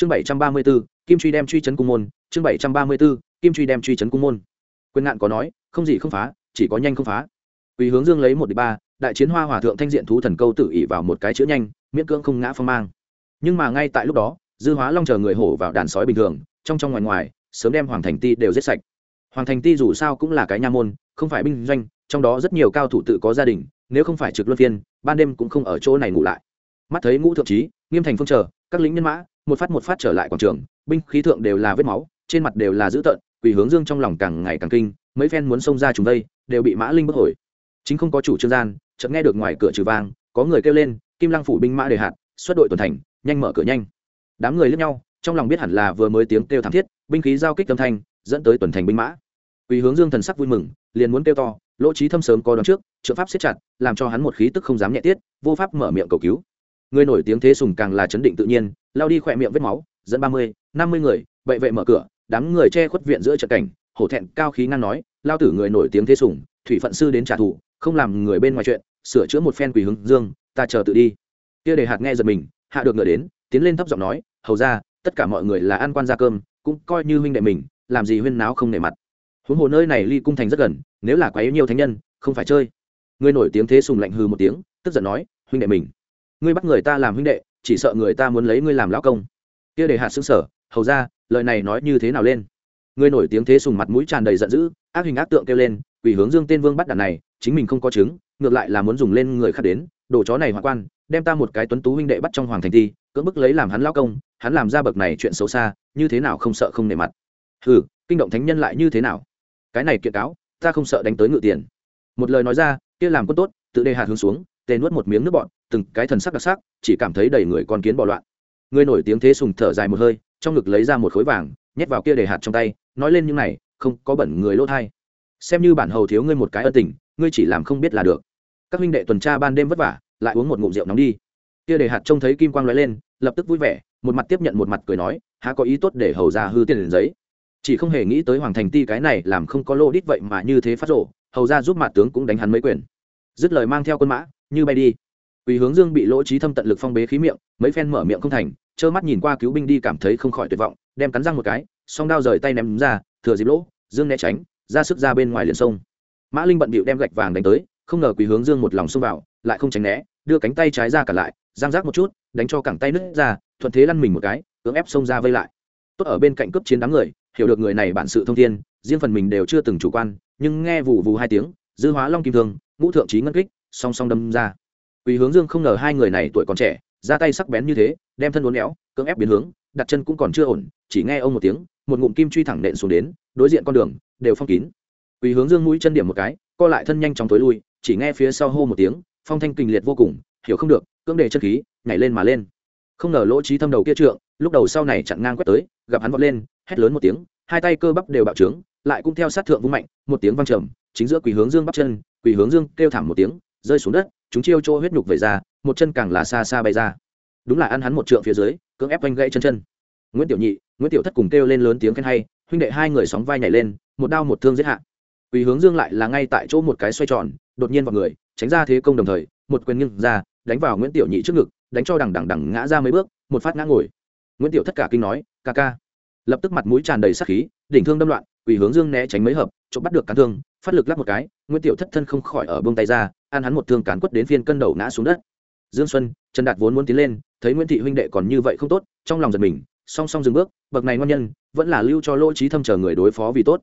chương bảy trăm ba mươi b ố kim truy đem truy chấn cung môn. Chương bảy trăm ba mươi b ố kim truy đem truy chấn cung môn. Quyền ngạn có nói, không gì không phá, chỉ có nhanh không phá. Quỳ hướng dương lấy một đi ba, đại chiến hoa hòa thượng thanh diện thú thần câu tự ỉ vào một cái chữ nhanh, miễn cưỡng không ngã phong mang. Nhưng mà ngay tại lúc đó, dư hóa long chờ người hổ vào đàn sói bình thường, trong trong ngoài ngoài, sớm đem hoàng thành ti đều giết sạch. Hoàng thành ti dù sao cũng là cái nha môn, không phải binh doanh, trong đó rất nhiều cao thủ tự có gia đình, nếu không phải trực luân phiên, ban đêm cũng không ở chỗ này ngủ lại. Mắt thấy ngũ thượng trí, nghiêm thành phương chờ, các lính nhân mã một phát một phát trở lại quảng trường, binh khí thượng đều là vết máu, trên mặt đều là dữ tợn quỷ hướng dương trong lòng càng ngày càng kinh, mấy phen muốn xông ra chúng đây, đều bị mã linh bức hồi. Chính không có chủ trương gian, chợt nghe được ngoài cửa trừ vang, có người kêu lên, kim lăng phủ binh mã đề hạt, xuất đội tuần thành, nhanh mở cửa nhanh. Đám người lướt nhau, trong lòng biết hẳn là vừa mới tiếng kêu thảm thiết, binh khí giao kích âm thanh, dẫn tới tuần thành binh mã. Quỷ hướng dương thần sắc vui mừng, liền muốn kêu to, lỗ trí thâm sớm có đón trước, trượng pháp siết chặt, làm cho hắn một khí tức không dám nhẹ tiết, vô pháp mở miệng cầu cứu. Người nổi tiếng thế sùng càng là chấn định tự nhiên lao đi khỏe miệng vết máu, dẫn ba mươi, năm mươi người bệ vệ mở cửa, đám người che khuất viện giữa trận cảnh, hổ thẹn cao khí ngăn nói, lao tử người nổi tiếng thế sùng, thủy phận sư đến trả thù, không làm người bên ngoài chuyện, sửa chữa một phen quỷ hướng dương, ta chờ tự đi. Kia đề hạt nghe giật mình, hạ được ngựa đến, tiến lên thấp giọng nói, hầu ra, tất cả mọi người là ăn quan gia cơm, cũng coi như huynh đệ mình, làm gì huyên náo không nể mặt. Huống hồ nơi này ly cung thành rất gần, nếu là quá yếu nhiều thánh nhân, không phải chơi. Người nổi tiếng thế sùng lạnh hư một tiếng, tức giận nói, huynh đệ mình ngươi bắt người ta làm huynh đệ, chỉ sợ người ta muốn lấy ngươi làm lão công. Kia để hạt xứng sở hầu ra, lời này nói như thế nào lên? Ngươi nổi tiếng thế sùng mặt mũi tràn đầy giận dữ, ác hình ác tượng kêu lên, quỷ hướng dương tên vương bắt đàn này, chính mình không có chứng, ngược lại là muốn dùng lên người khác đến, đồ chó này hoạn quan, đem ta một cái tuấn tú huynh đệ bắt trong hoàng thành thi, cưỡng bức lấy làm hắn lão công, hắn làm ra bậc này chuyện xấu xa, như thế nào không sợ không nề mặt? Ừ kinh động thánh nhân lại như thế nào? Cái này kiện cáo, ta không sợ đánh tới ngự tiền. Một lời nói ra, kia làm quân tốt, tự đề hạt hướng xuống tên nuốt một miếng nước bọn từng cái thần sắc đặc sắc, chỉ cảm thấy đầy người con kiến bỏ loạn. Người nổi tiếng thế sùng thở dài một hơi, trong ngực lấy ra một khối vàng, nhét vào kia để hạt trong tay, nói lên những này, không có bẩn người lỗ thai. Xem như bản hầu thiếu ngươi một cái ân tình, ngươi chỉ làm không biết là được. Các huynh đệ tuần tra ban đêm vất vả, lại uống một ngụm rượu nóng đi. Kia để hạt trông thấy kim quang lóe lên, lập tức vui vẻ, một mặt tiếp nhận một mặt cười nói, há có ý tốt để hầu ra hư tiền giấy? Chỉ không hề nghĩ tới hoàng thành ti cái này làm không có lô đít vậy mà như thế phát rộ hầu ra giúp mặt tướng cũng đánh hắn mấy quyền. Dứt lời mang theo quân mã, như bay đi. Quý hướng Dương bị lỗ trí thâm tận lực phong bế khí miệng, mấy phen mở miệng không thành, trơ mắt nhìn qua cứu binh đi cảm thấy không khỏi tuyệt vọng, đem cắn răng một cái, song đao rời tay ném ra, thừa dịp lỗ, Dương né tránh, ra sức ra bên ngoài liền sông. Mã Linh bận bịu đem gạch vàng đánh tới, không ngờ Quý hướng Dương một lòng xông vào, lại không tránh né, đưa cánh tay trái ra cả lại, giang rác một chút, đánh cho cẳng tay nứt ra, thuận thế lăn mình một cái, cưỡng ép xông ra vây lại. Tốt ở bên cạnh cướp chiến đám người, hiểu được người này bản sự thông thiên, riêng phần mình đều chưa từng chủ quan, nhưng nghe vụ vụ hai tiếng, dư hóa long kim thương, ngũ thượng chí ngân kích, song song đâm ra Quỳ Hướng Dương không ngờ hai người này tuổi còn trẻ, ra tay sắc bén như thế, đem thân uốn éo, cưỡng ép biến hướng, đặt chân cũng còn chưa ổn, chỉ nghe ông một tiếng, một ngụm kim truy thẳng nện xuống đến, đối diện con đường đều phong kín. Quỳ Hướng Dương mũi chân điểm một cái, co lại thân nhanh chóng tối lui, chỉ nghe phía sau hô một tiếng, phong thanh kình liệt vô cùng, hiểu không được, cưỡng đề chân khí, nhảy lên mà lên. Không ngờ lỗ trí thâm đầu kia trượng, lúc đầu sau này chặn ngang quét tới, gặp hắn vọt lên, hét lớn một tiếng, hai tay cơ bắp đều bạo trướng, lại cũng theo sát thượng vung mạnh, một tiếng vang trầm, chính giữa Quỳ Hướng Dương bắp chân, Quỳ Hướng Dương kêu thảm một tiếng, rơi xuống đất, chúng chiêu chỗ huyết nhục về ra, một chân càng là xa xa bay ra. Đúng là ăn hắn một trượng phía dưới, cưỡng ép oanh gãy chân chân. Nguyễn tiểu nhị, nguyễn tiểu thất cùng kêu lên lớn tiếng khen hay, huynh đệ hai người sóng vai nhảy lên, một đao một thương giết hạ. Quỳ hướng dương lại là ngay tại chỗ một cái xoay tròn, đột nhiên vào người, tránh ra thế công đồng thời, một quyền nghiêng ra, đánh vào nguyễn tiểu nhị trước ngực, đánh cho đằng đằng đằng ngã ra mấy bước, một phát ngã ngồi. Nguyễn tiểu thất cả kinh nói, ca ca. Lập tức mặt mũi tràn đầy sắc khí, đỉnh thương đâm loạn, quỳ hướng dương né tránh mấy hợp chộp bắt được cán thương, phát lực lắp một cái, nguyễn tiểu thất thân không khỏi ở bông tay ra ăn hắn một thương cán quất đến phiên cân đầu ngã xuống đất. Dương xuân, trần đạt vốn muốn tiến lên, thấy nguyễn thị huynh đệ còn như vậy không tốt, trong lòng giật mình, song song dừng bước, bậc này ngon nhân, vẫn là lưu cho lỗ trí thâm chờ người đối phó vì tốt.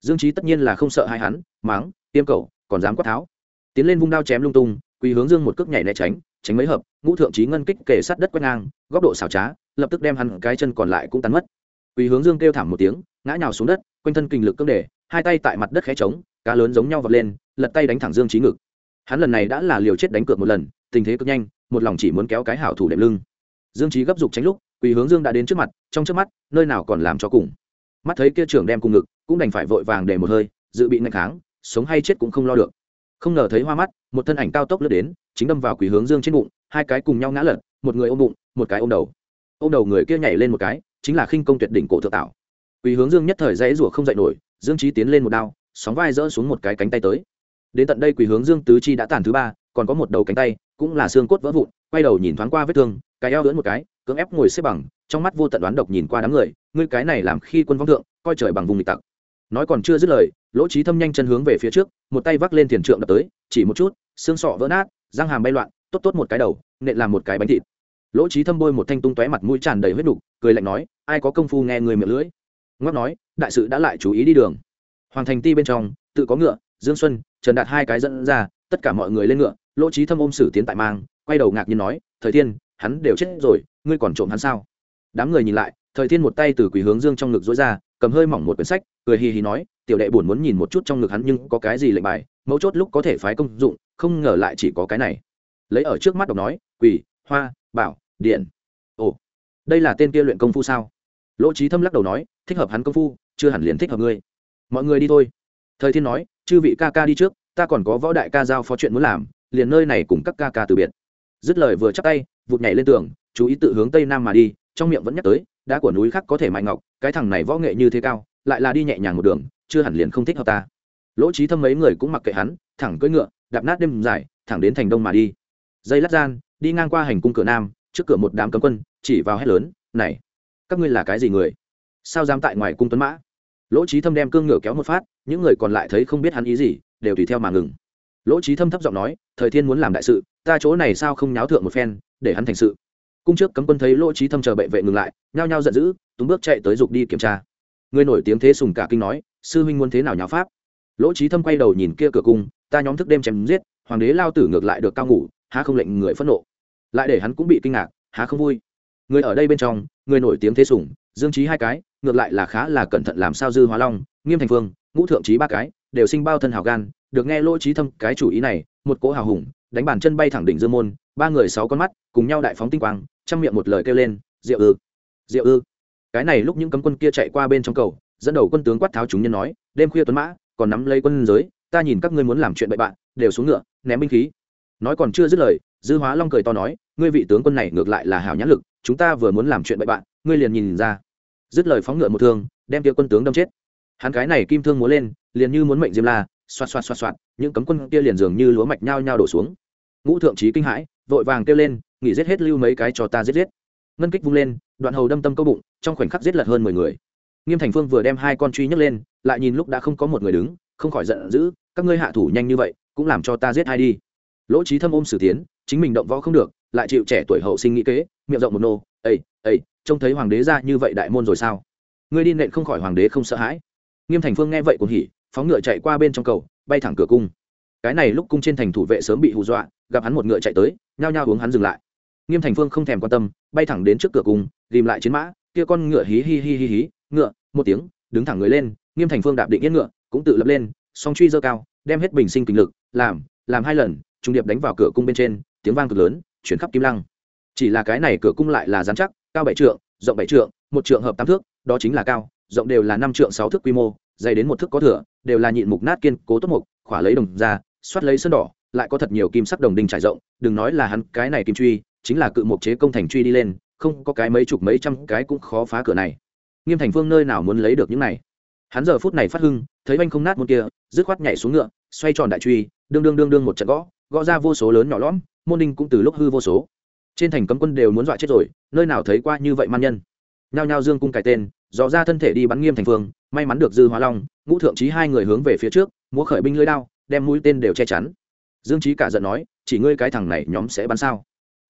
Dương trí tất nhiên là không sợ hai hắn, máng, tiêm cầu, còn dám quát tháo. Tiến lên vung đao chém lung tung, quỳ hướng dương một cước nhảy né tránh tránh mấy hợp, ngũ thượng trí ngân kích kể sát đất quét ngang, góc độ xảo trá, lập tức đem hắn cái chân còn lại cũng tắn mất. Quỳ hướng dương kêu thảm một tiếng, ngã nhào xuống đất, quanh thân kinh lực cương đề, hai tay tại mặt đất khẽ trống, cá lớn giống nhau vọt lên, lật tay đánh thẳng dương trí ngực hắn lần này đã là liều chết đánh cược một lần, tình thế cực nhanh, một lòng chỉ muốn kéo cái hảo thủ đệm lưng. Dương trí gấp dục tránh lúc, quỳ hướng dương đã đến trước mặt, trong trước mắt, nơi nào còn làm cho cùng. Mắt thấy kia trưởng đem cùng ngực, cũng đành phải vội vàng để một hơi, dự bị ngạch kháng, sống hay chết cũng không lo được. Không ngờ thấy hoa mắt, một thân ảnh cao tốc lướt đến, chính đâm vào quỳ hướng dương trên bụng, hai cái cùng nhau ngã lật, một người ôm bụng, một cái ôm đầu. Ôm đầu người kia nhảy lên một cái, chính là khinh công tuyệt đỉnh cổ thượng tạo. Quỳ hướng dương nhất thời dãy rủa không dậy nổi, dương trí tiến lên một đao, sóng vai dỡ xuống một cái cánh tay tới đến tận đây quỳ hướng dương tứ chi đã tàn thứ ba, còn có một đầu cánh tay, cũng là xương cốt vỡ vụn, quay đầu nhìn thoáng qua vết thương, cái eo lưỡn một cái, cưỡng ép ngồi xếp bằng, trong mắt vô tận đoán độc nhìn qua đám người, ngươi cái này làm khi quân vong thượng, coi trời bằng vùng địch tặc. Nói còn chưa dứt lời, lỗ trí thâm nhanh chân hướng về phía trước, một tay vác lên thiền trượng đập tới, chỉ một chút, xương sọ vỡ nát, răng hàm bay loạn, tốt tốt một cái đầu, nện làm một cái bánh thịt. Lỗ trí thâm bôi một thanh tung tóe mặt mũi tràn đầy huyết đục cười lạnh nói, ai có công phu nghe người miệng lưỡi? Ngóc nói, đại sự đã lại chú ý đi đường. Hoàng thành ti bên trong, tự có ngựa dương xuân, trần đạt hai cái dẫn ra, tất cả mọi người lên ngựa, lỗ trí thâm ôm sử tiến tại mang, quay đầu ngạc nhiên nói, thời thiên, hắn đều chết rồi, ngươi còn trộm hắn sao? Đám người nhìn lại, thời thiên một tay từ quỳ hướng dương trong ngực dối ra, cầm hơi mỏng một quyển sách, cười hì hì nói, tiểu đệ buồn muốn nhìn một chút trong ngực hắn nhưng có cái gì lệnh bài, mấu chốt lúc có thể phái công dụng, không ngờ lại chỉ có cái này. Lấy ở trước mắt đọc nói quỳ hoa, bảo, điện. Ồ, đây là tên kia luyện công phu sao? Lỗ trí thâm lắc đầu nói, thích hợp hắn công phu, chưa hẳn liền thích hợp ngươi. Mọi người đi thôi. Thời thiên nói chư vị ca ca đi trước, ta còn có võ đại ca giao phó chuyện muốn làm, liền nơi này cùng các ca ca từ biệt. Dứt lời vừa chắc tay, vụt nhảy lên tường, chú ý tự hướng tây nam mà đi, trong miệng vẫn nhắc tới, đá của núi khác có thể mạnh ngọc, cái thằng này võ nghệ như thế cao, lại là đi nhẹ nhàng một đường, chưa hẳn liền không thích hợp ta. Lỗ trí thâm mấy người cũng mặc kệ hắn, thẳng cưỡi ngựa, đạp nát đêm dài, thẳng đến thành đông mà đi. Dây lát gian, đi ngang qua hành cung cửa nam, trước cửa một đám cấm quân, chỉ vào hét lớn, này, các ngươi là cái gì người? Sao dám tại ngoài cung tuấn mã? Lỗ trí thâm đem cương ngựa kéo một phát những người còn lại thấy không biết hắn ý gì, đều tùy theo mà ngừng. Lỗ trí thâm thấp giọng nói, thời thiên muốn làm đại sự, ta chỗ này sao không nháo thượng một phen, để hắn thành sự. Cung trước cấm quân thấy lỗ trí thâm chờ bệ vệ ngừng lại, nhao nhao giận dữ túng bước chạy tới dục đi kiểm tra. Người nổi tiếng thế sùng cả kinh nói, sư huynh muốn thế nào nháo pháp? Lỗ trí thâm quay đầu nhìn kia cửa cung, ta nhóm thức đêm chém giết, hoàng đế lao tử ngược lại được cao ngủ, há không lệnh người phẫn nộ. Lại để hắn cũng bị kinh ngạc, há không vui? Người ở đây bên trong, người nổi tiếng thế sủng dương trí hai cái, ngược lại là khá là cẩn thận làm sao dư hóa long, nghiêm thành phương ngũ thượng trí ba cái, đều sinh bao thân hào gan, được nghe lỗ trí thâm cái chủ ý này, một cỗ hào hùng, đánh bàn chân bay thẳng đỉnh dương môn, ba người sáu con mắt, cùng nhau đại phóng tinh quang trong miệng một lời kêu lên, diệu ư diệu ư. Cái này lúc những cấm quân kia chạy qua bên trong cầu, dẫn đầu quân tướng quát tháo chúng nhân nói, đêm khuya tuấn mã, còn nắm lấy quân giới, ta nhìn các ngươi muốn làm chuyện bậy bạn, đều xuống ngựa, ném binh khí. Nói còn chưa dứt lời, dư hóa long cười to nói, ngươi vị tướng quân này ngược lại là hào nhãn lực, chúng ta vừa muốn làm chuyện bậy bạn, ngươi liền nhìn ra. Dứt lời phóng ngựa một thương, đem kia quân tướng đâm chết hắn cái này kim thương múa lên, liền như muốn mệnh diêm la, xoạt xoạt xoạt xoạt, những cấm quân kia liền dường như lúa mạch nhao nhao đổ xuống. Ngũ thượng trí kinh hãi, vội vàng kêu lên, nghỉ giết hết lưu mấy cái cho ta giết giết. Ngân kích vung lên, đoạn hầu đâm tâm câu bụng, trong khoảnh khắc giết lật hơn mười người. Nghiêm thành phương vừa đem hai con truy nhấc lên, lại nhìn lúc đã không có một người đứng, không khỏi giận dữ, các ngươi hạ thủ nhanh như vậy, cũng làm cho ta giết hai đi. Lỗ trí thâm ôm sử tiến, chính mình động võ không được, lại chịu trẻ tuổi hậu sinh nghĩ kế, miệng rộng một nô ây ây trông thấy hoàng đế ra như vậy đại môn rồi sao? Ngươi đi nện không khỏi hoàng đế không sợ hãi nghiêm thành phương nghe vậy cũng hỉ, phóng ngựa chạy qua bên trong cầu, bay thẳng cửa cung. Cái này lúc cung trên thành thủ vệ sớm bị hù dọa, gặp hắn một ngựa chạy tới, nhao nhao uống hắn dừng lại. Nghiêm thành phương không thèm quan tâm, bay thẳng đến trước cửa cung ghìm lại chiến mã, kia con ngựa hí hí hí hí hí, ngựa, một tiếng, đứng thẳng người lên, nghiêm thành phương đạp định yên ngựa, cũng tự lập lên, song truy dơ cao, đem hết bình sinh kinh lực, làm làm hai lần, trung điệp đánh vào cửa cung bên trên, tiếng vang cực lớn, chuyển khắp kim lăng. Chỉ là cái này cửa cung lại là dán chắc, cao bảy trượng, rộng bảy trượng, một trượng hợp tám thước, đó chính là cao rộng đều là năm trượng sáu thước quy mô, dày đến một thước có thừa, đều là nhịn mục nát kiên cố tốt mục, khỏa lấy đồng ra, xoát lấy sơn đỏ, lại có thật nhiều kim sắc đồng đinh trải rộng, đừng nói là hắn cái này kim truy, chính là cự mục chế công thành truy đi lên, không có cái mấy chục mấy trăm cái cũng khó phá cửa này. Nghiêm thành phương nơi nào muốn lấy được những này? Hắn giờ phút này phát hưng, thấy anh không nát một kia, dứt khoát nhảy xuống ngựa, xoay tròn đại truy, đương đương đương đương một trận gõ gõ ra vô số lớn nhỏ lõm, môn đinh cũng từ lúc hư vô số. Trên thành cấm quân đều muốn dọa chết rồi, nơi nào thấy qua như vậy man nhân? Nhao nhao dương cung cải tên dò ra thân thể đi bắn nghiêm thành phương, may mắn được dư hóa long, ngũ thượng trí hai người hướng về phía trước, múa khởi binh lưới đao, đem mũi tên đều che chắn. Dương trí cả giận nói, chỉ ngươi cái thằng này nhóm sẽ bắn sao?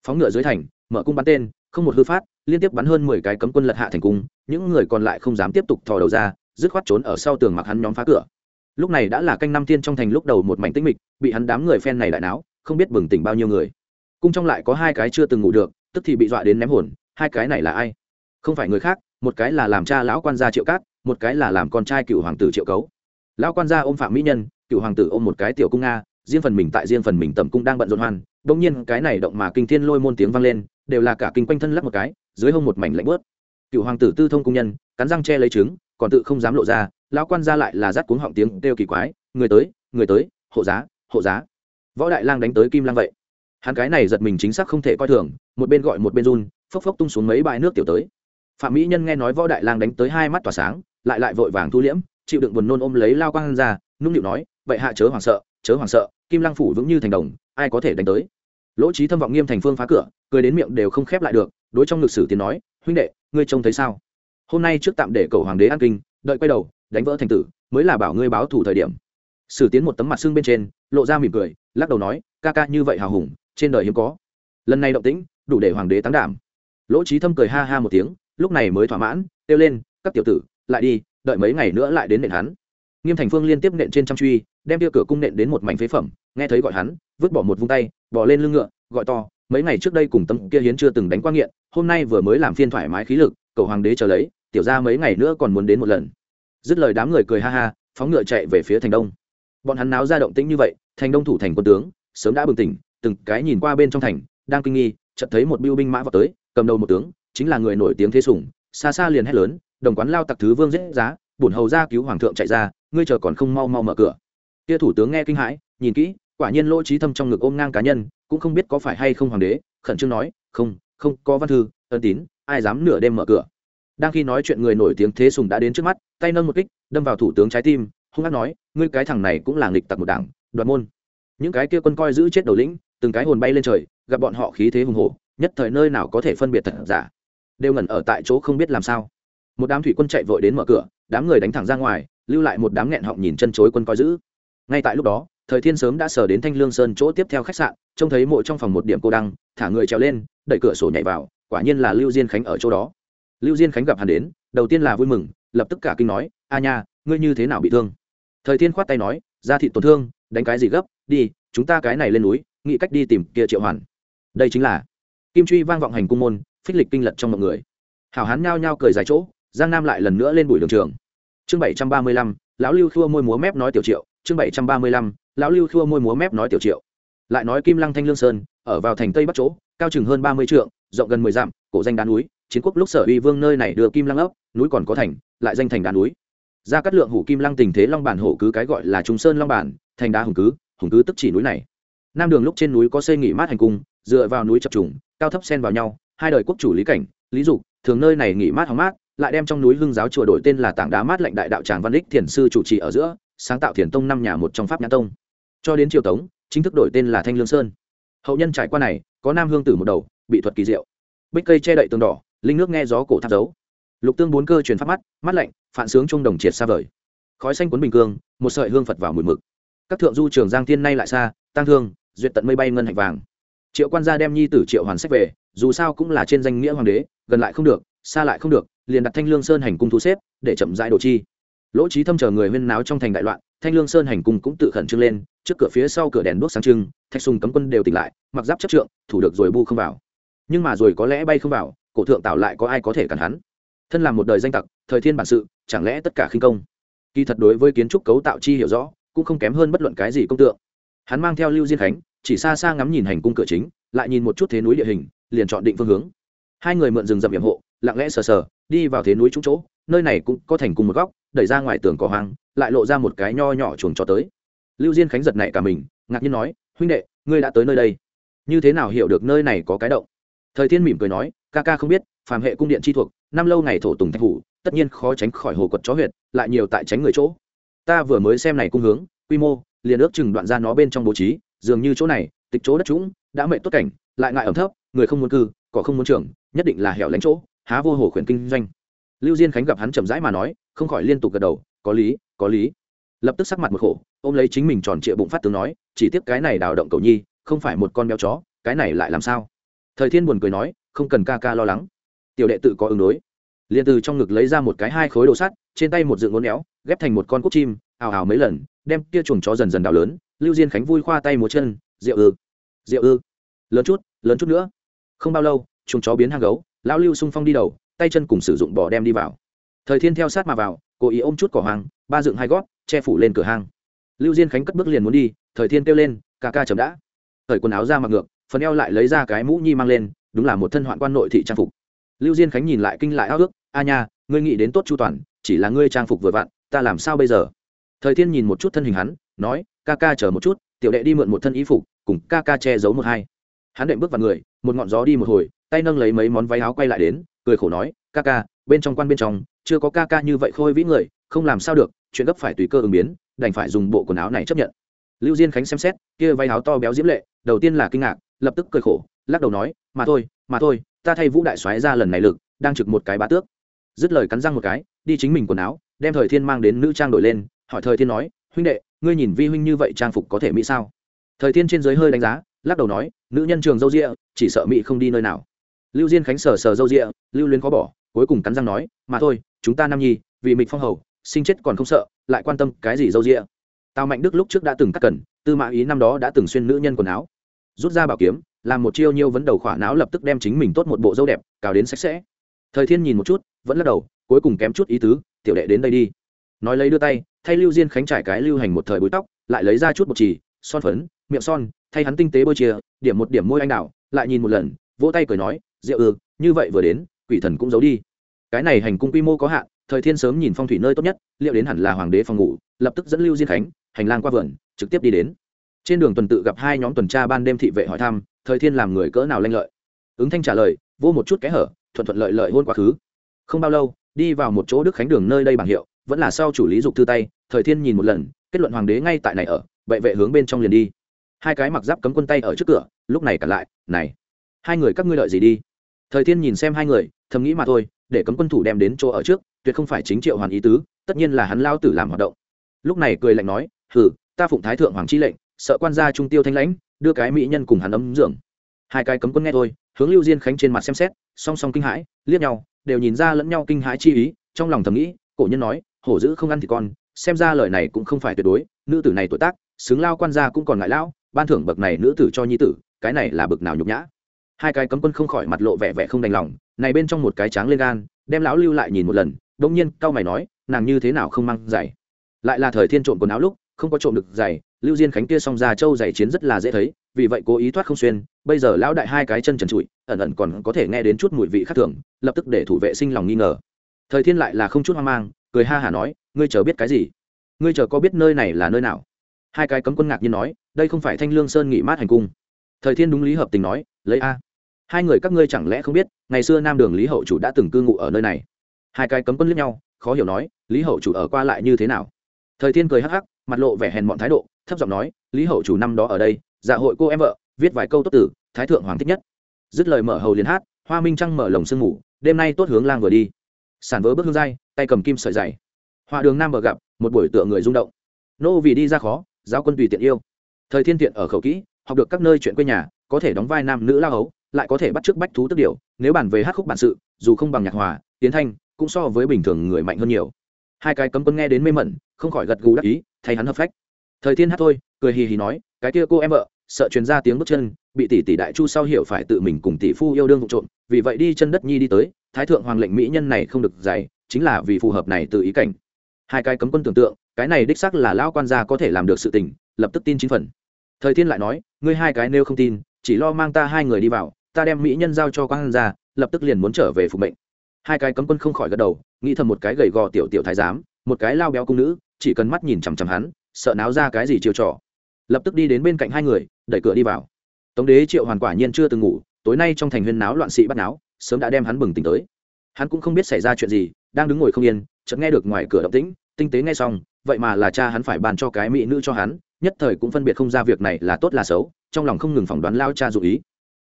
Phóng ngựa dưới thành, mở cung bắn tên, không một hư phát, liên tiếp bắn hơn mười cái cấm quân lật hạ thành cung, những người còn lại không dám tiếp tục thò đầu ra, dứt khoát trốn ở sau tường mặc hắn nhóm phá cửa. Lúc này đã là canh năm tiên trong thành lúc đầu một mảnh tĩnh mịch, bị hắn đám người phen này đại náo, không biết bừng tỉnh bao nhiêu người. Cung trong lại có hai cái chưa từng ngủ được, tức thì bị dọa đến ném hồn, hai cái này là ai? Không phải người khác một cái là làm cha lão quan gia triệu cát, một cái là làm con trai cựu hoàng tử triệu cấu. Lão quan gia ôm phạm mỹ nhân, cựu hoàng tử ôm một cái tiểu cung nga, riêng phần mình tại riêng phần mình tầm cung đang bận rộn hoan. Đông nhiên, cái này động mà kinh thiên lôi môn tiếng vang lên, đều là cả kinh quanh thân lắc một cái, dưới hông một mảnh lạnh bớt cựu hoàng tử tư thông cung nhân, cắn răng che lấy trứng, còn tự không dám lộ ra, lão quan gia lại là rát cuống họng tiếng kêu kỳ quái, người tới người tới, hộ giá hộ giá. Võ đại lang đánh tới kim lang vậy. Hắn cái này giật mình chính xác không thể coi thường, một bên gọi một bên run, phốc phốc tung xuống mấy bãi nước tiểu tới phạm mỹ nhân nghe nói võ đại lang đánh tới hai mắt tỏa sáng, lại lại vội vàng thu liễm, chịu đựng buồn nôn ôm lấy lao quang ra, nũng nịu nói, vậy hạ chớ hoảng sợ, chớ hoảng sợ, kim lăng phủ vững như thành đồng, ai có thể đánh tới? Lỗ trí thâm vọng nghiêm thành phương phá cửa, cười đến miệng đều không khép lại được, đối trong ngực sử tiến nói, huynh đệ, ngươi trông thấy sao? Hôm nay trước tạm để cầu hoàng đế an kinh, đợi quay đầu, đánh vỡ thành tử, mới là bảo ngươi báo thủ thời điểm. Sử tiến một tấm mặt xương bên trên, lộ ra mỉm cười, lắc đầu nói, ca ca như vậy hào hùng, trên đời hiếm có. Lần này động tĩnh, đủ để hoàng đế tán đảm. Lỗ trí thâm cười ha ha một tiếng lúc này mới thỏa mãn, kêu lên, các tiểu tử, lại đi, đợi mấy ngày nữa lại đến nện hắn. Nghiêm thành phương liên tiếp nện trên trăm truy, đem tiêu cửa cung nện đến một mảnh phế phẩm, nghe thấy gọi hắn, vứt bỏ một vung tay bỏ lên lưng ngựa, gọi to, mấy ngày trước đây cùng tâm kia hiến chưa từng đánh qua nghiện, hôm nay vừa mới làm phiên thoải mái khí lực, cầu hoàng đế chờ lấy, tiểu ra mấy ngày nữa còn muốn đến một lần. Dứt lời đám người cười ha ha, phóng ngựa chạy về phía thành đông. Bọn hắn náo ra động tĩnh như vậy, thành đông thủ thành quân tướng, sớm đã bừng tỉnh, từng cái nhìn qua bên trong thành, đang kinh nghi, chợt thấy một biêu binh mã vào tới, cầm đầu một tướng chính là người nổi tiếng thế sủng xa xa liền hét lớn, đồng quán lao tặc thứ vương dễ giá, bổn hầu ra cứu hoàng thượng chạy ra, ngươi chờ còn không mau mau mở cửa. Kia thủ tướng nghe kinh hãi, nhìn kỹ, quả nhiên lỗ trí thâm trong ngực ôm ngang cá nhân, cũng không biết có phải hay không hoàng đế, khẩn trương nói, không không có văn thư, ân tín, ai dám nửa đêm mở cửa. Đang khi nói chuyện người nổi tiếng thế sùng đã đến trước mắt, tay nâng một kích, đâm vào thủ tướng trái tim, hung hát nói, ngươi cái thằng này cũng là nghịch tặc một đảng, đoạt môn. Những cái kia quân coi giữ chết đầu lĩnh, từng cái hồn bay lên trời, gặp bọn họ khí thế hùng hổ, nhất thời nơi nào có thể phân biệt thật giả đều ngẩn ở tại chỗ không biết làm sao. Một đám thủy quân chạy vội đến mở cửa, đám người đánh thẳng ra ngoài, lưu lại một đám nghẹn họng nhìn chân chối quân coi giữ. Ngay tại lúc đó, thời thiên sớm đã sờ đến thanh lương sơn chỗ tiếp theo khách sạn, trông thấy mộ trong phòng một điểm cô đăng, thả người trèo lên, đẩy cửa sổ nhảy vào, quả nhiên là lưu diên khánh ở chỗ đó. Lưu diên khánh gặp hắn đến, đầu tiên là vui mừng, lập tức cả kinh nói, a nha, ngươi như thế nào bị thương? Thời thiên khoát tay nói ra thị tổn thương, đánh cái gì gấp, đi, chúng ta cái này lên núi, nghĩ cách đi tìm kia triệu hoàn. Đây chính là kim truy vang vọng hành cung môn phích lịch kinh lật trong mọi người. Hảo hán nhao nhao cười dài chỗ, giang nam lại lần nữa lên buổi đường trường. Chương bảy trăm ba mươi lăm, lão lưu khua môi múa mép nói tiểu triệu. Chương bảy trăm ba mươi lăm, lão lưu khua môi múa mép nói tiểu triệu. Lại nói kim lăng thanh lương sơn, ở vào thành tây bắc chỗ, cao chừng hơn ba mươi trượng, rộng gần mười dặm, cổ danh đá núi. Chiến quốc lúc sở uy vương nơi này đưa kim lăng ấp, núi còn có thành, lại danh thành đá núi. Ra cắt lượng hủ kim lăng tình thế long bản hổ cứ cái gọi là trung sơn long bản, thành đá hùng cứ hùng cứ tức chỉ núi này. Nam đường lúc trên núi có xây nghỉ mát hành cung, dựa vào núi chập trùng, cao thấp xen vào nhau hai đời quốc chủ lý cảnh, lý dục, thường nơi này nghỉ mát hóng mát, lại đem trong núi hưng giáo chùa đổi tên là tảng đá mát lạnh đại đạo tràng văn đích thiền sư chủ trì ở giữa, sáng tạo thiền tông năm nhà một trong pháp nhã tông. Cho đến triều tống, chính thức đổi tên là thanh lương sơn. Hậu nhân trải qua này, có nam hương tử một đầu, bị thuật kỳ diệu. Bích cây che đậy tường đỏ, linh nước nghe gió cổ tháp dấu lục tương bốn cơ truyền pháp mắt mắt lạnh, phản sướng trung đồng triệt xa vời. Khói xanh cuốn bình cương, một sợi hương phật vào mùi mực. Các thượng du trường giang thiên nay lại xa tăng thương, duyệt tận mây bay ngân hạnh vàng. Triệu quan gia đem nhi tử triệu hoàn sách về dù sao cũng là trên danh nghĩa hoàng đế, gần lại không được, xa lại không được, liền đặt thanh lương sơn hành cung thu xếp, để chậm rãi đồ chi. Lỗ trí thâm chờ người huyên náo trong thành đại loạn, thanh lương sơn hành cung cũng tự khẩn trương lên, trước cửa phía sau cửa đèn đuốc sáng trưng, thạch sùng cấm quân đều tỉnh lại, mặc giáp chất trượng, thủ được rồi bu không vào. Nhưng mà rồi có lẽ bay không vào, cổ thượng tạo lại có ai có thể cản hắn? Thân làm một đời danh tặc, thời thiên bản sự, chẳng lẽ tất cả khinh công? Kỳ thật đối với kiến trúc cấu tạo chi hiểu rõ, cũng không kém hơn bất luận cái gì công tượng. Hắn mang theo lưu diên khánh, chỉ xa xa ngắm nhìn hành cung cửa chính, lại nhìn một chút thế núi địa hình liền chọn định phương hướng. Hai người mượn rừng rậm hiểm hộ, lặng lẽ sờ sờ, đi vào thế núi trúng chỗ, nơi này cũng có thành cung một góc, đẩy ra ngoài tường cỏ hoang, lại lộ ra một cái nho nhỏ chuồng cho tới. Lưu diên khánh giật này cả mình, ngạc nhiên nói, huynh đệ, ngươi đã tới nơi đây. Như thế nào hiểu được nơi này có cái động? Thời thiên mỉm cười nói, ca ca không biết, phàm hệ cung điện chi thuộc, năm lâu ngày thổ tùng thạch phủ tất nhiên khó tránh khỏi hồ quật chó huyệt, lại nhiều tại tránh người chỗ. Ta vừa mới xem này cung hướng, quy mô, liền ước chừng đoạn ra nó bên trong bố trí, dường như chỗ này, tịch chỗ đất trũng, đã mệt tốt cảnh, lại ngại ẩm thấp người không muốn cư, cỏ không muốn trưởng, nhất định là hẻo lánh chỗ, há vô hồ khuyển kinh doanh. Lưu diên khánh gặp hắn chậm rãi mà nói, không khỏi liên tục gật đầu, có lý có lý. Lập tức sắc mặt một khổ, ôm lấy chính mình tròn trịa bụng phát tướng nói, chỉ tiếc cái này đào động cầu nhi, không phải một con béo chó, cái này lại làm sao? Thời thiên buồn cười nói, không cần ca ca lo lắng. Tiểu đệ tự có ứng đối. Liền từ trong ngực lấy ra một cái hai khối đồ sắt, trên tay một dựng ngốn éo, ghép thành một con cúc chim, ào ào mấy lần, đem kia chuồng chó dần dần đào lớn. Lưu diên khánh vui khoa tay một chân rượu ư rượu ư. Lớn chút lớn chút nữa không bao lâu, chuồng chó biến hang gấu, lão lưu sung phong đi đầu, tay chân cùng sử dụng bò đem đi vào. Thời thiên theo sát mà vào, cố ý ôm chút cỏ hoang, ba dựng hai gót, che phủ lên cửa hang. Lưu diên khánh cất bước liền muốn đi, thời thiên kêu lên, ca ca chấm đã. Thời quần áo ra mặc ngược, phần eo lại lấy ra cái mũ nhi mang lên, đúng là một thân hoạn quan nội thị trang phục. Lưu diên khánh nhìn lại kinh lại ao ước, a nha, ngươi nghĩ đến tốt chu toàn, chỉ là ngươi trang phục vừa vặn, ta làm sao bây giờ? Thời thiên nhìn một chút thân hình hắn, nói, ca ca chờ một chút, tiểu đệ đi mượn một thân ý phục, cùng ca ca che giấu một hai hắn đệm bước vào người, một ngọn gió đi một hồi, tay nâng lấy mấy món váy áo quay lại đến, cười khổ nói, ca ca, bên trong quan bên trong, chưa có ca ca như vậy khôi vĩ người, không làm sao được, chuyện gấp phải tùy cơ ứng biến, đành phải dùng bộ quần áo này chấp nhận. Lưu diên khánh xem xét, kia váy áo to béo diễm lệ, đầu tiên là kinh ngạc, lập tức cười khổ, lắc đầu nói, mà thôi mà thôi, ta thay vũ đại soái ra lần này lực, đang trực một cái bá tước. Dứt lời cắn răng một cái, đi chính mình quần áo, đem thời thiên mang đến nữ trang đổi lên, hỏi thời thiên nói, huynh đệ, ngươi nhìn vi huynh như vậy trang phục có thể mỹ sao? Thời thiên trên dưới hơi đánh giá lắc đầu nói, nữ nhân trường dâu rịa, chỉ sợ mỹ không đi nơi nào. Lưu diên khánh sờ sờ dâu rịa, lưu luyến khó bỏ, cuối cùng cắn răng nói, mà thôi, chúng ta nam nhi, vì mịch phong hầu, sinh chết còn không sợ, lại quan tâm cái gì dâu rịa? Tào mạnh đức lúc trước đã từng cắt cần, tư mã ý năm đó đã từng xuyên nữ nhân quần áo, rút ra bảo kiếm, làm một chiêu nhiêu vấn đầu khỏa não lập tức đem chính mình tốt một bộ dâu đẹp, cào đến sạch sẽ. Thời thiên nhìn một chút, vẫn lắc đầu, cuối cùng kém chút ý tứ, tiểu đệ đến đây đi. Nói lấy đưa tay, thay lưu diên khánh trải cái lưu hành một thời búi tóc, lại lấy ra chút bột trì son phấn, miệng son thay hắn tinh tế bôi chia điểm một điểm môi anh đào, lại nhìn một lần, vỗ tay cười nói rượu ư, như vậy vừa đến, quỷ thần cũng giấu đi. Cái này hành cung quy mô có hạn, thời thiên sớm nhìn phong thủy nơi tốt nhất, liệu đến hẳn là hoàng đế phòng ngủ, lập tức dẫn lưu diên khánh, hành lang qua vườn, trực tiếp đi đến. Trên đường tuần tự gặp hai nhóm tuần tra ban đêm thị vệ hỏi thăm, thời thiên làm người cỡ nào lanh lợi. Ứng thanh trả lời, vô một chút kẽ hở, thuận thuận lợi lợi hôn quá khứ. Không bao lâu, đi vào một chỗ đức khánh đường nơi đây bảng hiệu, vẫn là sau chủ lý dục thư tay, thời thiên nhìn một lần, kết luận hoàng đế ngay tại này ở, bệ vệ hướng bên trong liền đi hai cái mặc giáp cấm quân tay ở trước cửa, lúc này cả lại, này, hai người các ngươi lợi gì đi? Thời thiên nhìn xem hai người, thầm nghĩ mà thôi, để cấm quân thủ đem đến chỗ ở trước, tuyệt không phải chính triệu hoàn ý tứ, tất nhiên là hắn lao tử làm hoạt động. Lúc này cười lạnh nói, hừ, ta phụng thái thượng hoàng chi lệnh, sợ quan gia trung tiêu thanh lãnh, đưa cái mỹ nhân cùng hắn ấm dưỡng. Hai cái cấm quân nghe thôi, hướng lưu diên khánh trên mặt xem xét, song song kinh hãi, liếc nhau, đều nhìn ra lẫn nhau kinh hãi chi ý, trong lòng thầm nghĩ, cổ nhân nói, hổ dữ không ăn thì con, xem ra lời này cũng không phải tuyệt đối, nữ tử này tuổi tác, xứng lao quan gia cũng còn ngại lão ban thưởng bậc này nữ tử cho nhi tử, cái này là bậc nào nhục nhã? Hai cái cấm quân không khỏi mặt lộ vẻ vẻ không đành lòng, này bên trong một cái tráng lên gan, đem lão lưu lại nhìn một lần đông nhiên cao mày nói, nàng như thế nào không mang giày? Lại là thời thiên trộm quần áo lúc, không có trộm được giày, lưu diên khánh kia xong ra châu giày chiến rất là dễ thấy, vì vậy cố ý thoát không xuyên, bây giờ lão đại hai cái chân trần trụi, ẩn ẩn còn có thể nghe đến chút mùi vị khác thường, lập tức để thủ vệ sinh lòng nghi ngờ. Thời thiên lại là không chút hoang mang, cười ha hả nói, ngươi chờ biết cái gì? Ngươi chờ có biết nơi này là nơi nào? Hai cái cấm quân ngạc nhiên nói, đây không phải thanh lương sơn nghỉ mát hành cung. Thời thiên đúng lý hợp tình nói, lấy a. Hai người các ngươi chẳng lẽ không biết, ngày xưa nam đường lý hậu chủ đã từng cư ngụ ở nơi này. Hai cái cấm quân liếc nhau, khó hiểu nói, lý hậu chủ ở qua lại như thế nào? Thời thiên cười hắc hắc, mặt lộ vẻ hèn mọn thái độ, thấp giọng nói, lý hậu chủ năm đó ở đây dạ hội cô em vợ, viết vài câu tốt tử, thái thượng hoàng thích nhất. Dứt lời mở hầu liền hát, hoa minh trăng mở lồng sương ngủ đêm nay tốt hướng lang vừa đi. Sản vỡ bước hương dai tay cầm kim sợi dày. Họa đường nam bờ gặp, một buổi tựa người rung động. Nô vì đi ra khó giáo quân tùy tiện yêu. Thời thiên tiện ở khẩu kỹ, học được các nơi chuyện quê nhà, có thể đóng vai nam nữ lao hấu, lại có thể bắt chước bách thú tức điệu nếu bàn về hát khúc bản sự, dù không bằng nhạc hòa, tiến thanh, cũng so với bình thường người mạnh hơn nhiều. Hai cái cấm quân nghe đến mê mẩn, không khỏi gật gù đắc ý, thay hắn hợp phách. Thời thiên hát thôi, cười hì hì nói, cái kia cô em vợ, sợ truyền ra tiếng bước chân, bị tỷ tỷ đại chu sau hiểu phải tự mình cùng tỷ phu yêu đương vụ trộm, vì vậy đi chân đất nhi đi tới, thái thượng hoàng lệnh mỹ nhân này không được dày chính là vì phù hợp này từ ý cảnh. Hai cái cấm quân tưởng tượng cái này đích xác là lão quan gia có thể làm được sự tình, lập tức tin chính phần. Thời thiên lại nói, ngươi hai cái nêu không tin, chỉ lo mang ta hai người đi vào, ta đem mỹ nhân giao cho quan gia, lập tức liền muốn trở về phục mệnh. Hai cái cấm quân không khỏi gật đầu, nghĩ thầm một cái gầy gò tiểu tiểu thái giám, một cái lao béo cung nữ, chỉ cần mắt nhìn chằm chằm hắn, sợ náo ra cái gì chiều trò. Lập tức đi đến bên cạnh hai người, đẩy cửa đi vào. Tống đế triệu hoàn quả nhiên chưa từng ngủ, tối nay trong thành huyên náo loạn sĩ bắt náo, sớm đã đem hắn bừng tỉnh tới. Hắn cũng không biết xảy ra chuyện gì, đang đứng ngồi không yên, chợt nghe được ngoài cửa động tĩnh tinh tế nghe xong, vậy mà là cha hắn phải bàn cho cái mỹ nữ cho hắn, nhất thời cũng phân biệt không ra việc này là tốt là xấu, trong lòng không ngừng phỏng đoán lao cha dụ ý.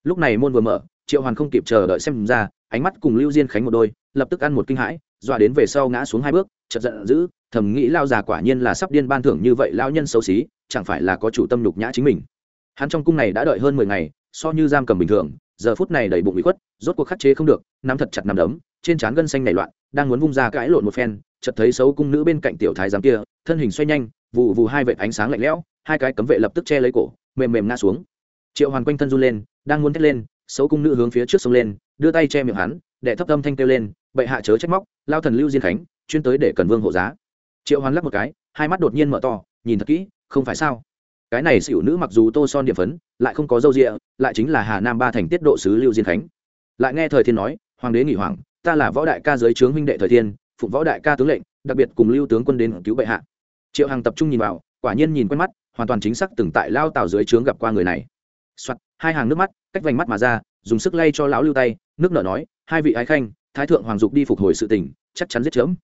Lúc này môn vừa mở, triệu hoàn không kịp chờ đợi xem ra, ánh mắt cùng lưu diên khánh một đôi, lập tức ăn một kinh hãi, dọa đến về sau ngã xuống hai bước, chợt giận dữ, thầm nghĩ lao già quả nhiên là sắp điên ban thưởng như vậy lao nhân xấu xí, chẳng phải là có chủ tâm nhục nhã chính mình. Hắn trong cung này đã đợi hơn mười ngày, so như giam cầm bình thường, giờ phút này đầy bụng bị khuất, rốt cuộc khắc chế không được, nắm thật chặt nằm đấm, trên trán gân xanh nảy loạn, đang muốn vung ra cãi lộn một phen chợt thấy xấu cung nữ bên cạnh tiểu thái giám kia, thân hình xoay nhanh vụ vụ hai vệt ánh sáng lạnh lẽo, hai cái cấm vệ lập tức che lấy cổ, mềm mềm ngã xuống. Triệu hoàn quanh thân run lên, đang muốn thét lên, xấu cung nữ hướng phía trước sông lên, đưa tay che miệng hắn để thấp âm thanh kêu lên, bệ hạ chớ trách móc, lao thần lưu diên khánh, chuyên tới để cần vương hộ giá. Triệu hoàn lắc một cái, hai mắt đột nhiên mở to, nhìn thật kỹ, không phải sao? Cái này xỉu nữ mặc dù tô son điểm phấn, lại không có dâu rịa lại chính là hà nam ba thành tiết độ sứ lưu diên khánh. Lại nghe thời thiên nói, hoàng đế nghỉ hoàng, ta là võ đại ca dưới trướng huynh đệ thời thiên phụng võ đại ca tướng lệnh đặc biệt cùng lưu tướng quân đến cứu bệ hạ. Triệu hằng tập trung nhìn vào quả nhiên nhìn quen mắt hoàn toàn chính xác từng tại lao tàu dưới trướng gặp qua người này. Soạt, hai hàng nước mắt cách vành mắt mà ra dùng sức lay cho lão lưu tay nước nở nói hai vị ái khanh thái thượng hoàng dục đi phục hồi sự tình chắc chắn giết chớm.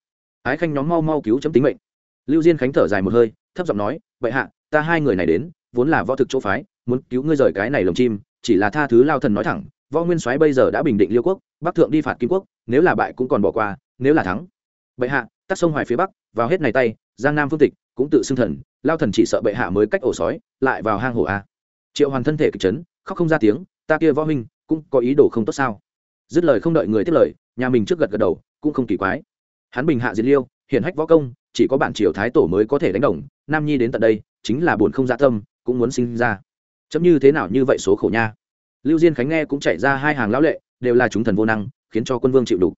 Ái khanh nhóm mau mau cứu chấm tính mệnh. Lưu diên khánh thở dài một hơi thấp giọng nói vậy hạ ta hai người này đến vốn là võ thực chỗ phái muốn cứu ngươi rời cái này lồng chim chỉ là tha thứ lao thần nói thẳng võ nguyên soái bây giờ đã bình định liêu quốc bắc thượng đi phạt kim quốc nếu là bại cũng còn bỏ qua nếu là thắng bệ hạ tắc sông hoài phía bắc, vào hết này tay, giang nam phương tịch, cũng tự xưng thần, lao thần chỉ sợ bệ hạ mới cách ổ sói, lại vào hang hổ a. Triệu hoàn thân thể kịch chấn, khóc không ra tiếng, ta kia võ huynh, cũng có ý đồ không tốt sao? Dứt lời không đợi người tiếp lời, nhà mình trước gật gật đầu, cũng không kỳ quái. Hắn bình hạ diệt liêu, hiển hách võ công, chỉ có bản triều thái tổ mới có thể đánh đồng, nam nhi đến tận đây, chính là buồn không dạ tâm, cũng muốn sinh ra. Chấm như thế nào như vậy số khổ nha. Lưu diên khánh nghe cũng chạy ra hai hàng lão lệ, đều là chúng thần vô năng, khiến cho quân vương chịu đủ.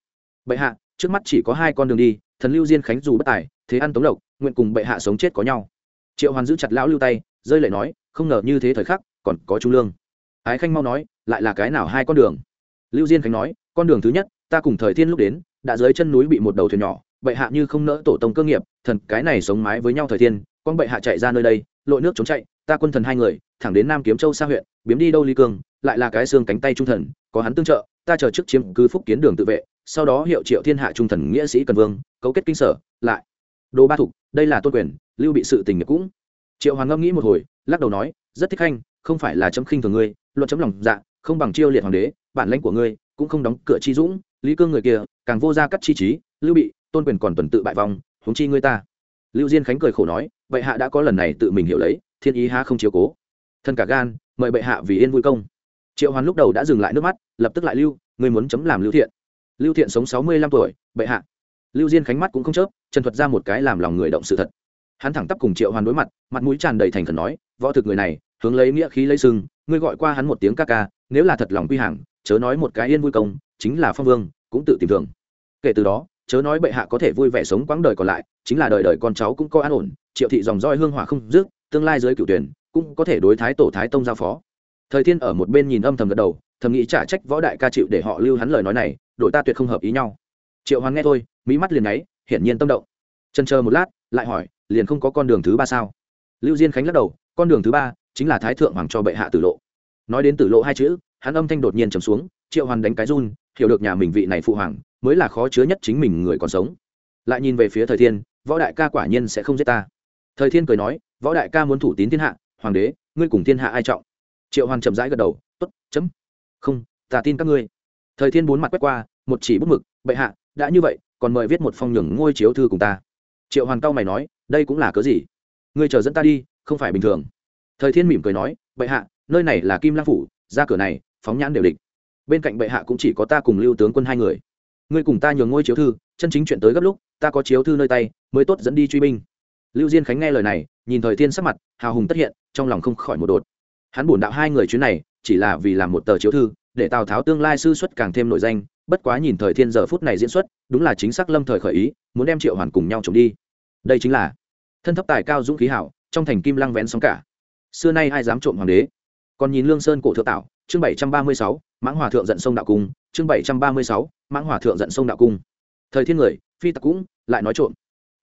Bệ hạ trước mắt chỉ có hai con đường đi, thần lưu diên khánh dù bất tài, thế ăn tống lộc, nguyện cùng bệ hạ sống chết có nhau. Triệu hoàn giữ chặt lão lưu tay, rơi lệ nói, không ngờ như thế thời khắc, còn có trung lương. Ái khanh mau nói, lại là cái nào hai con đường? Lưu diên khánh nói, con đường thứ nhất, ta cùng thời thiên lúc đến, đã dưới chân núi bị một đầu thuyền nhỏ, bệ hạ như không nỡ tổ tông cơ nghiệp, thần cái này sống mái với nhau thời thiên, con bệ hạ chạy ra nơi đây, lội nước trốn chạy, ta quân thần hai người, thẳng đến nam kiếm châu xa huyện, biếm đi đâu ly cương, lại là cái xương cánh tay trung thần, có hắn tương trợ, ta chờ trước chiếm cứ phúc kiến đường tự vệ sau đó hiệu triệu thiên hạ trung thần nghĩa sĩ cần vương, cấu kết kinh sở, lại. Đồ ba thục, đây là tôn quyền, lưu bị sự tình nghiệp cũng. Triệu hoàng ngâm nghĩ một hồi, lắc đầu nói, rất thích khanh không phải là chấm khinh thường ngươi, luận chấm lòng dạ không bằng chiêu liệt hoàng đế, bản lãnh của ngươi cũng không đóng cửa chi dũng, lý cương người kia, càng vô ra cắt chi trí, lưu bị, tôn quyền còn tuần tự bại vong, huống chi ngươi ta. Lưu diên khánh cười khổ nói vậy hạ đã có lần này tự mình hiểu lấy, thiên ý há không chiếu cố. Thân cả gan, mời bệ hạ vì yên vui công. Triệu hoàn lúc đầu đã dừng lại nước mắt, lập tức lại lưu người muốn chấm làm lưu thiện lưu thiện sống sáu mươi lăm tuổi, bệ hạ. Lưu diên khánh mắt cũng không chớp, trần thuật ra một cái làm lòng người động sự thật. Hắn thẳng tắp cùng triệu hoàn đối mặt mặt mũi tràn đầy thành thần nói, võ thực người này, hướng lấy nghĩa khí lấy sưng ngươi gọi qua hắn một tiếng ca ca, nếu là thật lòng quy hàng, chớ nói một cái yên vui công, chính là phong vương, cũng tự tìm thường kể từ đó, chớ nói bệ hạ có thể vui vẻ sống quãng đời còn lại, chính là đời đời con cháu cũng có an ổn, triệu thị dòng roi hương hỏa không dứt, tương lai dưới cựu tuyển, cũng có thể đối thái tổ thái tông giao phó. Thời thiên ở một bên nhìn âm thầm gật đầu, thầm nghĩ trả trách võ đại ca chịu để họ lưu hắn lời nói này đội ta tuyệt không hợp ý nhau. Triệu hoàn nghe thôi mỹ mắt liền ấy hiển nhiên tâm động. Chân chờ một lát, lại hỏi, liền không có con đường thứ ba sao? Lưu diên khánh lắc đầu, con đường thứ ba chính là thái thượng hoàng cho bệ hạ tử lộ. Nói đến tử lộ hai chữ, hắn âm thanh đột nhiên trầm xuống, triệu hoàn đánh cái run, hiểu được nhà mình vị này phụ hoàng, mới là khó chứa nhất chính mình người còn sống. Lại nhìn về phía thời thiên, võ đại ca quả nhiên sẽ không giết ta. Thời thiên cười nói, võ đại ca muốn thủ tín thiên hạ, hoàng đế, ngươi cùng thiên hạ ai trọng? Triệu hoàn chậm rãi gật đầu t ố t chấm. Không, ta tin các ngươi thời thiên bốn mặt quét qua, một chỉ bút mực, bệ hạ, đã như vậy, còn mời viết một phong nhường ngôi chiếu thư cùng ta. Triệu hoàn cao mày nói, đây cũng là cớ gì? Ngươi chờ dẫn ta đi, không phải bình thường. Thời thiên mỉm cười nói, bệ hạ, nơi này là kim lang phủ, ra cửa này, phóng nhãn đều địch. Bên cạnh bệ hạ cũng chỉ có ta cùng lưu tướng quân hai người. Ngươi cùng ta nhường ngôi chiếu thư, chân chính chuyện tới gấp lúc, ta có chiếu thư nơi tay, mới tốt dẫn đi truy binh. Lưu diên khánh nghe lời này, nhìn thời thiên sắc mặt, hào hùng tất hiện, trong lòng không khỏi một đột. Hắn bổn đạo hai người chuyến này, chỉ là vì làm một tờ chiếu thư để tào tháo tương lai sư xuất càng thêm nội danh, bất quá nhìn thời thiên giờ phút này diễn xuất, đúng là chính xác lâm thời khởi ý, muốn đem triệu hoàn cùng nhau trộm đi. Đây chính là thân thấp tài cao dũng khí hảo, trong thành kim lăng vén sóng cả. Xưa nay ai dám trộm hoàng đế? Còn nhìn lương sơn cổ thượng tạo, chương bảy trăm ba mươi sáu, mãng hòa thượng giận sông đạo cung, chương bảy trăm ba mươi sáu, mãng hòa thượng giận sông đạo cung. Thời thiên người, phi tặc cũng lại nói trộm.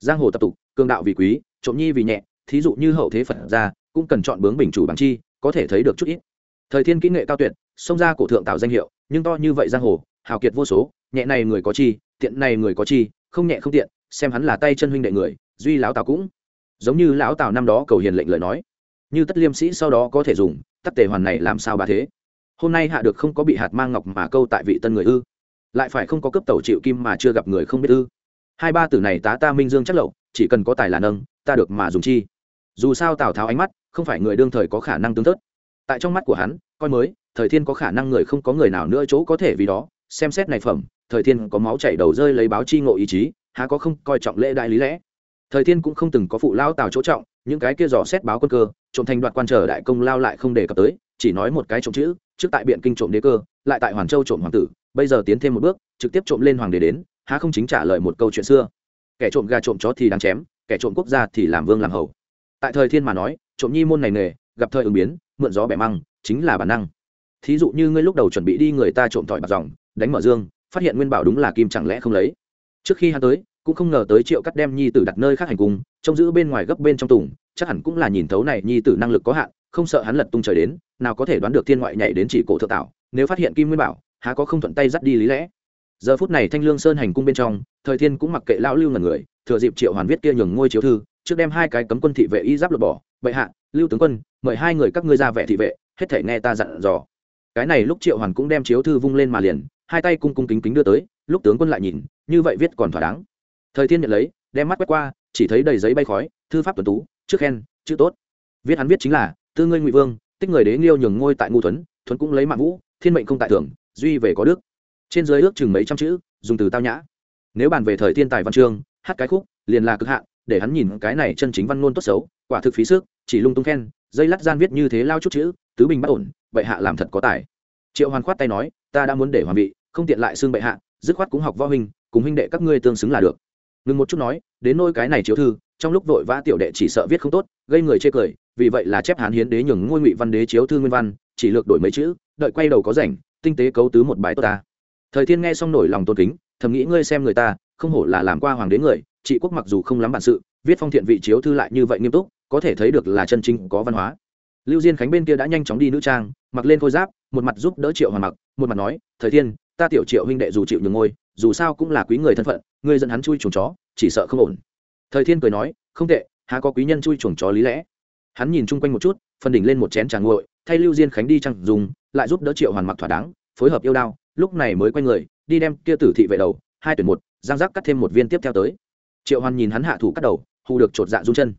Giang hồ tập tục, cường đạo vì quý, trộm nhi vì nhẹ, thí dụ như hậu thế phật ra, cũng cần chọn bướng bình chủ bằng chi, có thể thấy được chút ít thời thiên kỹ nghệ cao tuyệt xông ra cổ thượng tạo danh hiệu, nhưng to như vậy giang hồ, hào kiệt vô số, nhẹ này người có chi, tiện này người có chi, không nhẹ không tiện, xem hắn là tay chân huynh đệ người, duy lão tào cũng. Giống như lão tào năm đó cầu hiền lệnh lời nói, như tất liêm sĩ sau đó có thể dùng, tắc tề hoàn này làm sao bà thế? Hôm nay hạ được không có bị hạt mang ngọc mà câu tại vị tân người ư? Lại phải không có cấp tàu chịu kim mà chưa gặp người không biết ư? Hai ba tử này tá ta minh dương chắc lậu, chỉ cần có tài là nâng, ta được mà dùng chi. Dù sao tào tháo ánh mắt, không phải người đương thời có khả năng tương thớt tại trong mắt của hắn, coi mới, thời thiên có khả năng người không có người nào nữa chỗ có thể vì đó, xem xét này phẩm, thời thiên có máu chảy đầu rơi lấy báo chi ngộ ý chí, há có không coi trọng lễ đại lý lẽ. Thời thiên cũng không từng có phụ lao tào chỗ trọng, những cái kia dò xét báo quân cơ, trộm thành đoạt quan trở đại công lao lại không đề cập tới, chỉ nói một cái trộm chữ, trước tại biện kinh trộm đế cơ, lại tại hoàn châu trộm hoàng tử, bây giờ tiến thêm một bước, trực tiếp trộm lên hoàng đế đến, há không chính trả lời một câu chuyện xưa. Kẻ trộm gà trộm chó thì đáng chém, kẻ trộm quốc gia thì làm vương làm hầu. Tại thời thiên mà nói, trộm nhi môn này nghề gặp thời ứng biến, mượn gió bẻ măng, chính là bản năng. Thí dụ như ngươi lúc đầu chuẩn bị đi người ta trộm tỏi bạc dòng, đánh mở dương, phát hiện nguyên bảo đúng là kim chẳng lẽ không lấy. Trước khi hắn tới, cũng không ngờ tới triệu cắt đem nhi tử đặt nơi khác hành cung, trông giữ bên ngoài gấp bên trong tùng, chắc hẳn cũng là nhìn thấu này nhi tử năng lực có hạn, không sợ hắn lật tung trời đến, nào có thể đoán được thiên ngoại nhảy đến chỉ cổ thượng tạo, nếu phát hiện kim nguyên bảo, há có không thuận tay dắt đi lý lẽ. Giờ phút này thanh lương sơn hành cung bên trong, thời thiên cũng mặc kệ lão lưu ngần người, thừa dịp triệu hoàn viết kia nhường ngôi chiếu thư, trước đem hai cái cấm quân thị vệ y giáp lột bỏ, bệ hạ lưu tướng quân, mời hai người các ngươi ra vẻ thị vệ, hết thể nghe ta dặn dò. Cái này lúc triệu hoàn cũng đem chiếu thư vung lên mà liền, hai tay cung cung kính kính đưa tới, lúc tướng quân lại nhìn, như vậy viết còn thỏa đáng. Thời thiên nhận lấy, đem mắt quét qua, chỉ thấy đầy giấy bay khói, thư pháp tuần tú, trước khen, chữ tốt. Viết hắn viết chính là, tư ngươi ngụy vương, tích người đế nghiêu nhường ngôi tại ngu tuấn thuấn cũng lấy mạng vũ, thiên mệnh không tại thưởng, duy về có đức. Trên dưới ước chừng mấy trăm chữ, dùng từ tao nhã. Nếu bàn về thời thiên tài văn chương, hát cái khúc, liền là cực hạn, để hắn nhìn cái này chân chính văn ngôn tốt xấu, quả thực phí sức chỉ lung tung khen, dây lắt gian viết như thế lao chút chữ, tứ bình bất ổn, bệ hạ làm thật có tài. Triệu hoàn khoát tay nói, ta đã muốn để hoàng vị, không tiện lại xương bệ hạ, dứt khoát cũng học võ huynh, cùng huynh đệ các ngươi tương xứng là được. Ngừng một chút nói, đến nôi cái này chiếu thư, trong lúc vội vã tiểu đệ chỉ sợ viết không tốt, gây người chê cười, vì vậy là chép hán hiến đế nhường ngôi ngụy văn đế chiếu thư nguyên văn, chỉ lược đổi mấy chữ, đợi quay đầu có rảnh, tinh tế cấu tứ một bài tốt ta. Thời thiên nghe xong nổi lòng tôn kính, thầm nghĩ ngươi xem người ta, không hổ là làm qua hoàng đế người, trị quốc mặc dù không lắm bản sự, viết phong thiện vị chiếu thư lại như vậy nghiêm túc có thể thấy được là chân chính có văn hóa. Lưu diên khánh bên kia đã nhanh chóng đi nữ trang, mặc lên khôi giáp, một mặt giúp đỡ triệu hoàn mặc, một mặt nói, thời thiên, ta tiểu triệu huynh đệ dù chịu nhường ngôi, dù sao cũng là quý người thân phận, ngươi dẫn hắn chui chuồng chó, chỉ sợ không ổn. Thời thiên cười nói, không tệ, há có quý nhân chui chuồng chó lý lẽ. Hắn nhìn chung quanh một chút, phân đỉnh lên một chén trà nguội, thay lưu diên khánh đi chăng dùng, lại giúp đỡ triệu hoàn mặc thỏa đáng, phối hợp yêu đao, lúc này mới quay người, đi đem kia tử thị vệ đầu, hai tuyển một giang giác cắt thêm một viên tiếp theo tới. Triệu hoàn nhìn hắn hạ thủ cắt đầu, hù được chột dạ run chân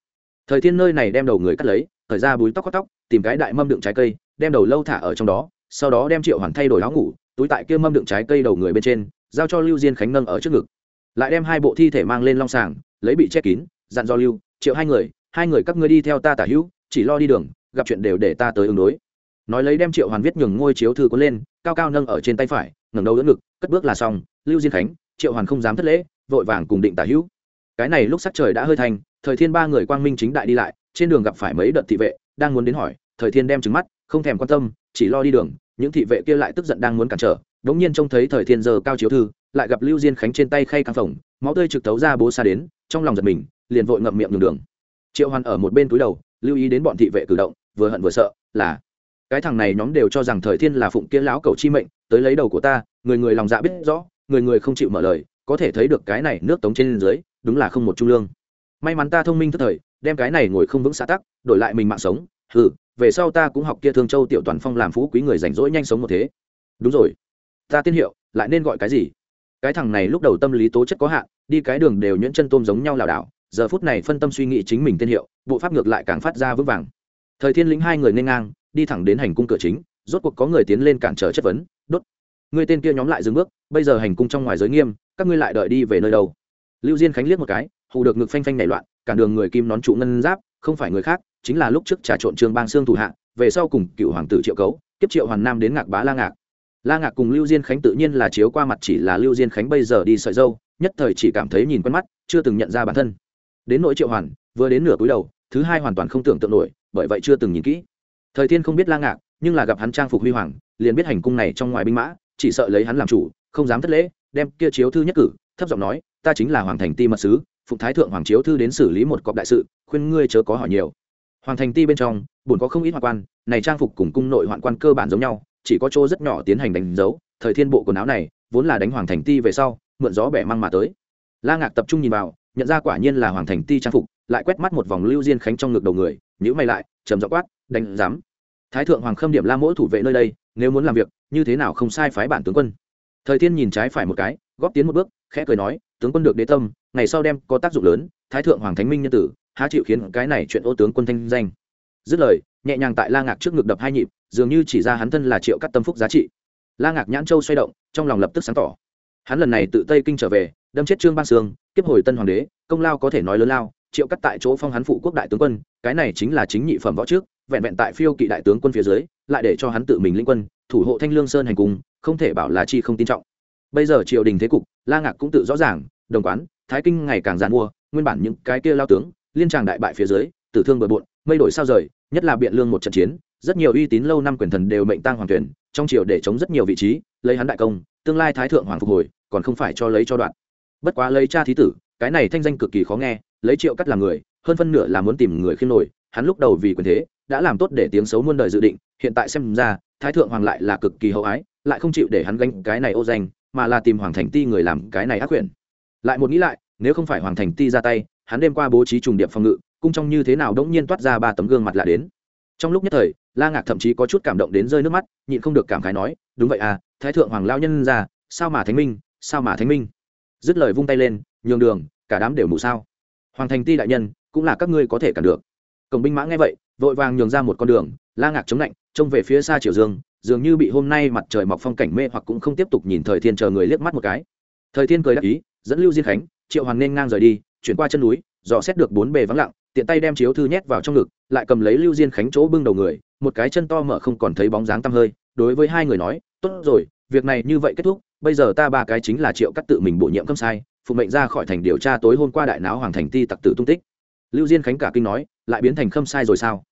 thời thiên nơi này đem đầu người cắt lấy, thời ra búi tóc cắt tóc, tìm cái đại mâm đựng trái cây, đem đầu lâu thả ở trong đó, sau đó đem triệu hoàn thay đổi áo ngủ, túi tại kia mâm đựng trái cây đầu người bên trên, giao cho lưu diên khánh nâng ở trước ngực. Lại đem hai bộ thi thể mang lên long sàng, lấy bị che kín, dặn do lưu, triệu hai người hai người các ngươi đi theo ta tả hữu, chỉ lo đi đường, gặp chuyện đều để ta tới ứng đối. Nói lấy đem triệu hoàn viết nhường ngôi chiếu thư có lên, cao cao nâng ở trên tay phải, ngẩng đầu đỡ ngực, cất bước là xong. Lưu diên khánh, triệu hoàn không dám thất lễ, vội vàng cùng định tả hữu. Cái này lúc sắc trời đã hơi thành thời thiên ba người quang minh chính đại đi lại, trên đường gặp phải mấy đợt thị vệ, đang muốn đến hỏi, thời thiên đem trứng mắt, không thèm quan tâm, chỉ lo đi đường, những thị vệ kia lại tức giận đang muốn cản trở, đống nhiên trông thấy thời thiên giờ cao chiếu thư, lại gặp lưu diên khánh trên tay khay căng phồng, máu tươi trực tấu ra bố xa đến, trong lòng giật mình, liền vội ngậm miệng đường đường. Triệu hoàn ở một bên túi đầu, lưu ý đến bọn thị vệ cử động, vừa hận vừa sợ, là, cái thằng này nhóm đều cho rằng thời thiên là phụng kia lão cầu chi mệnh, tới lấy đầu của ta, người người lòng dạ biết rõ, người người không chịu mở lời, có thể thấy được cái này nước tống trên dưới, đúng là không một trung lương may mắn ta thông minh thức thời, đem cái này ngồi không vững xã tắc, đổi lại mình mạng sống. Ừ về sau ta cũng học kia thương châu tiểu toàn phong làm phú quý người rảnh rỗi nhanh sống một thế. Đúng rồi. Ta tiên hiệu, lại nên gọi cái gì? Cái thằng này lúc đầu tâm lý tố chất có hạn, đi cái đường đều nhuyễn chân tôm giống nhau lảo đảo. Giờ phút này phân tâm suy nghĩ chính mình tiên hiệu, bộ pháp ngược lại càng phát ra vững vàng. Thời thiên lĩnh hai người nên ngang, đi thẳng đến hành cung cửa chính, rốt cuộc có người tiến lên cản trở chất vấn, đốt, người tên kia nhóm lại dừng bước, bây giờ hành cung trong ngoài giới nghiêm, các ngươi lại đợi đi về nơi đâu? Lưu diên khánh liếc một cái hù được ngực phanh phanh nảy loạn cản đường người kim nón trụ ngân giáp, không phải người khác, chính là lúc trước trà trộn trương bang xương thủ hạ, về sau cùng cựu hoàng tử triệu cấu tiếp triệu hoàn nam đến ngạc bá la ngạc. La ngạc cùng lưu diên khánh tự nhiên là chiếu qua mặt chỉ là lưu diên khánh bây giờ đi sợi dâu, nhất thời chỉ cảm thấy nhìn quen mắt, chưa từng nhận ra bản thân. Đến nỗi triệu hoàn, vừa đến nửa cúi đầu, thứ hai hoàn toàn không tưởng tượng nổi, bởi vậy chưa từng nhìn kỹ. Thời thiên không biết la ngạc, nhưng là gặp hắn trang phục huy hoàng, liền biết hành cung này trong ngoài binh mã, chỉ sợ lấy hắn làm chủ, không dám thất lễ, đem kia chiếu thư nhất cử, thấp giọng nói, ta chính là hoàng thành ti mật sứ phụng thái thượng hoàng chiếu thư đến xử lý một cọc đại sự, khuyên ngươi chớ có hỏi nhiều. Hoàng thành ti bên trong bổn có không ít hoạn quan, này trang phục cùng cung nội hoạn quan cơ bản giống nhau, chỉ có chỗ rất nhỏ tiến hành đánh dấu. Thời thiên bộ quần áo này, vốn là đánh hoàng thành ti về sau, mượn gió bẻ mang mà tới. La ngạc tập trung nhìn vào, nhận ra quả nhiên là hoàng thành ti trang phục, lại quét mắt một vòng lưu diên khánh trong ngực đầu người nhữ mày lại, trầm dọ quát, đánh giám. Thái thượng hoàng khâm điểm la mỗi thủ vệ nơi đây, nếu muốn làm việc, như thế nào không sai phái bản tướng quân. Thời thiên nhìn trái phải một cái, góp tiến một bước khẽ cười nói, tướng quân được đế tâm, ngày sau đem có tác dụng lớn, thái thượng hoàng thánh minh nhân tử, há chịu khiến cái này chuyện ô tướng quân thanh danh. Dứt lời, nhẹ nhàng tại la ngạc trước ngực đập hai nhịp, dường như chỉ ra hắn thân là triệu cắt tâm phúc giá trị. La ngạc nhãn châu xoay động, trong lòng lập tức sáng tỏ. Hắn lần này tự tây kinh trở về, đâm chết trương ban sương, kiếp hồi tân hoàng đế, công lao có thể nói lớn lao, triệu cắt tại chỗ phong hắn phụ quốc đại tướng quân, cái này chính là chính nhị phẩm võ trước, vẹn vẹn tại phiêu kỵ đại tướng quân phía dưới, lại để cho hắn tự mình linh quân, thủ hộ thanh lương sơn hành cung không thể bảo là chi không tin trọng. Bây giờ triều đình thế cục la ngạc cũng tự rõ ràng, đồng quán, thái kinh ngày càng giàn mua, nguyên bản những cái kia lao tướng, liên tràng đại bại phía dưới, tử thương bừa bộn, mây đổi sao rời, nhất là biện lương một trận chiến, rất nhiều uy tín lâu năm quyền thần đều mệnh tăng hoàng tuyển, trong triều để chống rất nhiều vị trí, lấy hắn đại công, tương lai thái thượng hoàng phục hồi, còn không phải cho lấy cho đoạn. Bất quá lấy cha thí tử, cái này thanh danh cực kỳ khó nghe, lấy triệu cắt làm người, hơn phân nửa là muốn tìm người khiêm nổi, hắn lúc đầu vì quyền thế, đã làm tốt để tiếng xấu muôn đời dự định, hiện tại xem ra, thái thượng hoàng lại là cực kỳ hậu ái, lại không chịu để hắn gánh cái này ô danh mà là tìm hoàng thành ti người làm cái này ác quyển. Lại một nghĩ lại, nếu không phải hoàng thành ti ra tay, hắn đêm qua bố trí trùng điệp phòng ngự, cung trong như thế nào đống nhiên toát ra ba tấm gương mặt lạ đến. Trong lúc nhất thời, la ngạc thậm chí có chút cảm động đến rơi nước mắt, nhịn không được cảm khái nói, đúng vậy à thái thượng hoàng lao nhân ra, sao mà thánh minh, sao mà thánh minh? Dứt lời vung tay lên, nhường đường, cả đám đều mù sao. Hoàng thành ti đại nhân, cũng là các ngươi có thể cản được. Cổng binh mã nghe vậy, vội vàng nhường ra một con đường la ngạc chống lạnh, trông về phía xa triều dương, dường như bị hôm nay mặt trời mọc phong cảnh mê hoặc cũng không tiếp tục nhìn thời thiên chờ người liếc mắt một cái. Thời thiên cười đáp ý, dẫn lưu diên khánh, triệu hoàng nên ngang rời đi, chuyển qua chân núi, dò xét được bốn bề vắng lặng, tiện tay đem chiếu thư nhét vào trong ngực, lại cầm lấy lưu diên khánh chỗ bưng đầu người, một cái chân to mở không còn thấy bóng dáng tăm hơi, đối với hai người nói, tốt rồi, việc này như vậy kết thúc, bây giờ ta ba cái chính là triệu cắt tự mình bổ nhiệm cấm sai, phụ mệnh ra khỏi thành điều tra tối hôm qua đại náo hoàng thành ti tặc tử tung tích. Lưu diên khánh cả kinh nói, lại biến thành khâm sai rồi sao?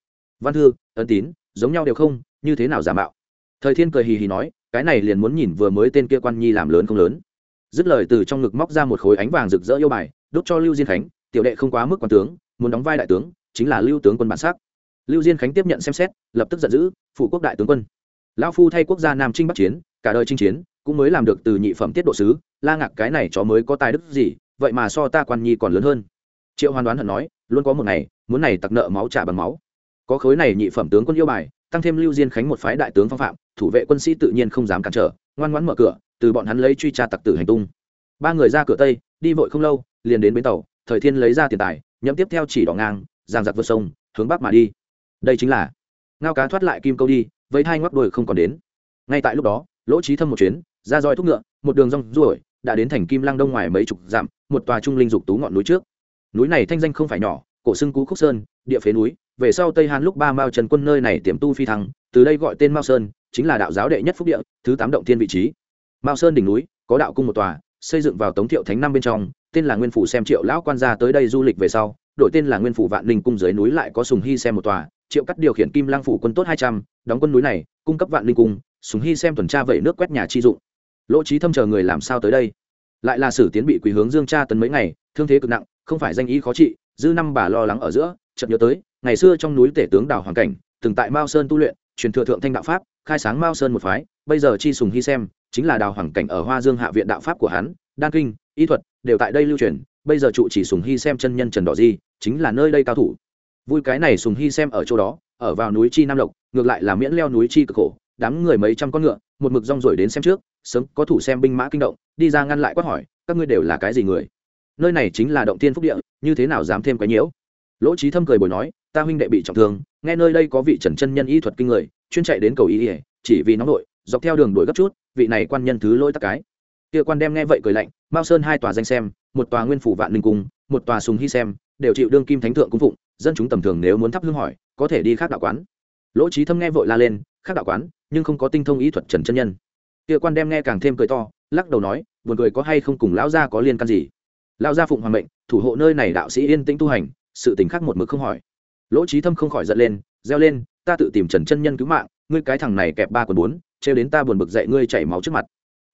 Văn thư, ấn tín, giống nhau đều không, như thế nào giả mạo? Thời thiên cười hì hì nói, cái này liền muốn nhìn vừa mới tên kia quan nhi làm lớn không lớn. Dứt lời từ trong ngực móc ra một khối ánh vàng rực rỡ yêu bài, đốt cho lưu diên khánh, tiểu đệ không quá mức quan tướng, muốn đóng vai đại tướng, chính là lưu tướng quân bản sắc. Lưu diên khánh tiếp nhận xem xét, lập tức giận dữ, phụ quốc đại tướng quân. Lão phu thay quốc gia nam trinh bắc chiến, cả đời chinh chiến, cũng mới làm được từ nhị phẩm tiết độ sứ, la ngạc cái này chó mới có tài đức gì, vậy mà so ta quan nhi còn lớn hơn. Triệu hoàn đoán hận nói, luôn có một ngày, muốn này tặc nợ máu trả bằng máu có khối này nhị phẩm tướng quân yêu bài, tăng thêm lưu diên khánh một phái đại tướng phong phạm, thủ vệ quân sĩ tự nhiên không dám cản trở, ngoan ngoãn mở cửa, từ bọn hắn lấy truy tra tặc tử hành tung. Ba người ra cửa tây, đi vội không lâu, liền đến bến tàu, thời thiên lấy ra tiền tài, nhậm tiếp theo chỉ đỏ ngang, giang giặc vượt sông, hướng bắc mà đi. Đây chính là ngao cá thoát lại kim câu đi với hai ngoắc đuôi không còn đến. Ngay tại lúc đó, lỗ trí thâm một chuyến, ra roi thúc ngựa, một đường rong ruổi, đã đến thành kim lăng đông ngoài mấy chục dặm, một tòa trung linh dục tú ngọn núi trước. Núi này thanh danh không phải nhỏ, cổ xưng cú khúc sơn, địa phế núi về sau tây hàn lúc ba mao trần quân nơi này tiềm tu phi thăng, từ đây gọi tên mao sơn, chính là đạo giáo đệ nhất phúc địa, thứ tám động thiên vị trí. Mao sơn đỉnh núi, có đạo cung một tòa, xây dựng vào tống thiệu thánh năm bên trong, tên là nguyên phủ xem triệu lão quan gia tới đây du lịch về sau, đổi tên là nguyên phủ vạn linh cung dưới núi lại có sùng hy xem một tòa, triệu cắt điều khiển kim lang phủ quân tốt hai trăm, đóng quân núi này, cung cấp vạn linh cung, sùng hy xem tuần tra vẩy nước quét nhà chi dụng. Lỗ trí thâm chờ người làm sao tới đây? Lại là sử tiến bị quỳ hướng dương tra tấn mấy ngày, thương thế cực nặng, không phải danh ý khó trị, dư năm bà lo lắng ở giữa chợt nhớ tới, ngày xưa trong núi tể tướng đào hoàng cảnh, từng tại mao sơn tu luyện, truyền thừa thượng thanh đạo pháp, khai sáng mao sơn một phái, bây giờ chi sùng hy xem, chính là đào hoàng cảnh ở hoa dương hạ viện đạo pháp của hắn, đan kinh, y thuật, đều tại đây lưu truyền, bây giờ trụ chỉ sùng hy xem chân nhân trần đỏ di, chính là nơi đây cao thủ. Vui cái này sùng hy xem ở chỗ đó, ở vào núi chi nam lộc, ngược lại là miễn leo núi chi cực khổ, đám người mấy trăm con ngựa, một mực rong rồi đến xem trước, sớm có thủ xem binh mã kinh động, đi ra ngăn lại quát hỏi, các ngươi đều là cái gì người? Nơi này chính là động tiên phúc địa, như thế nào dám thêm cái nhiễu? Lỗ trí thâm cười bồi nói, ta huynh đệ bị trọng thương, nghe nơi đây có vị trần chân nhân y thuật kinh người, chuyên chạy đến cầu y ỉa chỉ vì nóng nội, dọc theo đường đuổi gấp chút, vị này quan nhân thứ lỗi tắc cái. Kia quan đem nghe vậy cười lạnh, mao sơn hai tòa danh xem, một tòa nguyên phủ vạn linh cung, một tòa sùng hy xem, đều chịu đương kim thánh thượng cung phụng, dân chúng tầm thường nếu muốn thắp hương hỏi, có thể đi khác đạo quán. Lỗ trí thâm nghe vội la lên, khác đạo quán, nhưng không có tinh thông ý thuật trần chân nhân. Kia quan đem nghe càng thêm cười to, lắc đầu nói, buồn cười có hay không cùng lão gia có liên can gì? Lão gia phụng hoàng mệnh, thủ hộ nơi này đạo sĩ yên tĩnh tu hành sự tình khác một mực không hỏi. Lỗ trí thâm không khỏi giận lên reo lên ta tự tìm trần chân nhân cứu mạng ngươi cái thằng này kẹp ba quần bốn trêu đến ta buồn bực dậy ngươi chảy máu trước mặt.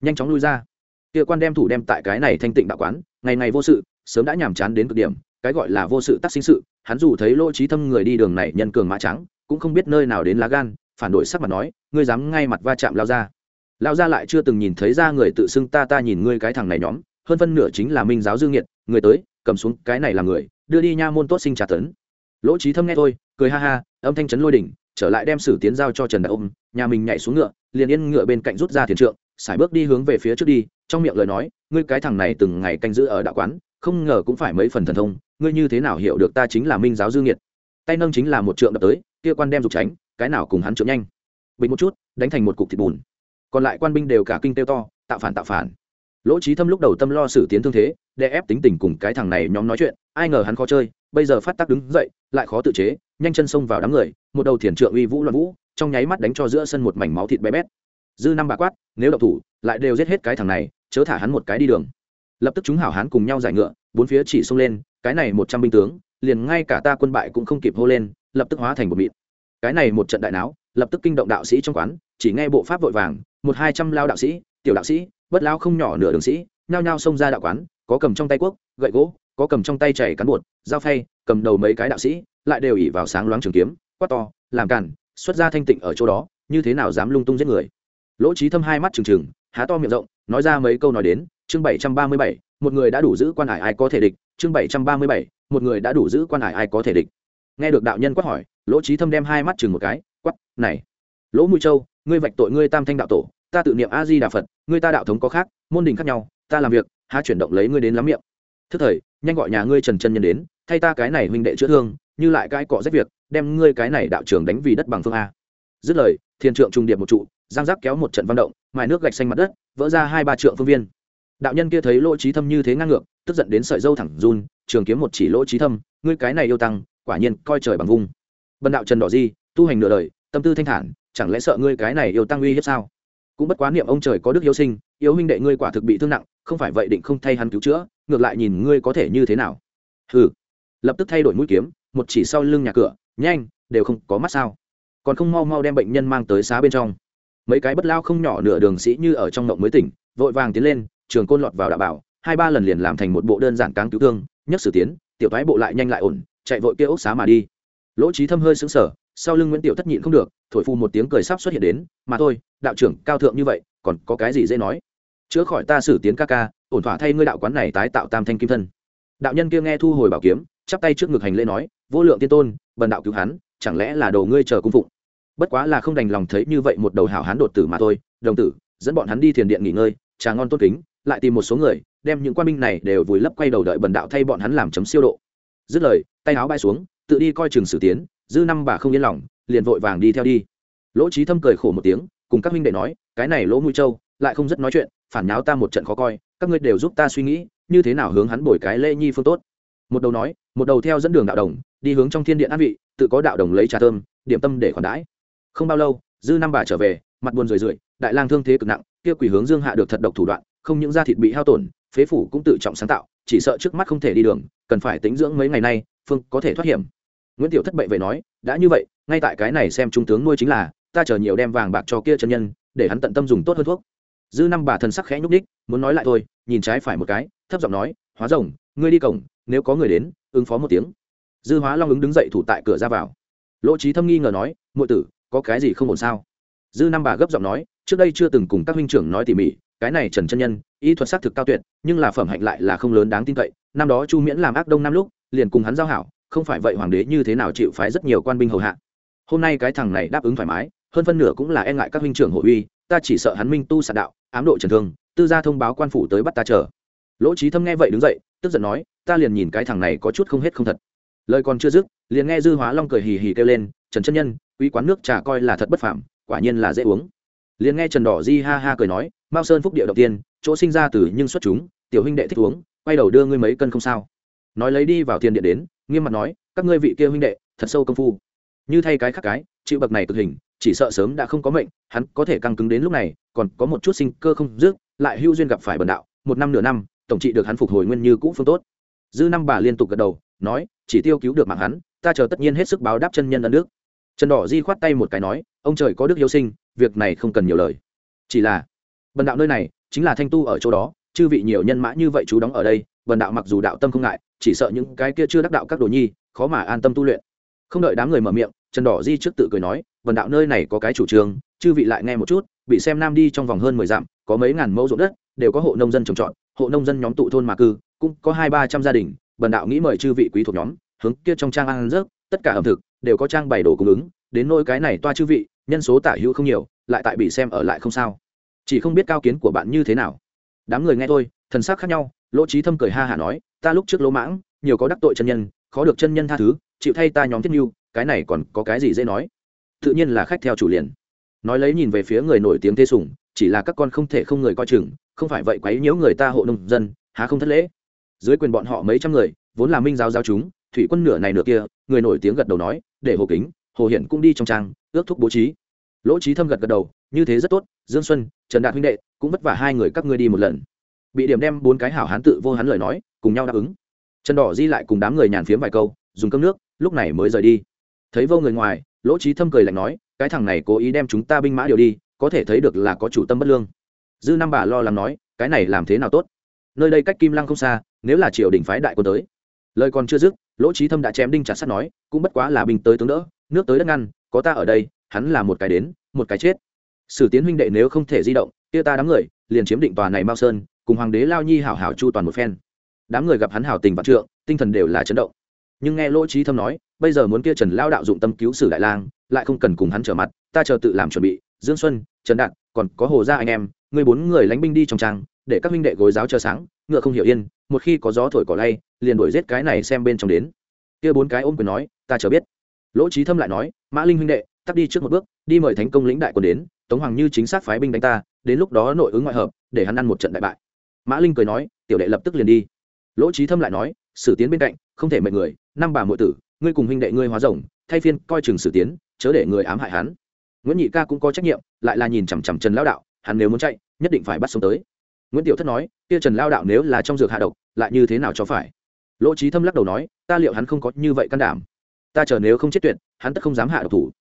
Nhanh chóng lui ra. Kia quan đem thủ đem tại cái này thanh tịnh đạo quán ngày ngày vô sự sớm đã nhàm chán đến cực điểm cái gọi là vô sự tác sinh sự hắn dù thấy lỗ trí thâm người đi đường này nhân cường mã trắng cũng không biết nơi nào đến lá gan phản đổi sắc mặt nói ngươi dám ngay mặt va chạm lao ra. Lao ra lại chưa từng nhìn thấy ra người tự xưng ta ta nhìn ngươi cái thằng này nhóm hơn phân nửa chính là minh giáo dương nghiệt, người tới cầm xuống cái này là người đưa đi nha môn tốt sinh trà tấn. Lỗ trí thâm nghe thôi, cười ha ha, âm thanh chấn lôi đỉnh, trở lại đem sử tiến giao cho trần đại ôm, nhà mình nhảy xuống ngựa, liền yên ngựa bên cạnh rút ra thiền trượng sải bước đi hướng về phía trước đi, trong miệng lời nói, ngươi cái thằng này từng ngày canh giữ ở đạo quán, không ngờ cũng phải mấy phần thần thông, ngươi như thế nào hiểu được ta chính là minh giáo dư nghiệt? Tay nâng chính là một trượng đập tới, kia quan đem dục tránh, cái nào cùng hắn trượng nhanh. Bình một chút, đánh thành một cục thịt bùn. Còn lại quan binh đều cả kinh tiêu to, tạo phản tạo phản lỗ trí thâm lúc đầu tâm lo xử tiến thương thế, đè ép tính tình cùng cái thằng này nhóm nói chuyện, ai ngờ hắn khó chơi, bây giờ phát tác đứng dậy, lại khó tự chế, nhanh chân xông vào đám người, một đầu thiền trượng uy vũ loạn vũ, trong nháy mắt đánh cho giữa sân một mảnh máu thịt bé bét. Dư năm bà quát, nếu độc thủ, lại đều giết hết cái thằng này, chớ thả hắn một cái đi đường. Lập tức chúng hảo hán cùng nhau giải ngựa, bốn phía chỉ xông lên, cái này một trăm binh tướng, liền ngay cả ta quân bại cũng không kịp hô lên, lập tức hóa thành một mịn. Cái này một trận đại náo, lập tức kinh động đạo sĩ trong quán, chỉ nghe bộ pháp vội vàng, một hai trăm lao đạo sĩ tiểu đạo sĩ, bất lao không nhỏ nửa đường sĩ, nhao nhao xông ra đạo quán, có cầm trong tay quốc, gậy gỗ, có cầm trong tay chảy cán bột, dao phay, cầm đầu mấy cái đạo sĩ, lại đều ỉ vào sáng loáng trường kiếm, quát to, làm cản, xuất ra thanh tịnh ở chỗ đó, như thế nào dám lung tung giết người. Lỗ trí thâm hai mắt trừng trừng, há to miệng rộng, nói ra mấy câu nói đến, chương bảy trăm ba mươi bảy, một người đã đủ giữ quan hải ai có thể địch, chương bảy trăm ba mươi bảy, một người đã đủ giữ quan hải ai có thể địch. Nghe được đạo nhân quát hỏi, lỗ trí thâm đem hai mắt chừng một cái quắp này, lỗ mũi châu, ngươi vạch tội ngươi tam thanh đạo tổ ta tự niệm a di đà phật, ngươi ta đạo thống có khác, môn đình khác nhau, ta làm việc, há chuyển động lấy ngươi đến lắm miệng. Thức thời, nhanh gọi nhà ngươi trần chân nhân đến, thay ta cái này huynh đệ chữa thương, như lại cái cọ rách việc, đem ngươi cái này đạo trưởng đánh vì đất bằng phương a. Dứt lời thiên trượng trùng điệp một trụ, giang giác kéo một trận văn động, mài nước gạch xanh mặt đất, vỡ ra hai ba trượng phương viên. Đạo nhân kia thấy lỗ trí thâm như thế ngang ngược, tức giận đến sợi dâu thẳng run, trường kiếm một chỉ lỗ trí thâm, ngươi cái này yêu tăng, quả nhiên coi trời bằng vung. Bần đạo trần đỏ di, tu hành nửa đời, tâm tư thanh thản, chẳng lẽ sợ ngươi cái này yêu tăng uy hiếp sao? Cũng bất quá niệm ông trời có đức yêu sinh, yêu huynh đệ ngươi quả thực bị thương nặng, không phải vậy định không thay hắn cứu chữa, ngược lại nhìn ngươi có thể như thế nào. Hừ. Lập tức thay đổi mũi kiếm, một chỉ sau lưng nhà cửa, nhanh, đều không có mắt sao. Còn không mau mau đem bệnh nhân mang tới xá bên trong. Mấy cái bất lao không nhỏ nửa đường sĩ như ở trong mộng mới tỉnh, vội vàng tiến lên, trường côn lọt vào đạo bảo, hai ba lần liền làm thành một bộ đơn giản cáng cứu thương nhất sử tiến, tiểu thoái bộ lại nhanh lại ổn, chạy vội kia ốc xá mà đi. Lỗ trí thâm hơi xứng sở sau lưng nguyễn tiểu thất nhịn không được thổi phu một tiếng cười sắp xuất hiện đến mà thôi đạo trưởng cao thượng như vậy còn có cái gì dễ nói chữa khỏi ta xử tiến ca ca ổn thỏa thay ngươi đạo quán này tái tạo tam thanh kim thân đạo nhân kia nghe thu hồi bảo kiếm chắp tay trước ngực hành lễ nói vô lượng tiên tôn bần đạo cứu hắn chẳng lẽ là đồ ngươi chờ cung phụng bất quá là không đành lòng thấy như vậy một đầu hảo hán đột tử mà thôi đồng tử dẫn bọn hắn đi thiền điện nghỉ ngơi trà ngon tốt kính lại tìm một số người đem những quan binh này đều vùi lấp quay đầu đợi bần đạo thay bọn hắn làm chấm siêu độ dứt lời tay áo bay xuống tự đi coi chừng sử tiến dư năm bà không yên lòng, liền vội vàng đi theo đi. Lỗ trí thâm cười khổ một tiếng, cùng các huynh đệ nói, cái này lỗ mũi châu, lại không rất nói chuyện, phản nháo ta một trận khó coi, các ngươi đều giúp ta suy nghĩ, như thế nào hướng hắn bồi cái lễ nhi phương tốt. Một đầu nói, một đầu theo dẫn đường đạo đồng, đi hướng trong thiên điện an vị, tự có đạo đồng lấy trà thơm, điểm tâm để khoản đãi. Không bao lâu, dư năm bà trở về, mặt buồn rười rượi, đại lang thương thế cực nặng, kia quỷ hướng dương hạ được thật độc thủ đoạn, không những da thịt bị hao tổn, phế phủ cũng tự trọng sáng tạo, chỉ sợ trước mắt không thể đi đường, cần phải tính dưỡng mấy ngày nay, phương có thể thoát hiểm nguyễn tiểu thất bệ vệ nói, đã như vậy, ngay tại cái này xem trung tướng nuôi chính là, ta chờ nhiều đem vàng bạc cho kia chân nhân, để hắn tận tâm dùng tốt hơn thuốc. Dư năm bà thần sắc khẽ nhúc đích muốn nói lại thôi, nhìn trái phải một cái, thấp giọng nói, hóa rồng, ngươi đi cổng, nếu có người đến, ứng phó một tiếng. Dư hóa long ứng đứng dậy thủ tại cửa ra vào. Lỗ trí thâm nghi ngờ nói ngụy tử, có cái gì không ổn sao? Dư năm bà gấp giọng nói, trước đây chưa từng cùng các huynh trưởng nói tỉ mỉ, cái này trần chân nhân, y thuật xác thực cao tuyệt, nhưng là phẩm hạnh lại là không lớn đáng tin cậy, năm đó chu miễn làm ác đông năm lúc, liền cùng hắn giao hảo không phải vậy hoàng đế như thế nào chịu phái rất nhiều quan binh hầu hạ. Hôm nay cái thằng này đáp ứng thoải mái, hơn phân nửa cũng là e ngại các huynh trưởng hội uy, ta chỉ sợ hắn minh tu sạt đạo, ám độ trần thương, tư gia thông báo quan phủ tới bắt ta chờ. Lỗ trí thâm nghe vậy đứng dậy, tức giận nói, ta liền nhìn cái thằng này có chút không hết không thật. Lời còn chưa dứt, liền nghe dư hóa long cười hì hì kêu lên, trần chân nhân uy quán nước trà coi là thật bất phạm quả nhiên là dễ uống. Liền nghe trần đỏ di ha ha cười nói, mao sơn phúc địa đầu tiên, chỗ sinh ra từ nhưng xuất chúng, tiểu huynh đệ thích uống, quay đầu đưa ngươi mấy cân không sao. Nói lấy đi vào tiền điện đến nghiêm mặt nói, các ngươi vị kia huynh đệ, thật sâu công phu. Như thay cái khác cái, chịu bậc này cực hình, chỉ sợ sớm đã không có mệnh, hắn có thể căng cứng đến lúc này, còn có một chút sinh cơ không dứt, lại hưu duyên gặp phải bần đạo, một năm nửa năm, tổng trị được hắn phục hồi nguyên như cũ phương tốt. Dư năm bà liên tục gật đầu, nói, chỉ tiêu cứu được mạng hắn, ta chờ tất nhiên hết sức báo đáp chân nhân ân đức. Trần đỏ di khoát tay một cái nói, ông trời có đức yêu sinh, việc này không cần nhiều lời. Chỉ là, bần đạo nơi này, chính là thanh tu ở chỗ đó, chư vị nhiều nhân mã như vậy chú đóng ở đây, bần đạo mặc dù đạo tâm không ngại chỉ sợ những cái kia chưa đắc đạo các đồ nhi, khó mà an tâm tu luyện. Không đợi đám người mở miệng, trần đỏ di trước tự cười nói vần đạo nơi này có cái chủ trương, chư vị lại nghe một chút, bị xem nam đi trong vòng hơn mười dặm, có mấy ngàn mẫu ruộng đất, đều có hộ nông dân trồng trọt, hộ nông dân nhóm tụ thôn mà cư, cũng có hai ba trăm gia đình vần đạo nghĩ mời chư vị quý thuộc nhóm, hướng kia trong trang ăn rớt, tất cả ẩm thực đều có trang bày đồ cung ứng, đến nỗi cái này toa chư vị, nhân số tả hữu không nhiều, lại tại bị xem ở lại không sao. Chỉ không biết cao kiến của bạn như thế nào. Đám người nghe thôi, thần sắc khác nhau, lỗ trí thâm cười ha hả nói ta lúc trước lỗ mãng, nhiều có đắc tội chân nhân, khó được chân nhân tha thứ, chịu thay ta nhóm thiết mưu cái này còn có cái gì dễ nói? Tự nhiên là khách theo chủ liền. Nói lấy nhìn về phía người nổi tiếng thế sủng, chỉ là các con không thể không người coi chừng, không phải vậy quấy nhiễu người ta hộ nông dân, há không thất lễ? Dưới quyền bọn họ mấy trăm người, vốn là minh giáo giáo chúng, thủy quân nửa này nửa kia, người nổi tiếng gật đầu nói, để hồ kính, hồ hiển cũng đi trong trang, ước thúc bố trí. Lỗ trí thâm gật gật đầu, như thế rất tốt, dương xuân, trần đạt huynh đệ, cũng vất vả hai người các ngươi đi một lần. Bị điểm đem bốn cái hảo hán tự vô hắn lời nói cùng nhau đáp ứng. Trần đỏ di lại cùng đám người nhàn phiếm vài câu, dùng cơm nước, lúc này mới rời đi. Thấy vô người ngoài, lỗ trí thâm cười lạnh nói, cái thằng này cố ý đem chúng ta binh mã điều đi, có thể thấy được là có chủ tâm bất lương. Dư năm bà lo lắng nói, cái này làm thế nào tốt? Nơi đây cách kim lăng không xa, nếu là triều đình phái đại quân tới. Lời còn chưa dứt, lỗ trí thâm đã chém đinh chặt sắt nói, cũng bất quá là binh tới tướng đỡ, nước tới đất ngăn, có ta ở đây, hắn là một cái đến, một cái chết. Sử tiến huynh đệ nếu không thể di động, kia ta đám người, liền chiếm định tòa này mao sơn, cùng hoàng đế lao nhi hảo hảo chu toàn một phen đám người gặp hắn hảo tình vạn trượng, tinh thần đều là chấn động. Nhưng nghe lỗ trí thâm nói, bây giờ muốn kia trần lao đạo dụng tâm cứu sử đại lang, lại không cần cùng hắn trở mặt, ta chờ tự làm chuẩn bị. Dương xuân, trần đạn còn có hồ gia anh em, người bốn người lánh binh đi trong trang, để các minh đệ gối giáo chờ sáng, ngựa không hiểu yên, một khi có gió thổi cỏ lay, liền đuổi giết cái này xem bên trong đến. Kia bốn cái ôm quyền nói, ta chờ biết. Lỗ trí thâm lại nói, mã linh huynh đệ, tắt đi trước một bước, đi mời thánh công lĩnh đại quân đến, tống hoàng như chính xác phái binh đánh ta, đến lúc đó nội ứng ngoại hợp, để hắn ăn một trận đại bại. Mã linh cười nói, tiểu đệ lập tức liền đi lỗ trí thâm lại nói, sử tiến bên cạnh, không thể mệnh người. Năm bà muội tử, ngươi cùng huynh đệ ngươi hóa rồng, thay phiên coi chừng sử tiến, chớ để người ám hại hắn. Nguyễn nhị ca cũng có trách nhiệm, lại là nhìn chằm chằm trần lao đạo, hắn nếu muốn chạy, nhất định phải bắt sống tới. Nguyễn tiểu thất nói, kia trần lao đạo nếu là trong dược hạ độc, lại như thế nào cho phải? Lỗ trí thâm lắc đầu nói, ta liệu hắn không có như vậy can đảm? Ta chờ nếu không chết tuyệt, hắn tất không dám hạ độc thủ.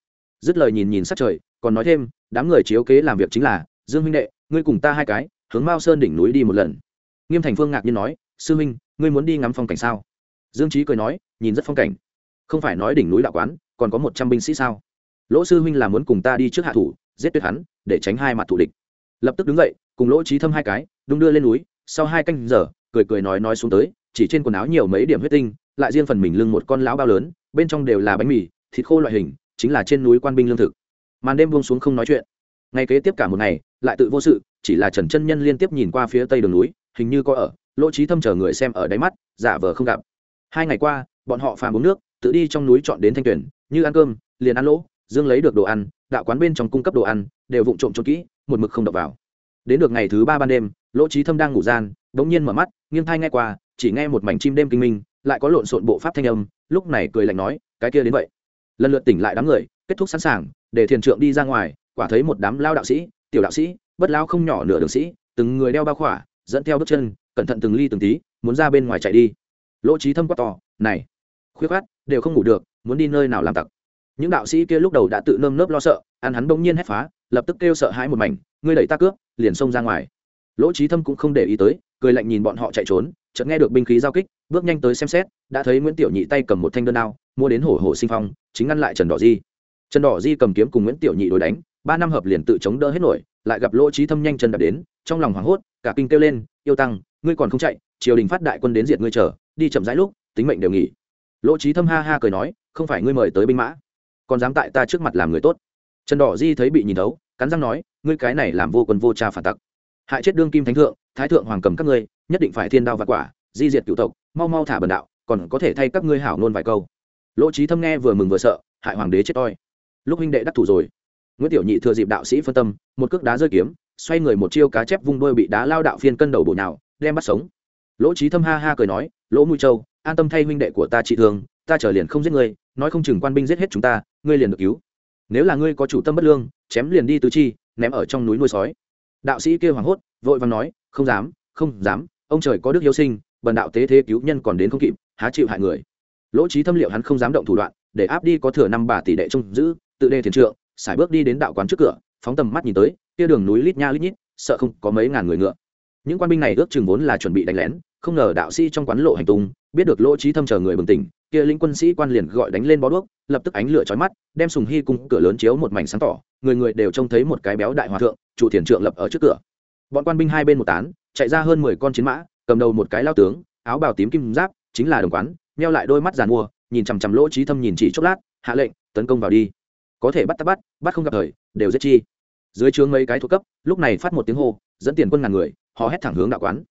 Dứt lời nhìn nhìn sát trời, còn nói thêm, đám người chiếu kế làm việc chính là, dương huynh đệ, ngươi cùng ta hai cái, hướng mao sơn đỉnh núi đi một lần. Nghiêm thành phương ngạc nhiên nói, sư huynh ngươi muốn đi ngắm phong cảnh sao? Dương trí cười nói, nhìn rất phong cảnh. Không phải nói đỉnh núi đạo quán, còn có một trăm binh sĩ sao? Lỗ sư huynh là muốn cùng ta đi trước hạ thủ, giết tuyệt hắn, để tránh hai mặt thủ địch. Lập tức đứng dậy, cùng lỗ trí thâm hai cái, đung đưa lên núi, sau hai canh giờ, cười cười nói nói xuống tới, chỉ trên quần áo nhiều mấy điểm huyết tinh, lại riêng phần mình lưng một con lão bao lớn, bên trong đều là bánh mì, thịt khô loại hình, chính là trên núi quan binh lương thực. Màn đêm buông xuống không nói chuyện. Ngày kế tiếp cả một ngày, lại tự vô sự, chỉ là trần chân nhân liên tiếp nhìn qua phía tây đường núi, hình như có ở lỗ trí thâm chờ người xem ở đáy mắt, giả vờ không gặp. Hai ngày qua, bọn họ phàm uống nước, tự đi trong núi chọn đến thanh tuyển, như ăn cơm, liền ăn lỗ, dương lấy được đồ ăn, đạo quán bên trong cung cấp đồ ăn, đều vụng trộm trộm kỹ, một mực không đập vào. Đến được ngày thứ ba ban đêm, lỗ trí thâm đang ngủ gian đ ỗ n g nhiên mở mắt, nghiêng thai nghe qua, chỉ nghe một mảnh chim đêm kinh minh, lại có lộn xộn bộ pháp thanh âm, lúc này cười lạnh nói, cái kia đến vậy. Lần lượt tỉnh lại đám người, kết thúc sẵn sàng, để thiền trượng đi ra ngoài, quả thấy một đám lao đạo sĩ, tiểu đạo sĩ, bất lao không nhỏ nửa đường sĩ, từng người đeo bao khỏa, dẫn theo bước chân cẩn thận từng ly từng tí, muốn ra bên ngoài chạy đi. Lỗ trí thâm quát to, này, khuyết khát, đều không ngủ được, muốn đi nơi nào làm tặc? Những đạo sĩ kia lúc đầu đã tự nơm nớp lo sợ, ăn hắn bỗng nhiên hét phá, lập tức kêu sợ hãi một mảnh, ngươi đẩy ta cướp, liền xông ra ngoài. Lỗ trí thâm cũng không để ý tới, cười lạnh nhìn bọn họ chạy trốn, chợt nghe được binh khí giao kích, bước nhanh tới xem xét, đã thấy nguyễn tiểu nhị tay cầm một thanh đơn đao, mua đến hổ hổ sinh phong, chính ngăn lại trần đỏ di. Trần đỏ di cầm kiếm cùng nguyễn tiểu nhị đối đánh, ba năm hợp liền tự chống đỡ hết nổi lại gặp lỗ trí thâm nhanh chân đạp đến, trong lòng hoảng hốt, cả kinh kêu lên, yêu tăng, ngươi còn không chạy, triều đình phát đại quân đến diệt ngươi chờ, đi chậm rãi lúc, tính mệnh đều nghỉ. Lỗ trí thâm ha ha cười nói, không phải ngươi mời tới binh mã, còn dám tại ta trước mặt làm người tốt. Trần đỏ di thấy bị nhìn thấu, cắn răng nói, ngươi cái này làm vô quân vô cha phản tặc. Hại chết đương kim thánh thượng, thái thượng hoàng cầm các ngươi, nhất định phải thiên đao và quả, di diệt cựu tộc, mau mau thả bần đạo, còn có thể thay các ngươi hảo nôn vài câu. Lỗ trí thâm nghe vừa mừng vừa sợ, hại hoàng đế chết toi. Lúc huynh đệ đắc thủ rồi nguyễn tiểu nhị thừa dịp đạo sĩ phân tâm, một cước đá rơi kiếm, xoay người một chiêu cá chép vung đôi bị đá lao đạo phiên cân đầu bổ nào đem bắt sống. Lỗ trí thâm ha ha cười nói, lỗ mũi châu, an tâm thay huynh đệ của ta trị thương, ta trở liền không giết ngươi, nói không chừng quan binh giết hết chúng ta, ngươi liền được cứu. Nếu là ngươi có chủ tâm bất lương, chém liền đi tứ chi, ném ở trong núi nuôi sói. Đạo sĩ kia hoảng hốt, vội vàng nói, không dám không dám, ông trời có đức hiếu sinh, bần đạo tế thế cứu nhân còn đến không kịp, há chịu hại người. Lỗ trí thâm liệu hắn không dám động thủ đoạn, để áp đi có thừa năm bà tỷ đệ trông giữ, tự đề thiền trượng sải bước đi đến đạo quán trước cửa, phóng tầm mắt nhìn tới, kia đường núi lít nha lít nhít, sợ không có mấy ngàn người ngựa. Những quan binh này ước chừng vốn là chuẩn bị đánh lén, không ngờ đạo sĩ trong quán lộ hành tung, biết được lỗ trí thâm chờ người bừng tỉnh, kia lĩnh quân sĩ quan liền gọi đánh lên bó đuốc, lập tức ánh lửa chói mắt, đem sùng hy cung cửa lớn chiếu một mảnh sáng tỏ, người người đều trông thấy một cái béo đại hòa thượng, chủ thiền trượng lập ở trước cửa. Bọn quan binh hai bên một tán, chạy ra hơn mười con chiến mã, cầm đầu một cái lao tướng, áo bào tím kim giáp, chính là đồng quán neo lại đôi mắt giàn mua, nhìn chằm chằm lỗ trí thâm nhìn chỉ chốc lát, hạ lệnh, tấn công vào đi có thể bắt ta bắt bắt không gặp thời, đều giết chi. Dưới chướng mấy cái thuộc cấp, lúc này phát một tiếng hô, dẫn tiền quân ngàn người, họ hét thẳng hướng đạo quán.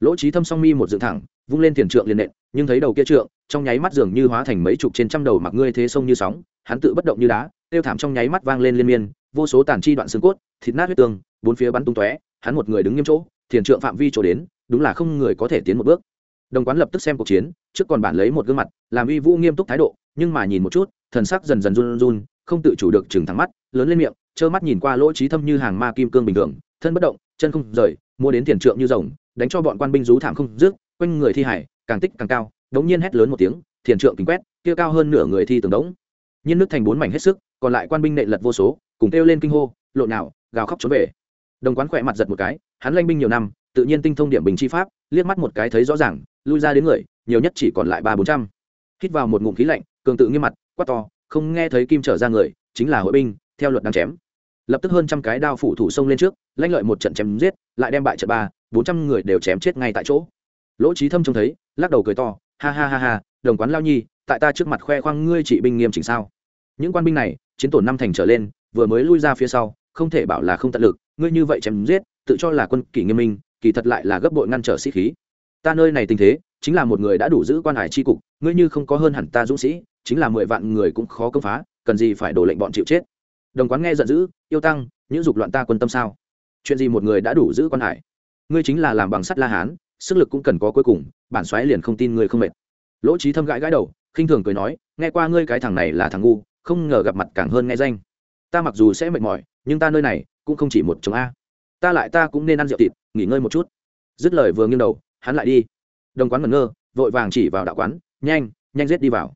Lỗ trí thâm song mi một dựng thẳng, vung lên tiền trượng liền nện, nhưng thấy đầu kia trượng, trong nháy mắt dường như hóa thành mấy chục trên trăm đầu mặc ngươi thế sông như sóng, hắn tự bất động như đá, tiêu thảm trong nháy mắt vang lên liên miên, vô số tàn chi đoạn xương cốt, thịt nát huyết tương, bốn phía bắn tung tóe, hắn một người đứng nghiêm chỗ thiền trượng phạm vi chỗ đến, đúng là không người có thể tiến một bước. Đồng quán lập tức xem cuộc chiến, trước còn bản lấy một gương mặt, làm uy vũ nghiêm túc thái độ, nhưng mà nhìn một chút, thần sắc dần dần run run không tự chủ được chừng thẳng mắt, lớn lên miệng, trơ mắt nhìn qua lỗ trí thâm như hàng ma kim cương bình thường, thân bất động, chân không rời, mua đến tiền trượng như rồng, đánh cho bọn quan binh rú thảm không rước quanh người thi hải, càng tích càng cao, đống nhiên hét lớn một tiếng thiền trượng kính quét, kia cao hơn nửa người thi tường đống. Nhiên nước thành bốn mảnh hết sức, còn lại quan binh nệ lật vô số, cùng kêu lên kinh hô, lộn nào, gào khóc trốn về. Đồng quán khỏe mặt giật một cái, hắn lanh binh nhiều năm, tự nhiên tinh thông điểm bình chi pháp, liếc mắt một cái thấy rõ ràng, lui ra đến người, nhiều nhất chỉ còn lại ba bốn trăm. Hít vào một ngụm khí lạnh, cường tự nghiêm mặt, quát to không nghe thấy kim trở ra người, chính là hội binh, theo luật đang chém. Lập tức hơn trăm cái đao phủ thủ xông lên trước lãnh lợi một trận chém giết, lại đem bại trận ba, bốn trăm người đều chém chết ngay tại chỗ. Lỗ trí thâm trông thấy, lắc đầu cười to, ha ha ha ha, đồng quán lao nhi, tại ta trước mặt khoe khoang ngươi trị binh nghiêm chỉnh sao? Những quan binh này, chiến tổn năm thành trở lên, vừa mới lui ra phía sau, không thể bảo là không tận lực, ngươi như vậy chém giết, tự cho là quân kỷ nghiêm minh, kỳ thật lại là gấp bội ngăn trở sĩ khí. Ta nơi này tình thế, chính là một người đã đủ giữ quan hải tri cục, ngươi như không có hơn hẳn ta dũng sĩ chính là mười vạn người cũng khó công phá, cần gì phải đổ lệnh bọn chịu chết. Đồng quán nghe giận dữ, yêu tăng, những dục loạn ta quân tâm sao? Chuyện gì một người đã đủ giữ quan hải? Ngươi chính là làm bằng sắt la hán, sức lực cũng cần có cuối cùng, bản xoáy liền không tin ngươi không mệt. Lỗ trí thâm gãi gãi đầu, khinh thường cười nói, nghe qua ngươi cái thằng này là thằng ngu, không ngờ gặp mặt càng hơn nghe danh. Ta mặc dù sẽ mệt mỏi, nhưng ta nơi này cũng không chỉ một chồng a. Ta lại ta cũng nên ăn rượu thịt, nghỉ ngơi một chút. Dứt lời vừa nghiêng đầu, hắn lại đi. Đồng quán ngẩn ngơ, vội vàng chỉ vào đạo quán, nhanh nhanh giết đi vào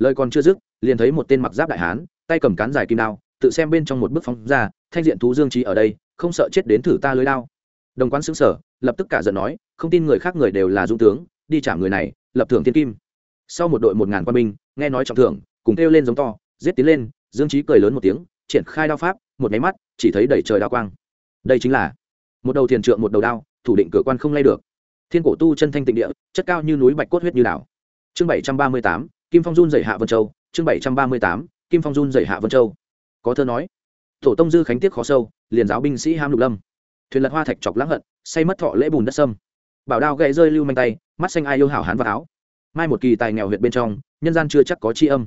lời còn chưa dứt, liền thấy một tên mặc giáp đại hán, tay cầm cán dài kim đao, tự xem bên trong một bức phóng ra, thanh diện thú dương trí ở đây, không sợ chết đến thử ta lưới đao. Đồng quán xứng sở lập tức cả giận nói, không tin người khác người đều là dung tướng, đi trả người này, lập thưởng tiên kim. Sau một đội một ngàn quân binh, nghe nói trọng thưởng, cùng kêu lên giống to, giết tiến lên, dương trí cười lớn một tiếng, triển khai đao pháp, một máy mắt, chỉ thấy đẩy trời đao quang. Đây chính là một đầu thiền trượng, một đầu đao, thủ định cửa quan không lay được. Thiên cổ tu chân thanh tịnh địa, chất cao như núi bạch cốt huyết như đảo. Chương bảy trăm ba mươi tám kim phong run dày hạ vân châu, chương bảy trăm ba mươi tám, kim phong run dày hạ vân châu. Có thơ nói, tổ tông dư khánh tiết khó sâu, liền giáo binh sĩ ham lục lâm. Thuyền lật hoa thạch chọc lãng hận, say mất thọ lễ bùn đất sâm. Bảo đao gậy rơi lưu manh tay, mắt xanh ai yêu hảo hán vào áo. Mai một kỳ tài nghèo huyện bên trong, nhân gian chưa chắc có tri âm.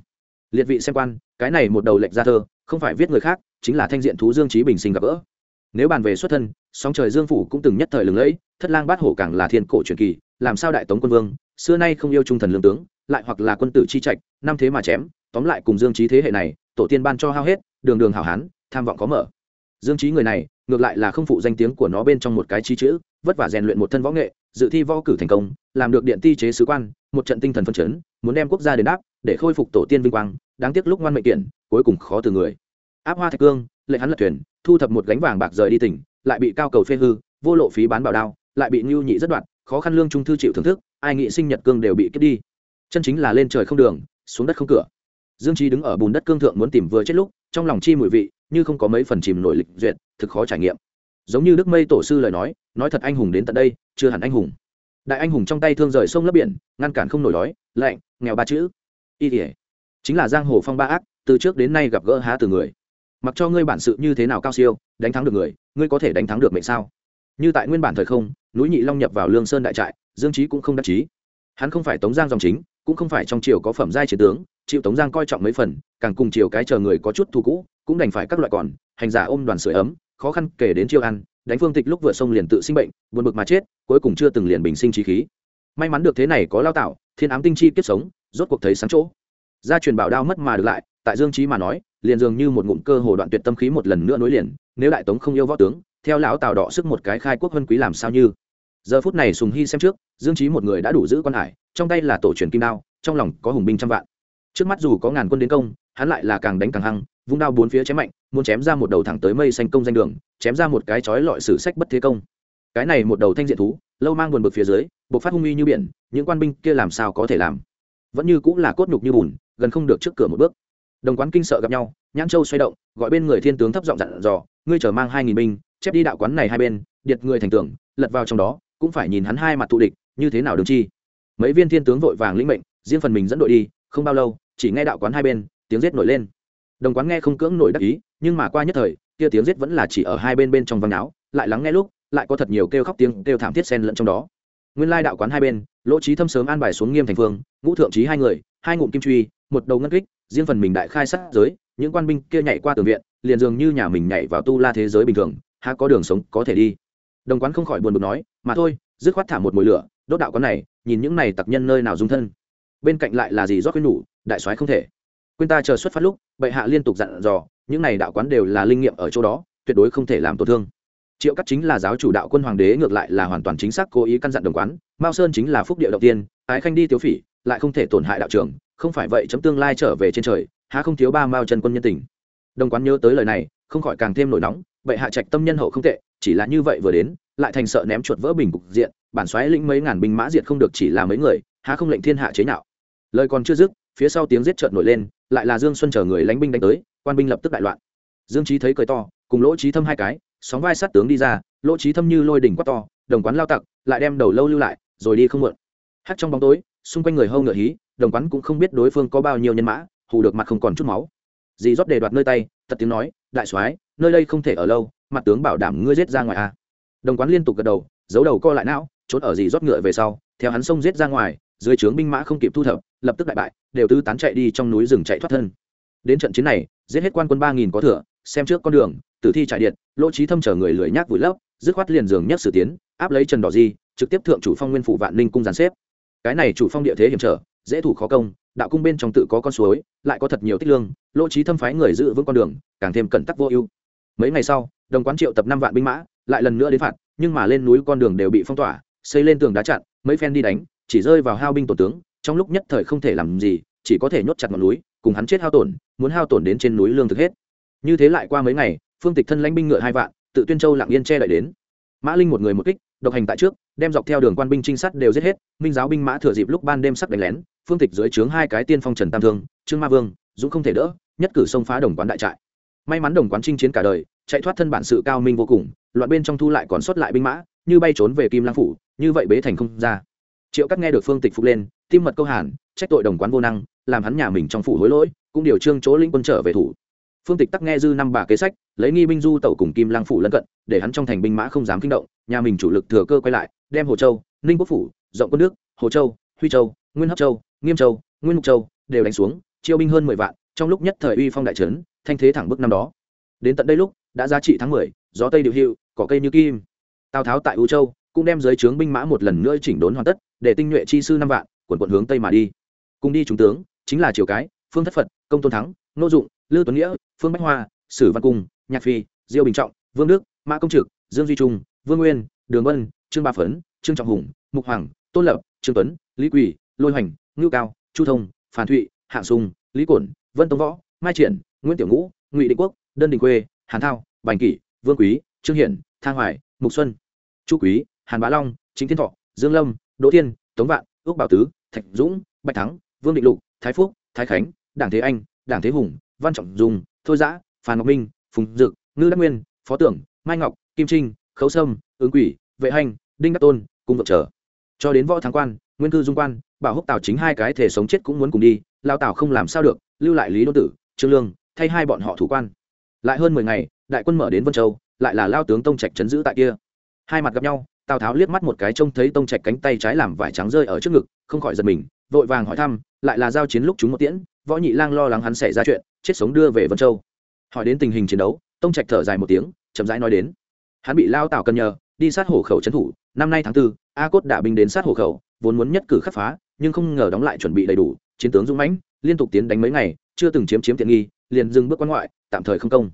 Liệt vị xem quan, cái này một đầu lệnh ra thơ, không phải viết người khác, chính là thanh diện thú dương trí bình sinh gặp gỡ. Nếu bàn về xuất thân, sóng trời dương phủ cũng từng nhất thời lừng lẫy, thất lang bát hổ càng là thiên cổ truyền kỳ, làm sao đại tống quân vương, xưa nay không yêu trung thần lương tướng lại hoặc là quân tử chi trạch, năm thế mà chém, tóm lại cùng dương trí thế hệ này, tổ tiên ban cho hao hết, đường đường hảo hán, tham vọng có mở. Dương trí người này, ngược lại là không phụ danh tiếng của nó bên trong một cái chi chữ, vất vả rèn luyện một thân võ nghệ, dự thi võ cử thành công, làm được điện ti chế sứ quan, một trận tinh thần phân chấn, muốn đem quốc gia đến đáp, để khôi phục tổ tiên vinh quang, đáng tiếc lúc ngoan mệnh kiện, cuối cùng khó từ người. Áp hoa thạch cương lệ hắn lật thuyền, thu thập một gánh vàng bạc rời đi tỉnh, lại bị cao cầu phê hư, vô lộ phí bán bảo đao, lại bị ngưu nhị rất đoạn, khó khăn lương trung thư chịu thưởng thức, ai nghị sinh nhật cương đều bị kết đi chân chính là lên trời không đường, xuống đất không cửa. Dương trí đứng ở bùn đất cương thượng muốn tìm vừa chết lúc, trong lòng chi mùi vị, như không có mấy phần chìm nổi lịch duyệt, thực khó trải nghiệm. Giống như đức mây tổ sư lời nói nói thật anh hùng đến tận đây, chưa hẳn anh hùng. Đại anh hùng trong tay thương rời sông lấp biển, ngăn cản không nổi đói, lạnh, nghèo ba chữ. Y tỉa chính là giang hồ phong ba ác, từ trước đến nay gặp gỡ há từ người. Mặc cho ngươi bản sự như thế nào cao siêu, đánh thắng được người, ngươi có thể đánh thắng được mệnh sao? Như tại nguyên bản thời không, núi nhị long nhập vào lương sơn đại trại, dương trí cũng không đắc chí. Hắn không phải tống giang dòng chính cũng không phải trong triều có phẩm giai chiến tướng chịu tống giang coi trọng mấy phần, càng cùng triều cái chờ người có chút thu cũ, cũng đành phải các loại còn, hành giả ôm đoàn sưởi ấm, khó khăn kể đến chiêu ăn, đánh phương tịch lúc vừa sông liền tự sinh bệnh, buồn bực mà chết, cuối cùng chưa từng liền bình sinh trí khí. May mắn được thế này có lao tạo, thiên ám tinh chi kiếp sống, rốt cuộc thấy sáng chỗ. Gia truyền bảo đao mất mà được lại, tại dương trí mà nói, liền dường như một ngụm cơ hồ đoạn tuyệt tâm khí một lần nữa nối liền, nếu đại tống không yêu võ tướng, theo lão tào đỏ sức một cái khai quốc vân quý làm sao như. Giờ phút này sùng hy xem trước, dương trí một người đã đủ giữ quan hải trong tay là tổ truyền kim đao, trong lòng có hùng binh trăm vạn. Trước mắt dù có ngàn quân đến công, hắn lại là càng đánh càng hăng, vung đao bốn phía chém mạnh, muốn chém ra một đầu thẳng tới mây xanh công danh đường, chém ra một cái chói lọi sử sách bất thế công. Cái này một đầu thanh diện thú, lâu mang buồn bực phía dưới buộc phát hung uy như biển, những quan binh kia làm sao có thể làm? Vẫn như cũng là cốt nhục như bùn, gần không được trước cửa một bước. Đồng quán kinh sợ gặp nhau, nhãn châu xoay động, gọi bên người thiên tướng thấp giọng dặn dò, ngươi chờ mang hai nghìn binh, chép đi đạo quán này hai bên, điệt người thành tưởng lật vào trong đó, cũng phải nhìn hắn hai mặt thù địch, như thế nào đứng chi? Mấy viên thiên tướng vội vàng lĩnh mệnh, riêng phần mình dẫn đội đi, không bao lâu, chỉ nghe đạo quán hai bên, tiếng giết nổi lên. Đồng quán nghe không cưỡng nổi đắc ý, nhưng mà qua nhất thời, kia tiếng giết vẫn là chỉ ở hai bên bên trong văng áo lại lắng nghe lúc, lại có thật nhiều kêu khóc tiếng kêu thảm thiết xen lẫn trong đó. Nguyên lai đạo quán hai bên, lỗ trí thâm sớm an bài xuống nghiêm thành phương, ngũ thượng trí hai người, hai ngụm kim truy, một đầu ngân kích, riêng phần mình đại khai sát giới, những quan binh kia nhảy qua tường viện, liền dường như nhà mình nhảy vào tu la thế giới bình thường, há có đường sống có thể đi. Đồng quán không khỏi buồn bực nói, mà thôi, dứt khoát thả một mùi lửa, đốt đạo quán này nhìn những này tặc nhân nơi nào dung thân. Bên cạnh lại là gì rót khuyên nhủ, đại soái không thể. Quên ta chờ xuất phát lúc, bệ hạ liên tục dặn dò, những này đạo quán đều là linh nghiệm ở chỗ đó, tuyệt đối không thể làm tổn thương. Triệu cắt chính là giáo chủ đạo quân hoàng đế, ngược lại là hoàn toàn chính xác cố ý căn dặn đồng quán, mao sơn chính là phúc địa đầu tiên, ái khanh đi tiêu phỉ, lại không thể tổn hại đạo trường không phải vậy chấm tương lai trở về trên trời, há không thiếu ba mao chân quân nhân tình. Đồng quán nhớ tới lời này, không khỏi càng thêm nổi nóng, bệ hạ trạch tâm nhân hậu không tệ, chỉ là như vậy vừa đến lại thành sợ ném chuột vỡ bình cục diện, bản xoáy lĩnh mấy ngàn binh mã diệt không được chỉ là mấy người, há không lệnh thiên hạ chế nhạo. Lời còn chưa dứt, phía sau tiếng giết trợn nổi lên, lại là dương xuân chờ người lánh binh đánh tới, quan binh lập tức đại loạn. Dương trí thấy cười to, cùng lỗ trí thâm hai cái, sóng vai sát tướng đi ra, lỗ trí thâm như lôi đỉnh quát to, đồng quán lao tặc, lại đem đầu lâu lưu lại, rồi đi không muộn. Hắt trong bóng tối, xung quanh người hâu ngựa hí, đồng quán cũng không biết đối phương có bao nhiêu nhân mã, hù được mặt không còn chút máu. Dì rót đề đoạt nơi tay, tật tiếng nói, đại soái, nơi đây không thể ở lâu, mặt tướng bảo đảm ngươi giết ra ngoài a đồng quán liên tục gật đầu, giấu đầu co lại não, trốn ở dì rót ngựa về sau, theo hắn xông giết ra ngoài, dưới trướng binh mã không kịp thu thập, lập tức đại bại, đều tư tán chạy đi trong núi rừng chạy thoát thân. Đến trận chiến này, giết hết quan quân ba nghìn có thừa, xem trước con đường, tử thi trải điện, lỗ trí thâm chở người lười nhác vùi lấp, dứt khoát liền giường nhất sử tiến, áp lấy trần đỏ di, trực tiếp thượng chủ phong nguyên phủ vạn ninh cung giàn xếp. Cái này chủ phong địa thế hiểm trở, dễ thủ khó công, đạo cung bên trong tự có con suối, lại có thật nhiều tích lương, lỗ trí thâm phái người giữ vững con đường, càng thêm cẩn tắc vô ưu. Mấy ngày sau, đồng quán triệu tập năm vạn binh mã lại lần nữa đến phạt, nhưng mà lên núi con đường đều bị phong tỏa, xây lên tường đá chặn, mấy phen đi đánh, chỉ rơi vào hao binh tổ tướng, trong lúc nhất thời không thể làm gì, chỉ có thể nhốt chặt ngọn núi, cùng hắn chết hao tổn, muốn hao tổn đến trên núi lương thực hết. Như thế lại qua mấy ngày, phương tịch thân lãnh binh ngựa hai vạn, tự tuyên châu lặng yên che đợi đến. Mã linh một người một kích, độc hành tại trước, đem dọc theo đường quan binh trinh sát đều giết hết, minh giáo binh mã thừa dịp lúc ban đêm sắc đánh lén, phương tịch dưới trướng hai cái tiên phong trần tam thương, trương ma vương, dũng không thể đỡ, nhất cử xông phá đồng quán đại trại. May mắn đồng quán chinh chiến cả đời chạy thoát thân bản sự cao minh vô cùng, loạn bên trong thu lại còn sót lại binh mã, như bay trốn về kim lang phủ, như vậy bế thành không ra. Triệu cắt nghe được phương tịch phục lên, tim mật câu hàn, trách tội đồng quán vô năng, làm hắn nhà mình trong phủ hối lỗi, cũng điều trương chỗ lĩnh quân trở về thủ. Phương tịch tắc nghe dư năm bà kế sách, lấy nghi binh du tẩu cùng kim lang phủ lân cận, để hắn trong thành binh mã không dám kinh động, nhà mình chủ lực thừa cơ quay lại, đem hồ châu, ninh quốc phủ, rộng quân nước, hồ châu, huy châu, nguyên hấp châu, nghiêm châu, nguyên mục châu đều đánh xuống, chiêu binh hơn mười vạn, trong lúc nhất thời uy phong đại trấn, thanh thế thẳng bức năm đó. Đến tận đây lúc đã giá trị tháng mười, gió tây điều hiệu cỏ cây như kim. Tào tháo tại u châu cũng đem giới trướng binh mã một lần nữa chỉnh đốn hoàn tất, để tinh nhuệ chi sư năm vạn, quần quận hướng tây mà đi. Cùng đi trung tướng, chính là triều cái, phương thất phật, công tôn thắng, nô dụng, lư tuấn nghĩa, phương bách hoa, sử văn cung, nhạc phi, diêu bình trọng, vương đức, mã công trực, dương duy trung, vương nguyên, đường vân, trương ba phấn, trương trọng hùng, mục hoàng, tôn lập, trương tuấn, lý quỳ, lôi hoành, ngưu cao, chu thông, phản thụy, hạng sùng lý cổn, vân tống võ, mai triển, nguyễn tiểu ngũ, ngụy định quốc, đơn đình quê hàn thao, bành kỷ, vương quý, trương hiển, thang hoài, mục xuân, chu quý, hàn bá long, chính thiên thọ, dương lâm, đỗ thiên, tống vạn, ước bảo tứ, thạch dũng, bạch thắng, vương định lục, thái phúc, thái khánh, đảng thế anh, đảng thế hùng, văn trọng dùng thôi giã, phan ngọc minh, phùng dực, ngư đắc nguyên, phó tưởng, mai ngọc, kim trinh, khấu sâm, ứng quỷ, vệ hành, đinh đắc tôn, cùng vợ trở cho đến võ thắng quan, nguyên cư dung quan, bảo húc tào chính hai cái thể sống chết cũng muốn cùng đi, lao tào không làm sao được, lưu lại lý đô tử, trương lương, thay hai bọn họ thủ quan lại hơn mười ngày, đại quân mở đến vân châu, lại là lao tướng tông trạch chấn giữ tại kia. Hai mặt gặp nhau, tào tháo liếc mắt một cái trông thấy tông trạch cánh tay trái làm vải trắng rơi ở trước ngực, không khỏi giật mình, vội vàng hỏi thăm, lại là giao chiến lúc chúng một tiễn, võ nhị lang lo lắng hắn xảy ra chuyện, chết sống đưa về vân châu. Hỏi đến tình hình chiến đấu, tông trạch thở dài một tiếng, chậm rãi nói đến. Hắn bị lao tào cần nhờ, đi sát hổ khẩu trấn thủ, năm nay tháng tư, a cốt đã binh đến sát hổ khẩu, vốn muốn nhất cử khắc phá, nhưng không ngờ đóng lại chuẩn bị đầy đủ, chiến tướng dũng mãnh, liên tục tiến đánh mấy ngày, chưa từng chiếm chiếm tiện nghi liền dừng bước quan ngoại, tạm thời không công.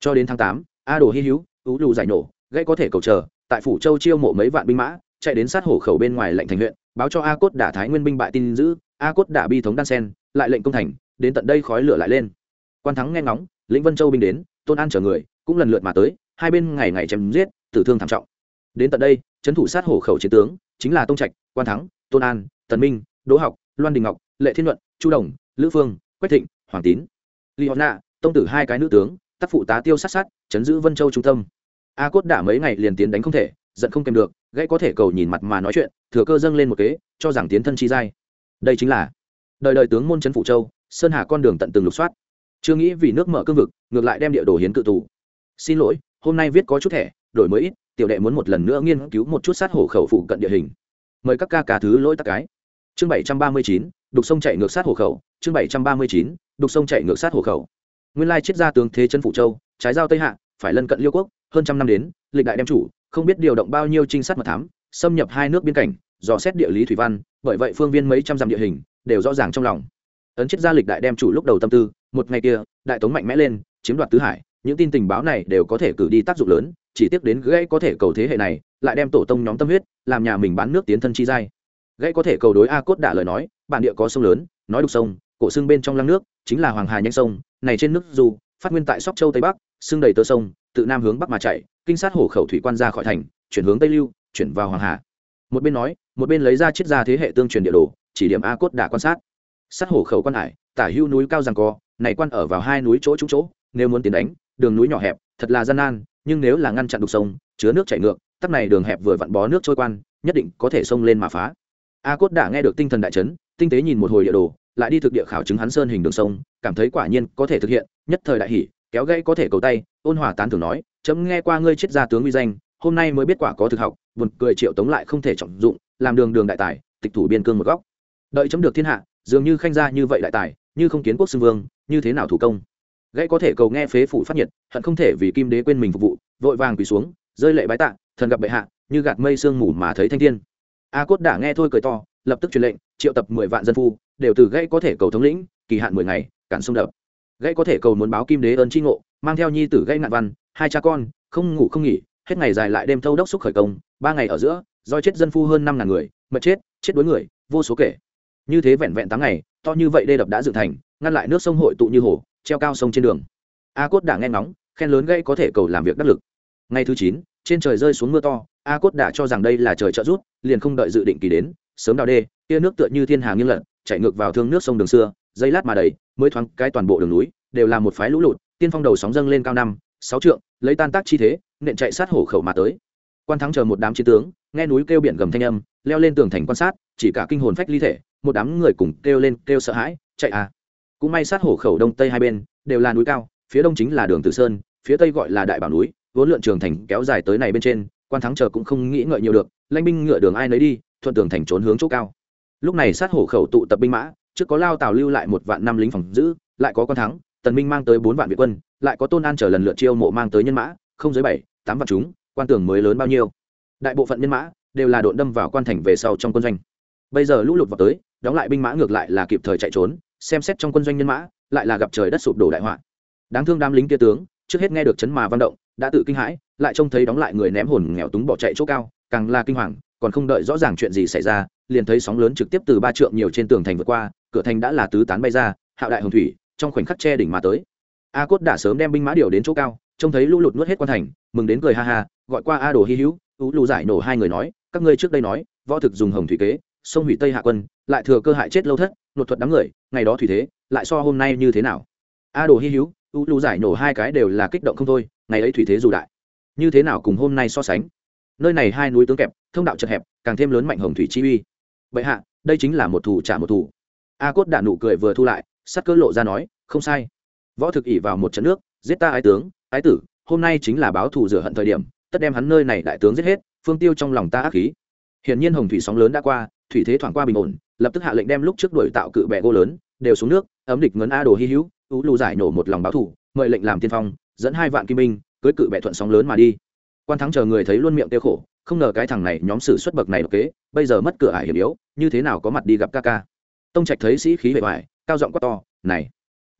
Cho đến tháng tám, a đồ hy hữu ú lù giải nổ gây có thể cầu chờ, tại phủ châu chiêu mộ mấy vạn binh mã, chạy đến sát hổ khẩu bên ngoài lệnh thành huyện, báo cho a cốt đả thái nguyên binh bại tin giữ, a cốt đả bi thống đan sen, lại lệnh công thành, đến tận đây khói lửa lại lên. Quan thắng nghe ngóng, lĩnh vân châu binh đến, tôn an chở người, cũng lần lượt mà tới, hai bên ngày ngày chém giết, tử thương thảm trọng. Đến tận đây, trấn thủ sát hổ khẩu chiến tướng, chính là tông trạch, quan thắng, tôn an, tần minh, đỗ học, loan đình ngọc, lệ thiên luận chu đồng, lữ phương, quách thịnh, hoàng tín li tông tử hai cái nữ tướng, tác phụ tá tiêu sát sát, chấn giữ vân châu trung tâm. A cốt đã mấy ngày liền tiến đánh không thể, giận không kèm được, gãy có thể cầu nhìn mặt mà nói chuyện, thừa cơ dâng lên một kế, cho rằng tiến thân chi giai. Đây chính là đời đời tướng môn trấn phủ châu, sơn hà con đường tận từng lục soát. Chưa nghĩ vì nước mở cương vực, ngược lại đem địa đồ hiến cự tù. Xin lỗi, hôm nay viết có chút thẻ, đổi mới ít, tiểu đệ muốn một lần nữa nghiên cứu một chút sát hổ khẩu phụ cận địa hình. Mời các ca ca thứ lỗi tất cái. Chương bảy trăm ba mươi chín đục sông chạy ngược sát hồ khẩu, chương bảy trăm ba mươi chín, đục sông chạy ngược sát hồ khẩu. Nguyên lai triết gia tướng thế chân phủ châu, trái giao tây hạ, phải lân cận liêu quốc, hơn trăm năm đến, lịch đại đem chủ, không biết điều động bao nhiêu trinh sát mật thám, xâm nhập hai nước biên cảnh, dò xét địa lý thủy văn, bởi vậy phương viên mấy trăm dặm địa hình, đều rõ ràng trong lòng. Ấn triết gia lịch đại đem chủ lúc đầu tâm tư, một ngày kia, đại tống mạnh mẽ lên, chiếm đoạt tứ hải, những tin tình báo này đều có thể cử đi tác dụng lớn, chỉ tiếc đến gãy có thể cầu thế hệ này, lại đem tổ tông nhóm tâm huyết, làm nhà mình bán nước tiến thân chi giai gãy có thể cầu đối a cốt đả lời nói, bản địa có sông lớn, nói đục sông, cổ xương bên trong lăng nước, chính là hoàng hà nhanh sông, này trên nước dù, phát nguyên tại sóc châu tây bắc xương đầy tơ sông, tự nam hướng bắc mà chạy, kinh sát hổ khẩu thủy quan ra khỏi thành, chuyển hướng tây lưu, chuyển vào hoàng hà. Một bên nói, một bên lấy ra chiết ra thế hệ tương truyền địa đồ, chỉ điểm a cốt đả quan sát. Sát hổ khẩu quan hải, tả hưu núi cao rằng co, này quan ở vào hai núi chỗ trúng chỗ, nếu muốn tiến đánh, đường núi nhỏ hẹp, thật là gian nan, nhưng nếu là ngăn chặn đục sông, chứa nước chảy ngược, tắc này đường hẹp vừa vặn bó nước trôi quan, nhất định có thể xông lên mà phá a cốt đã nghe được tinh thần đại chấn, tinh tế nhìn một hồi địa đồ, lại đi thực địa khảo chứng hắn sơn hình đường sông, cảm thấy quả nhiên có thể thực hiện, nhất thời đại hỷ kéo gãy có thể cầu tay, ôn hòa tán thưởng nói, chấm nghe qua ngươi chết gia tướng uy danh, hôm nay mới biết quả có thực học, buồn cười triệu tống lại không thể trọng dụng, làm đường đường đại tài, tịch thủ biên cương một góc. Đợi chấm được thiên hạ, dường như khanh gia như vậy đại tài, như không kiến quốc xưng vương, như thế nào thủ công? Gãy có thể cầu nghe phế phủ phát nhiệt, hận không thể vì kim đế quên mình phục vụ, vội vàng quỳ xuống, rơi lệ bái tạ, thần gặp bệ hạ, như gạt mây sương mù mà thấy thanh thiên a cốt đã nghe thôi cười to, lập tức truyền lệnh, triệu tập mười vạn dân phu, đều từ gãy có thể cầu thống lĩnh, kỳ hạn mười ngày, cản sông đập. Gãy có thể cầu muốn báo kim đế ơn tri ngộ, mang theo nhi tử gãy Nạn văn, hai cha con, không ngủ không nghỉ, hết ngày dài lại đêm thâu đốc xúc khởi công, ba ngày ở giữa, do chết dân phu hơn năm ngàn người mật chết chết đuối người, vô số kể. Như thế vẹn vẹn tám ngày, to như vậy đê đập đã dựng thành, ngăn lại nước sông hội tụ như hồ, treo cao sông trên đường. A cốt đã nghe ngóng, khen lớn gây có thể cầu làm việc đắc lực. Ngày thứ chín, trên trời rơi xuống mưa to, a cốt đã cho rằng đây là trời trợ rút liền không đợi dự định kỳ đến, sớm đào đê kia nước tựa như thiên hà nghiêng lận chạy ngược vào thương nước sông đường xưa, dây lát mà đầy mới thoáng cái toàn bộ đường núi, đều là một phái lũ lụt, tiên phong đầu sóng dâng lên cao năm, sáu trượng, lấy tan tác chi thế, nện chạy sát hổ khẩu mà tới. Quan thắng chờ một đám chiến tướng, nghe núi kêu biển gầm thanh âm, leo lên tường thành quan sát, chỉ cả kinh hồn phách ly thể, một đám người cùng kêu lên, kêu sợ hãi, chạy à. Cũng may sát hổ khẩu đông tây hai bên, đều là núi cao, phía đông chính là đường tử sơn, phía tây gọi là đại bảo núi, vốn lượn trường thành kéo dài tới này bên trên quan thắng chờ cũng không nghĩ ngợi nhiều được lanh binh ngựa đường ai nấy đi, thuận tường thành trốn hướng chỗ cao. Lúc này sát hổ khẩu tụ tập binh mã, trước có lao tào lưu lại một vạn năm lính phòng giữ, lại có quan thắng, tần minh mang tới bốn vạn việt quân, lại có tôn an chờ lần lượt chiêu mộ mang tới nhân mã, không dưới bảy, tám vạn chúng, quan tưởng mới lớn bao nhiêu. Đại bộ phận nhân mã đều là độn đâm vào quan thành về sau trong quân doanh. Bây giờ lũ lụt vào tới, đóng lại binh mã ngược lại là kịp thời chạy trốn, xem xét trong quân doanh nhân mã, lại là gặp trời đất sụp đổ đại họa. Đáng thương đám lính kia tướng, trước hết nghe được chấn mà văn động, đã tự kinh hãi lại trông thấy đóng lại người ném hồn nghèo túng bỏ chạy chỗ cao, càng là kinh hoàng, còn không đợi rõ ràng chuyện gì xảy ra, liền thấy sóng lớn trực tiếp từ ba trượng nhiều trên tường thành vượt qua, cửa thành đã là tứ tán bay ra, hạo đại hồng thủy, trong khoảnh khắc che đỉnh mà tới. A cốt đã sớm đem binh mã điều đến chỗ cao, trông thấy lũ lụt nuốt hết quan thành, mừng đến cười ha ha, gọi qua a đồ hy hữu, ú lù giải nổ hai người nói, các ngươi trước đây nói, võ thực dùng hồng thủy kế, sông hủy tây hạ quân, lại thừa cơ hại chết lâu thất, nột thuật đám người, ngày đó thủy thế, lại so hôm nay như thế nào? A đồ hy hữu tú lù giải nổ hai cái đều là kích động không thôi, ngày ấy thủy thế dù đại như thế nào cùng hôm nay so sánh? Nơi này hai núi tướng kẹp, thông đạo chật hẹp, càng thêm lớn mạnh hồng thủy chi uy. Vậy hạ, đây chính là một thủ trả một thủ. A cốt đạn nụ cười vừa thu lại, sắc cơ lộ ra nói, không sai. Võ thực ỉ vào một trận nước, giết ta ái tướng, ái tử, hôm nay chính là báo thù rửa hận thời điểm, tất đem hắn nơi này đại tướng giết hết, phương tiêu trong lòng ta ác khí. Hiển nhiên hồng thủy sóng lớn đã qua, thủy thế thoảng qua bình ổn, lập tức hạ lệnh đem lúc trước đuổi tạo cự bẹ gỗ lớn, đều xuống nước, ấm địch ngấn a đồ hy hữu, tú lù giải nổ một lòng báo thủ mời lệnh làm tiên phong, dẫn hai vạn kim binh cưới cự bệ thuận sóng lớn mà đi. Quan thắng chờ người thấy luôn miệng tiêu khổ không ngờ cái thằng này nhóm sử xuất bậc này độc kế bây giờ mất cửa ải hiểm yếu như thế nào có mặt đi gặp ca ca. Tông trạch thấy sĩ khí bề vải, cao giọng quát to này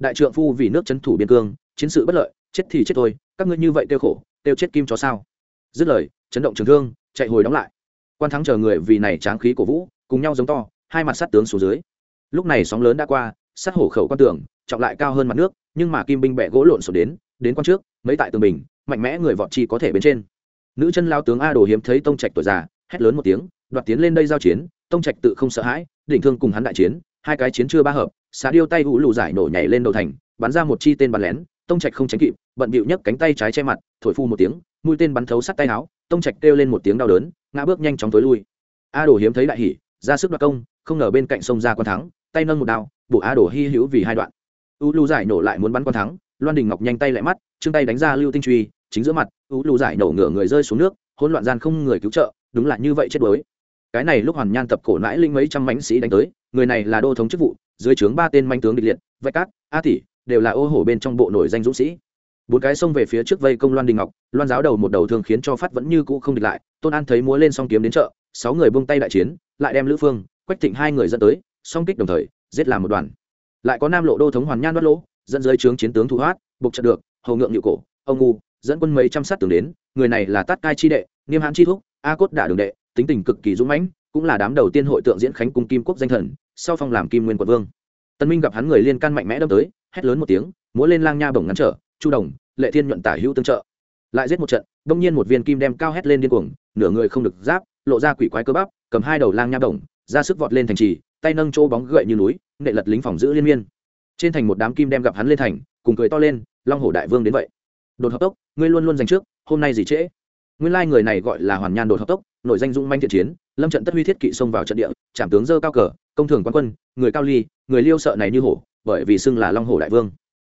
đại trượng phu vì nước trấn thủ biên cương chiến sự bất lợi chết thì chết thôi các ngươi như vậy tiêu khổ tiêu chết kim chó sao? Dứt lời chấn động trường thương chạy hồi đóng lại. Quan thắng chờ người vì này tráng khí cổ vũ cùng nhau giống to hai mặt sát tướng xuống dưới. Lúc này sóng lớn đã qua sát hổ khẩu quan tường trọng lại cao hơn mặt nước nhưng mà kim binh bẹ gỗ lộn xộn đến đến quan trước, mấy tại tường bình, mạnh mẽ người vọt chi có thể bên trên. Nữ chân lao tướng a đồ hiếm thấy tông trạch tuổi già, hét lớn một tiếng, đoạt tiến lên đây giao chiến, tông trạch tự không sợ hãi, đỉnh thương cùng hắn đại chiến, hai cái chiến chưa ba hợp, xá điêu tay hũ lù giải nổ nhảy lên đầu thành, bắn ra một chi tên bắn lén, tông trạch không tránh kịp, bận bịu nhấc cánh tay trái che mặt, thổi phu một tiếng, mũi tên bắn thấu sắt tay áo, tông trạch kêu lên một tiếng đau đớn, ngã bước nhanh chóng tối lui. A đồ hiếm thấy đại hỉ, ra sức đoạt công, không ngờ bên cạnh sông ra quan thắng, tay nâng một đao bộ a đồ hy hữu vì hai đoạn. U lưu giải nổ lại muốn bắn quan thắng loan đình ngọc nhanh tay lại mắt chương tay đánh ra lưu tinh truy, chính giữa mặt u lù giải nổ ngửa người rơi xuống nước, hỗn loạn gian không người cứu trợ, đúng là như vậy chết đuối. Cái này lúc hoàn nhan tập cổ nãi linh mấy trăm mãnh sĩ đánh tới, người này là đô thống chức vụ, dưới trướng ba tên manh tướng địch liệt vạch cát, a tỷ, đều là ô hổ bên trong bộ nổi danh dũng sĩ. Bốn cái xông về phía trước vây công loan đình ngọc, loan giáo đầu một đầu thường khiến cho phát vẫn như cũ không địch lại, tôn an thấy múa lên song kiếm đến chợ, sáu người buông tay đại chiến, lại đem lữ phương, quách thịnh hai người dẫn tới, song kích đồng thời, giết làm một đoàn. Lại có nam lộ đô thống hoàn nhan đoát lỗ dẫn dưới trướng chiến tướng thu hoát, buộc trận được, hầu ngượng nhự cổ, ông ngu, dẫn quân mấy trăm sát tướng đến, người này là tát cai chi đệ niêm hãn chi thúc, a cốt đả đường đệ, tính tình cực kỳ dũng mãnh, cũng là đám đầu tiên hội tượng diễn khánh cung kim quốc danh thần, sau phong làm kim nguyên quận vương. Tân minh gặp hắn người liên can mạnh mẽ đâm tới, hét lớn một tiếng, múa lên lang nha bổng ngắn trở, chu đồng, lệ thiên nhuận tả hữu tương trợ. Lại giết một trận, đông nhiên một viên kim đem cao hét lên điên cuồng, nửa người không được giáp, lộ ra quỷ quái cơ bắp, cầm hai đầu lang nha bổng, ra sức vọt lên thành trì, tay nâng chỗ bóng gậy như núi, nệ lật lính phòng giữ liên miên trên thành một đám kim đem gặp hắn lên thành, cùng cười to lên, long hổ đại vương đến vậy. Đột hợp tốc, ngươi luôn luôn giành trước, hôm nay gì trễ? Nguyên lai người này gọi là hoàn nhan đột hợp tốc nội danh dũng manh thiện chiến, lâm trận tất huy thiết kỵ xông vào trận địa, trảm tướng dơ cao cờ, công thường quan quân, người cao ly, người liêu sợ này như hổ, bởi vì xưng là long hổ đại vương.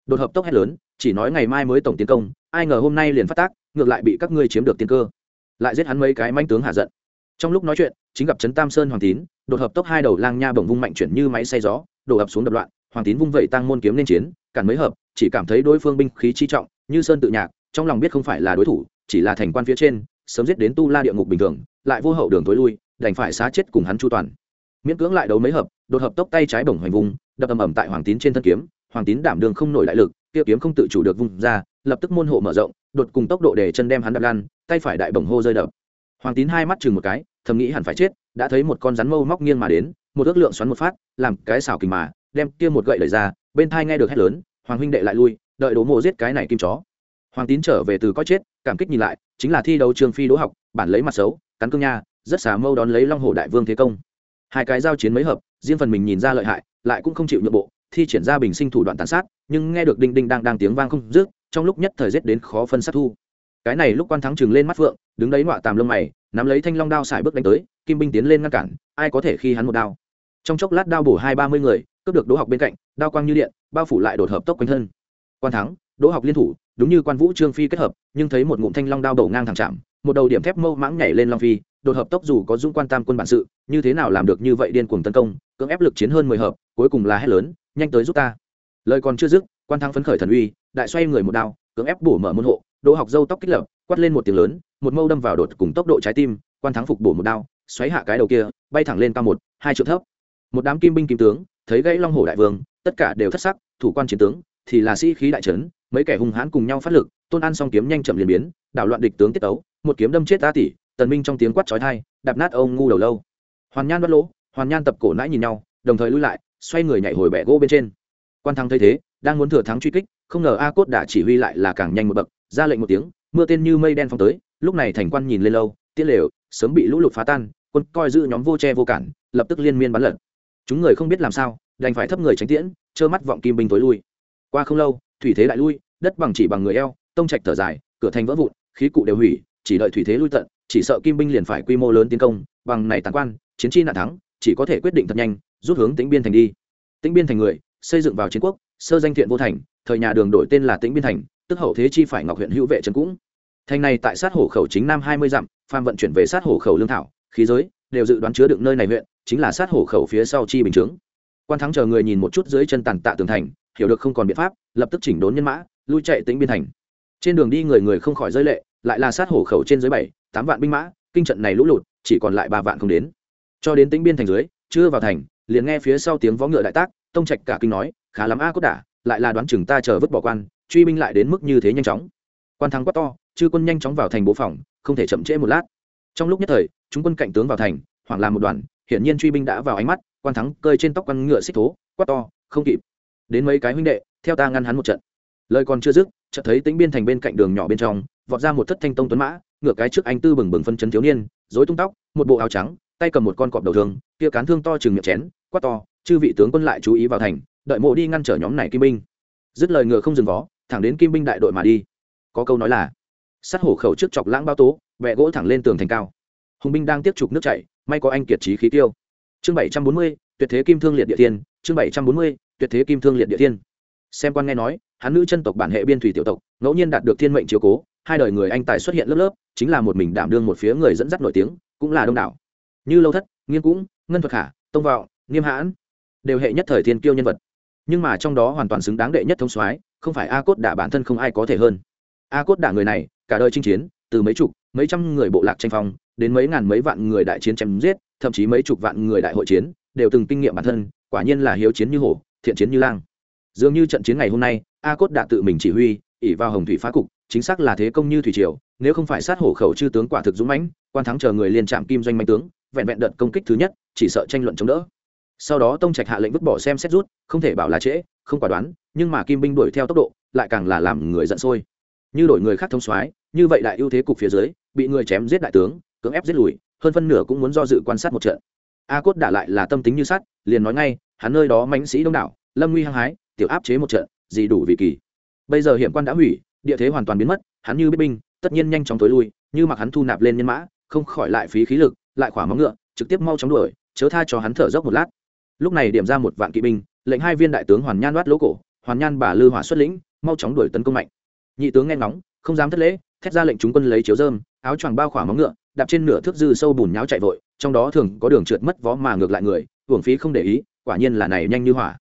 Đột hợp tốc hét lớn, chỉ nói ngày mai mới tổng tiến công, ai ngờ hôm nay liền phát tác, ngược lại bị các ngươi chiếm được tiên cơ. Lại giết hắn mấy cái manh tướng hạ giận. Trong lúc nói chuyện, chính gặp trấn tam sơn hoàng tín, đột hợp tốc hai đầu lang nha bồng vung mạnh chuyển như máy xay gió, đổ ập xuống đập loạn hoàng tín vung vẩy tăng môn kiếm lên chiến, cản mấy hợp, chỉ cảm thấy đối phương binh khí chi trọng, như sơn tự nhạc, trong lòng biết không phải là đối thủ, chỉ là thành quan phía trên, sớm giết đến tu la địa ngục bình thường, lại vô hậu đường tối lui, đành phải xá chết cùng hắn chu toàn. Miễn cưỡng lại đấu mấy hợp, đột hợp tốc tay trái bổng hoành vùng, đập ầm ầm tại hoàng tín trên thân kiếm, hoàng tín đảm đường không nổi đại lực, kia kiếm không tự chủ được vùng ra, lập tức môn hộ mở rộng, đột cùng tốc độ để chân đem hắn đập lan, tay phải đại bổng hô rơi đập. Hoàng tín hai mắt chừng một cái, thầm nghĩ hẳn phải chết, đã thấy một con rắn mâu móc nghiêng mà đến, một ước lượng xoắn một phát, làm cái xảo kình mà đem kia một gậy đẩy ra, bên thai nghe được hét lớn, hoàng huynh đệ lại lui, đợi đố mộ giết cái này kim chó. Hoàng tín trở về từ có chết, cảm kích nhìn lại, chính là thi đấu trường phi đỗ học, bản lấy mặt xấu, cắn cương nha, rất xà mâu đón lấy long hồ đại vương thế công. Hai cái giao chiến mấy hợp, riêng phần mình nhìn ra lợi hại, lại cũng không chịu nhượng bộ, thi triển ra bình sinh thủ đoạn tàn sát, nhưng nghe được đinh đinh đang đang tiếng vang không dứt, trong lúc nhất thời giết đến khó phân sát thu. Cái này lúc quan thắng chừng lên mắt phượng, đứng đấy nọa tàm lông mày, nắm lấy thanh long đao xài bước đánh tới, kim binh tiến lên ngăn cản, ai có thể khi hắn một đao. Trong chốc lát đao bổ hai ba mươi người cướp được đỗ học bên cạnh, đao quang như điện, bao phủ lại đột hợp tốc quanh thân. Quan thắng, đỗ học liên thủ, đúng như quan vũ trương phi kết hợp, nhưng thấy một ngụm thanh long đao đầu ngang thẳng chạm, một đầu điểm thép mâu mãng nhảy lên long phi, đột hợp tốc dù có dung quan tam quân bản sự, như thế nào làm được như vậy điên cuồng tấn công, cưỡng ép lực chiến hơn mười hợp, cuối cùng là hét lớn, nhanh tới giúp ta. Lời còn chưa dứt, quan thắng phấn khởi thần uy, đại xoay người một đao, cưỡng ép bổ mở môn hộ, đỗ học dâu tóc kích lập, quát lên một tiếng lớn, một mâu đâm vào đột cùng tốc độ trái tim, quan thắng phục bổ một đao, xoáy hạ cái đầu kia, bay thẳng lên cao một, hai triệu thấp. Một đám kim binh kim tướng thấy gãy long hổ đại vương, tất cả đều thất sắc, thủ quan chiến tướng, thì là sĩ khí đại trấn, mấy kẻ hung hãn cùng nhau phát lực, tôn an song kiếm nhanh chậm liền biến, đảo loạn địch tướng tiết ấu một kiếm đâm chết ta tỷ, tần minh trong tiếng quát chói tai, đạp nát ông ngu đầu lâu. Hoàn nhan bắt lỗ, hoàn nhan tập cổ nãi nhìn nhau, đồng thời lui lại, xoay người nhảy hồi bẻ gỗ bên trên. Quan thắng thấy thế, đang muốn thừa thắng truy kích, không ngờ a cốt đã chỉ huy lại là càng nhanh một bậc, ra lệnh một tiếng, mưa tên như mây đen phong tới, lúc này thành quan nhìn lên lâu, tiết lều, sớm bị lũ lụt phá tan, quân coi giữ nhóm vô tre vô cản, lập tức liên miên bắn lật chúng người không biết làm sao, đành phải thấp người tránh tiễn, trơ mắt vọng kim binh tối lui. Qua không lâu, thủy thế đại lui, đất bằng chỉ bằng người eo, tông trạch thở dài, cửa thành vỡ vụn, khí cụ đều hủy, chỉ đợi thủy thế lui tận, chỉ sợ kim binh liền phải quy mô lớn tiến công, bằng này tàn quan, chiến chi nạn thắng, chỉ có thể quyết định thật nhanh, rút hướng tĩnh biên thành đi. Tĩnh biên thành người, xây dựng vào chiến quốc, sơ danh thiện vô thành, thời nhà đường đổi tên là tĩnh biên thành, tức hậu thế chi phải ngọc huyện hữu vệ trần cũng. Thành này tại sát hổ khẩu chính nam hai mươi dặm, phàm vận chuyển về sát hổ khẩu lương thảo, khí giới, đều dự đoán chứa đựng nơi này huyện chính là sát hổ khẩu phía sau chi bình chướng. Quan thắng chờ người nhìn một chút dưới chân tàn tạ tường thành, hiểu được không còn biện pháp, lập tức chỉnh đốn nhân mã, lui chạy tĩnh biên thành. Trên đường đi người người không khỏi rơi lệ, lại là sát hổ khẩu trên dưới bảy, tám vạn binh mã, kinh trận này lũ lụt, chỉ còn lại ba vạn không đến. Cho đến tĩnh biên thành dưới, chưa vào thành, liền nghe phía sau tiếng vó ngựa đại tác, tông trạch cả kinh nói, khá lắm a cốt đả, lại là đoán chừng ta chờ vứt bỏ quan, truy binh lại đến mức như thế nhanh chóng. Quan thắng quát to, chư quân nhanh chóng vào thành bố phòng, không thể chậm trễ một lát. Trong lúc nhất thời, chúng quân cạnh tướng vào thành, hoảng làm một đoàn hiển nhiên truy binh đã vào ánh mắt quan thắng cơi trên tóc quan ngựa xích thố, quát to, không kịp. Đến mấy cái huynh đệ, theo ta ngăn hắn một trận. Lời còn chưa dứt, chợt thấy tính biên thành bên cạnh đường nhỏ bên trong, vọt ra một thất thanh tông tuấn mã, ngựa cái trước anh tư bừng bừng phân chấn thiếu niên dối tung tóc, một bộ áo trắng, tay cầm một con cọp đầu thương kia cán thương to chừng miệng chén, quát to, chư vị tướng quân lại chú ý vào thành, đợi mộ đi ngăn trở nhóm này kim binh. Dứt lời ngựa không dừng vó, thẳng đến kim binh đại đội mà đi. Có câu nói là, sát hổ khẩu trước chọc lãng bao tố vẹ gỗ thẳng lên tường thành cao. Hùng binh đang tiếp trục nước chảy may có anh kiệt trí khí tiêu. Chương bảy trăm bốn mươi, tuyệt thế kim thương liệt địa thiên chương bảy trăm bốn mươi, tuyệt thế kim thương liệt địa thiên xem quan nghe nói, hắn nữ chân tộc bản hệ biên thủy tiểu tộc, ngẫu nhiên đạt được thiên mệnh chiếu cố, hai đời người anh tài xuất hiện lớp lớp, chính là một mình đảm đương một phía người dẫn dắt nổi tiếng, cũng là đông đảo. Như lâu thất, nghiên cũng, ngân thuật khả, tông vọng nghiêm hãn, đều hệ nhất thời thiên kiêu nhân vật. Nhưng mà trong đó hoàn toàn xứng đáng đệ nhất thông soái, không phải a cốt đả bản thân không ai có thể hơn. A cốt đả người này, cả đời chinh chiến, từ mấy chục, mấy trăm người bộ lạc tranh phong đến mấy ngàn mấy vạn người đại chiến chém giết, thậm chí mấy chục vạn người đại hội chiến, đều từng kinh nghiệm bản thân, quả nhiên là hiếu chiến như hổ, thiện chiến như lang. Dường như trận chiến ngày hôm nay a cốt đã tự mình chỉ huy ỉ vào hồng thủy phá cục, chính xác là thế công như thủy triều, nếu không phải sát hổ khẩu chư tướng quả thực dũng mãnh, quan thắng chờ người liên trạm kim doanh manh tướng, vẹn vẹn đợt công kích thứ nhất, chỉ sợ tranh luận chống đỡ. Sau đó tông trạch hạ lệnh vứt bỏ xem xét rút, không thể bảo là trễ, không quả đoán, nhưng mà kim binh đuổi theo tốc độ, lại càng là làm người giận sôi. Như đổi người khác thông soái, như vậy đại ưu thế cục phía dưới, bị người chém giết đại tướng cưỡng ép giết lùi, hơn phân nửa cũng muốn do dự quan sát một trận. A cốt đả lại là tâm tính như sắt, liền nói ngay, hắn nơi đó mãnh sĩ đông đảo, lâm nguy hăng hái, tiểu áp chế một trận, gì đủ vị kỳ. Bây giờ hiểm quan đã hủy, địa thế hoàn toàn biến mất, hắn như biết binh, tất nhiên nhanh chóng tối lui, như mặc hắn thu nạp lên nhân mã, không khỏi lại phí khí lực, lại khỏa móng ngựa, trực tiếp mau chóng đuổi, chớ tha cho hắn thở dốc một lát. Lúc này điểm ra một vạn kỵ binh, lệnh hai viên đại tướng hoàn nhan đoát lỗ cổ, hoàn nhan bà lư hỏa xuất lĩnh, mau chóng đuổi tấn công mạnh. Nhị tướng nghe ngóng, không dám thất lễ, thét ra lệnh chúng quân lấy chiếu dơm áo choàng bao khỏa móng ngựa đạp trên nửa thước dư sâu bùn nháo chạy vội, trong đó thường có đường trượt mất vó mà ngược lại người, hưởng phí không để ý, quả nhiên là này nhanh như hỏa.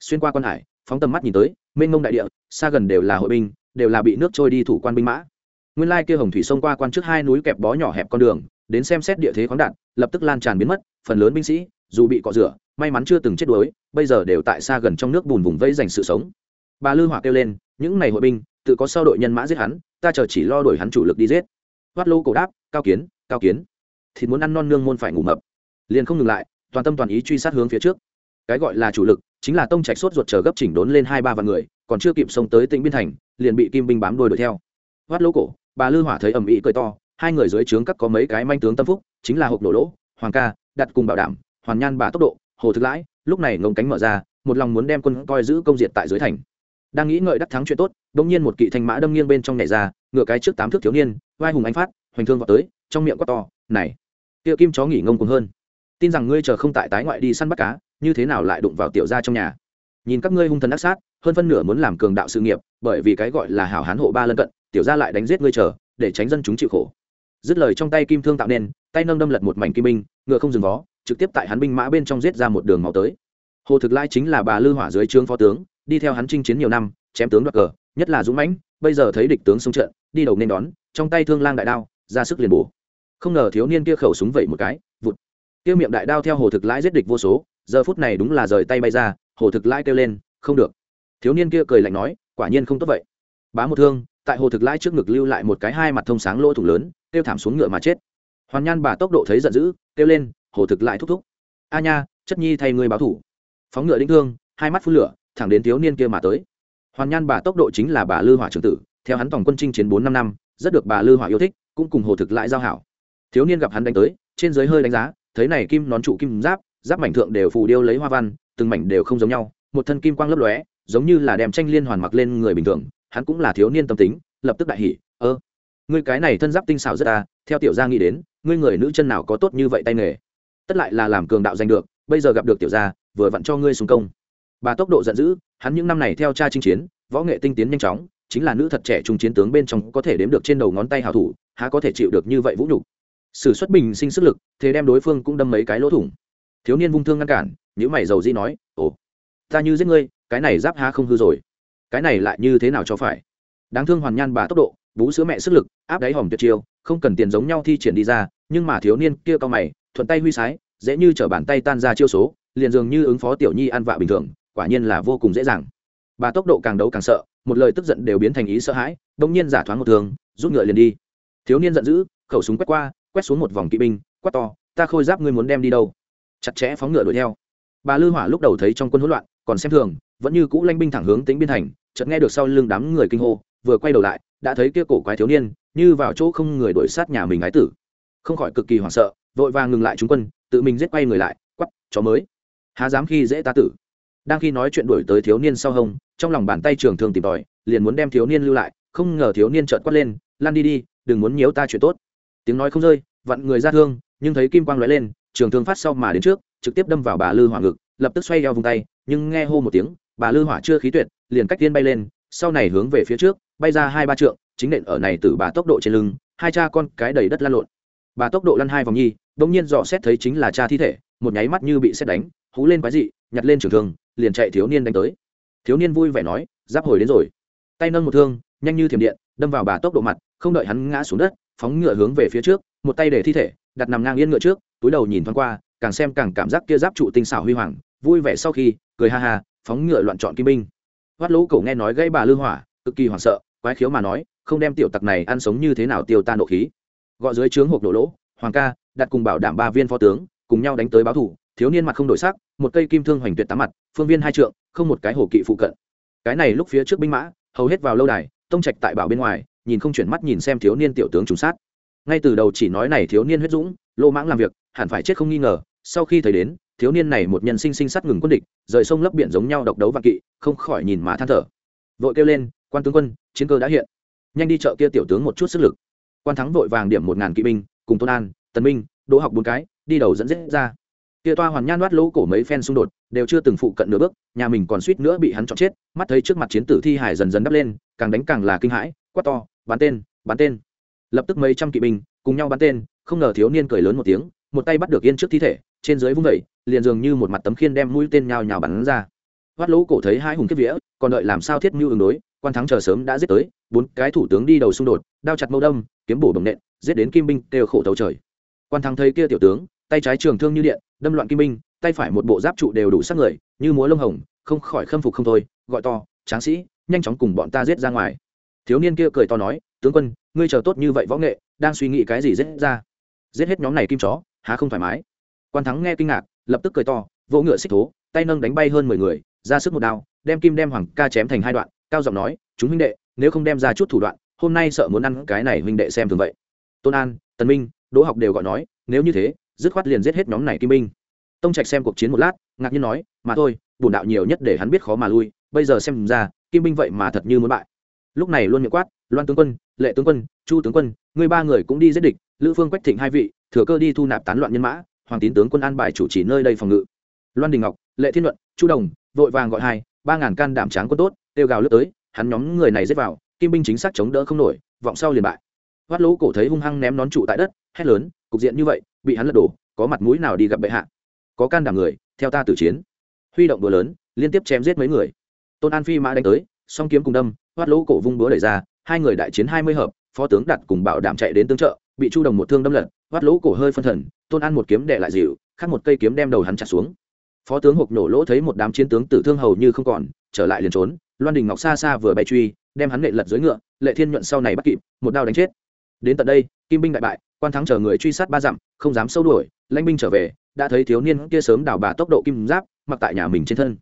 Xuyên qua quan hải, phóng tầm mắt nhìn tới, mênh mông đại địa, xa gần đều là hội binh, đều là bị nước trôi đi thủ quan binh mã. Nguyên lai kia hồng thủy sông qua quan trước hai núi kẹp bó nhỏ hẹp con đường, đến xem xét địa thế khoáng đạn lập tức lan tràn biến mất, phần lớn binh sĩ, dù bị cọ rửa, may mắn chưa từng chết đuối, bây giờ đều tại xa gần trong nước bùn vùng vẫy dành sự sống. Bà lư hỏa kêu lên, những này hội binh, tự có sau đội nhân mã giết hắn, ta chờ chỉ lo đuổi hắn chủ lực đi giết. Hoát lô cổ đáp, cao kiến cao kiến. Thì muốn ăn non nương môn phải ngủ mập. Liền không ngừng lại, toàn tâm toàn ý truy sát hướng phía trước. Cái gọi là chủ lực, chính là tông trạch sốt ruột chờ gấp chỉnh đốn lên hai ba vạn người, còn chưa kịp xông tới tỉnh biên thành, liền bị kim binh bám đuôi đuổi theo. Vắt lỗ cổ, bà lư hỏa thấy ầm ĩ cười to, hai người dưới trướng các có mấy cái manh tướng tâm phúc, chính là hộp nổ lỗ, hoàng ca, đặt cùng bảo đảm, hoàn nhan bà tốc độ, hồ thực lãi, lúc này ngông cánh mở ra, một lòng muốn đem quân coi giữ công diệt tại dưới thành. Đang nghĩ ngợi đắc thắng chuyện tốt đống nhiên một kỵ thanh mã đâm nghiêng bên trong nhảy ra, ngựa cái trước tám thước thiếu niên, vai hùng anh phát, hoành thương vào tới trong miệng quát to, này, kia kim chó nghỉ ngông cuồng hơn. Tin rằng ngươi chờ không tại tái ngoại đi săn bắt cá, như thế nào lại đụng vào tiểu gia trong nhà? Nhìn các ngươi hung thần ác sát, hơn phân nửa muốn làm cường đạo sự nghiệp, bởi vì cái gọi là hảo hán hộ ba lân cận, tiểu gia lại đánh giết ngươi chờ, để tránh dân chúng chịu khổ. Dứt lời trong tay kim thương tạo nên, tay nâng đâm lật một mảnh kim binh, ngựa không dừng vó, trực tiếp tại hắn binh mã bên trong giết ra một đường máu tới. Hồ thực lai chính là bà lư hỏa dưới trướng phó tướng, đi theo hắn chinh chiến nhiều năm, chém tướng đoạt cờ, nhất là dũng mãnh, bây giờ thấy địch tướng xung trận, đi đầu nên đón, trong tay thương lang đại đao ra sức liền bổ. Không ngờ thiếu niên kia khẩu súng vậy một cái, vụt. Kia miệng đại đao theo hồ thực lãi giết địch vô số, giờ phút này đúng là rời tay bay ra, hồ thực lãi kêu lên, không được. Thiếu niên kia cười lạnh nói, quả nhiên không tốt vậy. Bá một thương, tại hồ thực lãi trước ngực lưu lại một cái hai mặt thông sáng lỗ thủng lớn, kêu thảm xuống ngựa mà chết. Hoàn nhan bà tốc độ thấy giận dữ, kêu lên, hồ thực lại thúc thúc. A nha, chất nhi thay ngươi báo thủ. Phóng ngựa lĩnh thương, hai mắt phun lửa, thẳng đến thiếu niên kia mà tới. Hoàn nhan bà tốc độ chính là bà lư hỏa trưởng tử, theo hắn tổng quân chinh chiến bốn năm năm, rất được bà lư hỏa yêu thích cũng cùng hồ thực lại giao hảo. Thiếu niên gặp hắn đánh tới, trên dưới hơi đánh giá, thấy này kim nón trụ kim giáp giáp mảnh thượng đều phù điêu lấy hoa văn, từng mảnh đều không giống nhau, một thân kim quang lấp lóe, giống như là đem tranh liên hoàn mặc lên người bình thường, hắn cũng là thiếu niên tâm tính, lập tức đại hỉ, ơ, ngươi cái này thân giáp tinh xảo rất ta theo tiểu gia nghĩ đến, ngươi người nữ chân nào có tốt như vậy tay nghề? Tất lại là làm cường đạo giành được, bây giờ gặp được tiểu gia, vừa vặn cho ngươi xuống công. Bà tốc độ giận dữ, hắn những năm này theo cha chinh chiến, võ nghệ tinh tiến nhanh chóng chính là nữ thật trẻ trung chiến tướng bên trong có thể đếm được trên đầu ngón tay hào thủ, há có thể chịu được như vậy vũ nhục. Sử xuất bình sinh sức lực, thế đem đối phương cũng đâm mấy cái lỗ thủng. Thiếu niên vung thương ngăn cản những mày dầu di nói, ồ, ta như giết ngươi, cái này giáp há không hư rồi. Cái này lại như thế nào cho phải? Đáng thương hoàn nhan bà tốc độ vũ sữa mẹ sức lực, áp đáy hòm tuyệt chiêu, không cần tiền giống nhau thi triển đi ra, nhưng mà thiếu niên kia cao mày, thuận tay huy sái, dễ như chở bàn tay tan ra chiêu số, liền dường như ứng phó tiểu nhi ăn vạ bình thường, quả nhiên là vô cùng dễ dàng. Bà tốc độ càng đấu càng sợ một lời tức giận đều biến thành ý sợ hãi, bỗng nhiên giả thoáng một thường, rút ngựa liền đi. Thiếu niên giận dữ, khẩu súng quét qua, quét xuống một vòng kỵ binh, quát to, ta khôi giáp ngươi muốn đem đi đâu? Chặt chẽ phóng ngựa đuổi theo. Bà lư hỏa lúc đầu thấy trong quân hỗn loạn, còn xem thường, vẫn như cũ lanh binh thẳng hướng tính biên thành, chợt nghe được sau lưng đám người kinh hô, vừa quay đầu lại, đã thấy kia cổ quái thiếu niên, như vào chỗ không người đuổi sát nhà mình ái tử. Không khỏi cực kỳ hoảng sợ, vội vàng ngừng lại chúng quân, tự mình giết quay người lại, quắp, chó mới, há dám khi dễ ta tử. Đang khi nói chuyện đuổi tới thiếu niên sau hông trong lòng bàn tay trường thường tìm tòi, liền muốn đem thiếu niên lưu lại, không ngờ thiếu niên trợn quát lên, lan đi đi, đừng muốn nhiễu ta chuyện tốt. Tiếng nói không rơi, vặn người ra thương, nhưng thấy kim quang lóe lên, trường thương phát sau mà đến trước, trực tiếp đâm vào bà lư hỏa ngực, lập tức xoay eo vùng tay, nhưng nghe hô một tiếng, bà lư hỏa chưa khí tuyệt, liền cách tiên bay lên, sau này hướng về phía trước, bay ra hai ba trượng, chính nện ở này từ bà tốc độ trên lưng, hai cha con cái đầy đất lăn lộn. Bà tốc độ lăn hai vòng nhi bỗng nhiên dò xét thấy chính là cha thi thể, một nháy mắt như bị xét đánh, hú lên quái dị, nhặt lên trường thương, liền chạy thiếu niên đánh tới thiếu niên vui vẻ nói, giáp hồi đến rồi. Tay nâng một thương, nhanh như thiểm điện, đâm vào bà tốc độ mặt, không đợi hắn ngã xuống đất, phóng ngựa hướng về phía trước, một tay để thi thể, đặt nằm ngang yên ngựa trước, túi đầu nhìn thoáng qua, càng xem càng cảm giác kia giáp trụ tinh xảo huy hoàng, vui vẻ sau khi, cười ha ha, phóng ngựa loạn chọn kim binh. Hoắt lỗ cổ nghe nói gây bà lư hỏa, cực kỳ hoảng sợ, quái khiếu mà nói, không đem tiểu tặc này ăn sống như thế nào tiêu tan nộ khí? Gọi dưới trướng hộp đổ lỗ, hoàng ca, đặt cùng bảo đảm ba viên phó tướng, cùng nhau đánh tới báo thủ, thiếu niên mặt không đổi sắc, một cây kim thương hoành tuyệt tám mặt, phương viên hai trượng không một cái hồ kỵ phụ cận. Cái này lúc phía trước binh mã, hầu hết vào lâu đài, tông trạch tại bảo bên ngoài, nhìn không chuyển mắt nhìn xem thiếu niên tiểu tướng trùng sát. Ngay từ đầu chỉ nói này thiếu niên huyết dũng, lô mãng làm việc, hẳn phải chết không nghi ngờ, sau khi thấy đến, thiếu niên này một nhân sinh sinh sát ngừng quân địch, rời sông lấp biển giống nhau độc đấu và kỵ, không khỏi nhìn mà than thở. Vội kêu lên, quan tướng quân, chiến cơ đã hiện. Nhanh đi chợ kia tiểu tướng một chút sức lực. Quan thắng vội vàng điểm một ngàn kỵ binh, cùng tôn an, tần minh, đỗ học bốn cái, đi đầu dẫn dết ra kia toa hoàn nhan đoát lỗ cổ mấy phen xung đột, đều chưa từng phụ cận nửa bước, nhà mình còn suýt nữa bị hắn chọn chết, mắt thấy trước mặt chiến tử thi hải dần dần đắp lên, càng đánh càng là kinh hãi, quát to, bắn tên bắn tên. Lập tức mấy trăm kỵ binh cùng nhau bắn tên, không ngờ thiếu niên cười lớn một tiếng, một tay bắt được yên trước thi thể, trên dưới vung vẩy liền dường như một mặt tấm khiên đem mũi tên nhào nhào bắn ra. Hoắt lỗ cổ thấy hai hùng kiếp vía, còn đợi làm sao thiết mưu ứng đối, quan thắng chờ sớm đã giết tới, bốn cái thủ tướng đi đầu xung đột, đao chặt mâu đâm, kiếm bổ bồng nện, giết đến kim binh đều khổ thấu trời. Quan thắng thấy kia tiểu tướng, tay trái trường thương như điện đâm loạn kim binh, tay phải một bộ giáp trụ đều đủ sắc người, như múa lông hồng, không khỏi khâm phục không thôi, gọi to, tráng sĩ, nhanh chóng cùng bọn ta giết ra ngoài. Thiếu niên kia cười to nói, tướng quân, ngươi chờ tốt như vậy võ nghệ, đang suy nghĩ cái gì giết ra? Giết hết nhóm này kim chó, há không thoải mái. Quan thắng nghe kinh ngạc, lập tức cười to, vỗ ngựa xích thố, tay nâng đánh bay hơn mười người, ra sức một đao, đem kim đem hoàng ca chém thành hai đoạn, cao giọng nói, chúng huynh đệ, nếu không đem ra chút thủ đoạn, hôm nay sợ muốn ăn cái này huynh đệ xem thường vậy. Tôn an, tần minh, đỗ học đều gọi nói, nếu như thế dứt khoát liền giết hết nhóm này kim binh. Tông trạch xem cuộc chiến một lát, ngạc nhiên nói, mà thôi, bổn đạo nhiều nhất để hắn biết khó mà lui, bây giờ xem ra, kim binh vậy mà thật như muốn bại. Lúc này luôn miệng quát, loan tướng quân, lệ tướng quân, chu tướng quân người ba người cũng đi giết địch, lữ phương quách thịnh hai vị, thừa cơ đi thu nạp tán loạn nhân mã, hoàng tín tướng quân an bài chủ trì nơi đây phòng ngự. Loan đình ngọc, lệ thiên luận, chu đồng, vội vàng gọi hai, ba ngàn can đảm tráng quân tốt têu gào lướt tới, hắn nhóm người này giết vào, kim binh chính xác chống đỡ không nổi, vọng sau liền bại. Hoát lỗ cổ thấy hung hăng ném nón trụ tại đất, hét lớn cục diện như vậy, bị hắn lật đổ, có mặt mũi nào đi gặp bệ hạ? Có can đảm người, theo ta tử chiến. Huy động đùa lớn, liên tiếp chém giết mấy người. Tôn an phi mã đánh tới, song kiếm cùng đâm hoát lỗ cổ vung búa đẩy ra, hai người đại chiến hai mươi hợp, phó tướng đặt cùng bảo đảm chạy đến tương trợ, bị chu đồng một thương đâm lật hoát lỗ cổ hơi phân thần, tôn an một kiếm đệ lại dịu khắc một cây kiếm đem đầu hắn chặt xuống. Phó tướng hộp nổ lỗ thấy một đám chiến tướng tử thương hầu như không còn, trở lại liền trốn, loan đình ngọc xa xa vừa bay truy, đem hắn lệ lật dưới ngựa, lệ thiên nhuận sau này bắt kịp, một đao đánh chết. Đến tận đây, kim binh đại bại quan thắng chờ người truy sát ba dặm, không dám sâu đuổi, lãnh binh trở về, đã thấy thiếu niên kia sớm đào bà tốc độ kim giáp, mặc tại nhà mình trên thân.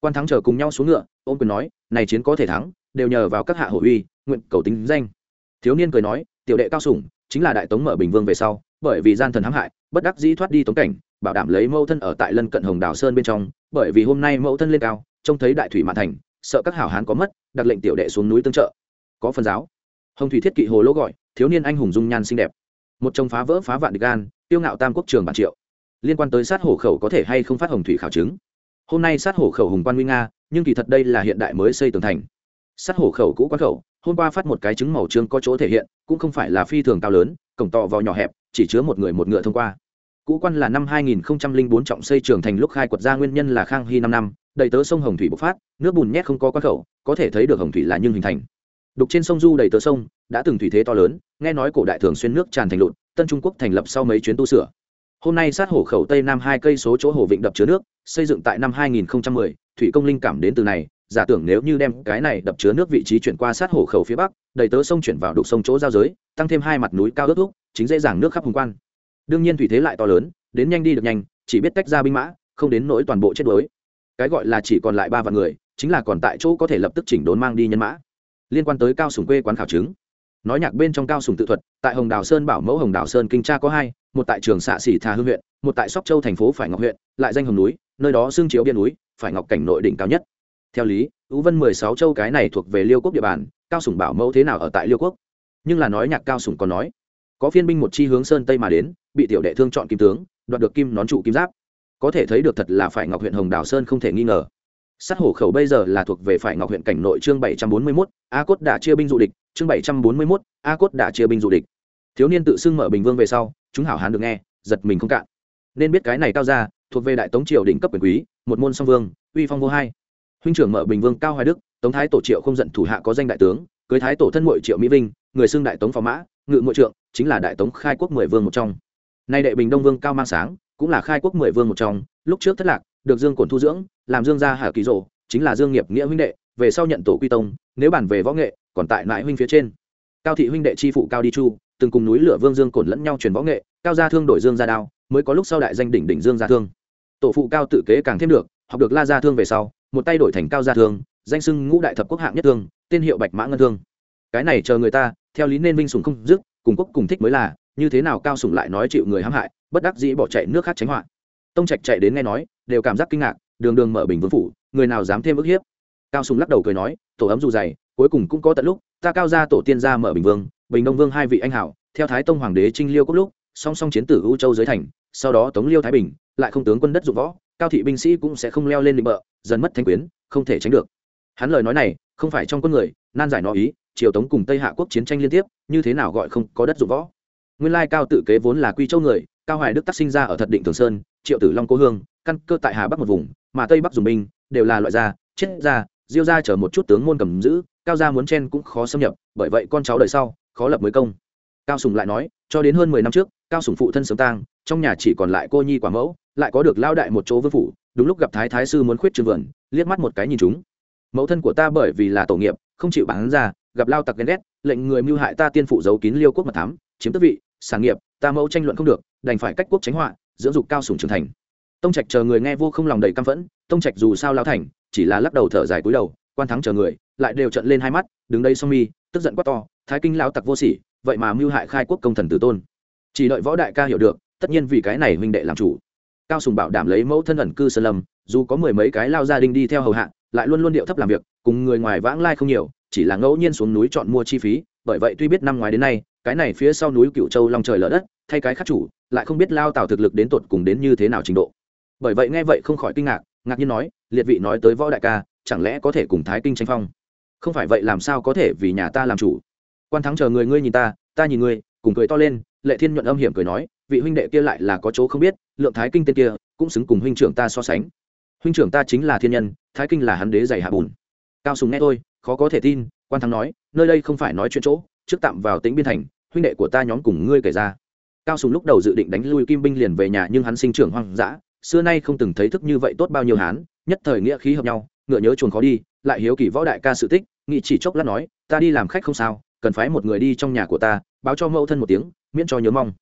Quan thắng chờ cùng nhau xuống ngựa, ôm quyền nói, này chiến có thể thắng, đều nhờ vào các hạ hổ uy, nguyện cầu tính danh. Thiếu niên cười nói, tiểu đệ cao sủng, chính là đại tống mở bình vương về sau, bởi vì gian thần hãm hại, bất đắc dĩ thoát đi tống cảnh, bảo đảm lấy mẫu thân ở tại lân cận hồng đào sơn bên trong, bởi vì hôm nay mẫu thân lên cao, trông thấy đại thủy mạn thành, sợ các hảo hán có mất, đặt lệnh tiểu đệ xuống núi tương trợ. Có phần giáo. Hồng thủy thiết kỵ hồ lỗ gọi, thiếu niên anh hùng dung nhan xinh đẹp một chồng phá vỡ phá vạn địch gan, tiêu ngạo tam quốc trường bản triệu. Liên quan tới sát hổ khẩu có thể hay không phát hồng thủy khảo chứng? Hôm nay sát hổ khẩu hùng quan nguy nga, nhưng kỳ thật đây là hiện đại mới xây tường thành. Sát hổ khẩu cũ quan khẩu, hôm qua phát một cái trứng màu trương có chỗ thể hiện, cũng không phải là phi thường cao lớn, cổng to vào nhỏ hẹp, chỉ chứa một người một ngựa thông qua. Cũ quan là năm 2004 trọng xây trường thành lúc khai quật ra nguyên nhân là khang hy năm năm, đầy tớ sông hồng thủy bộc phát, nước bùn nhét không có quan khẩu, có thể thấy được hồng thủy là nhưng hình thành đục trên sông du đầy tớ sông đã từng thủy thế to lớn nghe nói cổ đại thường xuyên nước tràn thành lụt tân trung quốc thành lập sau mấy chuyến tu sửa. Hôm nay sát hổ khẩu tây nam hai cây số chỗ hồ vịnh đập chứa nước xây dựng tại năm 2010, thủy công linh cảm đến từ này giả tưởng nếu như đem cái này đập chứa nước vị trí chuyển qua sát hồ khẩu phía bắc đầy tớ sông chuyển vào đục sông chỗ giao giới tăng thêm hai mặt núi cao ước thúc chính dễ dàng nước khắp hùng quan. Đương nhiên thủy thế lại to lớn đến nhanh đi được nhanh chỉ biết tách ra binh mã không đến nỗi toàn bộ chết đuối. Cái gọi là chỉ còn lại ba vạn người chính là còn tại chỗ có thể lập tức chỉnh đốn mang đi nhân mã liên quan tới cao sùng quê quán khảo chứng. Nói nhạc bên trong cao sùng tự thuật, tại hồng đào sơn bảo mẫu hồng đào sơn kinh tra có hai, một tại trường xạ xỉ thà hương huyện, một tại sóc châu thành phố phải ngọc huyện, lại danh hồng núi, nơi đó xương chiếu biên núi, phải ngọc cảnh nội đỉnh cao nhất. Theo lý ú vân mười sáu châu cái này thuộc về liêu quốc địa bàn, cao sùng bảo mẫu thế nào ở tại liêu quốc? Nhưng là nói nhạc cao sùng còn nói, có phiên binh một chi hướng sơn tây mà đến, bị tiểu đệ thương chọn kim tướng, đoạt được kim nón trụ kim giáp. Có thể thấy được thật là phải ngọc huyện hồng đào sơn không thể nghi ngờ sát hổ khẩu bây giờ là thuộc về phải ngọc huyện cảnh nội chương bảy trăm bốn mươi 741, a cốt đã chia binh dụ địch chương bảy trăm bốn mươi 741, a cốt đã chia binh dụ địch. Thiếu niên tự xưng mở bình vương về sau chúng hảo hán được nghe giật mình không cạn. Nên biết cái này cao ra thuộc về đại tống triều đỉnh cấp quyền quý một môn song vương uy phong vô hai. Huynh trưởng mở bình vương cao hoài đức tống thái tổ triệu không giận thủ hạ có danh đại tướng cưới thái tổ thân muội triệu mỹ vinh người xưng đại tống phò mã ngự ngội trượng chính là đại tống khai quốc mười vương một trong. Nay đệ bình đông vương cao mang sáng cũng là khai quốc mười vương một trong lúc trước thất lạc được dương cổn thu dưỡng, làm dương gia hà kỳ rộ chính là dương nghiệp nghĩa huynh đệ, về sau nhận tổ quy tông, nếu bản về võ nghệ, còn tại nại huynh phía trên. Cao thị huynh đệ chi phụ cao đi chu, từng cùng núi lửa vương dương cổn lẫn nhau truyền võ nghệ, cao gia thương đổi dương gia đao, mới có lúc sau đại danh đỉnh đỉnh dương gia thương. Tổ phụ cao tự kế càng thêm được, học được la gia thương về sau, một tay đổi thành cao gia thương, danh sưng ngũ đại thập quốc hạng nhất thương, tên hiệu bạch mã ngân thương. Cái này chờ người ta, theo lý nên vinh sùng không dứt, cùng quốc cùng thích mới là, như thế nào cao sùng lại nói chịu người hãm hại, bất đắc dĩ bỏ chạy nước khác tránh họa. Tông trạch chạy đến nghe nói đều cảm giác kinh ngạc, đường đường mở bình vương phủ, người nào dám thêm ức hiếp? Cao sùng lắc đầu cười nói, tổ ấm dù dày, cuối cùng cũng có tận lúc, ta cao gia tổ tiên gia mở bình vương, bình đông vương hai vị anh hảo, theo thái tông hoàng đế trinh liêu cốc lúc, song song chiến tử u châu dưới thành, sau đó tống liêu thái bình, lại không tướng quân đất dụng võ, cao thị binh sĩ cũng sẽ không leo lên định bợ, dần mất thanh quyến, không thể tránh được. Hắn lời nói này, không phải trong quân người, nan giải nó ý, triều tống cùng tây hạ quốc chiến tranh liên tiếp, như thế nào gọi không có đất dụng võ? Nguyên lai cao tự kế vốn là quy châu người, cao hoài đức tác sinh ra ở thật định thường sơn triệu tử long cô hương, căn cơ tại hà bắc một vùng, mà tây bắc dùng binh, đều là loại gia chết gia diêu gia chở một chút tướng môn cầm giữ, cao gia muốn chen cũng khó xâm nhập, bởi vậy con cháu đời sau, khó lập mới công. Cao sùng lại nói, cho đến hơn mười năm trước, cao sùng phụ thân sớm tang, trong nhà chỉ còn lại cô nhi quả mẫu, lại có được lao đại một chỗ vương phủ, đúng lúc gặp thái thái sư muốn khuyết trường vườn, liếc mắt một cái nhìn chúng. Mẫu thân của ta bởi vì là tổ nghiệp, không chịu bán ra, gặp lao tặc ghen ghét, lệnh người mưu hại ta tiên phụ giấu kín liêu quốc mật thám, chiếm tước vị, sản nghiệp, ta mẫu tranh luận không được, đành phải cách quốc tránh họa dưỡng dục cao sùng trưởng thành. Tông trạch chờ người nghe vô không lòng đầy căm phẫn, tông trạch dù sao lao thành, chỉ là lắc đầu thở dài cúi đầu, quan thắng chờ người, lại đều trận lên hai mắt, đứng đây song mi, tức giận quát to, thái kinh lao tặc vô sỉ, vậy mà mưu hại khai quốc công thần tử tôn. Chỉ đợi võ đại ca hiểu được, tất nhiên vì cái này huynh đệ làm chủ. Cao sùng bảo đảm lấy mẫu thân ẩn cư sơn lâm, dù có mười mấy cái lao gia đình đi theo hầu hạ, lại luôn luôn điệu thấp làm việc, cùng người ngoài vãng lai không nhiều, chỉ là ngẫu nhiên xuống núi chọn mua chi phí, bởi vậy tuy biết năm ngoài đến nay, cái này phía sau núi cựu châu long trời lở đất thay cái khắc chủ, lại không biết lao tào thực lực đến tột cùng đến như thế nào trình độ. Bởi vậy nghe vậy không khỏi kinh ngạc ngạc nhiên nói, liệt vị nói tới võ đại ca, chẳng lẽ có thể cùng thái kinh tranh phong? Không phải vậy làm sao có thể vì nhà ta làm chủ? Quan thắng chờ người ngươi nhìn ta ta nhìn ngươi, cùng cười to lên, lệ thiên nhuận âm hiểm cười nói, vị huynh đệ kia lại là có chỗ không biết, lượng thái kinh tên kia, cũng xứng cùng huynh trưởng ta so sánh. Huynh trưởng ta chính là thiên nhân, thái kinh là hắn đế dày hạ bùn. Cao sùng nghe tôi khó có thể tin, quan thắng nói, nơi đây không phải nói chuyện chỗ, trước tạm vào tính biên thành, huynh đệ của ta nhóm cùng ngươi kể ra cao sùng lúc đầu dự định đánh lui kim binh liền về nhà nhưng hắn sinh trưởng hoang dã, xưa nay không từng thấy thức như vậy tốt bao nhiêu hán, nhất thời nghĩa khí hợp nhau, ngựa nhớ chuồn khó đi, lại hiếu kỳ võ đại ca sự tích nghị chỉ chốc lát nói, ta đi làm khách không sao, cần phái một người đi trong nhà của ta, báo cho mẫu thân một tiếng, miễn cho nhớ mong.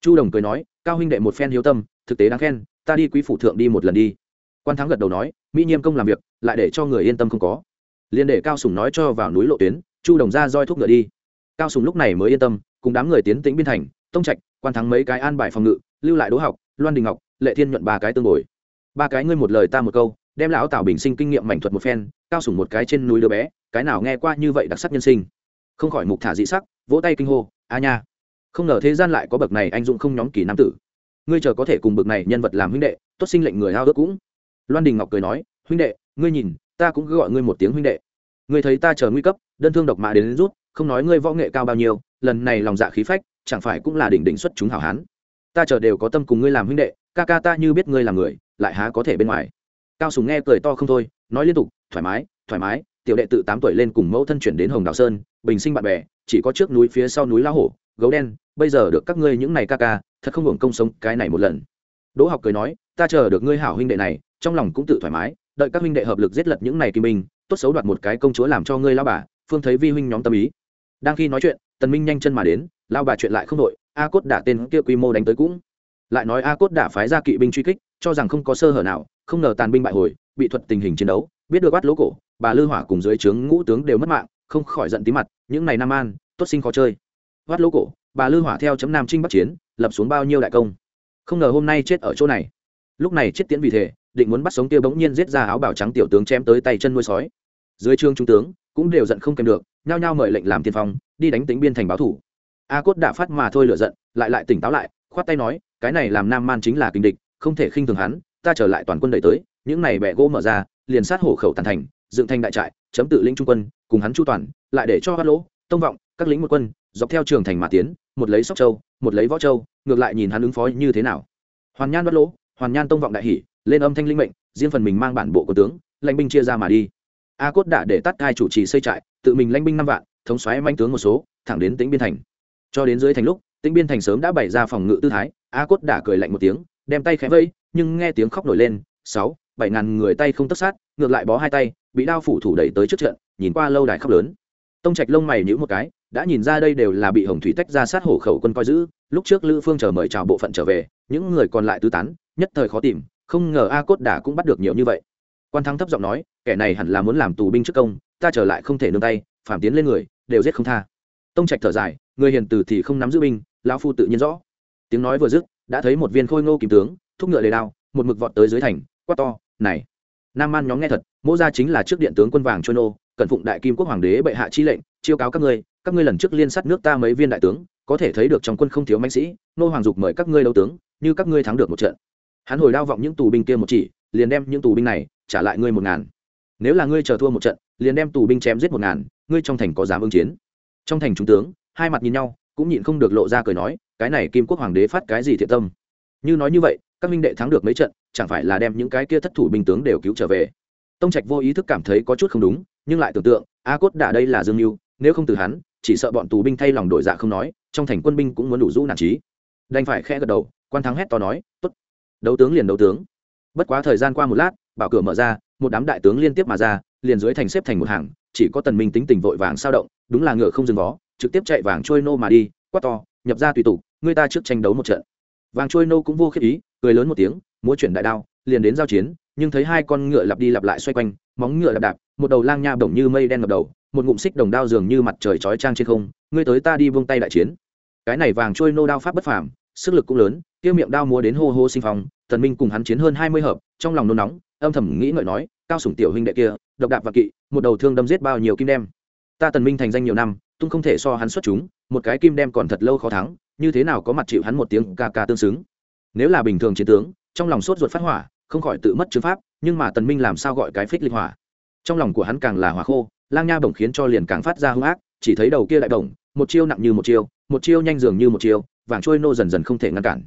Chu đồng cười nói, cao huynh đệ một phen hiếu tâm, thực tế đáng khen, ta đi quý phủ thượng đi một lần đi. Quan thắng gật đầu nói, mỹ nhiêm công làm việc, lại để cho người yên tâm không có. Liền để cao sùng nói cho vào núi lộ tuyến, chu đồng ra roi thuốc ngựa đi. Cao sùng lúc này mới yên tâm, cùng đám người tiến tĩnh biên thành, tông trạch quan thắng mấy cái an bài phòng ngự lưu lại đỗ học loan đình ngọc lệ thiên nhuận ba cái tương bồi. Ba cái ngươi một lời ta một câu đem lão tào bình sinh kinh nghiệm mảnh thuật một phen cao sủng một cái trên núi đứa bé cái nào nghe qua như vậy đặc sắc nhân sinh. Không khỏi mục thả dị sắc vỗ tay kinh hô a nha. Không ngờ thế gian lại có bậc này anh dũng không nhóm kỳ nam tử. Ngươi chờ có thể cùng bậc này nhân vật làm huynh đệ tốt sinh lệnh người hao ước cũng. Loan đình ngọc cười nói huynh đệ ngươi nhìn ta cũng cứ gọi ngươi một tiếng huynh đệ. Ngươi thấy ta chờ nguy cấp đơn thương độc mã đến, đến rút không nói ngươi võ nghệ cao bao nhiêu lần này lòng dạ khí phách chẳng phải cũng là đỉnh đỉnh xuất chúng hảo hán. Ta chờ đều có tâm cùng ngươi làm huynh đệ, ca ca ta như biết ngươi là người, lại há có thể bên ngoài. Cao sùng nghe cười to không thôi, nói liên tục, thoải mái thoải mái, tiểu đệ tự tám tuổi lên cùng mẫu thân chuyển đến hồng đào sơn, bình sinh bạn bè, chỉ có trước núi phía sau núi la hổ, gấu đen, bây giờ được các ngươi những này ca ca, thật không hưởng công sống cái này một lần. Đỗ học cười nói, ta chờ được ngươi hảo huynh đệ này, trong lòng cũng tự thoải mái, đợi các huynh đệ hợp lực giết lật những này kim minh, tốt xấu đoạt một cái công chúa làm cho ngươi lao bà, phương thấy vi huynh nhóm tâm ý. Đang khi nói chuyện tần minh nhanh chân mà đến, lao bà chuyện lại không đội a cốt đả tên kia quy mô đánh tới cũng. Lại nói a cốt đả phái ra kỵ binh truy kích, cho rằng không có sơ hở nào, không ngờ tàn binh bại hồi, bị thuật tình hình chiến đấu, biết được bắt lỗ cổ, bà lư hỏa cùng dưới trướng ngũ tướng đều mất mạng, không khỏi giận tí mặt, những này nam an, tốt sinh khó chơi. Bắt lỗ cổ, bà lư hỏa theo chấm nam trinh bắc chiến, lập xuống bao nhiêu đại công. Không ngờ hôm nay chết ở chỗ này. Lúc này chết tiễn vì thế định muốn bắt sống Tiêu bỗng nhiên giết ra áo bảo trắng tiểu tướng chém tới tay chân nuôi sói. Dưới trương trung tướng, cũng đều giận không kèm được, nhao nhao mời lệnh làm tiên phong đi đánh tính biên thành báo thủ. A cốt đã phát mà thôi lựa giận, lại lại tỉnh táo lại, khoát tay nói, cái này làm nam man chính là kinh địch, không thể khinh thường hắn, ta trở lại toàn quân đẩy tới, những này bẻ gỗ mở ra, liền sát hổ khẩu tàn thành, dựng thành đại trại, chấm tự lĩnh trung quân, cùng hắn chu toàn, lại để cho hát lỗ, tông vọng, các lính một quân, dọc theo trường thành mà tiến, một lấy sóc châu, một lấy võ châu, ngược lại nhìn hắn ứng phó như thế nào. Hoàn nhan bắt lỗ, hoàn nhan tông vọng đại hỷ lên âm thanh linh mệnh, riêng phần mình mang bản bộ của tướng, lãnh binh chia ra mà đi. A cốt đã để tắt cai chủ trì xây trại, tự mình lãnh binh năm vạn thống xoáy manh tướng một số, thẳng đến tĩnh biên thành. Cho đến dưới thành lúc, tĩnh biên thành sớm đã bày ra phòng ngự tư thái, a cốt đã cười lạnh một tiếng, đem tay khẽ vây, nhưng nghe tiếng khóc nổi lên, sáu, bảy ngàn người tay không tất sát, ngược lại bó hai tay, bị đao phủ thủ đẩy tới trước trận, nhìn qua lâu đài khóc lớn. Tông trạch lông mày nhữ một cái, đã nhìn ra đây đều là bị hồng thủy tách ra sát hổ khẩu quân coi giữ, lúc trước lữ phương chờ mời chào bộ phận trở về, những người còn lại tứ tán, nhất thời khó tìm, không ngờ a cốt đả cũng bắt được nhiều như vậy. Quan thắng thấp giọng nói, kẻ này hẳn là muốn làm tù binh trước công, ta trở lại không thể nương tay phạm tiến lên người đều giết không tha. Tông trạch thở dài, người hiền từ thì không nắm giữ binh, lão phu tự nhiên rõ. Tiếng nói vừa dứt, đã thấy một viên khôi ngô kìm tướng, thúc ngựa lề đao, một mực vọt tới dưới thành, quát to, này, nam man nhóm nghe thật, mỗ gia chính là trước điện tướng quân vàng trôi nô cẩn phụng đại kim quốc hoàng đế bệ hạ chi lệnh, chiêu cáo các ngươi các ngươi lần trước liên sát nước ta mấy viên đại tướng, có thể thấy được trong quân không thiếu mạnh sĩ, nô hoàng dục mời các ngươi đấu tướng, như các ngươi thắng được một trận. Hắn hồi đao vọng những tù binh kia một chỉ, liền đem những tù binh này trả lại ngươi một ngàn. Nếu là ngươi chờ thua một trận, liền đem tù binh chém giết một ngàn ngươi trong thành có dám ứng chiến? Trong thành trung tướng, hai mặt nhìn nhau, cũng nhịn không được lộ ra cười nói, cái này kim quốc hoàng đế phát cái gì thiện tâm? Như nói như vậy, các minh đệ thắng được mấy trận, chẳng phải là đem những cái kia thất thủ binh tướng đều cứu trở về? Tông trạch vô ý thức cảm thấy có chút không đúng, nhưng lại tưởng tượng, a cốt đã đây là dương mưu nếu không từ hắn, chỉ sợ bọn tù binh thay lòng đổi dạ không nói, trong thành quân binh cũng muốn đủ rũ nản trí. Đành phải khẽ gật đầu, quan thắng hét to nói, tốt, đấu tướng liền đấu tướng. Bất quá thời gian qua một lát, bảo cửa mở ra, một đám đại tướng liên tiếp mà ra, liền dưới thành xếp thành một hàng chỉ có tần minh tính tình vội vàng sao động, đúng là ngựa không dừng vó, trực tiếp chạy vàng trôi nô mà đi, quát to, nhập ra tùy tục người ta trước tranh đấu một trận. Vàng trôi nô cũng vô khiếp ý, cười lớn một tiếng, múa chuyển đại đao, liền đến giao chiến, nhưng thấy hai con ngựa lặp đi lặp lại xoay quanh, móng ngựa lặp đạp, một đầu lang nha bổng như mây đen ngập đầu, một ngụm xích đồng đao dường như mặt trời chói trang trên không, ngươi tới ta đi vung tay đại chiến. Cái này vàng trôi nô đao pháp bất phàm sức lực cũng lớn, kia miệng đao múa đến hô hô sinh phong, tần minh cùng hắn chiến hơn hai mươi hợp, trong lòng nôn nóng, âm thầm nghĩ ngợi nói, cao sủng tiểu huynh đệ kia, độc đạp và kỵ, một đầu thương đâm giết bao nhiêu kim đem. Ta tần minh thành danh nhiều năm, tung không thể so hắn xuất chúng, một cái kim đem còn thật lâu khó thắng, như thế nào có mặt chịu hắn một tiếng ca ca tương xứng? Nếu là bình thường chiến tướng, trong lòng sốt ruột phát hỏa, không khỏi tự mất chứng pháp, nhưng mà tần minh làm sao gọi cái phích linh hỏa? Trong lòng của hắn càng là hỏa khô, lang nha bổng khiến cho liền càng phát ra hung ác, chỉ thấy đầu kia đại bổng, một chiêu nặng như một chiêu một chiêu nhanh dường như một chiêu vàng trôi nô dần dần không thể ngăn cản.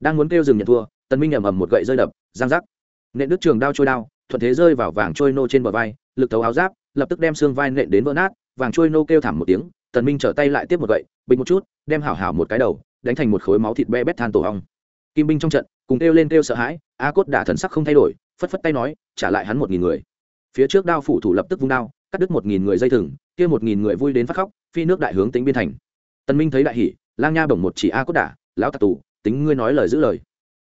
Đang muốn kêu dừng nhận thua, tần minh ầm ầm một gậy rơi đập, giang giác. Nện đứt trường đao trôi đao, thuận thế rơi vào vàng trôi nô trên bờ vai, lực thấu áo giáp, lập tức đem xương vai nện đến vỡ nát, vàng trôi nô kêu thảm một tiếng, tần minh trở tay lại tiếp một gậy, bình một chút, đem hảo hảo một cái đầu, đánh thành một khối máu thịt be bét than tổ hong kim binh trong trận, cùng kêu lên kêu sợ hãi, a cốt đả thần sắc không thay đổi, phất phất tay nói, trả lại hắn một nghìn người. Phía trước đao phủ thủ lập tức vung đao, cắt đứt một nghìn người dây thừng, kia một nghìn người vui đến phát khóc, phi nước đại hướng tính biên thành. Tần minh thấy đại hỉ lang nha bổng một chỉ a cốt đả, lão tạc tù, tính ngươi nói lời giữ lời.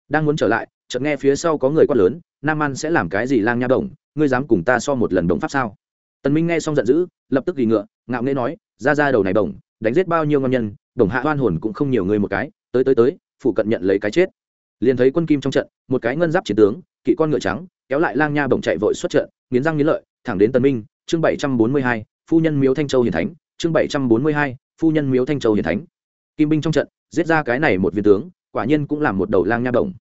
Đang muốn trở lại, chợt nghe phía sau có người quát lớn, nam an sẽ làm cái gì lang nha bổng, ngươi dám cùng ta so một lần bổng pháp sao? Tần minh nghe xong giận dữ, lập tức ghi ngựa, ngạo nghễ nói, ra ra đầu này bổng, đánh giết bao nhiêu ngon nhân đồng hạ oan hồn cũng không nhiều người một cái, tới tới tới phụ cận nhận lấy cái chết. Liền thấy quân kim trong trận, một cái ngân giáp chiến tướng, kỵ con ngựa trắng, kéo lại lang nha bổng chạy vội xuất trận, nghiến răng nghiến lợi, thẳng đến tần minh, chương bảy trăm bốn mươi hai, phu nhân miếu thanh châu hiền thánh, chương bảy trăm bốn mươi hai, phu nhân miếu thanh châu hiền thánh kim binh trong trận, giết ra cái này một viên tướng, quả nhiên cũng là một đầu lang nha đồng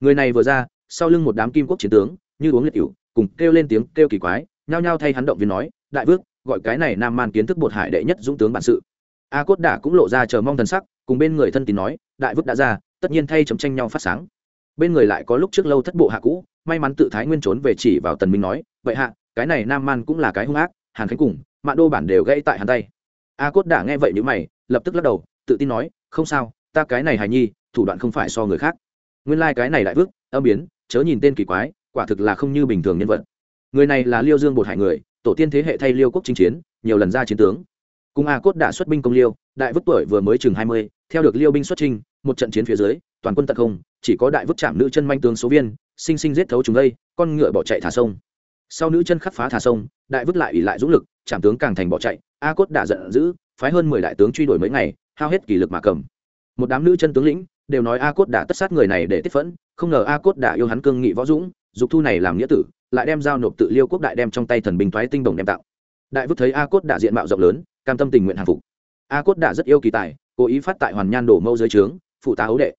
người này vừa ra, sau lưng một đám kim quốc chiến tướng, như uống liệt cựu cùng kêu lên tiếng kêu kỳ quái, nhao nhao thay hắn động viên nói, đại vước gọi cái này nam man kiến thức bột hải đệ nhất dũng tướng bản sự. A cốt đả cũng lộ ra chờ mong thần sắc, cùng bên người thân tín nói, đại vước đã ra, tất nhiên thay chấm tranh nhau phát sáng. Bên người lại có lúc trước lâu thất bộ hạ cũ, may mắn tự thái nguyên trốn về chỉ vào tần minh nói, vậy hạ, cái này nam man cũng là cái hung ác, hàn khánh cùng, mạn đô bản đều gãy tại hắn tay. A cốt đả nghe vậy như mày, lập tức lắc đầu tự tin nói, không sao, ta cái này hài nhi, thủ đoạn không phải so người khác. Nguyên lai cái này đại vước âm biến, chớ nhìn tên kỳ quái, quả thực là không như bình thường nhân vật. Người này là liêu dương bột hải người, tổ tiên thế hệ thay liêu quốc chinh chiến, nhiều lần ra chiến tướng. Cùng a cốt đã xuất binh công liêu, đại vức tuổi vừa mới chừng hai mươi, theo được liêu binh xuất trinh một trận chiến phía dưới, toàn quân tận không, chỉ có đại vức chạm nữ chân manh tướng số viên, sinh sinh giết thấu chúng đây, con ngựa bỏ chạy thả sông. Sau nữ chân khắc phá thả sông, đại vức lại ỉ lại dũng lực, chạm tướng càng thành bỏ chạy, a cốt đã giận dữ, phái hơn mười đại tướng truy đuổi mấy ngày hao hết kỷ lực mà cầm. Một đám nữ chân tướng lĩnh đều nói a cốt đã tất sát người này để tiết phẫn, không ngờ a cốt đã yêu hắn cương nghị võ dũng, dục thu này làm nghĩa tử, lại đem giao nộp tự liêu quốc đại đem trong tay thần bình thoái tinh đồng đem tạo. Đại vứt thấy a cốt đã diện mạo rộng lớn, cam tâm tình nguyện hàng phục. A cốt đã rất yêu kỳ tài, cố ý phát tại hoàn nhan đổ mẫu dưới trướng, phụ tá ấu đệ.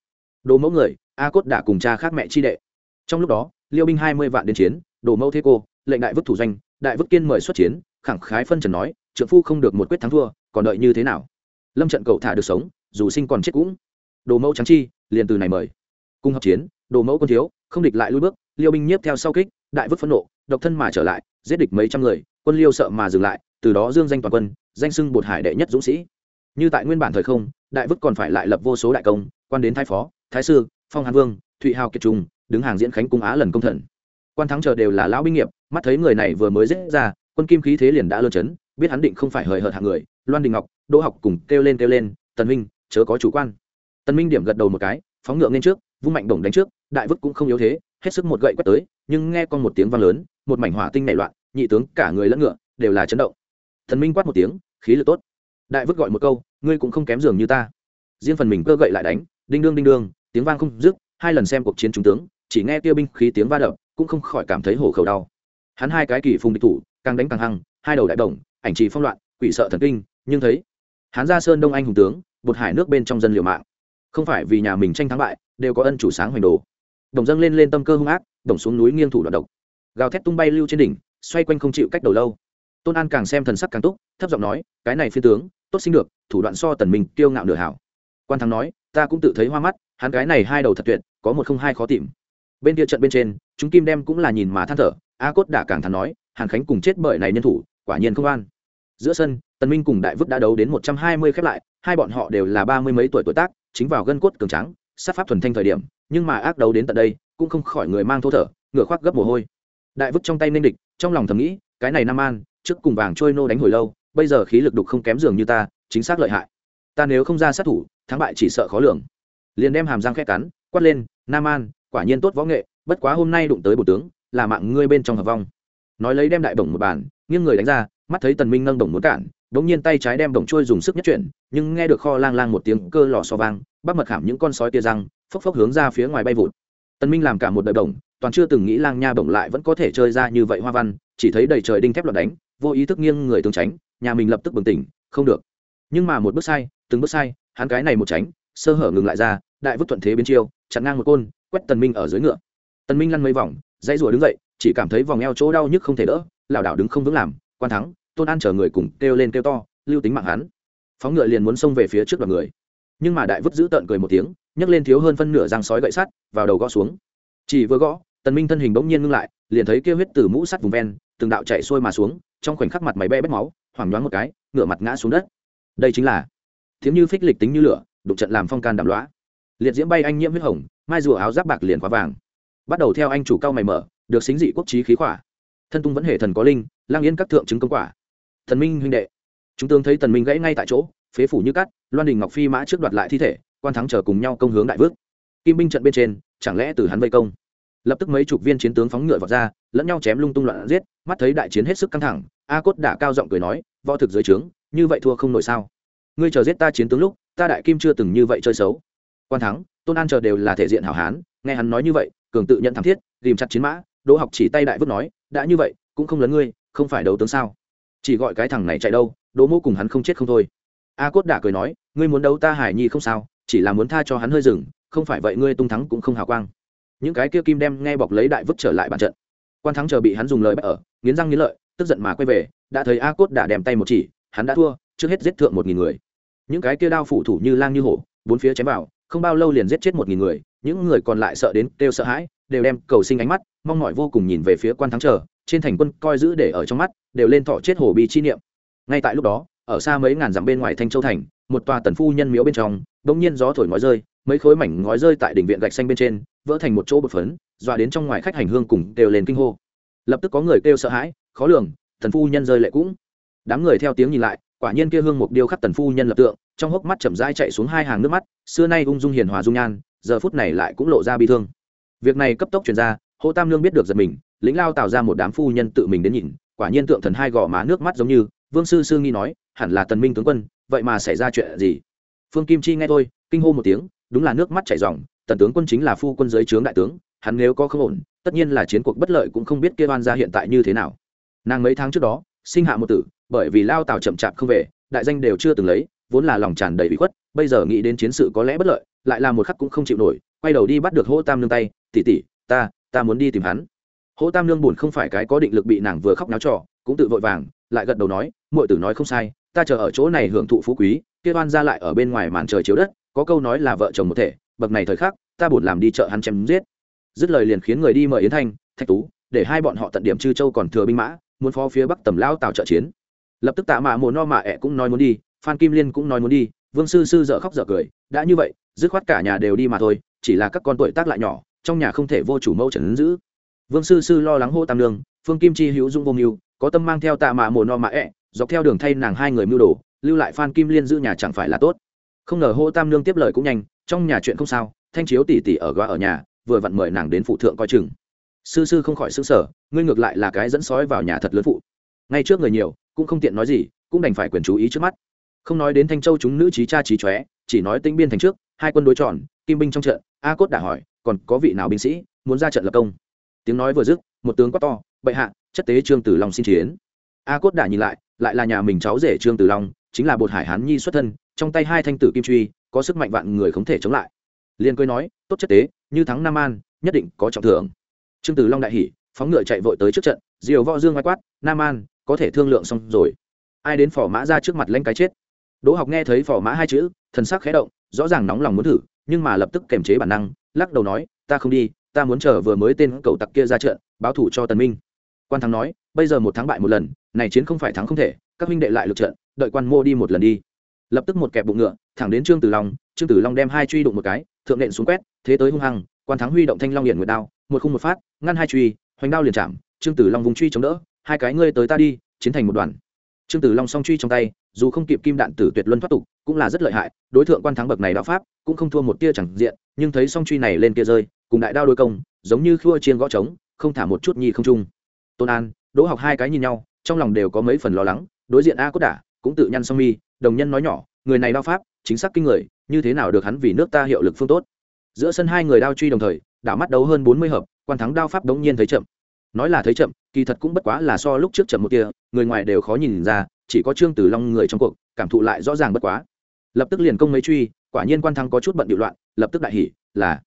Đồ mẫu người, a cốt đã cùng cha khác mẹ chi đệ. Trong lúc đó, liêu binh hai mươi vạn đến chiến đồ mẫu thế cô, lệnh đại vứt thủ doanh, đại vứt kiên mời xuất chiến, khẳng khái phân trần nói, trượng phu không được một quyết thắng thua, còn đợi như thế nào? Lâm trận cậu thả được sống, dù sinh còn chết cũng. Đồ mẫu trắng chi, liền từ này mời. Cùng hợp chiến, đồ mẫu quân thiếu, không địch lại lui bước, liêu binh nhiếp theo sau kích, đại vứt phẫn nộ, độc thân mà trở lại, giết địch mấy trăm người, quân liêu sợ mà dừng lại, từ đó dương danh toàn quân, danh sưng bột hải đệ nhất dũng sĩ. Như tại nguyên bản thời không, đại vứt còn phải lại lập vô số đại công, quan đến thái phó, thái sư, phong hàn vương, thụy hào kiệt trung đứng hàng diễn khánh cung á lần công thần. Quan thắng chờ đều là lão binh nghiệp, mắt thấy người này vừa mới giết ra, quân kim khí thế liền đã lơ chấn biết hắn định không phải hời hợt hạng người loan đình ngọc, đỗ học cùng kêu lên kêu lên, tần minh chớ có chủ quan. Tần minh điểm gật đầu một cái, phóng ngựa lên trước, vung mạnh bổng đánh trước, đại vứt cũng không yếu thế, hết sức một gậy quét tới, nhưng nghe con một tiếng vang lớn, một mảnh hỏa tinh nảy loạn, nhị tướng cả người lẫn ngựa đều là chấn động. Thần minh quát một tiếng, khí lực tốt. Đại vứt gọi một câu, ngươi cũng không kém giường như ta. Riêng phần mình cơ gậy lại đánh, đinh đương đinh đương, tiếng vang không dứt, hai lần xem cuộc chiến trung tướng, chỉ nghe tiêu binh khí tiếng va đập, cũng không khỏi cảm thấy hổ khẩu đau. Hắn hai cái kỳ phùng địch thủ, càng đánh càng hăng, hai đầu đại đồng ảnh trì phong loạn quỷ sợ thần kinh, nhưng thấy hắn ra sơn đông anh hùng tướng, bột hải nước bên trong dân liều mạng. Không phải vì nhà mình tranh thắng bại, đều có ân chủ sáng hoành đồ. Đồng dâng lên lên tâm cơ hung ác, đồng xuống núi nghiêng thủ đoạn độc. Gào thét tung bay lưu trên đỉnh, xoay quanh không chịu cách đầu lâu. Tôn an càng xem thần sắc càng túc, thấp giọng nói, cái này phi tướng, tốt sinh được, thủ đoạn so tần mình kiêu ngạo nửa hảo. Quan thắng nói, ta cũng tự thấy hoa mắt, hắn cái này hai đầu thật tuyệt, có một không hai khó tìm. Bên kia trận bên trên, chúng kim đem cũng là nhìn mà than thở, a cốt đã càng thắn nói, hàn khánh cùng chết bởi này nhân thủ, quả nhiên không an giữa sân, tần minh cùng đại vứt đã đấu đến một trăm hai mươi khép lại, hai bọn họ đều là ba mươi mấy tuổi tuổi tác, chính vào gân cốt cường tráng, sát pháp thuần thanh thời điểm, nhưng mà ác đấu đến tận đây, cũng không khỏi người mang thô thở, ngửa khoác gấp mồ hôi. Đại vứt trong tay nên địch, trong lòng thầm nghĩ, cái này nam an, trước cùng vàng trôi nô đánh hồi lâu, bây giờ khí lực đục không kém dường như ta, chính xác lợi hại. Ta nếu không ra sát thủ, thắng bại chỉ sợ khó lường. Liền đem hàm răng khét cắn, quát lên, nam an, quả nhiên tốt võ nghệ, bất quá hôm nay đụng tới bộ tướng, là mạng ngươi bên trong hợp vong. Nói lấy đem đại bổng một bàn, nghiêng người đánh ra mắt thấy tần minh nâng đồng muốn cản, đống nhiên tay trái đem đồng trôi dùng sức nhất chuyển, nhưng nghe được kho lang lang một tiếng cơ lò so vang bắt mật khảm những con sói tia răng, phốc phốc hướng ra phía ngoài bay vụt. Tần minh làm cả một đời đồng, toàn chưa từng nghĩ lang nha bổng lại vẫn có thể chơi ra như vậy hoa văn, chỉ thấy đầy trời đinh thép loạn đánh, vô ý thức nghiêng người tương tránh, nhà mình lập tức bừng tỉnh, không được. Nhưng mà một bước sai, từng bước sai, hắn cái này một tránh, sơ hở ngừng lại ra, đại vứt thuận thế biến chiêu, chặn ngang một côn, quét tần minh ở dưới ngựa. Tần minh lăn mấy vòng, dãy rùa đứng dậy, chỉ cảm thấy vòng eo chỗ đau nhức không thể đỡ, lảo đảo đứng không vững làm quan thắng, tôn an chờ người cùng kêu lên kêu to, lưu tính mạng hắn. Phóng ngựa liền muốn xông về phía trước đoàn người. Nhưng mà đại vứt giữ tợn cười một tiếng, nhấc lên thiếu hơn phân nửa răng sói gậy sắt, vào đầu gõ xuống. Chỉ vừa gõ, tần minh thân hình bỗng nhiên ngưng lại, liền thấy kêu huyết từ mũ sắt vùng ven, từng đạo chạy xuôi mà xuống, trong khoảnh khắc mặt máy be bét máu, hoảng nhoáng một cái, ngựa mặt ngã xuống đất. Đây chính là thiếm như phích lịch tính như lửa, đụng trận làm phong can đảm lõa. Liệt diễm bay anh nhiễm huyết hồng, mai rùa áo giáp bạc liền khóa vàng. Bắt đầu theo anh chủ cao mày mở, được xính dị quốc trí khí khỏa. Thân tung vẫn hệ thần có linh lang yên các thượng chứng công quả. Thần minh huynh đệ, chúng tướng thấy tần minh gãy ngay tại chỗ, phế phủ như cắt, loan đình ngọc phi mã trước đoạt lại thi thể, quan thắng chờ cùng nhau công hướng đại vước. Kim binh trận bên trên, chẳng lẽ từ hắn vây công? Lập tức mấy chục viên chiến tướng phóng ngựa vào ra, lẫn nhau chém lung tung loạn giết, mắt thấy đại chiến hết sức căng thẳng, a cốt đã cao giọng cười nói, võ thực dưới trướng, như vậy thua không nổi sao? Ngươi chờ giết ta chiến tướng lúc, ta đại kim chưa từng như vậy chơi xấu. Quan thắng, tôn an chờ đều là thể diện hảo hán, nghe hắn nói như vậy, cường tự nhận thắng thiết ghìm chặt chiến mã, đỗ học chỉ tay đại vứt nói, đã như vậy, cũng không lấn ngươi không phải đấu tướng sao? Chỉ gọi cái thằng này chạy đâu, đỗ mô cùng hắn không chết không thôi. A cốt đã cười nói, ngươi muốn đấu ta hải nhi không sao, chỉ là muốn tha cho hắn hơi rừng, không phải vậy ngươi tung thắng cũng không hào quang. Những cái kia kim đem nghe bọc lấy đại vứt trở lại bàn trận. Quan thắng chờ bị hắn dùng lời bắt ở, nghiến răng nghiến lợi, tức giận mà quay về, đã thấy a cốt đã đem tay một chỉ, hắn đã thua, trước hết giết thượng một nghìn người. Những cái kia đao phủ thủ như lang như hổ, bốn phía chém vào, không bao lâu liền giết chết một nghìn người, những người còn lại sợ đến kêu sợ hãi, đều đem cầu sinh ánh mắt, mong mỏi vô cùng nhìn về phía quan thắng chờ trên thành quân coi giữ để ở trong mắt, đều lên thọ chết hồ bi chi niệm. Ngay tại lúc đó, ở xa mấy ngàn dặm bên ngoài thanh châu thành, một tòa tần phu nhân miếu bên trong, bỗng nhiên gió thổi ngói rơi, mấy khối mảnh ngói rơi tại đỉnh viện gạch xanh bên trên, vỡ thành một chỗ bột phấn, dọa đến trong ngoài khách hành hương cùng đều lên kinh hô. Lập tức có người kêu sợ hãi, khó lường, tần phu nhân rơi lệ cũng. Đám người theo tiếng nhìn lại, quả nhiên kia hương mục điêu khắc tần phu nhân lập tượng, trong hốc mắt chậm rãi chạy xuống hai hàng nước mắt, xưa nay ung dung hiền hòa dung nhan, giờ phút này lại cũng lộ ra bi thương. Việc này cấp tốc truyền ra hô tam lương biết được giật mình lĩnh lao tạo ra một đám phu nhân tự mình đến nhìn, quả nhiên tượng thần hai gò má nước mắt giống như, vương sư sư nghi nói, hẳn là tần minh tướng quân, vậy mà xảy ra chuyện gì? Phương kim chi nghe thôi, kinh hô một tiếng, đúng là nước mắt chảy ròng, tần tướng quân chính là phu quân giới trướng đại tướng, hắn nếu có không ổn, tất nhiên là chiến cuộc bất lợi cũng không biết kia oan gia hiện tại như thế nào. Nàng mấy tháng trước đó, sinh hạ một tử, bởi vì lao tào chậm chạp không về, đại danh đều chưa từng lấy, vốn là lòng tràn đầy bị khuất, bây giờ nghĩ đến chiến sự có lẽ bất lợi, lại là một khắc cũng không chịu nổi, quay đầu đi bắt được hô tam nương tay tỉ tỉ ta ta muốn đi tìm hắn hỗ tam nương buồn không phải cái có định lực bị nàng vừa khóc náo trò, cũng tự vội vàng, lại gật đầu nói, muội tử nói không sai, ta chờ ở chỗ này hưởng thụ phú quý, kia oan ra lại ở bên ngoài màn trời chiếu đất, có câu nói là vợ chồng một thể, bậc này thời khắc, ta buồn làm đi chợ hắn chém giết. Dứt lời liền khiến người đi mời yến thanh, thạch tú, để hai bọn họ tận điểm chư châu còn thừa binh mã, muốn phó phía bắc tầm lao tào trợ chiến. Lập tức tạ mạ mồ no mạ ẹ cũng nói muốn đi, phan kim liên cũng nói muốn đi, vương sư sư dợ khóc dợ cười, đã như vậy, dứt khoát cả nhà đều đi mà thôi, chỉ là các con tuổi tác lại nhỏ, trong nhà không thể vô chủ mẫu trần giữ vương sư sư lo lắng hô tam Nương, phương kim chi hữu dung vô mưu có tâm mang theo tạ mạ mồ no mạ ẹ、e, dọc theo đường thay nàng hai người mưu đồ lưu lại phan kim liên giữ nhà chẳng phải là tốt. Không ngờ hô tam Nương tiếp lời cũng nhanh trong nhà chuyện không sao thanh chiếu tỉ tỉ ở góa ở nhà vừa vặn mời nàng đến phụ thượng coi chừng. Sư sư không khỏi xứng sở ngươi ngược lại là cái dẫn sói vào nhà thật lớn phụ. Ngay trước người nhiều cũng không tiện nói gì cũng đành phải quyền chú ý trước mắt. Không nói đến thanh châu chúng nữ trí cha trí chóe chỉ nói tinh biên thành trước hai quân đối tròn kim binh trong trận a cốt đã hỏi còn có vị nào binh sĩ muốn ra trận lập công? Tiếng nói vừa dứt, một tướng quát to, bệ hạ, chất tế trương tử long xin chiến. A cốt đả nhìn lại lại là nhà mình cháu rể trương tử long, chính là bột hải hán nhi xuất thân, trong tay hai thanh tử kim truy, có sức mạnh vạn người không thể chống lại. Liền cười nói, tốt chất tế, như thắng nam an, nhất định có trọng thưởng. Trương tử long đại hỉ, phóng ngựa chạy vội tới trước trận, diều võ dương ngoại quát, nam an, có thể thương lượng xong rồi. Ai đến phò mã ra trước mặt lanh cái chết. Đỗ học nghe thấy phò mã hai chữ, thần sắc khẽ động, rõ ràng nóng lòng muốn thử, nhưng mà lập tức kềm chế bản năng, lắc đầu nói, ta không đi ta muốn chờ vừa mới tên cậu tặc kia ra trận, báo thủ cho tần minh. Quan thắng nói, bây giờ một thắng bại một lần, này chiến không phải thắng không thể, các huynh đệ lại lực trận, đợi quan mô đi một lần đi. Lập tức một kẹp bụng ngựa, thẳng đến trương tử long, trương tử long đem hai truy đụng một cái, thượng nện xuống quét, thế tới hung hăng, quan thắng huy động thanh long hiển nguyệt đao, một khung một phát, ngăn hai truy, hoành đao liền chạm, trương tử long vùng truy chống đỡ, hai cái ngươi tới ta đi, chiến thành một đoàn. Trương tử long song truy trong tay, dù không kịp kim đạn tử tuyệt luân thoát tục, cũng là rất lợi hại, đối tượng quan thắng bậc này đạo pháp, cũng không thua một tia chẳng diện, nhưng thấy song truy này lên kia rơi cùng đại đao đôi công, giống như khua chiên gõ trống, không thả một chút nhi không trung tôn an, đỗ học hai cái nhìn nhau, trong lòng đều có mấy phần lo lắng, đối diện a cốt đả, cũng tự nhăn song mi, đồng nhân nói nhỏ, người này đao pháp, chính xác kinh người, như thế nào được hắn vì nước ta hiệu lực phương tốt. Giữa sân hai người đao truy đồng thời, đảo mắt đấu hơn bốn mươi hợp, quan thắng đao pháp đống nhiên thấy chậm. Nói là thấy chậm, kỳ thật cũng bất quá là so lúc trước chậm một kia người ngoài đều khó nhìn ra, chỉ có trương tử long người trong cuộc, cảm thụ lại rõ ràng bất quá. Lập tức liền công mấy truy, quả nhiên quan thắng có chút bận điệu loạn, lập tức đại hỉ, là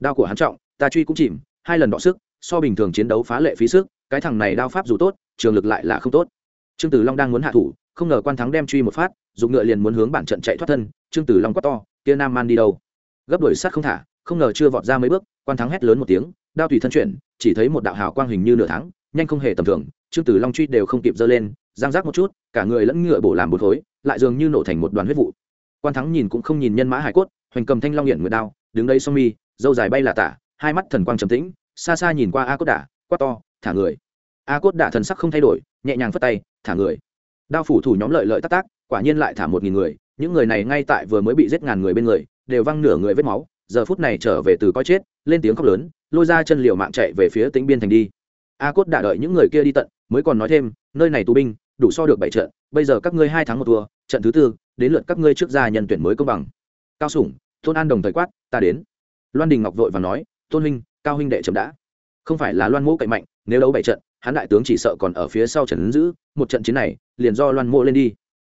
đao của hắn trọng, ta truy cũng chìm, hai lần đọ sức, so bình thường chiến đấu phá lệ phí sức, cái thằng này đao pháp dù tốt, trường lực lại là không tốt. Trương tử long đang muốn hạ thủ, không ngờ quan thắng đem truy một phát dùng ngựa liền muốn hướng bản trận chạy thoát thân, trương tử long quát to, kia nam man đi đâu? Gấp đuổi sát không thả, không ngờ chưa vọt ra mấy bước, quan thắng hét lớn một tiếng, đao tùy thân chuyển, chỉ thấy một đạo hào quang hình như nửa tháng, nhanh không hề tầm thường, trương tử long truy đều không kịp giơ lên, giang rác một chút, cả người lẫn ngựa bổ làm một khối, lại dường như nổ thành một đoàn huyết vụ. Quan thắng nhìn cũng không nhìn nhân mã hải cốt, hoành cầm thanh long hiện nguyệt đao, đứng đây song mi dâu dài bay là tả, hai mắt thần quang trầm tĩnh, xa xa nhìn qua a cốt đả, quát to, thả người. A cốt đả thần sắc không thay đổi, nhẹ nhàng phất tay, thả người. Đao phủ thủ nhóm lợi lợi tác tác quả nhiên lại thả một nghìn người, những người này ngay tại vừa mới bị giết ngàn người bên người, đều văng nửa người vết máu, giờ phút này trở về từ coi chết, lên tiếng khóc lớn, lôi ra chân liều mạng chạy về phía tính biên thành đi. A cốt đã đợi những người kia đi tận, mới còn nói thêm, nơi này tù binh, đủ so được bảy trận, bây giờ các ngươi hai tháng một thua, trận thứ tư, đến lượt các ngươi trước gia nhân tuyển mới công bằng. Cao sủng, thôn an đồng thời quát, ta đến loan đình ngọc vội và nói, tôn huynh, cao huynh đệ chậm đã. Không phải là loan mỗ cậy mạnh, nếu đấu bảy trận, hắn đại tướng chỉ sợ còn ở phía sau trần giữ, một trận chiến này, liền do loan mỗ lên đi.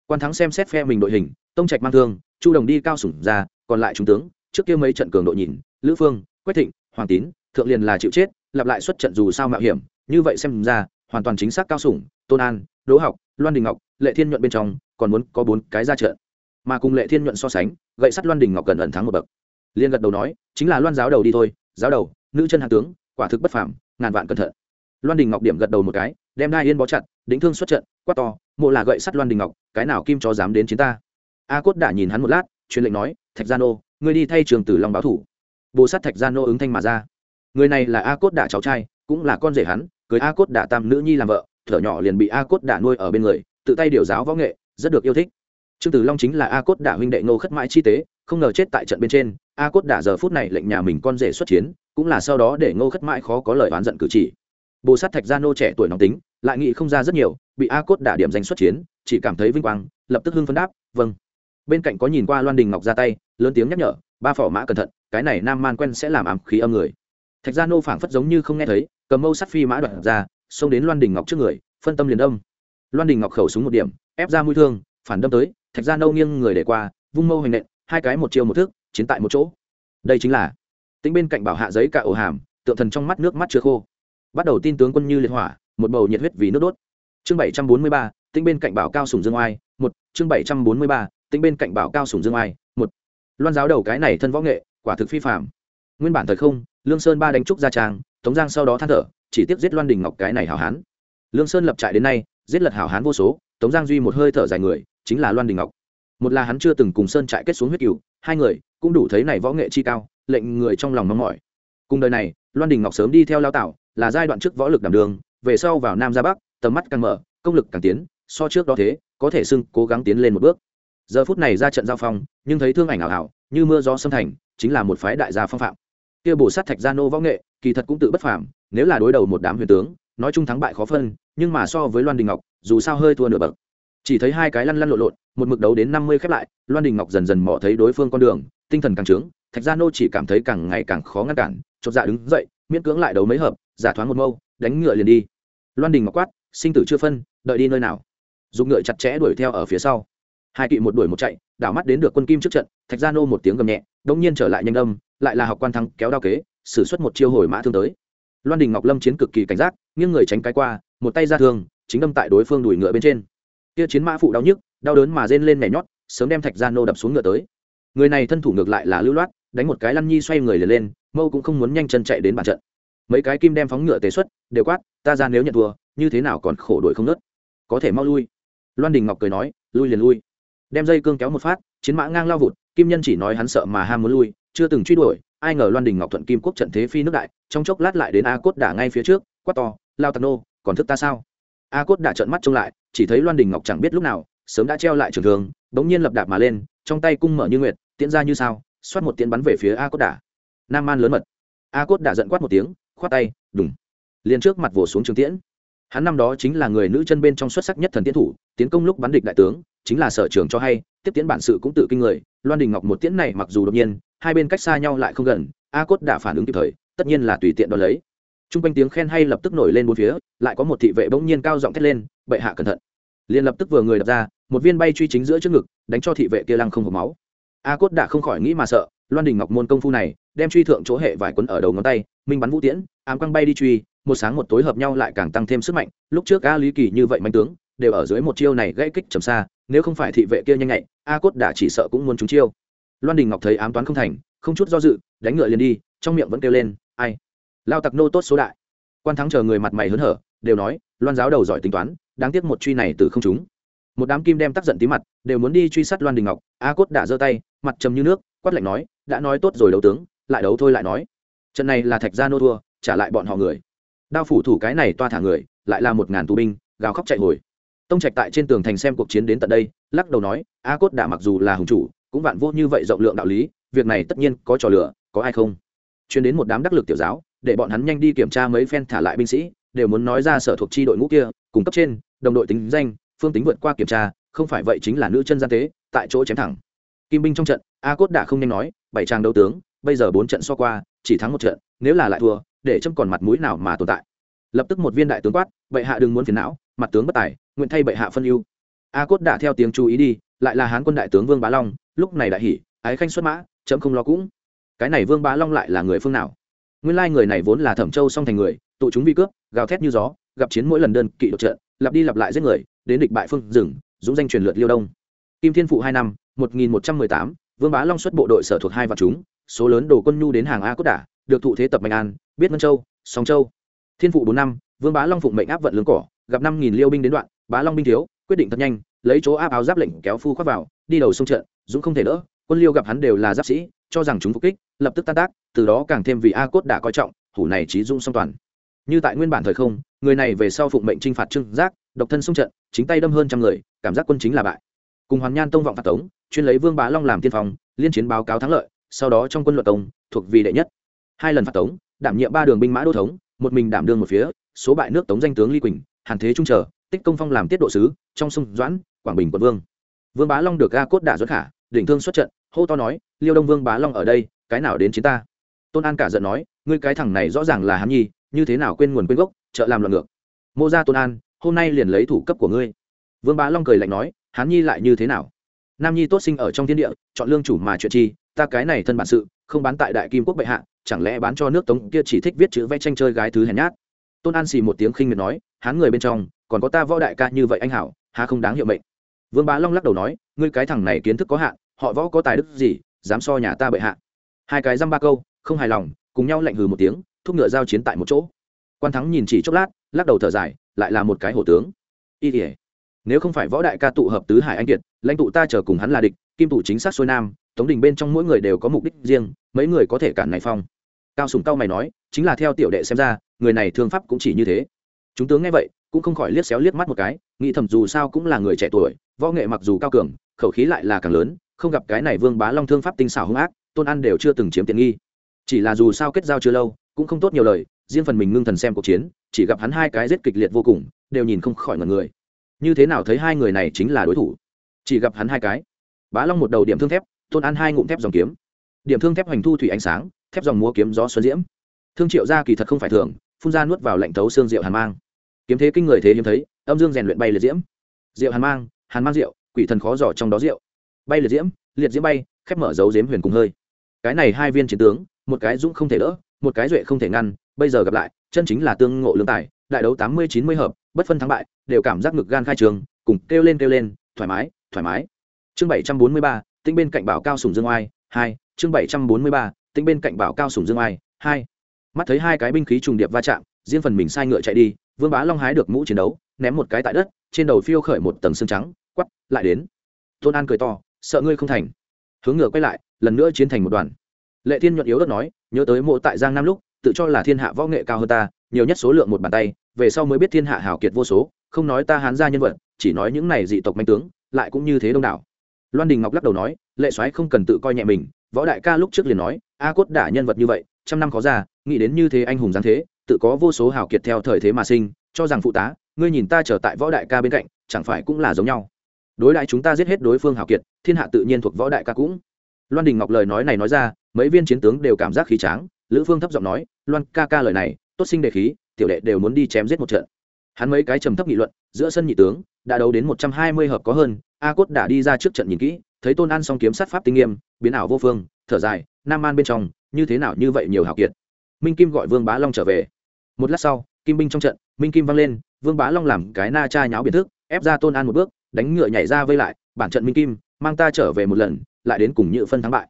Quan thắng xem xét phe mình đội hình, tông trạch mang thương, chu đồng đi cao sủng ra, còn lại trung tướng, trước kia mấy trận cường đội nhìn, lữ phương, quách thịnh, hoàng tín, thượng liền là chịu chết, lặp lại xuất trận dù sao mạo hiểm, như vậy xem ra, hoàn toàn chính xác cao sủng, tôn an, đỗ học, loan đình ngọc, lệ thiên nhuận bên trong, còn muốn có bốn cái ra trận. Mà cùng lệ thiên nhuận so sánh, gậy sắt loan đình ngọc cần ẩn thắng một bậc liên gật đầu nói, chính là loan giáo đầu đi thôi, giáo đầu, nữ chân hạ tướng, quả thực bất phàm, ngàn vạn cẩn thận. Loan đình ngọc điểm gật đầu một cái, đem đai yên bó chặt đính thương xuất trận, quát to, mộ là gậy sắt loan đình ngọc, cái nào kim cho dám đến chiến ta? A cốt đã nhìn hắn một lát, truyền lệnh nói, thạch gia nô, ngươi đi thay trường tử long báo thủ. Bồ sát thạch gia nô ứng thanh mà ra. Người này là a cốt đã cháu trai, cũng là con rể hắn, cưới a cốt đã tam nữ nhi làm vợ, thở nhỏ liền bị a cốt đã nuôi ở bên người, tự tay điều giáo võ nghệ, rất được yêu thích trương tử long chính là a cốt đả huynh đệ ngô khất mãi chi tế, không ngờ chết tại trận bên trên, a cốt đả giờ phút này lệnh nhà mình con rể xuất chiến, cũng là sau đó để ngô khất mãi khó có lời oán giận cử chỉ. Bồ sát thạch gia nô trẻ tuổi nóng tính, lại nghĩ không ra rất nhiều, bị a cốt đả điểm danh xuất chiến, chỉ cảm thấy vinh quang, lập tức hưng phấn đáp vâng. Bên cạnh có nhìn qua loan đình ngọc ra tay, lớn tiếng nhắc nhở, ba phỏ mã cẩn thận, cái này nam man quen sẽ làm ám khí âm người. Thạch gia nô phảng phất giống như không nghe thấy, cầm mâu sắt phi mã đoạt ra, xông đến loan đình ngọc trước người, phân tâm liền đâm. Loan đình ngọc khẩu súng một điểm, ép ra mũi thương, phản đâm tới thạch gia nâu nghiêng người để qua, vung mâu hành nện, hai cái một chiều một thước chiến tại một chỗ. Đây chính là, tính bên cạnh bảo hạ giấy cả ổ hàm, tượng thần trong mắt nước mắt chưa khô. Bắt đầu tin tướng quân như liệt hỏa, một bầu nhiệt huyết vì nước đốt. Chương bảy trăm bốn mươi ba, tính bên cạnh bảo cao sùng dương oai, một, chương bảy trăm bốn mươi ba, tính bên cạnh bảo cao sùng dương oai, một. Loan giáo đầu cái này thân võ nghệ, quả thực phi phạm nguyên bản thời không, lương sơn ba đánh trúc gia trang, tống giang sau đó than thở, chỉ tiếp giết loan đình ngọc cái này hảo hán. Lương sơn lập trại đến nay, giết lật hảo hán vô số, tống giang duy một hơi thở dài người chính là loan đình ngọc một là hắn chưa từng cùng sơn trại kết xuống huyết cựu, hai người cũng đủ thấy này võ nghệ chi cao lệnh người trong lòng mong mỏi. cùng đời này loan đình ngọc sớm đi theo lao tạo là giai đoạn trước võ lực đảm đường về sau vào nam ra bắc tầm mắt càng mở công lực càng tiến so trước đó thế có thể xưng cố gắng tiến lên một bước. giờ phút này ra trận giao phong nhưng thấy thương ảnh ảo ảo như mưa gió xâm thành chính là một phái đại gia phong phạm. kia bổ sát thạch gia nô võ nghệ kỳ thật cũng tự bất phàm nếu là đối đầu một đám huyền tướng nói chung thắng bại khó phân nhưng mà so với loan đình ngọc dù sao hơi thua nửa bậc chỉ thấy hai cái lăn lăn lộn lộn, một mực đấu đến năm mươi khép lại, loan đình ngọc dần dần mò thấy đối phương con đường, tinh thần càng trướng, thạch gia nô chỉ cảm thấy càng ngày càng khó ngăn cản, chột dạ đứng dậy, miễn cưỡng lại đấu mấy hợp, giả thoáng một mâu, đánh ngựa liền đi. Loan đình ngọc quát, sinh tử chưa phân, đợi đi nơi nào? Dùng ngựa chặt chẽ đuổi theo ở phía sau. Hai kỵ một đuổi một chạy, đảo mắt đến được quân kim trước trận, thạch gia nô một tiếng gầm nhẹ đống nhiên trở lại nhanh âm, lại là học quan thắng kéo đao kế xử suất một chiêu hồi mã thương tới. Loan đình ngọc lâm chiến cực kỳ cảnh giác, nghiêng người tránh cái qua, một tay ra thương, chính đâm tại đối phương đuổi ngựa bên trên kia chiến mã phụ đau nhức, đau đớn mà rên lên nhảy nhót, sớm đem thạch gia nô đập xuống ngựa tới. Người này thân thủ ngược lại là lưu loát, đánh một cái lăn nhi xoay người liền lên, mâu cũng không muốn nhanh chân chạy đến bàn trận. Mấy cái kim đem phóng ngựa tế xuất, đều quát, ta ra nếu nhận thua, như thế nào còn khổ đuổi không nớt? Có thể mau lui. Loan đình ngọc cười nói, lui liền lui. Đem dây cương kéo một phát, chiến mã ngang lao vụt, kim nhân chỉ nói hắn sợ mà ham muốn lui, chưa từng truy đuổi, ai ngờ loan đình ngọc thuận kim quốc trận thế phi nước đại, trong chốc lát lại đến a cốt đả ngay phía trước, quát to, lao tạc nô, còn thức ta sao? A cốt đã trợn mắt trông lại, chỉ thấy loan đình ngọc chẳng biết lúc nào, sớm đã treo lại trường thường bỗng nhiên lập đạp mà lên, trong tay cung mở như nguyệt, tiễn ra như sao, xoát một tiễn bắn về phía a cốt đả nam man lớn mật. A cốt đã giận quát một tiếng, khoát tay, đùng. Liền trước mặt vồ xuống trường tiễn. Hắn năm đó chính là người nữ chân bên trong xuất sắc nhất thần tiến thủ, tiến công lúc bắn địch đại tướng, chính là sở trường cho hay, tiếp tiến bản sự cũng tự kinh người. Loan đình ngọc một tiễn này mặc dù đột nhiên, hai bên cách xa nhau lại không gần, a cốt đã phản ứng kịp thời, tất nhiên là tùy tiện đo lấy t r u n g quanh tiếng khen hay lập tức nổi lên bốn phía, lại có một thị vệ bỗng nhiên cao giọng thét lên, bệ hạ cẩn thận. Liền lập tức vừa người đập ra, một viên bay truy chính giữa trước ngực, đánh cho thị vệ kia lăng không hộp máu. A cốt đã không khỏi nghĩ mà sợ, loan đình ngọc môn công phu này, đem truy thượng chỗ hệ vài quấn ở đầu ngón tay, minh bắn vũ tiễn, ám quăng bay đi truy, một sáng một tối hợp nhau lại càng tăng thêm sức mạnh, lúc trước a lý kỳ như vậy mạnh tướng, đều ở dưới một chiêu này gây kích trầm xa, nếu không phải thị vệ kia nhanh nhạy, a cốt đã chỉ sợ cũng muốn trúng chiêu. Loan đình ngọc thấy ám toán không thành, không chút do dự, đánh ngựa liền đi, trong miệng vẫn kêu lên, ai? Lao tặc nô tốt số đại. Quan thắng chờ người mặt mày hớn hở, đều nói, loan giáo đầu giỏi tính toán, đáng tiếc một truy này từ không chúng một đám kim đem tắc giận tí mặt, đều muốn đi truy sát loan đình ngọc, a cốt đã giơ tay, mặt trầm như nước, quát lạnh nói, đã nói tốt rồi đấu tướng, lại đấu thôi lại nói. Trận này là thạch gia nô thua, trả lại bọn họ người. Đao phủ thủ cái này toa thả người, lại là một ngàn tù binh, gào khóc chạy hồi. Tông trạch tại trên tường thành xem cuộc chiến đến tận đây, lắc đầu nói, a cốt đã mặc dù là hùng chủ, cũng vạn vô như vậy rộng lượng đạo lý, việc này tất nhiên có trò lửa có ai không? Chuyến đến một đám đắc lực tiểu giáo để bọn hắn nhanh đi kiểm tra mấy phen thả lại binh sĩ, đều muốn nói ra sở thuộc chi đội ngũ kia cùng cấp trên, đồng đội tính danh, phương tính vượt qua kiểm tra, không phải vậy chính là nữ chân gian tế, tại chỗ chém thẳng. Kim binh trong trận, a cốt đã không nhanh nói, bảy trang đấu tướng, bây giờ bốn trận so qua, chỉ thắng một trận, nếu là lại thua, để châm còn mặt mũi nào mà tồn tại. Lập tức một viên đại tướng quát, bệ hạ đừng muốn phiền não, mặt tướng bất tài, nguyện thay bệ hạ phân ưu. A cốt đã theo tiếng chú ý đi, lại là hán quân đại tướng vương bá long, lúc này đại hỉ, ái khanh xuất mã, chấm không lo cũng. Cái này vương bá long lại là người phương nào? Nguyên lai người này vốn là thẩm châu song thành người, tụ chúng vi cướp, gào thét như gió, gặp chiến mỗi lần đơn kỵ đột trận, lặp đi lặp lại giết người, đến địch bại phương rừng, dũng danh truyền lượt liêu đông. Kim thiên phụ hai năm, một nghìn một trăm mười tám, vương bá long xuất bộ đội sở thuộc hai vạn chúng, số lớn đồ quân nhu đến hàng a cốt đả, được thụ thế tập mạnh an, biết ngân châu, song châu. Thiên phụ bốn năm, vương bá long phụng mệnh áp vận lương cỏ, gặp năm nghìn liêu binh đến đoạn, bá long binh thiếu, quyết định thật nhanh, lấy chỗ áp áo giáp lệnh kéo phu khoác vào, đi đầu sông trận, dũng không thể đỡ, quân liêu gặp hắn đều là giáp sĩ cho rằng chúng phục kích, lập tức tan tác, từ đó càng thêm vì a cốt đã coi trọng, hủ này trí dung song toàn. Như tại nguyên bản thời không, người này về sau phụng mệnh t r i n h phạt trưng giác, độc thân xung trận, chính tay đâm hơn trăm người, cảm giác quân chính là bại. Cùng hoàn nhan tông vọng phạt tống, chuyên lấy vương bá long làm tiên phong, liên chiến báo cáo thắng lợi, sau đó trong quân luật công thuộc vì đệ nhất. Hai lần phạt tống, đảm nhiệm ba đường binh mã đô thống, một mình đảm đương một phía, số bại nước tống danh tướng ly quỳnh, hàn thế trung trở tích công phong làm tiết độ sứ, trong sông doãn, quảng bình quận vương. Vương bá long được ga cốt đả xuất khả, đỉnh thương xuất trận hô to nói, liêu đông vương bá long ở đây, cái nào đến chiến ta? Tôn an cả giận nói, ngươi cái thằng này rõ ràng là hắn nhi, như thế nào quên nguồn quên gốc, trợ làm loạn ngược. Mô ra tôn an, hôm nay liền lấy thủ cấp của ngươi. Vương bá long cười lạnh nói, hắn nhi lại như thế nào? Nam nhi tốt sinh ở trong thiên địa, chọn lương chủ mà chuyện chi, ta cái này thân bản sự, không bán tại đại kim quốc bệ hạ, chẳng lẽ bán cho nước tống kia chỉ thích viết chữ vẽ tranh chơi gái thứ hèn nhát? Tôn an xì một tiếng khinh miệt nói, hắn người bên trong, còn có ta võ đại ca như vậy anh hảo hà không đáng hiệu mệnh? Vương bá long lắc đầu nói, ngươi cái thằng này kiến thức có hạn họ võ có tài đức gì, dám so nhà ta bệ hạ? Hai cái dăm ba câu, không hài lòng, cùng nhau lạnh hừ một tiếng, thúc ngựa giao chiến tại một chỗ. Quan thắng nhìn chỉ chốc lát, lắc đầu thở dài, lại là một cái hổ tướng. Y tỉa nếu không phải võ đại ca tụ hợp tứ hải anh kiệt, lãnh tụ ta chờ cùng hắn là địch, kim tụ chính xác xuôi nam, tống đình bên trong mỗi người đều có mục đích riêng, mấy người có thể cản này phong. Cao sùng cao mày nói, chính là theo tiểu đệ xem ra, người này thương pháp cũng chỉ như thế. Chúng tướng nghe vậy, cũng không khỏi liếc xéo liếc mắt một cái, nghĩ thầm dù sao cũng là người trẻ tuổi, võ nghệ mặc dù cao cường, khẩu khí lại là càng lớn không gặp cái này vương bá long thương pháp tinh xảo hung ác, tôn ăn đều chưa từng chiếm tiện nghi. Chỉ là dù sao kết giao chưa lâu, cũng không tốt nhiều lời, riêng phần mình ngưng thần xem cuộc chiến, chỉ gặp hắn hai cái rất kịch liệt vô cùng, đều nhìn không khỏi ngần người. Như thế nào thấy hai người này chính là đối thủ? Chỉ gặp hắn hai cái. Bá long một đầu điểm thương thép, tôn ăn hai ngụm thép dòng kiếm. Điểm thương thép hoành thu thủy ánh sáng, thép dòng múa kiếm gió xuân diễm. Thương triệu ra kỳ thật không phải thường, phun ra nuốt vào lạnh tấu xương rượu hàn mang. Kiếm thế kinh người thế hiếm thấy, âm dương rèn luyện bay liệt diễm. Rượu hàn mang hàn mang rượu, quỷ thần khó giỏ trong đó rượu bay liệt diễm liệt diễm bay, khép mở dấu diễm huyền cùng hơi. Cái này hai viên chiến tướng, một cái dũng không thể đỡ, một cái duệ không thể ngăn, bây giờ gặp lại, chân chính là tương ngộ lương tài, đại đấu tám mươi chín mươi hợp, bất phân thắng bại, đều cảm giác ngực gan khai trường, cùng kêu lên kêu lên, thoải mái thoải mái. Chương bảy trăm bốn mươi ba, tinh bên cạnh bảo cao sùng dương oai, hai, chương bảy trăm bốn mươi ba, tinh bên cạnh bảo cao sùng dương oai, hai. Mắt thấy hai cái binh khí trùng điệp va chạm, riêng phần mình sai ngựa chạy đi, vương bá long hái được mũ chiến đấu, ném một cái tại đất, trên đầu phiêu khởi một tầng xương trắng, quắp, lại đến. Tôn an cười to sợ ngươi không thành. Hướng ngựa quay lại, lần nữa chiến thành một đoàn. Lệ thiên nhuận yếu đất nói, nhớ tới mộ tại giang nam lúc, tự cho là thiên hạ võ nghệ cao hơn ta, nhiều nhất số lượng một bàn tay, về sau mới biết thiên hạ hảo kiệt vô số, không nói ta hán gia nhân vật, chỉ nói những này dị tộc manh tướng, lại cũng như thế đông đảo. Loan đình ngọc lắc đầu nói, lệ soái không cần tự coi nhẹ mình, võ đại ca lúc trước liền nói, a cốt đả nhân vật như vậy, trăm năm khó ra, nghĩ đến như thế anh hùng giáng thế, tự có vô số hảo kiệt theo thời thế mà sinh, cho rằng phụ tá, ngươi nhìn ta trở tại võ đại ca bên cạnh, chẳng phải cũng là giống nhau đối đại chúng ta giết hết đối phương hảo kiệt, thiên hạ tự nhiên thuộc võ đại ca cũng. Loan đình ngọc lời nói này nói ra, mấy viên chiến tướng đều cảm giác khí tráng, lữ phương thấp giọng nói, loan ca ca lời này, tốt sinh đề khí, tiểu đệ đều muốn đi chém giết một trận. Hắn mấy cái trầm thấp nghị luận, giữa sân nhị tướng, đã đấu đến một trăm hai mươi hợp có hơn, a cốt đã đi ra trước trận nhìn kỹ, thấy tôn an song kiếm sát pháp tinh nghiêm, biến ảo vô phương, thở dài, nam an bên trong, như thế nào như vậy nhiều hào kiệt? Minh kim gọi vương bá long trở về. Một lát sau, kim binh trong trận, minh kim văng lên, vương bá long làm cái na cha nháo biệt thức, ép ra tôn an một bước đánh ngựa nhảy ra vây lại, bản trận minh kim, mang ta trở về một lần, lại đến cùng nhự phân thắng bại.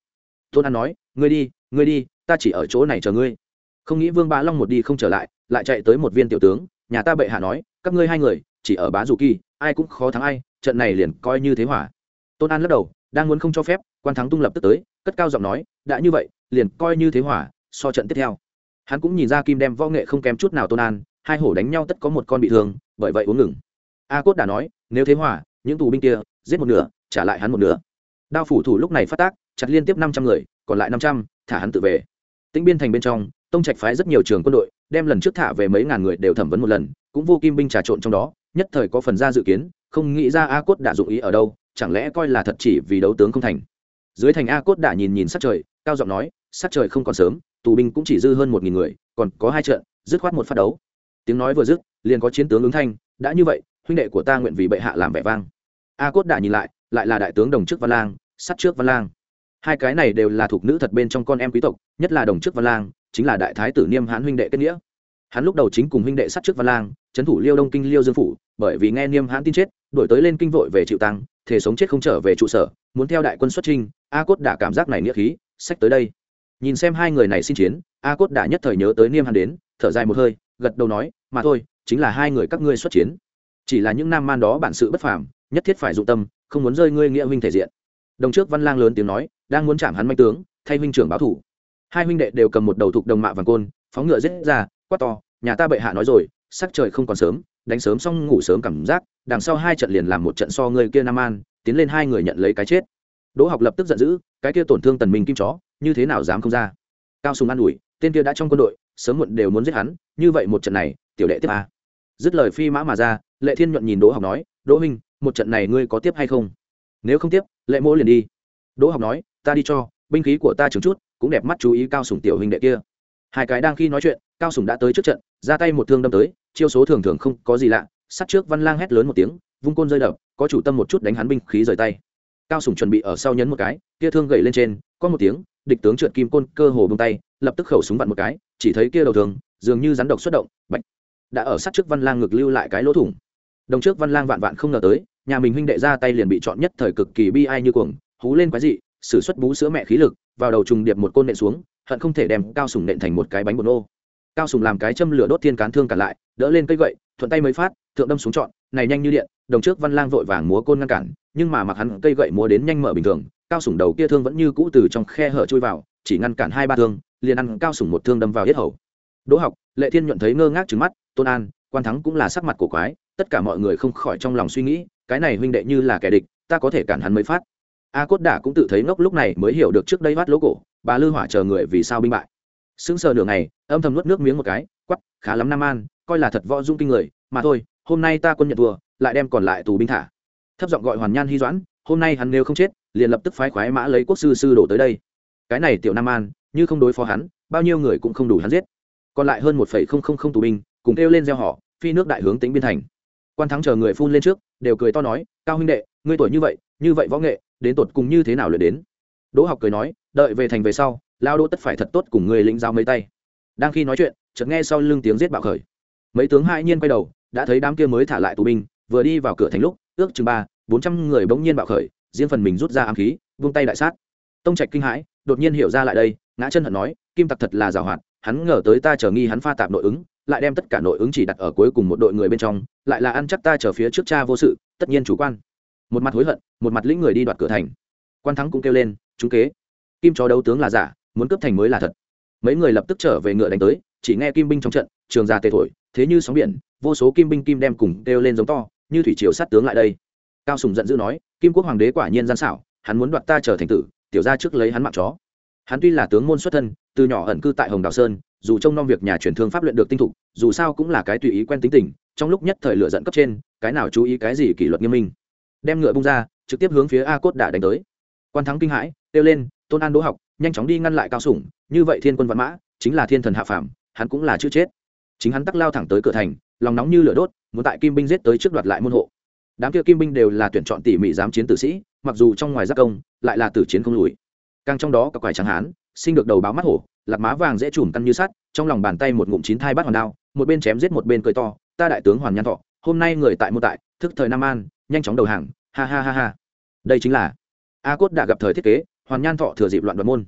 Tôn an nói, ngươi đi ngươi đi, ta chỉ ở chỗ này chờ ngươi. Không nghĩ vương bá long một đi không trở lại lại chạy tới một viên tiểu tướng, nhà ta bệ hạ nói, các ngươi hai người, chỉ ở bá dù kỳ, ai cũng khó thắng ai, trận này liền coi như thế hỏa tôn an lắc đầu, đang muốn không cho phép, quan thắng tung lập tức tới, cất cao giọng nói, đã như vậy, liền coi như thế hỏa so trận tiếp theo. Hắn cũng nhìn ra kim đem võ nghệ không kém chút nào tôn an, hai hổ đánh nhau tất có một con bị thương, bởi vậy uống ngừng. A cốt đã nói, nếu thế hỏa những tù binh kia, giết một nửa, trả lại hắn một nửa. Đao phủ thủ lúc này phát tác, chặt liên tiếp năm trăm người, còn lại năm trăm, thả hắn tự về. Tĩnh biên thành bên trong, tông trạch phái rất nhiều trường quân đội, đem lần trước thả về mấy ngàn người đều thẩm vấn một lần, cũng vô kim binh trà trộn trong đó, nhất thời có phần ra dự kiến, không nghĩ ra a cốt đã dụng ý ở đâu, chẳng lẽ coi là thật chỉ vì đấu tướng không thành. Dưới thành a cốt đã nhìn nhìn sát trời, cao giọng nói, sát trời không còn sớm, tù binh cũng chỉ dư hơn một nghìn người, còn có hai trận, dứt khoát một phát đấu. Tiếng nói vừa dứt, liền có chiến tướng ứng thanh, đã như vậy huynh đệ của ta nguyện vì bệ hạ làm vẻ vang. A cốt đã nhìn lại lại là đại tướng đồng chức văn lang, sát trước văn lang. Hai cái này đều là thuộc nữ thật bên trong con em quý tộc, nhất là đồng chức văn lang, chính là đại thái tử niêm hãn huynh đệ kết nghĩa. Hắn lúc đầu chính cùng huynh đệ sát trước văn lang, trấn thủ liêu đông kinh, liêu dương phủ, bởi vì nghe niêm hãn tin chết đổi tới lên kinh vội về chịu tăng thể sống chết không trở về trụ sở, muốn theo đại quân xuất trinh a cốt đã cảm giác này nghĩa khí sách tới đây. Nhìn xem hai người này xin chiến, a cốt đã nhất thời nhớ tới niêm hãn đến, thở dài một hơi, gật đầu nói, mà thôi, chính là hai người các ngươi xuất chiến chỉ là những nam man đó bản sự bất phàm, nhất thiết phải dụng tâm, không muốn rơi ngươi nghĩa huynh thể diện. Đồng trước văn lang lớn tiếng nói, đang muốn chạm hắn manh tướng, thay huynh trưởng báo thủ. Hai huynh đệ đều cầm một đầu thục đồng mạ vàng côn, phóng ngựa giết ra, quát to, nhà ta bệ hạ nói rồi, sắc trời không còn sớm, đánh sớm xong ngủ sớm cảm giác, đằng sau hai trận liền làm một trận so người kia nam an tiến lên hai người nhận lấy cái chết. Đỗ học lập tức giận dữ, cái kia tổn thương tần minh kim chó, như thế nào dám không ra? Cao sùng an ủi, tên kia đã trong quân đội, sớm muộn đều muốn giết hắn, như vậy một trận này, tiểu đệ tiếp a. Dứt lời phi mã mà ra lệ thiên nhuận nhìn đỗ học nói, đỗ minh một trận này ngươi có tiếp hay không? Nếu không tiếp, lệ mỗ liền đi. Đỗ học nói, ta đi cho, binh khí của ta chứng chút, cũng đẹp mắt chú ý cao sùng tiểu huynh đệ kia. Hai cái đang khi nói chuyện, cao sùng đã tới trước trận, ra tay một thương đâm tới, chiêu số thường thường không có gì lạ, sát trước văn lang hét lớn một tiếng, vung côn rơi đập, có chủ tâm một chút đánh hắn binh khí rời tay. Cao sùng chuẩn bị ở sau nhấn một cái, kia thương gậy lên trên, có một tiếng, địch tướng trượt kim côn cơ hồ bông tay, lập tức khẩu súng vặn một cái, chỉ thấy kia đầu thường dường như rắn độc xuất động, bạch, đã ở sát trước văn lang ngực lưu lại cái lỗ thủng đồng trước văn lang vạn vạn không ngờ tới, nhà mình huynh đệ ra tay liền bị chọn nhất thời cực kỳ bi ai như cuồng, hú lên quái dị, sử xuất bú sữa mẹ khí lực, vào đầu trùng điệp một côn nện xuống, hận không thể đem cao sùng nện thành một cái bánh bột nô. Cao sùng làm cái châm lửa đốt thiên cán thương cả lại, đỡ lên cây gậy, thuận tay mới phát, thượng đâm xuống trọn, này nhanh như điện, đồng trước văn lang vội vàng múa côn ngăn cản, nhưng mà mặc hắn cây gậy múa đến nhanh mở bình thường, cao sùng đầu kia thương vẫn như cũ từ trong khe hở chui vào, chỉ ngăn cản hai ba thương, liền ăn cao sùng một thương đâm vào yết hầu. Đỗ học, lệ thiên nhuận thấy ngơ ngác trứng mắt, tôn an, quan thắng cũng là sắc mặt cổ quái tất cả mọi người không khỏi trong lòng suy nghĩ, cái này huynh đệ như là kẻ địch, ta có thể cản hắn mới phát. A cốt đả cũng tự thấy ngốc lúc này mới hiểu được trước đây vắt lỗ cổ, bà lư hỏa chờ người vì sao binh bại. Sững sờ nửa ngày, âm thầm nuốt nước miếng một cái quắp khá lắm nam an, coi là thật võ dung kinh người, mà thôi, hôm nay ta quân nhận thua, lại đem còn lại tù binh thả. Thấp giọng gọi hoàn nhan hy doãn, hôm nay hắn nếu không chết, liền lập tức phái khoái mã lấy quốc sư sư đổ tới đây. Cái này tiểu nam an, như không đối phó hắn, bao nhiêu người cũng không đủ hắn giết. Còn lại hơn một không không không tù binh, cùng kêu lên gieo họ, phi nước đại hướng tính biên thành quan thắng chờ người phun lên trước, đều cười to nói, cao huynh đệ, ngươi tuổi như vậy như vậy võ nghệ, đến tột cùng như thế nào luyện đến? Đỗ học cười nói, đợi về thành về sau, lao đỗ tất phải thật tốt cùng người lĩnh giáo mấy tay. Đang khi nói chuyện, chợt nghe sau lưng tiếng giết bạo khởi. Mấy tướng hai nhiên quay đầu, đã thấy đám kia mới thả lại tù binh, vừa đi vào cửa thành lúc, ước chừng ba, bốn trăm người bỗng nhiên bạo khởi, riêng phần mình rút ra ám khí, vung tay đại sát. Tông trạch kinh hãi, đột nhiên hiểu ra lại đây, ngã chân hận nói, kim tặc thật là giàu hoạt hắn ngờ tới ta chờ nghi hắn pha tạp nội ứng, lại đem tất cả nội ứng chỉ đặt ở cuối cùng một đội người bên trong, lại là ăn chắc ta chờ phía trước cha vô sự, tất nhiên chủ quan. Một mặt hối hận, một mặt lĩnh người đi đoạt cửa thành. Quan thắng cũng kêu lên, chúng kế, kim chó đấu tướng là giả, muốn cướp thành mới là thật. Mấy người lập tức trở về ngựa đánh tới, chỉ nghe kim binh trong trận, trường già tê thổi, thế như sóng biển, vô số kim binh kim đem cùng kêu lên giống to, như thủy triều sát tướng lại đây. Cao sùng giận dữ nói, kim quốc hoàng đế quả nhiên gian xảo, hắn muốn đoạt ta trở thành tử, tiểu ra trước lấy hắn mạng chó hắn tuy là tướng môn xuất thân, từ nhỏ ẩn cư tại hồng đào sơn, dù trông nom việc nhà truyền thương pháp luyện được tinh thục, dù sao cũng là cái tùy ý quen tính tình, trong lúc nhất thời lựa dẫn cấp trên, cái nào chú ý cái gì kỷ luật nghiêm minh. Đem ngựa bung ra, trực tiếp hướng phía a cốt đã đánh tới. Quan thắng kinh hãi, kêu lên, tôn an đỗ học, nhanh chóng đi ngăn lại cao sủng, như vậy thiên quân văn mã, chính là thiên thần hạ phàm, hắn cũng là chữ chết. Chính hắn tắc lao thẳng tới cửa thành, lòng nóng như lửa đốt, muốn tại kim binh giết tới trước đoạt lại môn hộ. Đám kia kim binh đều là tuyển chọn tỉ mỉ giám chiến tử sĩ, mặc dù trong ngoài giác công, lại là tử chiến không lùi càng trong đó các quải trắng hán, sinh được đầu báo mắt hổ, lạc má vàng dễ chùm căn như sắt, trong lòng bàn tay một ngụm chín thai bắt hoàn đao, một bên chém giết một bên cười to, ta đại tướng hoàn nhan thọ, hôm nay người tại mô tại, thức thời nam an, nhanh chóng đầu hàng, ha ha ha ha. Đây chính là a cốt đã gặp thời thiết kế, hoàn nhan thọ thừa dịp loạn đoạt môn.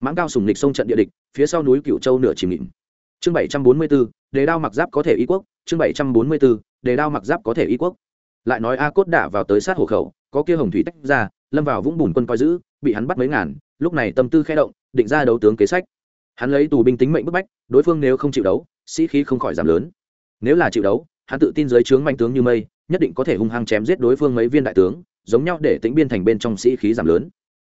Mãng cao sùng lịch sông trận địa địch, phía sau núi cựu châu nửa chìm nghịm. Chương bảy trăm bốn mươi bốn đề đao mặc giáp có thể y quốc, chương bảy trăm bốn mươi bốn đề đao mặc giáp có thể y quốc. Lại nói a cốt đả vào tới sát hộ khẩu, có kia hồng thủy tách ra, lâm vào vũng bùn quân coi giữ, bị hắn bắt mấy ngàn lúc này tâm tư khẽ động, định ra đấu tướng kế sách. Hắn lấy tù binh tính mệnh bức bách, đối phương nếu không chịu đấu, sĩ khí không khỏi giảm lớn. Nếu là chịu đấu, hắn tự tin giới trướng manh tướng như mây, nhất định có thể hung hăng chém giết đối phương mấy viên đại tướng, giống nhau để tính biên thành bên trong sĩ khí giảm lớn.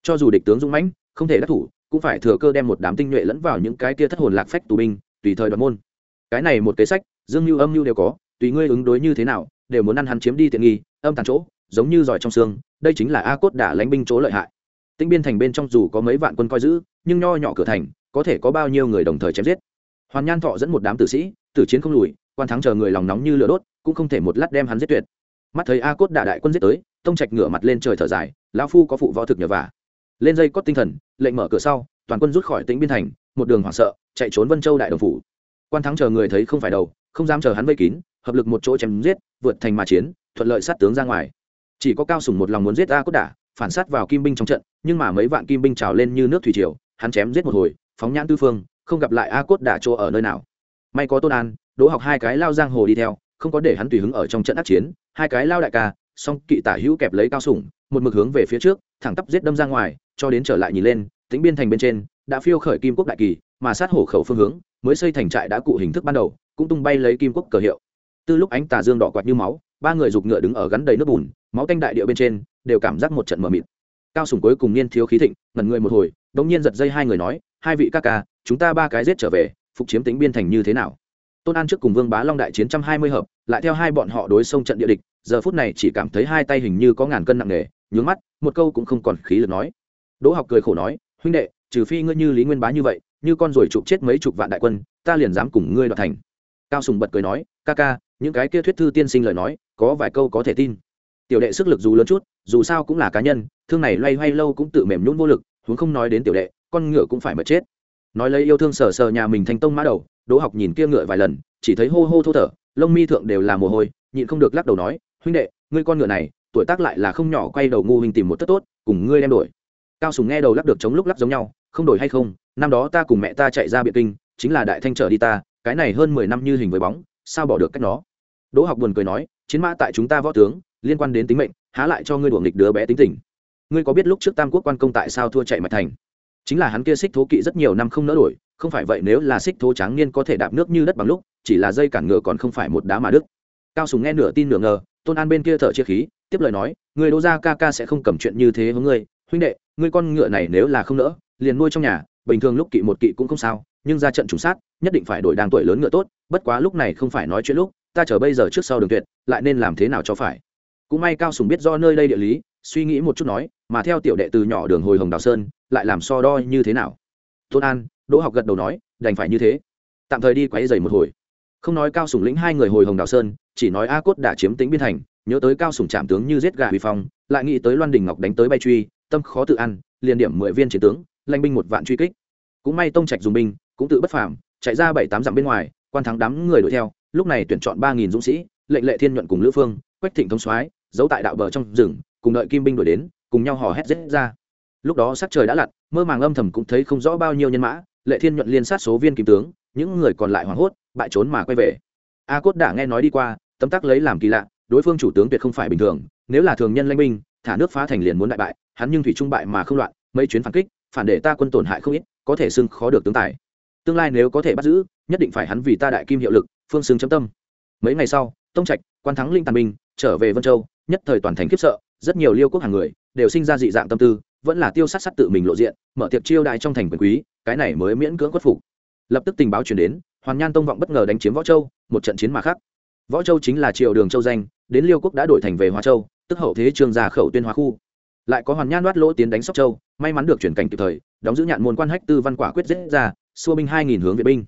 Cho dù địch tướng dũng mãnh, không thể đắc thủ, cũng phải thừa cơ đem một đám tinh nhuệ lẫn vào những cái kia thất hồn lạc phách tù binh, tùy thời đoạt môn. Cái này một kế sách, dương mưu âm mưu đều có, tùy ngươi ứng đối như thế nào, đều muốn ăn hắn chiếm đi tiện nghi, âm tàn chỗ, giống như giỏi trong xương, đây chính là a cốt đả lãnh binh chỗ lợi hại. Tĩnh biên thành bên trong dù có mấy vạn quân coi giữ, nhưng nho nhỏ cửa thành, có thể có bao nhiêu người đồng thời chém giết. Hoàn nhan thọ dẫn một đám tử sĩ, tử chiến không lùi, quan thắng chờ người lòng nóng như lửa đốt, cũng không thể một lát đem hắn giết tuyệt. Mắt thấy a cốt đả đại quân giết tới, tông trạch ngửa mặt lên trời thở dài, lão phu có phụ võ thực nhờ vả. Lên dây cốt tinh thần, lệnh mở cửa sau, toàn quân rút khỏi tĩnh biên thành, một đường hoảng sợ, chạy trốn vân châu đại đồng phủ. Quan thắng chờ người thấy không phải đầu, không dám chờ hắn vây kín, hợp lực một chỗ chém giết, vượt thành mà chiến, thuận lợi sát tướng ra ngoài. Chỉ có cao sùng một lòng muốn giết a cốt đả phản sát vào kim binh trong trận nhưng mà mấy vạn kim binh trào lên như nước thủy triều, hắn chém giết một hồi, phóng nhãn tư phương, không gặp lại a cốt đả chỗ ở nơi nào. May có tôn an, đỗ học hai cái lao giang hồ đi theo, không có để hắn tùy hứng ở trong trận ác chiến, hai cái lao đại ca, song kỵ tả hữu kẹp lấy cao sủng, một mực hướng về phía trước, thẳng tắp giết đâm ra ngoài, cho đến trở lại nhìn lên tính biên thành bên trên, đã phiêu khởi kim quốc đại kỳ, mà sát hổ khẩu phương hướng, mới xây thành trại đã cụ hình thức ban đầu, cũng tung bay lấy kim quốc cờ hiệu. Từ lúc ánh tà dương đỏ quạt như máu, ba người giục ngựa đứng ở gắn đầy nước bùn, máu tanh đại địa bên trên, đều cảm giác một trận mờ mịt cao sùng cuối cùng niên thiếu khí thịnh, ngẩn người một hồi đống nhiên giật dây hai người nói, hai vị ca ca, chúng ta ba cái giết trở về, phục chiếm tính biên thành như thế nào? Tôn an trước cùng vương bá long đại chiến trăm hai mươi hợp, lại theo hai bọn họ đối xông trận địa địch, giờ phút này chỉ cảm thấy hai tay hình như có ngàn cân nặng nề, nhướng mắt, một câu cũng không còn khí lực nói. Đỗ học cười khổ nói, huynh đệ, trừ phi ngươi như lý nguyên bá như vậy, như con rồi chụp chết mấy chục vạn đại quân, ta liền dám cùng ngươi đoạt thành. Cao sùng bật cười nói, ca ca, những cái kia thuyết thư tiên sinh lời nói, có vài câu có thể tin tiểu đệ sức lực dù lớn chút, dù sao cũng là cá nhân, thương này loay hoay lâu cũng tự mềm nhún vô lực, huống không nói đến tiểu đệ, con ngựa cũng phải mệt chết. Nói lấy yêu thương sờ sờ nhà mình thành tông mã đầu, đỗ học nhìn kia ngựa vài lần, chỉ thấy hô hô thô thở, lông mi thượng đều là mồ hôi, nhịn không được lắc đầu nói, huynh đệ, ngươi con ngựa này, tuổi tác lại là không nhỏ, quay đầu ngu huynh tìm một tất tốt, cùng ngươi đem đổi. Cao sùng nghe đầu lắc được chống lúc lắc giống nhau, không đổi hay không, năm đó ta cùng mẹ ta chạy ra biệt kinh, chính là đại thanh trở đi ta, cái này hơn mười năm như hình với bóng, sao bỏ được cách nó? Đỗ học buồn cười nói, chiến mã tại chúng ta võ tướng liên quan đến tính mệnh, há lại cho ngươi đuổi nghịch đứa bé tính tình. Ngươi có biết lúc trước tam quốc quan công tại sao thua chạy mạch thành? Chính là hắn kia xích thố kỵ rất nhiều năm không nỡ đổi, không phải vậy nếu là xích thố tráng niên có thể đạp nước như đất bằng lúc, chỉ là dây cản ngựa còn không phải một đá mà đức cao sùng nghe nửa tin nửa ngờ, tôn an bên kia thở chia khí, tiếp lời nói người đỗ gia ca ca sẽ không cầm chuyện như thế hướng ngươi. Huynh đệ, ngươi con ngựa này nếu là không nỡ, liền nuôi trong nhà, bình thường lúc kỵ một kỵ cũng không sao, nhưng ra trận trùng sát, nhất định phải đổi đang tuổi lớn ngựa tốt, bất quá lúc này không phải nói chuyện lúc, ta chờ bây giờ trước sau đường tuyệt, lại nên làm thế nào cho phải? Cũng may cao sùng biết do nơi đây địa lý, suy nghĩ một chút nói, mà theo tiểu đệ từ nhỏ đường hồi hồng đào sơn, lại làm so đo như thế nào? Tôn an, đỗ học gật đầu nói, đành phải như thế. Tạm thời đi quay dày một hồi. Không nói cao sùng lĩnh hai người hồi hồng đào sơn, chỉ nói a cốt đã chiếm tính biên thành, nhớ tới cao sùng chạm tướng như giết gà huy phong, lại nghĩ tới loan đình ngọc đánh tới bay truy, tâm khó tự ăn liền điểm mười viên chiến tướng, lanh binh một vạn truy kích. Cũng may tông trạch dùng binh, cũng tự bất phàm, chạy ra bảy tám dặm bên ngoài, quan thắng đám người đuổi theo, lúc này tuyển chọn ba nghìn dũng sĩ, lệnh lệ thiên nhuận cùng lữ phương, quách thịnh thông soái giấu tại đạo bờ trong rừng, cùng đợi kim binh đuổi đến, cùng nhau hò hét rết ra. Lúc đó sắc trời đã lặn, mơ màng âm thầm cũng thấy không rõ bao nhiêu nhân mã, lệ thiên nhuận liên sát số viên kim tướng, những người còn lại hoảng hốt, bại trốn mà quay về. A cốt đã nghe nói đi qua, tấm tắc lấy làm kỳ lạ, đối phương chủ tướng tuyệt không phải bình thường, nếu là thường nhân lãnh binh, thả nước phá thành liền muốn đại bại, hắn nhưng thủy trung bại mà không loạn, mấy chuyến phản kích, phản để ta quân tổn hại không ít, có thể xưng khó được tướng tài. Tương lai nếu có thể bắt giữ, nhất định phải hắn vì ta đại kim hiệu lực, phương xưng chấm tâm. Mấy ngày sau, tông trạch, quan thắng linh tàn binh trở về vân châu nhất thời toàn thành khiếp sợ, rất nhiều liêu quốc hàng người đều sinh ra dị dạng tâm tư, vẫn là tiêu sát sát tự mình lộ diện, mở tiệc chiêu đại trong thành quyền quý, cái này mới miễn cưỡng khuất phục. Lập tức tình báo chuyển đến, hoàn nhan tông vọng bất ngờ đánh chiếm võ châu, một trận chiến mà khác. Võ châu chính là triều đường châu danh, đến liêu quốc đã đổi thành về hoa châu, tức hậu thế trương gia khẩu tuyên hóa khu. Lại có hoàn nhan đoát lỗ tiến đánh sóc châu, may mắn được chuyển cảnh kịp thời, đóng giữ nhạn môn quan hách tư văn quả quyết giết ra, xua binh hai nghìn hướng viện binh.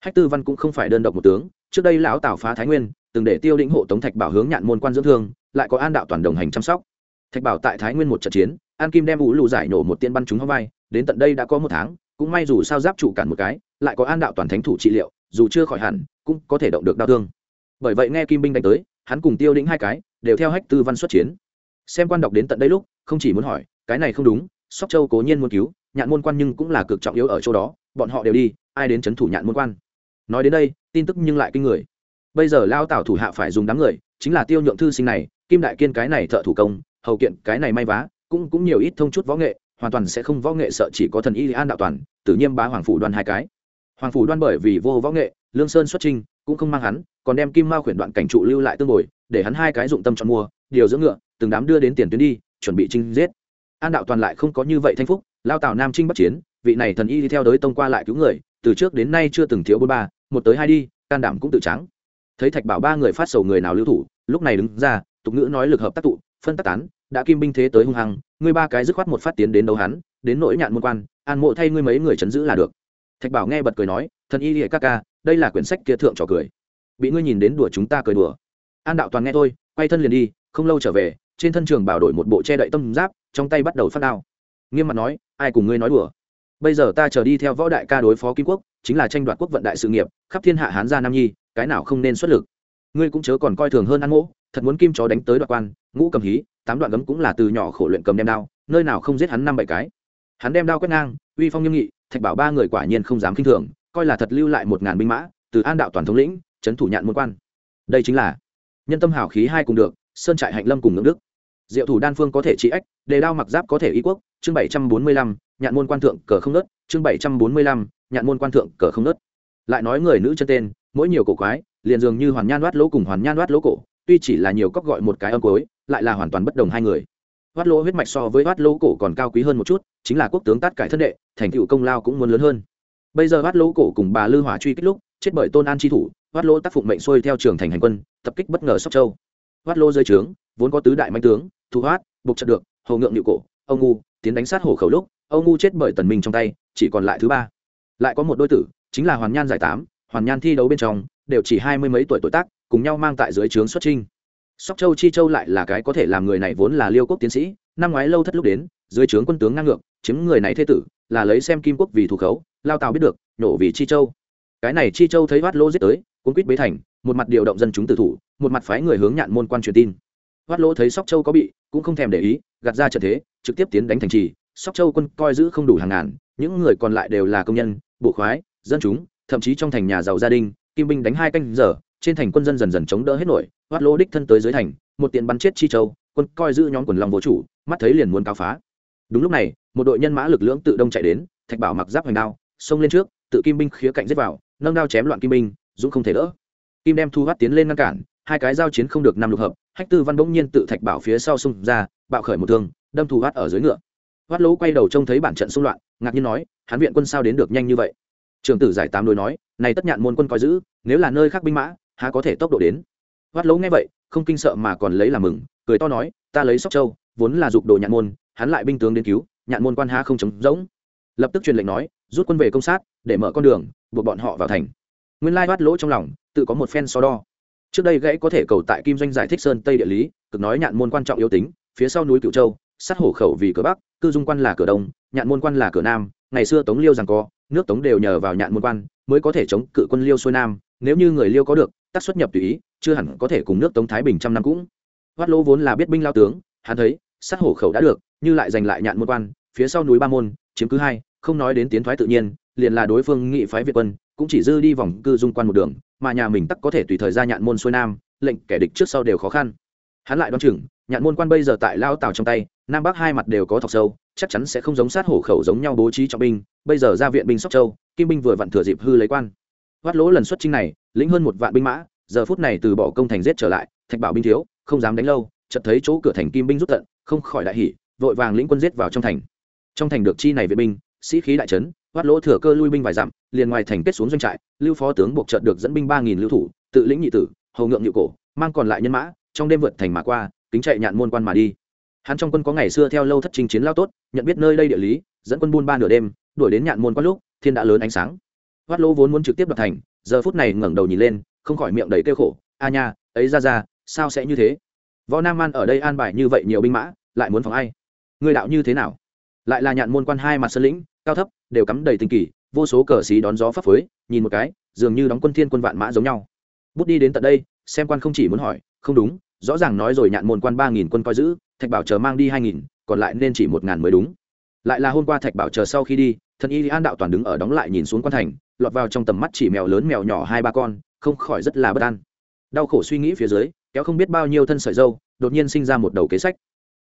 Hách tư văn cũng không phải đơn độc một tướng, trước đây lão tào phá thái nguyên, từng để tiêu định hộ tống thạch bảo hướng nhạn môn quan dưỡng thương lại có an đạo toàn đồng hành chăm sóc. Thạch bảo tại thái nguyên một trận chiến, an kim đem ủ lù giải nổ một tiên bắn trúng hóc vai, đến tận đây đã có một tháng, cũng may dù sao giáp trụ cản một cái, lại có an đạo toàn thánh thủ trị liệu, dù chưa khỏi hẳn, cũng có thể động được đau thương. Bởi vậy nghe kim binh đánh tới, hắn cùng tiêu đĩnh hai cái đều theo hách tư văn xuất chiến. Xem quan đọc đến tận đây lúc, không chỉ muốn hỏi, cái này không đúng, sóc châu cố nhiên muốn cứu, nhạn môn quan nhưng cũng là cực trọng yếu ở chỗ đó, bọn họ đều đi, ai đến c h ấ n thủ nhạn môn quan? Nói đến đây, tin tức nhưng lại kinh người. Bây giờ lao tảo thủ hạ phải dùng đám người, chính là tiêu nhượng thư sinh này kim đại kiên cái này thợ thủ công, hầu kiện cái này may vá, cũng cũng nhiều ít thông chút võ nghệ, hoàn toàn sẽ không võ nghệ sợ chỉ có thần y an đạo toàn, tử nhiên bá hoàng phủ đoan hai cái. Hoàng phủ đoan bởi vì vô võ nghệ, lương sơn xuất trinh cũng không mang hắn, còn đem kim mao khuyển đoạn cảnh trụ lưu lại tương bồi, để hắn hai cái dụng tâm chọn mua, điều dưỡng ngựa, từng đám đưa đến tiền tuyến đi, chuẩn bị trinh giết. An đạo toàn lại không có như vậy thanh phúc, lao tào nam trinh bắt chiến, vị này thần y đi theo đới tông qua lại cứu người, từ trước đến nay chưa từng thiếu bốn ba, một tới hai đi, can đảm cũng tự trắng thấy thạch bảo ba người phát sầu người nào lưu thủ, lúc này đứng ra tục ngữ nói lực hợp tác tụ, phân tác tán, đã kim binh thế tới hung hăng, ngươi ba cái dứt khoát một phát tiến đến đấu hắn, đến nỗi nhạn môn quan, an mộ thay ngươi mấy người chấn giữ là được. Thạch bảo nghe bật cười nói, thần y lìa ca ca, đây là quyển sách kia thượng trò cười. Bị ngươi nhìn đến đùa chúng ta cười đùa. An đạo toàn nghe thôi, quay thân liền đi, không lâu trở về, trên thân trường bảo đổi một bộ che đậy tâm giáp, trong tay bắt đầu phát đao. Nghiêm mặt nói, ai cùng ngươi nói đùa? Bây giờ ta chờ đi theo võ đại ca đối phó kim quốc, chính là tranh đoạt quốc vận đại sự nghiệp, khắp thiên hạ hán gia nam nhi, cái nào không nên xuất lực? Ngươi cũng chớ còn coi thường hơn an mộ thật muốn kim chó đánh tới đoạn quan, ngũ cầm hí, tám đoạn gấm cũng là từ nhỏ khổ luyện cầm đem đao, nơi nào không giết hắn năm bảy cái. Hắn đem đao quét ngang, uy phong nghiêm nghị, thạch bảo ba người quả nhiên không dám kinh thường, coi là thật lưu lại một ngàn binh mã, từ an đạo toàn thống lĩnh, trấn thủ nhạn môn quan. Đây chính là nhân tâm hảo khí hai cùng được, sơn trại hạnh lâm cùng ngưỡng đức. Diệu thủ đan phương có thể trị ách, đề đao mặc giáp có thể y quốc, chương bảy trăm bốn mươi lăm, nhạn môn quan thượng cờ không nớt, chương bảy trăm bốn mươi lăm, nhạn môn quan thượng cờ không nớt. Lại nói người nữ chân tên, mỗi nhiều cổ quái, liền dường như hoàn nhan đoát lỗ cùng hoàn nhan đoát lỗ cổ tuy chỉ là nhiều cóc gọi một cái âm cuối, lại là hoàn toàn bất đồng hai người. Hoát lỗ huyết mạch so với hoát lỗ cổ còn cao quý hơn một chút, chính là quốc tướng tát cải thân đệ, thành tựu công lao cũng muốn lớn hơn. Bây giờ hoát lỗ cổ cùng bà lư hỏa truy kích lúc, chết bởi tôn an chi thủ, hoát lỗ tác phụng mệnh xuôi theo trường thành hành quân, tập kích bất ngờ sóc châu. Hoát lỗ dưới trướng, vốn có tứ đại mạnh tướng, thu hoát buộc chặt được, hầu ngượng nhự cổ ông ngu, tiến đánh sát hổ khẩu lúc ông ngu chết bởi tần minh trong tay, chỉ còn lại thứ ba. Lại có một đôi tử, chính là hoàn nhan giải tám, hoàn nhan thi đấu bên trong, đều chỉ hai mươi mấy tuổi tuổi tác cùng nhau mang tại dưới trướng xuất trinh. Sóc châu chi châu lại là cái có thể làm người này vốn là liêu quốc tiến sĩ, năm ngoái lâu thất lúc đến, dưới trướng quân tướng ngang ngược, chiếm người này thế tử, là lấy xem kim quốc vì thủ khấu, lao tào biết được nổ vì chi châu. Cái này chi châu thấy hoát lỗ giết tới, cuốn quýt bế thành, một mặt điều động dân chúng tử thủ, một mặt phái người hướng nhạn môn quan truyền tin. Hoát lỗ thấy sóc châu có bị, cũng không thèm để ý, gạt ra trận thế, trực tiếp tiến đánh thành trì. Sóc châu quân coi giữ không đủ hàng ngàn, những người còn lại đều là công nhân, bộ khoái, dân chúng, thậm chí trong thành nhà giàu gia đình, kim binh đánh hai canh giờ trên thành quân dân dần dần chống đỡ hết nổi hoát lô đích thân tới dưới thành, một tiện bắn chết chi châu, quân coi giữ nhóm quần lòng vô chủ, mắt thấy liền muốn cao phá. Đúng lúc này, một đội nhân mã lực lưỡng tự đông chạy đến, thạch bảo mặc giáp hoành đao, xông lên trước, tự kim binh khía cạnh giết vào, nâng đao chém loạn kim binh, dũng không thể đỡ. Kim đem thu hoát tiến lên ngăn cản, hai cái giao chiến không được năm lục hợp, hách tư văn bỗng nhiên tự thạch bảo phía sau xung ra, bạo khởi một thương, đâm thu hoát ở dưới ngựa. Hoát lỗ quay đầu trông thấy bản trận xung loạn, ngạc nhiên nói hắn viện quân sao đến được nhanh như vậy? Trường tử giải tám đối nói, này tất nhạn môn quân coi giữ, nếu là nơi khác binh mã há có thể tốc độ đến. Hoát lỗ nghe vậy, không kinh sợ mà còn lấy làm mừng, cười to nói, ta lấy sóc châu, vốn là dục đồ nhạn môn, hắn lại binh tướng đến cứu, nhạn môn quan há không chống rỗng. Lập tức truyền lệnh nói, rút quân về công sát, để mở con đường, buộc bọn họ vào thành. Nguyên lai hoát lỗ trong lòng, tự có một phen so đo. Trước đây gãy có thể cầu tại kim doanh giải thích sơn tây địa lý, cực nói nhạn môn quan trọng yếu tính, phía sau núi cựu châu, sát hổ khẩu vì cửa bắc, cư dung quan là cửa đông, nhạn môn quan là cửa nam, ngày xưa tống liêu rằng co nước tống đều nhờ vào nhạn môn quan, mới có thể chống cự quân liêu xuôi nam, nếu như người liêu có được tác xuất nhập tùy ý, chưa hẳn có thể cùng nước tống thái bình trăm năm cũng. Hoát lỗ vốn là biết binh lao tướng, hắn thấy, sát hổ khẩu đã được, như lại giành lại nhạn môn quan, phía sau núi ba môn, chiếm cứ hai, không nói đến tiến thoái tự nhiên, liền là đối phương nghị phái việt quân, cũng chỉ dư đi vòng cư dung quan một đường, mà nhà mình tắc có thể tùy thời ra nhạn môn xuôi nam, lệnh kẻ địch trước sau đều khó khăn. Hắn lại đoán chừng, nhạn môn quan bây giờ tại lao tào trong tay, nam bắc hai mặt đều có thọc sâu, chắc chắn sẽ không giống sát hổ khẩu giống nhau bố trí trọng binh, bây giờ ra viện binh sóc châu, kim binh vừa vặn thừa dịp hư lấy quan. Hoát lỗ lần xuất chinh này lĩnh hơn một vạn binh mã, giờ phút này từ bỏ công thành giết trở lại, thạch bảo binh thiếu, không dám đánh lâu, chợt thấy chỗ cửa thành kim binh rút tận, không khỏi đại hỉ, vội vàng lĩnh quân giết vào trong thành. Trong thành được chi này vệ binh, sĩ khí đại trấn, hoát lỗ thừa cơ lui binh vài dặm, liền ngoài thành kết xuống doanh trại, lưu phó tướng buộc trận được dẫn binh ba nghìn lưu thủ, tự lĩnh nhị tử, hầu ngượng nhự cổ, mang còn lại nhân mã, trong đêm vượt thành mà qua, kính chạy nhạn môn quan mà đi. Hắn trong quân có ngày xưa theo lâu thất trình chiến lao tốt, nhận biết nơi đây địa lý, dẫn quân buôn ba nửa đêm, đuổi đến nhạn môn quan lúc, thiên đã lớn ánh sáng. Hoát lỗ vốn muốn trực tiếp đoạt thành giờ phút này ngẩng đầu nhìn lên, không khỏi miệng đầy kêu khổ, a nha, ấy ra ra, sao sẽ như thế? Võ nam man ở đây an bài như vậy nhiều binh mã, lại muốn phòng ai? Người đạo như thế nào? Lại là nhạn môn quan hai mặt sân lĩnh, cao thấp, đều cắm đầy tình kỳ, vô số cờ xí đón gió phấp phới, nhìn một cái, dường như đóng quân thiên quân vạn mã giống nhau. Bút đi đến tận đây, xem quan không chỉ muốn hỏi, không đúng, rõ ràng nói rồi nhạn môn quan ba nghìn quân coi giữ, thạch bảo chờ mang đi hai nghìn, còn lại nên chỉ một ngàn mới đúng. Lại là hôm qua thạch bảo chờ sau khi đi thần y an đạo toàn đứng ở đóng lại nhìn xuống quan thành, lọt vào trong tầm mắt chỉ mèo lớn mèo nhỏ hai ba con, không khỏi rất là bất an. Đau khổ suy nghĩ phía dưới, kéo không biết bao nhiêu thân sợi dâu, đột nhiên sinh ra một đầu kế sách.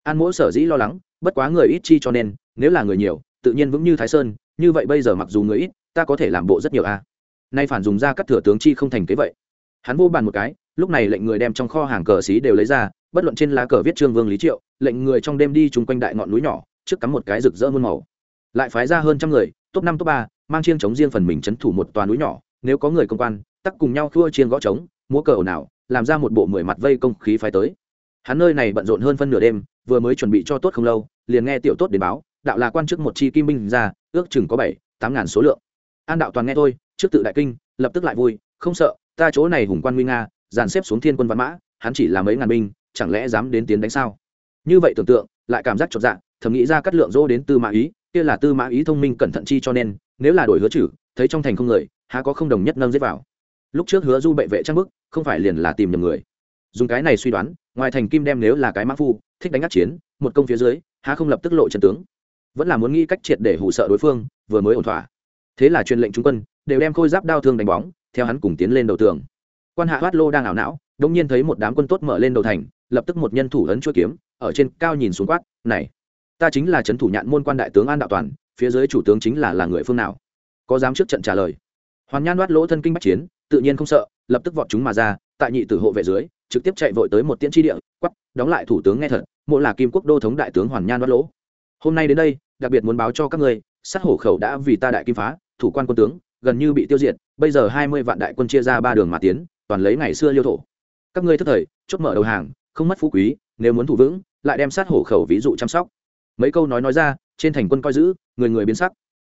An mỗi sở dĩ lo lắng, bất quá người ít chi cho nên, nếu là người nhiều, tự nhiên vững như thái sơn, như vậy bây giờ mặc dù người ít, ta có thể làm bộ rất nhiều a. Nay phản dùng ra các thừa tướng chi không thành kế vậy. Hắn vô bàn một cái, lúc này lệnh người đem trong kho hàng cờ xí đều lấy ra, bất luận trên lá cờ viết trương vương lý triệu, lệnh người trong đêm đi chung quanh đại ngọn núi nhỏ, trước cắm một cái rực rỡ muôn màu lại phái ra hơn trăm người, top năm, top ba, mang chiêng chống riêng phần mình trấn thủ một toàn núi nhỏ, nếu có người công quan, tắc cùng nhau thua chiêng gõ trống, múa cờ ồn ào, làm ra một bộ mười mặt vây công khí phái tới. Hắn nơi này bận rộn hơn phân nửa đêm, vừa mới chuẩn bị cho tốt không lâu, liền nghe tiểu tốt đến báo, đạo là quan chức một chi kim binh ra, ước chừng có bảy, tám ngàn số lượng. An đạo toàn nghe thôi, trước tự đại kinh, lập tức lại vui, không sợ, ta chỗ này hùng quan nguy nga, dàn xếp xuống thiên quân văn mã, hắn chỉ là mấy ngàn binh, chẳng lẽ dám đến tiến đánh sao? Như vậy tưởng tượng, lại cảm giác chột dạ thầm nghĩ ra cắt lượng dỗ đến tư mã ý kia là tư mã ý thông minh cẩn thận chi cho nên, nếu là đổi hứa chử, thấy trong thành không người, há có không đồng nhất nâng giết vào. Lúc trước hứa du bệ vệ trang bức, không phải liền là tìm nhầm người. Dùng cái này suy đoán, ngoài thành kim đem nếu là cái mã phu, thích đánh ngắt chiến, một công phía dưới, há không lập tức lộ trần tướng. Vẫn là muốn nghĩ cách triệt để hù sợ đối phương, vừa mới ổn thỏa. Thế là truyền lệnh trung quân, đều đem khôi giáp đao thương đánh bóng, theo hắn cùng tiến lên đầu tường. Quan hạ hoát lô đang ảo não đông nhiên thấy một đám quân tốt mở lên đầu thành, lập tức một nhân thủ ấn chuỗi kiếm, ở trên cao nhìn xuống quát, này ta chính là trấn thủ nhạn môn quan đại tướng an đạo toàn, phía dưới chủ tướng chính là là người phương nào? Có dám trước trận trả lời? Hoàn nhan đoát lỗ thân kinh bách chiến, tự nhiên không sợ, lập tức vọt chúng mà ra, tại nhị tử hộ vệ dưới, trực tiếp chạy vội tới một tiễn tri địa quắp đóng lại thủ tướng nghe thật, mộ là kim quốc đô thống đại tướng hoàn nhan đoát lỗ. Hôm nay đến đây, đặc biệt muốn báo cho các ngươi, sát hổ khẩu đã vì ta đại kim phá, thủ quan quân tướng, gần như bị tiêu diệt, bây giờ hai mươi vạn đại quân chia ra ba đường mà tiến, toàn lấy ngày xưa liêu thổ. Các ngươi thức thời, chốt mở đầu hàng, không mất phú quý, nếu muốn thủ vững, lại đem sát hổ khẩu ví dụ chăm sóc mấy câu nói nói ra, trên thành quân coi giữ, người người biến sắc.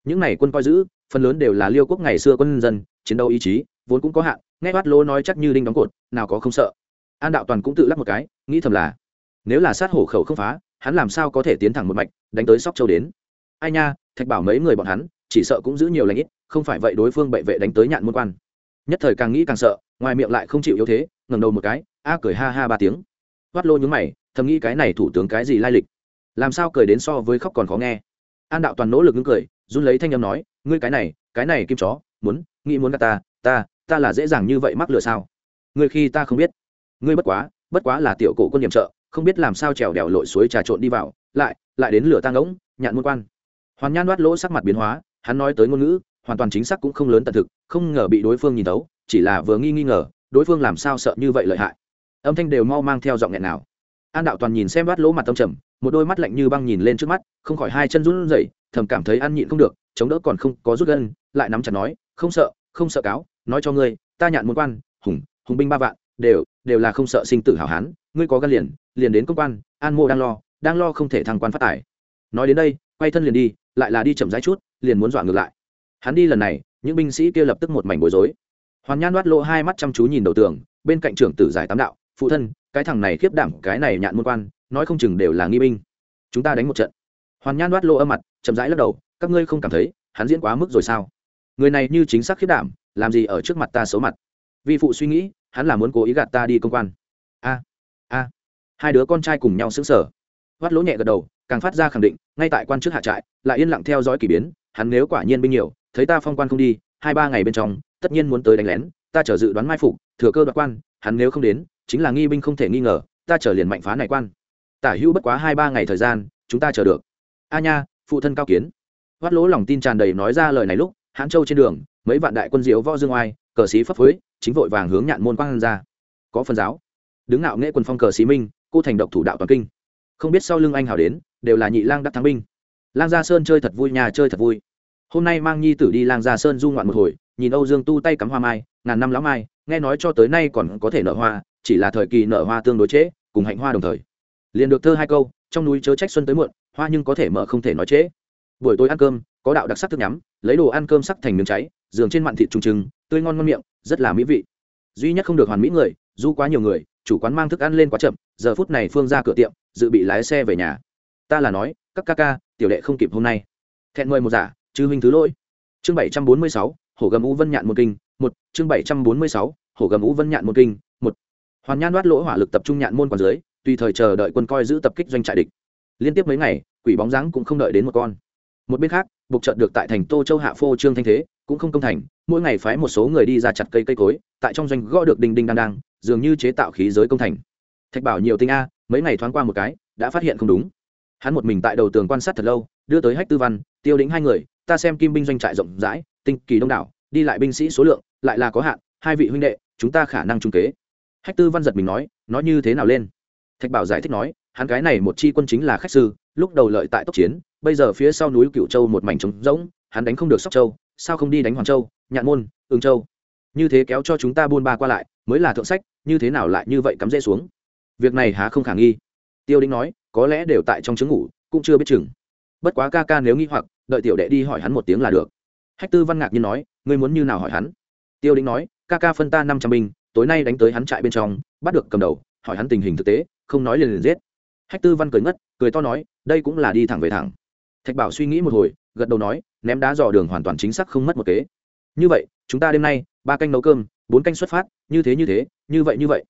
Những này quân coi giữ, phần lớn đều là liêu quốc ngày xưa quân dân, chiến đấu ý chí, vốn cũng có hạn, nghe bắt lô nói chắc như đinh đóng cột, nào có không sợ. An đạo toàn cũng tự lắc một cái, nghĩ thầm là, nếu là sát hổ khẩu không phá, hắn làm sao có thể tiến thẳng một mạch, đánh tới sóc châu đến? Ai nha, thạch bảo mấy người bọn hắn, chỉ sợ cũng giữ nhiều lãnh ít, không phải vậy đối phương bệ vệ đánh tới nhạn môn quan. Nhất thời càng nghĩ càng sợ, ngoài miệng lại không chịu yếu thế, ngẩng đầu một cái, a cười ha ha ba tiếng. Hoát lô nhúng mày, thầm nghĩ cái này thủ tướng cái gì lai lịch? Làm sao cười đến so với khóc còn khó nghe? An đạo toàn nỗ lực ngưng cười, run lấy thanh âm nói, ngươi cái này cái này kim chó, muốn, nghĩ muốn gạt ta ta ta là dễ dàng như vậy mắc lừa sao? Ngươi khi ta không biết. Ngươi bất quá bất quá là tiểu cổ quân nhiệm trợ, không biết làm sao trèo đèo lội suối trà trộn đi vào, lại lại đến lửa ta ngỗng nhạn môn quan. Hoàn nhan đoát lỗ sắc mặt biến hóa, hắn nói tới ngôn ngữ, hoàn toàn chính xác cũng không lớn tận thực, không ngờ bị đối phương nhìn thấu chỉ là vừa nghi nghi ngờ, đối phương làm sao sợ như vậy lợi hại? Âm thanh đều mau mang theo giọng nghẹn nào an đạo toàn nhìn xem bát lỗ mặt tâm trầm, một đôi mắt lạnh như băng nhìn lên trước mắt, không khỏi hai chân run rẩy, thầm cảm thấy ăn nhịn không được, chống đỡ còn không có rút gân, lại nắm chặt nói, không sợ không sợ cáo, nói cho ngươi, ta nhạn muốn quan, hùng hùng binh ba vạn, đều đều là không sợ sinh tử hảo hán, ngươi có gan liền liền đến công quan, an mô đang lo đang lo không thể thăng quan phát tài. Nói đến đây, quay thân liền đi, lại là đi chậm rãi chút, liền muốn dọa ngược lại. Hắn đi lần này, những binh sĩ kia lập tức một mảnh bối rối. Hoàn nhan đoát lộ hai mắt chăm chú nhìn đầu tường, bên cạnh trưởng tử giải tám đạo, phụ thân cái thằng này khiếp đảm, cái này nhạn môn quan, nói không chừng đều là nghi binh. Chúng ta đánh một trận. Hoàn nhan đoát lô âm mặt, chậm rãi lắc đầu, các ngươi không cảm thấy, hắn diễn quá mức rồi sao? Người này như chính xác khiếp đảm, làm gì ở trước mặt ta xấu mặt? Vi phụ suy nghĩ, hắn là muốn cố ý gạt ta đi công quan. A a. Hai đứa con trai cùng nhau xứng sở hoắt lỗ nhẹ gật đầu, càng phát ra khẳng định, ngay tại quan chức hạ trại, lại yên lặng theo dõi k ỳ biến, hắn nếu quả nhiên binh nhiều, thấy ta phong quan không đi, hai ba ngày bên trong, tất nhiên muốn tới đánh lén, ta trở dự đoán mai phục, thừa cơ đoạt quan hắn nếu không đến, chính là nghi binh không thể nghi ngờ, ta chờ liền mạnh phá này quan. Tả hữu bất quá hai ba ngày thời gian, chúng ta chờ được. A nha, phụ thân cao kiến. Hoắt lỗ lòng tin tràn đầy nói ra lời này lúc, hãn châu trên đường, mấy vạn đại quân diếu võ dương oai, cờ sĩ phấp phới, chính vội vàng hướng nhạn môn quang ra. Có phần giáo. Đứng ngạo nghệ quân phong cờ sĩ minh, cô thành độc thủ đạo toàn kinh. Không biết sau lưng anh hào đến, đều là nhị lang đắc thắng binh. Lang gia sơn chơi thật vui, nhà chơi thật vui. Hôm nay mang nhi tử đi lang gia sơn du ngoạn một hồi, nhìn âu dương tu tay cắm hoa mai, ngàn năm lão mai nghe nói cho tới nay còn có thể nở hoa, chỉ là thời kỳ nở hoa tương đối trễ, cùng hạnh hoa đồng thời. Liền được thơ hai câu, trong núi chớ trách xuân tới muộn, hoa nhưng có thể mở không thể nói trễ. Buổi tối ăn cơm, có đạo đặc sắc thức nhắm, lấy đồ ăn cơm sắc thành miếng cháy, giường trên mặn thịt trùng trừng, tươi ngon ngon miệng, rất là mỹ vị. Duy nhất không được hoàn mỹ người, du quá nhiều người, chủ quán mang thức ăn lên quá chậm, giờ phút này phương ra cửa tiệm, dự bị lái xe về nhà. Ta là nói, các ca ca, tiểu đệ không kịp hôm nay. Thẹn mời một giả, chư huynh thứ lỗi. Chương bảy trăm bốn mươi sáu, hổ gầm u vân nhạn một kinh một, chương bảy trăm bốn mươi sáu, hổ gầm ú vân nhạn một kinh, một. Hoàn nhan đoát lỗ hỏa lực tập trung nhạn môn còn dưới, tùy thời chờ đợi quân coi giữ tập kích doanh trại địch. Liên tiếp mấy ngày, quỷ bóng dáng cũng không đợi đến một con. Một bên khác, buộc trận được tại thành tô châu hạ phô trương thanh thế, cũng không công thành, mỗi ngày phái một số người đi ra chặt cây cây cối, tại trong doanh gõ được đinh đinh đang đang dường như chế tạo khí giới công thành. Thạch bảo nhiều tinh a, mấy ngày thoáng qua một cái, đã phát hiện không đúng. Hắn một mình tại đầu tường quan sát thật lâu, đưa tới hách tư văn, tiêu đĩnh hai người, ta xem kim binh doanh trại rộng rãi, tinh kỳ đông đảo đi lại binh sĩ số lượng lại là có hạn, hai vị huynh đệ, chúng ta khả năng trung kế. Hách tư văn giật mình nói nói như thế nào lên? Thạch bảo giải thích nói, hắn cái này một chi quân chính là khách sư, lúc đầu lợi tại tốc chiến, bây giờ phía sau núi cựu châu một mảnh trống rỗng, hắn đánh không được sóc châu, sao không đi đánh hoàng châu, nhạn môn, ương châu? Như thế kéo cho chúng ta buôn ba qua lại, mới là thượng sách, như thế nào lại như vậy cắm rễ xuống? Việc này há không khả nghi. Tiêu đinh nói, có lẽ đều tại trong trứng ngủ, cũng chưa biết chừng. Bất quá ca ca nếu nghi hoặc, đợi tiểu đệ đi hỏi hắn một tiếng là được hách tư văn ngạc nhiên nói, ngươi muốn như nào hỏi hắn? Tiêu đinh nói, ca ca phân ta năm trăm binh, tối nay đánh tới hắn trại bên trong, bắt được cầm đầu, hỏi hắn tình hình thực tế, không nói liền liền giết. Hách tư văn cười ngất, cười to nói, đây cũng là đi thẳng về thẳng. Thạch bảo suy nghĩ một hồi, gật đầu nói, ném đá dò đường hoàn toàn chính xác không mất một kế. Như vậy, chúng ta đêm nay, ba canh nấu cơm, bốn canh xuất phát, như thế như thế, như vậy như vậy.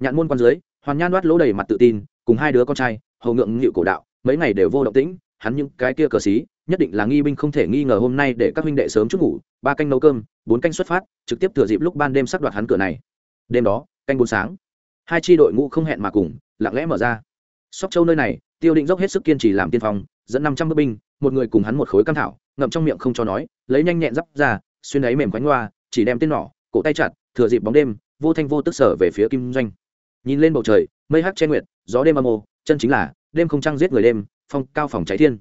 Nhạn môn quan dưới, hoàn nhan đoát lỗ đầy mặt tự tin, cùng hai đứa con trai, hầu ngượng nghịu cổ đạo, mấy ngày đều vô động tĩnh, hắn những cái kia cờ xí nhất định là nghi binh không thể nghi ngờ hôm nay để các huynh đệ sớm chút ngủ, ba canh nấu cơm, bốn canh xuất phát, trực tiếp thừa dịp lúc ban đêm sắp đoạt hắn cửa này. Đêm đó, canh bốn sáng, hai tri đội ngũ không hẹn mà cùng, lặng lẽ mở ra. Sóc châu nơi này, tiêu định dốc hết sức kiên trì làm tiên phong, dẫn năm trăm bước binh, một người cùng hắn một khối cam thảo, ngậm trong miệng không cho nói, lấy nhanh nhẹn dắp ra, xuyên ấy mềm quánh hoa, chỉ đem tên nỏ, cổ tay chặt, thừa dịp bóng đêm, vô thanh vô tức sở về phía kim doanh. Nhìn lên bầu trời, mây hắc che nguyệt, gió đêm âm ô chân chính là, đêm không trăng giết người đêm, phong cao phòng cháy thiên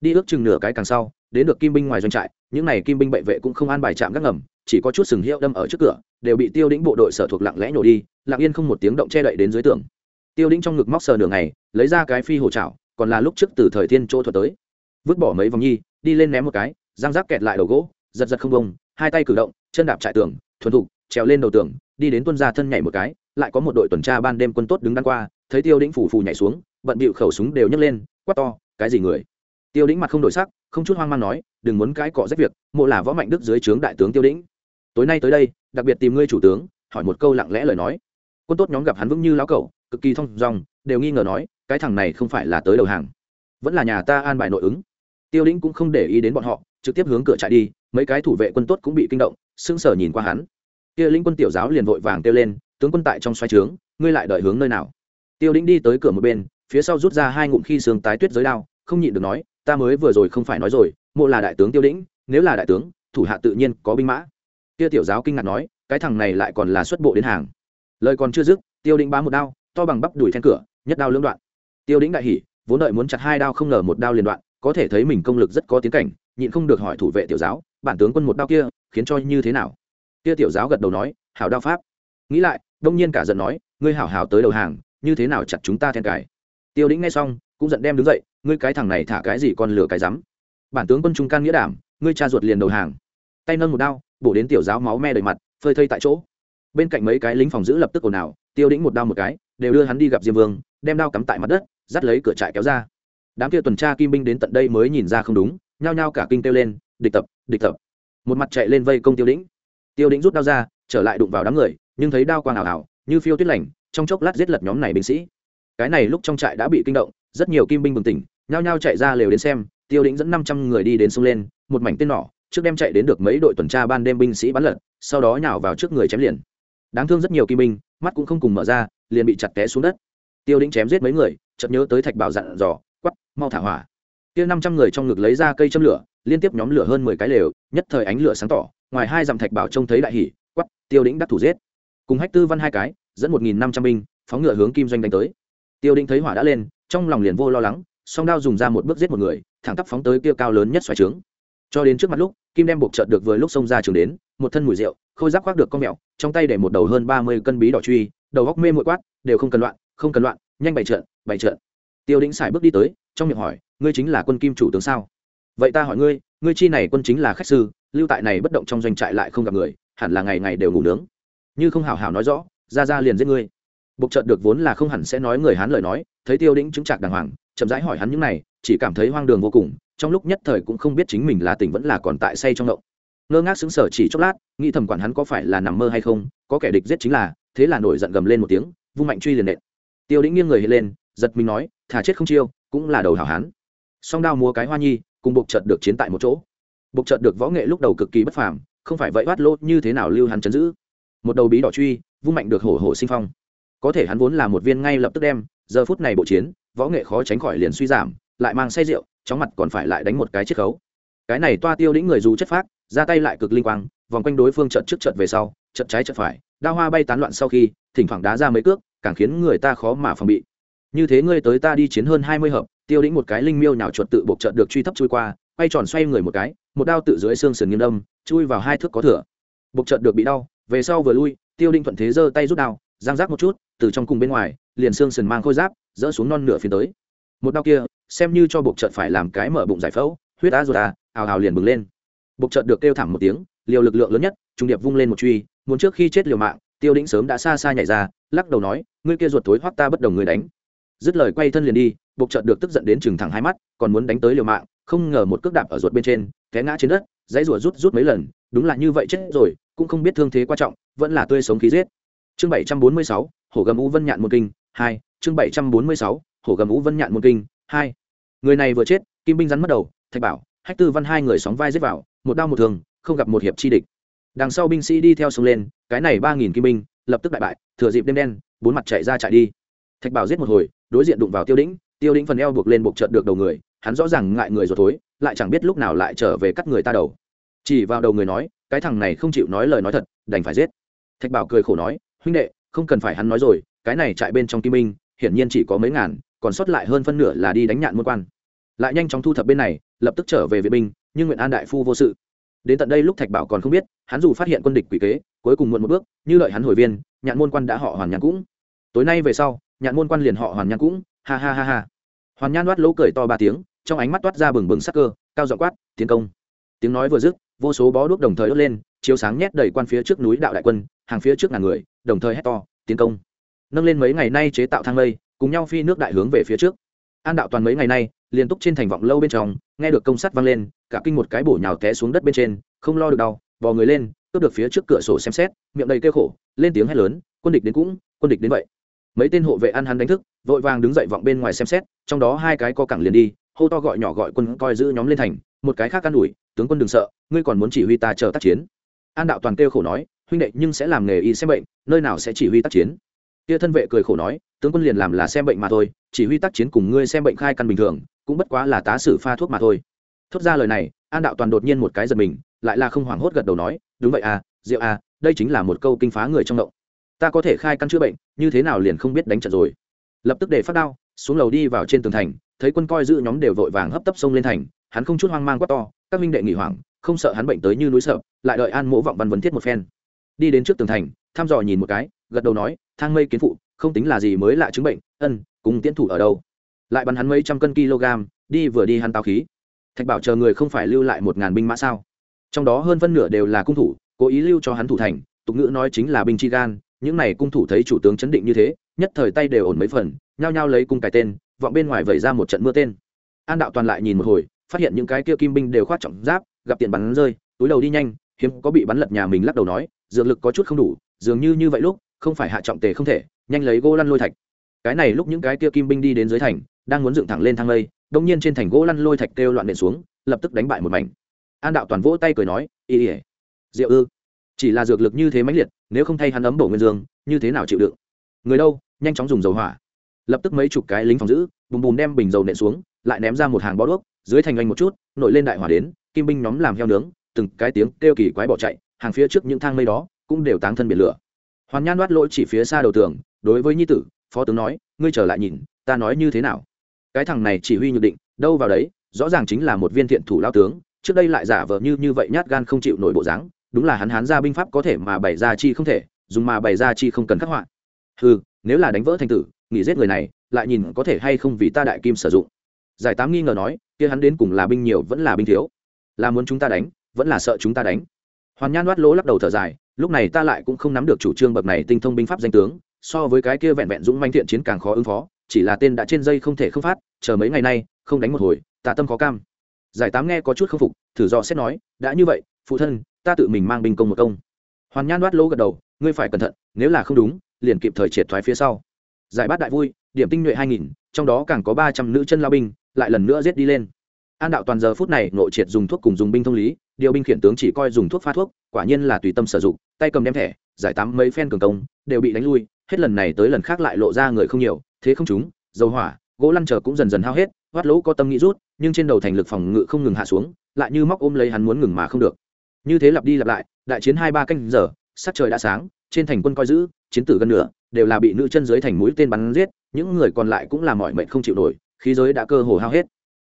đi ước chừng nửa cái càng sau, đến được kim binh ngoài doanh trại, những n à y kim binh bệ vệ cũng không an bài chạm gác ngầm, chỉ có chút sừng hiệu đâm ở trước cửa, đều bị tiêu đĩnh bộ đội sở thuộc lặng lẽ nhổ đi, lặng yên không một tiếng động che đậy đến dưới tường. Tiêu đĩnh trong ngực móc sờ nửa ngày, lấy ra cái phi hồ chảo, còn là lúc trước từ thời thiên chỗ thuật tới. Vứt bỏ mấy vòng nhi, đi lên ném một cái, răng rác kẹt lại đầu gỗ, giật giật không bông, hai tay cử động, chân đạp trại tường, thuần thục, trèo lên đầu tường, đi đến tuân ra thân nhảy một cái, lại có một đội tuần tra ban đêm quân tốt đứng đằng qua, thấy tiêu đĩnh phủ phù nhảy xuống, bận bịu khẩu súng đều nhấc lên, quát to, cái gì người? Tiêu đĩnh mặt không đổi sắc, không chút hoang mang nói, đừng muốn cái cọ rách việc, mộ là võ mạnh đức dưới trướng đại tướng tiêu đĩnh. Tối nay tới đây, đặc biệt tìm ngươi chủ tướng, hỏi một câu lặng lẽ lời nói. Quân tốt nhóm gặp hắn vững như lão cẩu, cực kỳ thông dong, đều nghi ngờ nói, cái thằng này không phải là tới đầu hàng, vẫn là nhà ta an bài nội ứng. Tiêu đĩnh cũng không để ý đến bọn họ, trực tiếp hướng cửa chạy đi, mấy cái thủ vệ quân tốt cũng bị kinh động, sững sờ nhìn qua hắn. Kia linh quân tiểu giáo liền vội vàng kêu lên, tướng quân tại trong xoay trướng, ngươi lại đợi hướng nơi nào? Tiêu đĩnh đi tới cửa một bên, phía sau rút ra hai ngụm khi sương tái tuyết giới đao không nhịn được nói, ta mới vừa rồi không phải nói rồi, mộ là đại tướng tiêu đĩnh nếu là đại tướng, thủ hạ tự nhiên có binh mã. Kia tiểu giáo kinh ngạc nói, cái thằng này lại còn là xuất bộ đến hàng. Lời còn chưa dứt, tiêu đĩnh bám một đao, to bằng bắp đuổi then cửa, nhất đao lưỡng đoạn. Tiêu đĩnh đại hỉ, vốn đợi muốn chặt hai đao không ngờ một đao liền đoạn, có thể thấy mình công lực rất có tiến cảnh, nhịn không được hỏi thủ vệ tiểu giáo, bản tướng quân một đao kia, khiến cho như thế nào? Kia tiểu giáo gật đầu nói, hảo đao pháp. Nghĩ lại, đông nhiên cả giận nói, ngươi hảo hảo tới đầu hàng, như thế nào chặt chúng ta then cài? tiêu đĩnh nghe xong, cũng giận đem đứng dậy ngươi cái thằng này thả cái gì con lửa cái rắm? Bản tướng quân trung can nghĩa đảm, ngươi cha ruột liền đầu hàng. Tay nâng một đao, bổ đến tiểu giáo máu me đầy mặt, phơi thây tại chỗ. Bên cạnh mấy cái lính phòng giữ lập tức ồn ào, tiêu đĩnh một đao một cái, đều đưa hắn đi gặp diêm vương, đem đao cắm tại mặt đất, dắt lấy cửa trại kéo ra. Đám kia tuần tra kim binh đến tận đây mới nhìn ra không đúng, nhao nhao cả kinh kêu lên, địch tập địch tập. Một mặt chạy lên vây công tiêu đĩnh. Tiêu đĩnh rút đao ra, trở lại đụng vào đám người, nhưng thấy đao quang ảo ảo, như phiêu tuyết lành, trong chốc lát giết lật nhóm này binh sĩ. Cái này lúc trong trại đã bị kinh động rất nhiều kim binh bừng tỉnh, nhao nhao chạy ra lều đến xem, tiêu đĩnh dẫn năm trăm người đi đến sông lên, một mảnh tên nỏ, trước đem chạy đến được mấy đội tuần tra ban đêm binh sĩ bắn lật, sau đó nhào vào trước người chém liền. Đáng thương rất nhiều kim binh, mắt cũng không cùng mở ra, liền bị chặt té xuống đất. Tiêu đĩnh chém giết mấy người, chợt nhớ tới thạch bảo dặn dò quắp mau thả hỏa. Kia năm trăm người trong ngực lấy ra cây châm lửa, liên tiếp nhóm lửa hơn mười cái lều, nhất thời ánh lửa sáng tỏ, ngoài hai dặm thạch bảo trông thấy đại hỉ quắp tiêu đĩnh đắc thủ giết. Cùng hách tư văn hai cái, dẫn một nghìn năm trăm binh, phóng ngựa hướng kim doanh đánh tới. Tiêu đĩnh thấy hỏa đã lên trong lòng liền vô lo lắng, song đao dùng ra một bước giết một người, thẳng tắp phóng tới kia cao lớn nhất xoài trướng. Cho đến trước mặt lúc, kim đem buộc trợt được vừa lúc xông ra trường đến, một thân mùi rượu, khôi giáp khoác được con mẹo trong tay để một đầu hơn ba mươi cân bí đỏ truy, đầu góc mê mội quát, đều không cần loạn, không cần loạn, nhanh bày trợn bày trợn tiêu đĩnh xài bước đi tới, trong miệng hỏi, ngươi chính là quân kim chủ tướng sao? Vậy ta hỏi ngươi ngươi chi này quân chính là khách sư, lưu tại này bất động trong doanh trại lại không gặp người, hẳn là ngày ngày đều ngủ nướng. Như không hào hào nói rõ, ra ra liền giết ngươi bộc trợt được vốn là không hẳn sẽ nói người hán lời nói, thấy tiêu đĩnh chứng trạc đàng hoàng, chậm rãi hỏi hắn những này, chỉ cảm thấy hoang đường vô cùng, trong lúc nhất thời cũng không biết chính mình là tỉnh vẫn là còn tại say trong động. Ngơ ngác xứng sở chỉ chốc lát, nghĩ thầm quản hắn có phải là nằm mơ hay không, có kẻ địch giết chính là, thế là nổi giận gầm lên một tiếng, vung mạnh truy liền nện. Tiêu đĩnh nghiêng người hiện lên, giật mình nói thả chết không chiêu, cũng là đầu hảo hán. Song đao múa cái hoa nhi, cùng buộc trợt được chiến tại một chỗ. Buộc trợt được võ nghệ lúc đầu cực kỳ bất phàm, không phải vậy oát lốt như thế nào lưu hắn chấn giữ. Một đầu bí đỏ truy, vung mạnh được hổ hổ sinh phong có thể hắn vốn là một viên ngay lập tức đem, giờ phút này bộ chiến, võ nghệ khó tránh khỏi liền suy giảm, lại mang say rượu, chóng mặt còn phải lại đánh một cái chiết khấu. Cái này toa tiêu đĩnh người dù chất phác, ra tay lại cực linh quang, vòng quanh đối phương trận trước trận về sau trận trái trận phải, đao hoa bay tán loạn sau khi, thỉnh thoảng đá ra mấy cước, càng khiến người ta khó mà phòng bị. Như thế ngươi tới ta đi chiến hơn hai mươi hợp, tiêu đĩnh một cái linh miêu nhào chuột tự buộc trận được truy thấp chui qua, quay tròn xoay người một cái, một đao tự dưới xương sườn nghiêm đâm, chui vào hai thước có thửa buộc trận được bị đau, về sau vừa lui, tiêu đinh thuận thế giơ tay rút đao giang giáp một chút, từ trong cùng bên ngoài, liền xương sườn mang khôi giáp, dỡ xuống non nửa phiến tới. Một đau kia, xem như cho buộc trợt phải làm cái mở bụng giải phẫu, huyết á ruột à ào ào liền bừng lên. Buộc trợt được kêu thẳng một tiếng, liều lực lượng lớn nhất, trung điệp vung lên một truy, muốn trước khi chết liều mạng, tiêu đĩnh sớm đã xa xa nhảy ra, lắc đầu nói, ngươi kia ruột thối hoắc ta bất đồng người đánh. Dứt lời quay thân liền đi, buộc trợt được tức giận đến chừng thẳng hai mắt, còn muốn đánh tới liều mạng, không ngờ một cước đạp ở ruột bên trên, té ngã trên đất, dãy ruột rút rút mấy lần, đúng là như vậy chết rồi, cũng không biết thương thế quan trọng, vẫn là tươi sống khí giết chương bảy trăm bốn mươi sáu, hổ gầm ú vân nhạn môn kinh, hai, chương bảy trăm bốn mươi sáu, hổ gầm ú vân nhạn môn kinh, hai. Người này vừa chết, kim binh rắn mất đầu, thạch bảo, hách tư văn hai người sóng vai giết vào, một đao một thường, không gặp một hiệp chi địch. Đằng sau binh sĩ đi theo sông lên, cái này ba nghìn kim binh, lập tức đại bại, thừa dịp đêm đen, bốn mặt chạy ra chạy đi. Thạch bảo giết một hồi, đối diện đụng vào tiêu đĩnh tiêu đĩnh phần eo buộc lên buộc trợn được đầu người, hắn rõ ràng ngại người rồi thối, lại chẳng biết lúc nào lại trở về cắt người ta đầu. Chỉ vào đầu người nói, cái thằng này không chịu nói lời nói thật, đành phải giết. Thạch bảo cười khổ nói huynh đệ, không cần phải hắn nói rồi, cái này chạy bên trong kim minh, hiển nhiên chỉ có mấy ngàn, còn sót lại hơn phân nửa là đi đánh nhạn môn quan. Lại nhanh chóng thu thập bên này, lập tức trở về vệ binh, nhưng nguyện an đại phu vô sự. Đến tận đây lúc thạch bảo còn không biết, hắn dù phát hiện quân địch quỷ kế, cuối cùng muộn một bước, như lợi hắn hồi viên, nhạn môn quan đã họ hoàn nhàn cũng. Tối nay về sau, nhạn môn quan liền họ hoàn nhàn cũng, ha ha ha ha. Hoàn nhan toát lỗ cười to ba tiếng, trong ánh mắt toát ra bừng bừng sắc cơ, cao dọ quát, tiến công. Tiếng nói vừa dứt, vô số bó đuốc đồng thời đốt lên, chiếu sáng nhét đầy quan phía trước núi đạo đại quân hàng phía trước ngàn người đồng thời hét to tiến công! Nâng lên mấy ngày nay chế tạo thang lây cùng nhau phi nước đại hướng về phía trước. An đạo toàn mấy ngày nay liên tục trên thành vọng lâu bên trong nghe được công sắt vang lên cả kinh một cái bổ nhào té xuống đất bên trên không lo được đau vò người lên cướp được phía trước cửa sổ xem xét miệng đầy kêu khổ lên tiếng hét lớn quân địch đến cũng quân địch đến vậy. Mấy tên hộ vệ ăn hắn đánh thức vội vàng đứng dậy vọng bên ngoài xem xét trong đó hai cái co cẳng liền đi hô to gọi nhỏ gọi quân coi giữ nhóm lên thành một cái khác can ủi, tướng quân đừng sợ ngươi còn muốn chỉ huy ta chờ tác chiến. An đạo toàn kêu khổ nói huynh đệ nhưng sẽ làm nghề y xem bệnh, nơi nào sẽ chỉ huy tác chiến? Kia thân vệ cười khổ nói, tướng quân liền làm là xem bệnh mà thôi, chỉ huy tác chiến cùng ngươi xem bệnh khai căn bình thường, cũng bất quá là tá sử pha thuốc mà thôi. Thốt ra lời này, an đạo toàn đột nhiên một cái giật mình, lại là không hoảng hốt gật đầu nói, đúng vậy à diệu à đây chính là một câu kinh phá người trong động. Ta có thể khai căn chữa bệnh, như thế nào liền không biết đánh trận rồi. Lập tức để phát đao, xuống lầu đi vào trên tường thành, thấy quân coi giữ nhóm đều vội vàng hấp tấp sông lên thành, hắn không chút hoang mang quá to, các minh đệ nghỉ hoảng, không sợ hắn bệnh tới như núi sợ, lại đợi an mỗ vọng văn vấn thiết một phen đi đến trước tường thành, thăm dò nhìn một cái, gật đầu nói, thang mây kiến phụ, không tính là gì mới lạ chứng bệnh, ân, cùng tiến thủ ở đâu? Lại bắn hắn mấy trăm cân kg đi vừa đi hắn tào khí. Thạch bảo chờ người không phải lưu lại một ngàn binh mã sao? Trong đó hơn phân nửa đều là cung thủ, cố ý lưu cho hắn thủ thành, tục ngữ nói chính là binh chi gan, những này cung thủ thấy chủ tướng chấn định như thế, nhất thời tay đều ổn mấy phần, nhao nhao lấy cung cái tên, vọng bên ngoài vẩy ra một trận mưa tên. An đạo toàn lại nhìn một hồi, phát hiện những cái kia kim binh đều khoát trọng giáp, gặp tiền bắn rơi, túi đầu đi nhanh, hiếm có bị bắn lật nhà mình lắc đầu nói dược lực có chút không đủ, dường như như vậy lúc, không phải hạ trọng tề không thể, nhanh lấy gỗ lăn lôi thạch. Cái này lúc những cái kia kim binh đi đến dưới thành, đang muốn dựng thẳng lên thang lây đông nhiên trên thành gỗ lăn lôi thạch kêu loạn nện xuống, lập tức đánh bại một mảnh. An đạo toàn vỗ tay cười nói y ỉa diệu ư, chỉ là dược lực như thế mãnh liệt, nếu không thay hắn ấm bổ nguyên dương, như thế nào chịu đựng? Người đâu, nhanh chóng dùng dầu hỏa. Lập tức mấy chục cái lính phòng giữ, bùm bùm đem bình dầu nện xuống, lại ném ra một hàng bó đuốc, dưới thành anh một chút, nổi lên đại hỏa đến, kim binh nhóm làm heo nướng, từng cái tiếng kêu kỳ quái bỏ chạy hàng phía trước những thang mây đó cũng đều táng thân biển lửa. Hoàn nhan đoát lỗi chỉ phía xa đầu tường, đối với nhi tử, phó tướng nói, ngươi trở lại nhìn, ta nói như thế nào? Cái thằng này chỉ huy nhược định, đâu vào đấy, rõ ràng chính là một viên thiện thủ lao tướng, trước đây lại giả vờ như như vậy nhát gan không chịu nổi bộ dáng, đúng là hắn hán ra binh pháp có thể mà bày ra chi không thể, dùng mà bày ra chi không cần khắc họa. Ừ nếu là đánh vỡ thành tử, nghỉ giết người này, lại nhìn có thể hay không vì ta đại kim sử dụng. Giải tám nghi ngờ nói, kia hắn đến cùng là binh nhiều vẫn là binh thiếu. Là muốn chúng ta đánh, vẫn là sợ chúng ta đánh hoàn nhan đoát lỗ lắc đầu thở dài, lúc này ta lại cũng không nắm được chủ trương bậc này tinh thông binh pháp danh tướng, so với cái kia vẹn vẹn dũng manh thiện chiến càng khó ứng phó, chỉ là tên đã trên dây không thể không phát, chờ mấy ngày nay, không đánh một hồi tạ tâm khó cam. Giải tám nghe có chút không phục, thử do xét nói, đã như vậy, phụ thân, ta tự mình mang binh công một công. Hoàn nhan đoát lỗ gật đầu, ngươi phải cẩn thận, nếu là không đúng, liền kịp thời triệt thoái phía sau. Giải bát đại vui, điểm tinh nhuệ hai nghìn, trong đó càng có ba trăm nữ chân lao binh, lại lần nữa giết đi lên. An đạo toàn giờ phút này nội triệt dùng thuốc cùng dùng binh thông lý điều binh khiển tướng chỉ coi dùng thuốc pha thuốc, quả nhiên là tùy tâm sử dụng, tay cầm đem thẻ, giải tám mấy phen cường công, đều bị đánh lui, hết lần này tới lần khác lại lộ ra người không nhiều, thế không chúng, dầu hỏa, gỗ lăn chờ cũng dần dần hao hết hoát lỗ có tâm nghĩ rút, nhưng trên đầu thành lực phòng ngự không ngừng hạ xuống, lại như móc ôm lấy hắn muốn ngừng mà không được. Như thế lặp đi lặp lại, đại chiến hai ba canh giờ, sắc trời đã sáng, trên thành quân coi giữ, chiến tử gần nửa, đều là bị nữ chân dưới thành mũi tên bắn giết, những người còn lại cũng là mọi mệnh không chịu nổi, khí giới đã cơ hồ hao hết.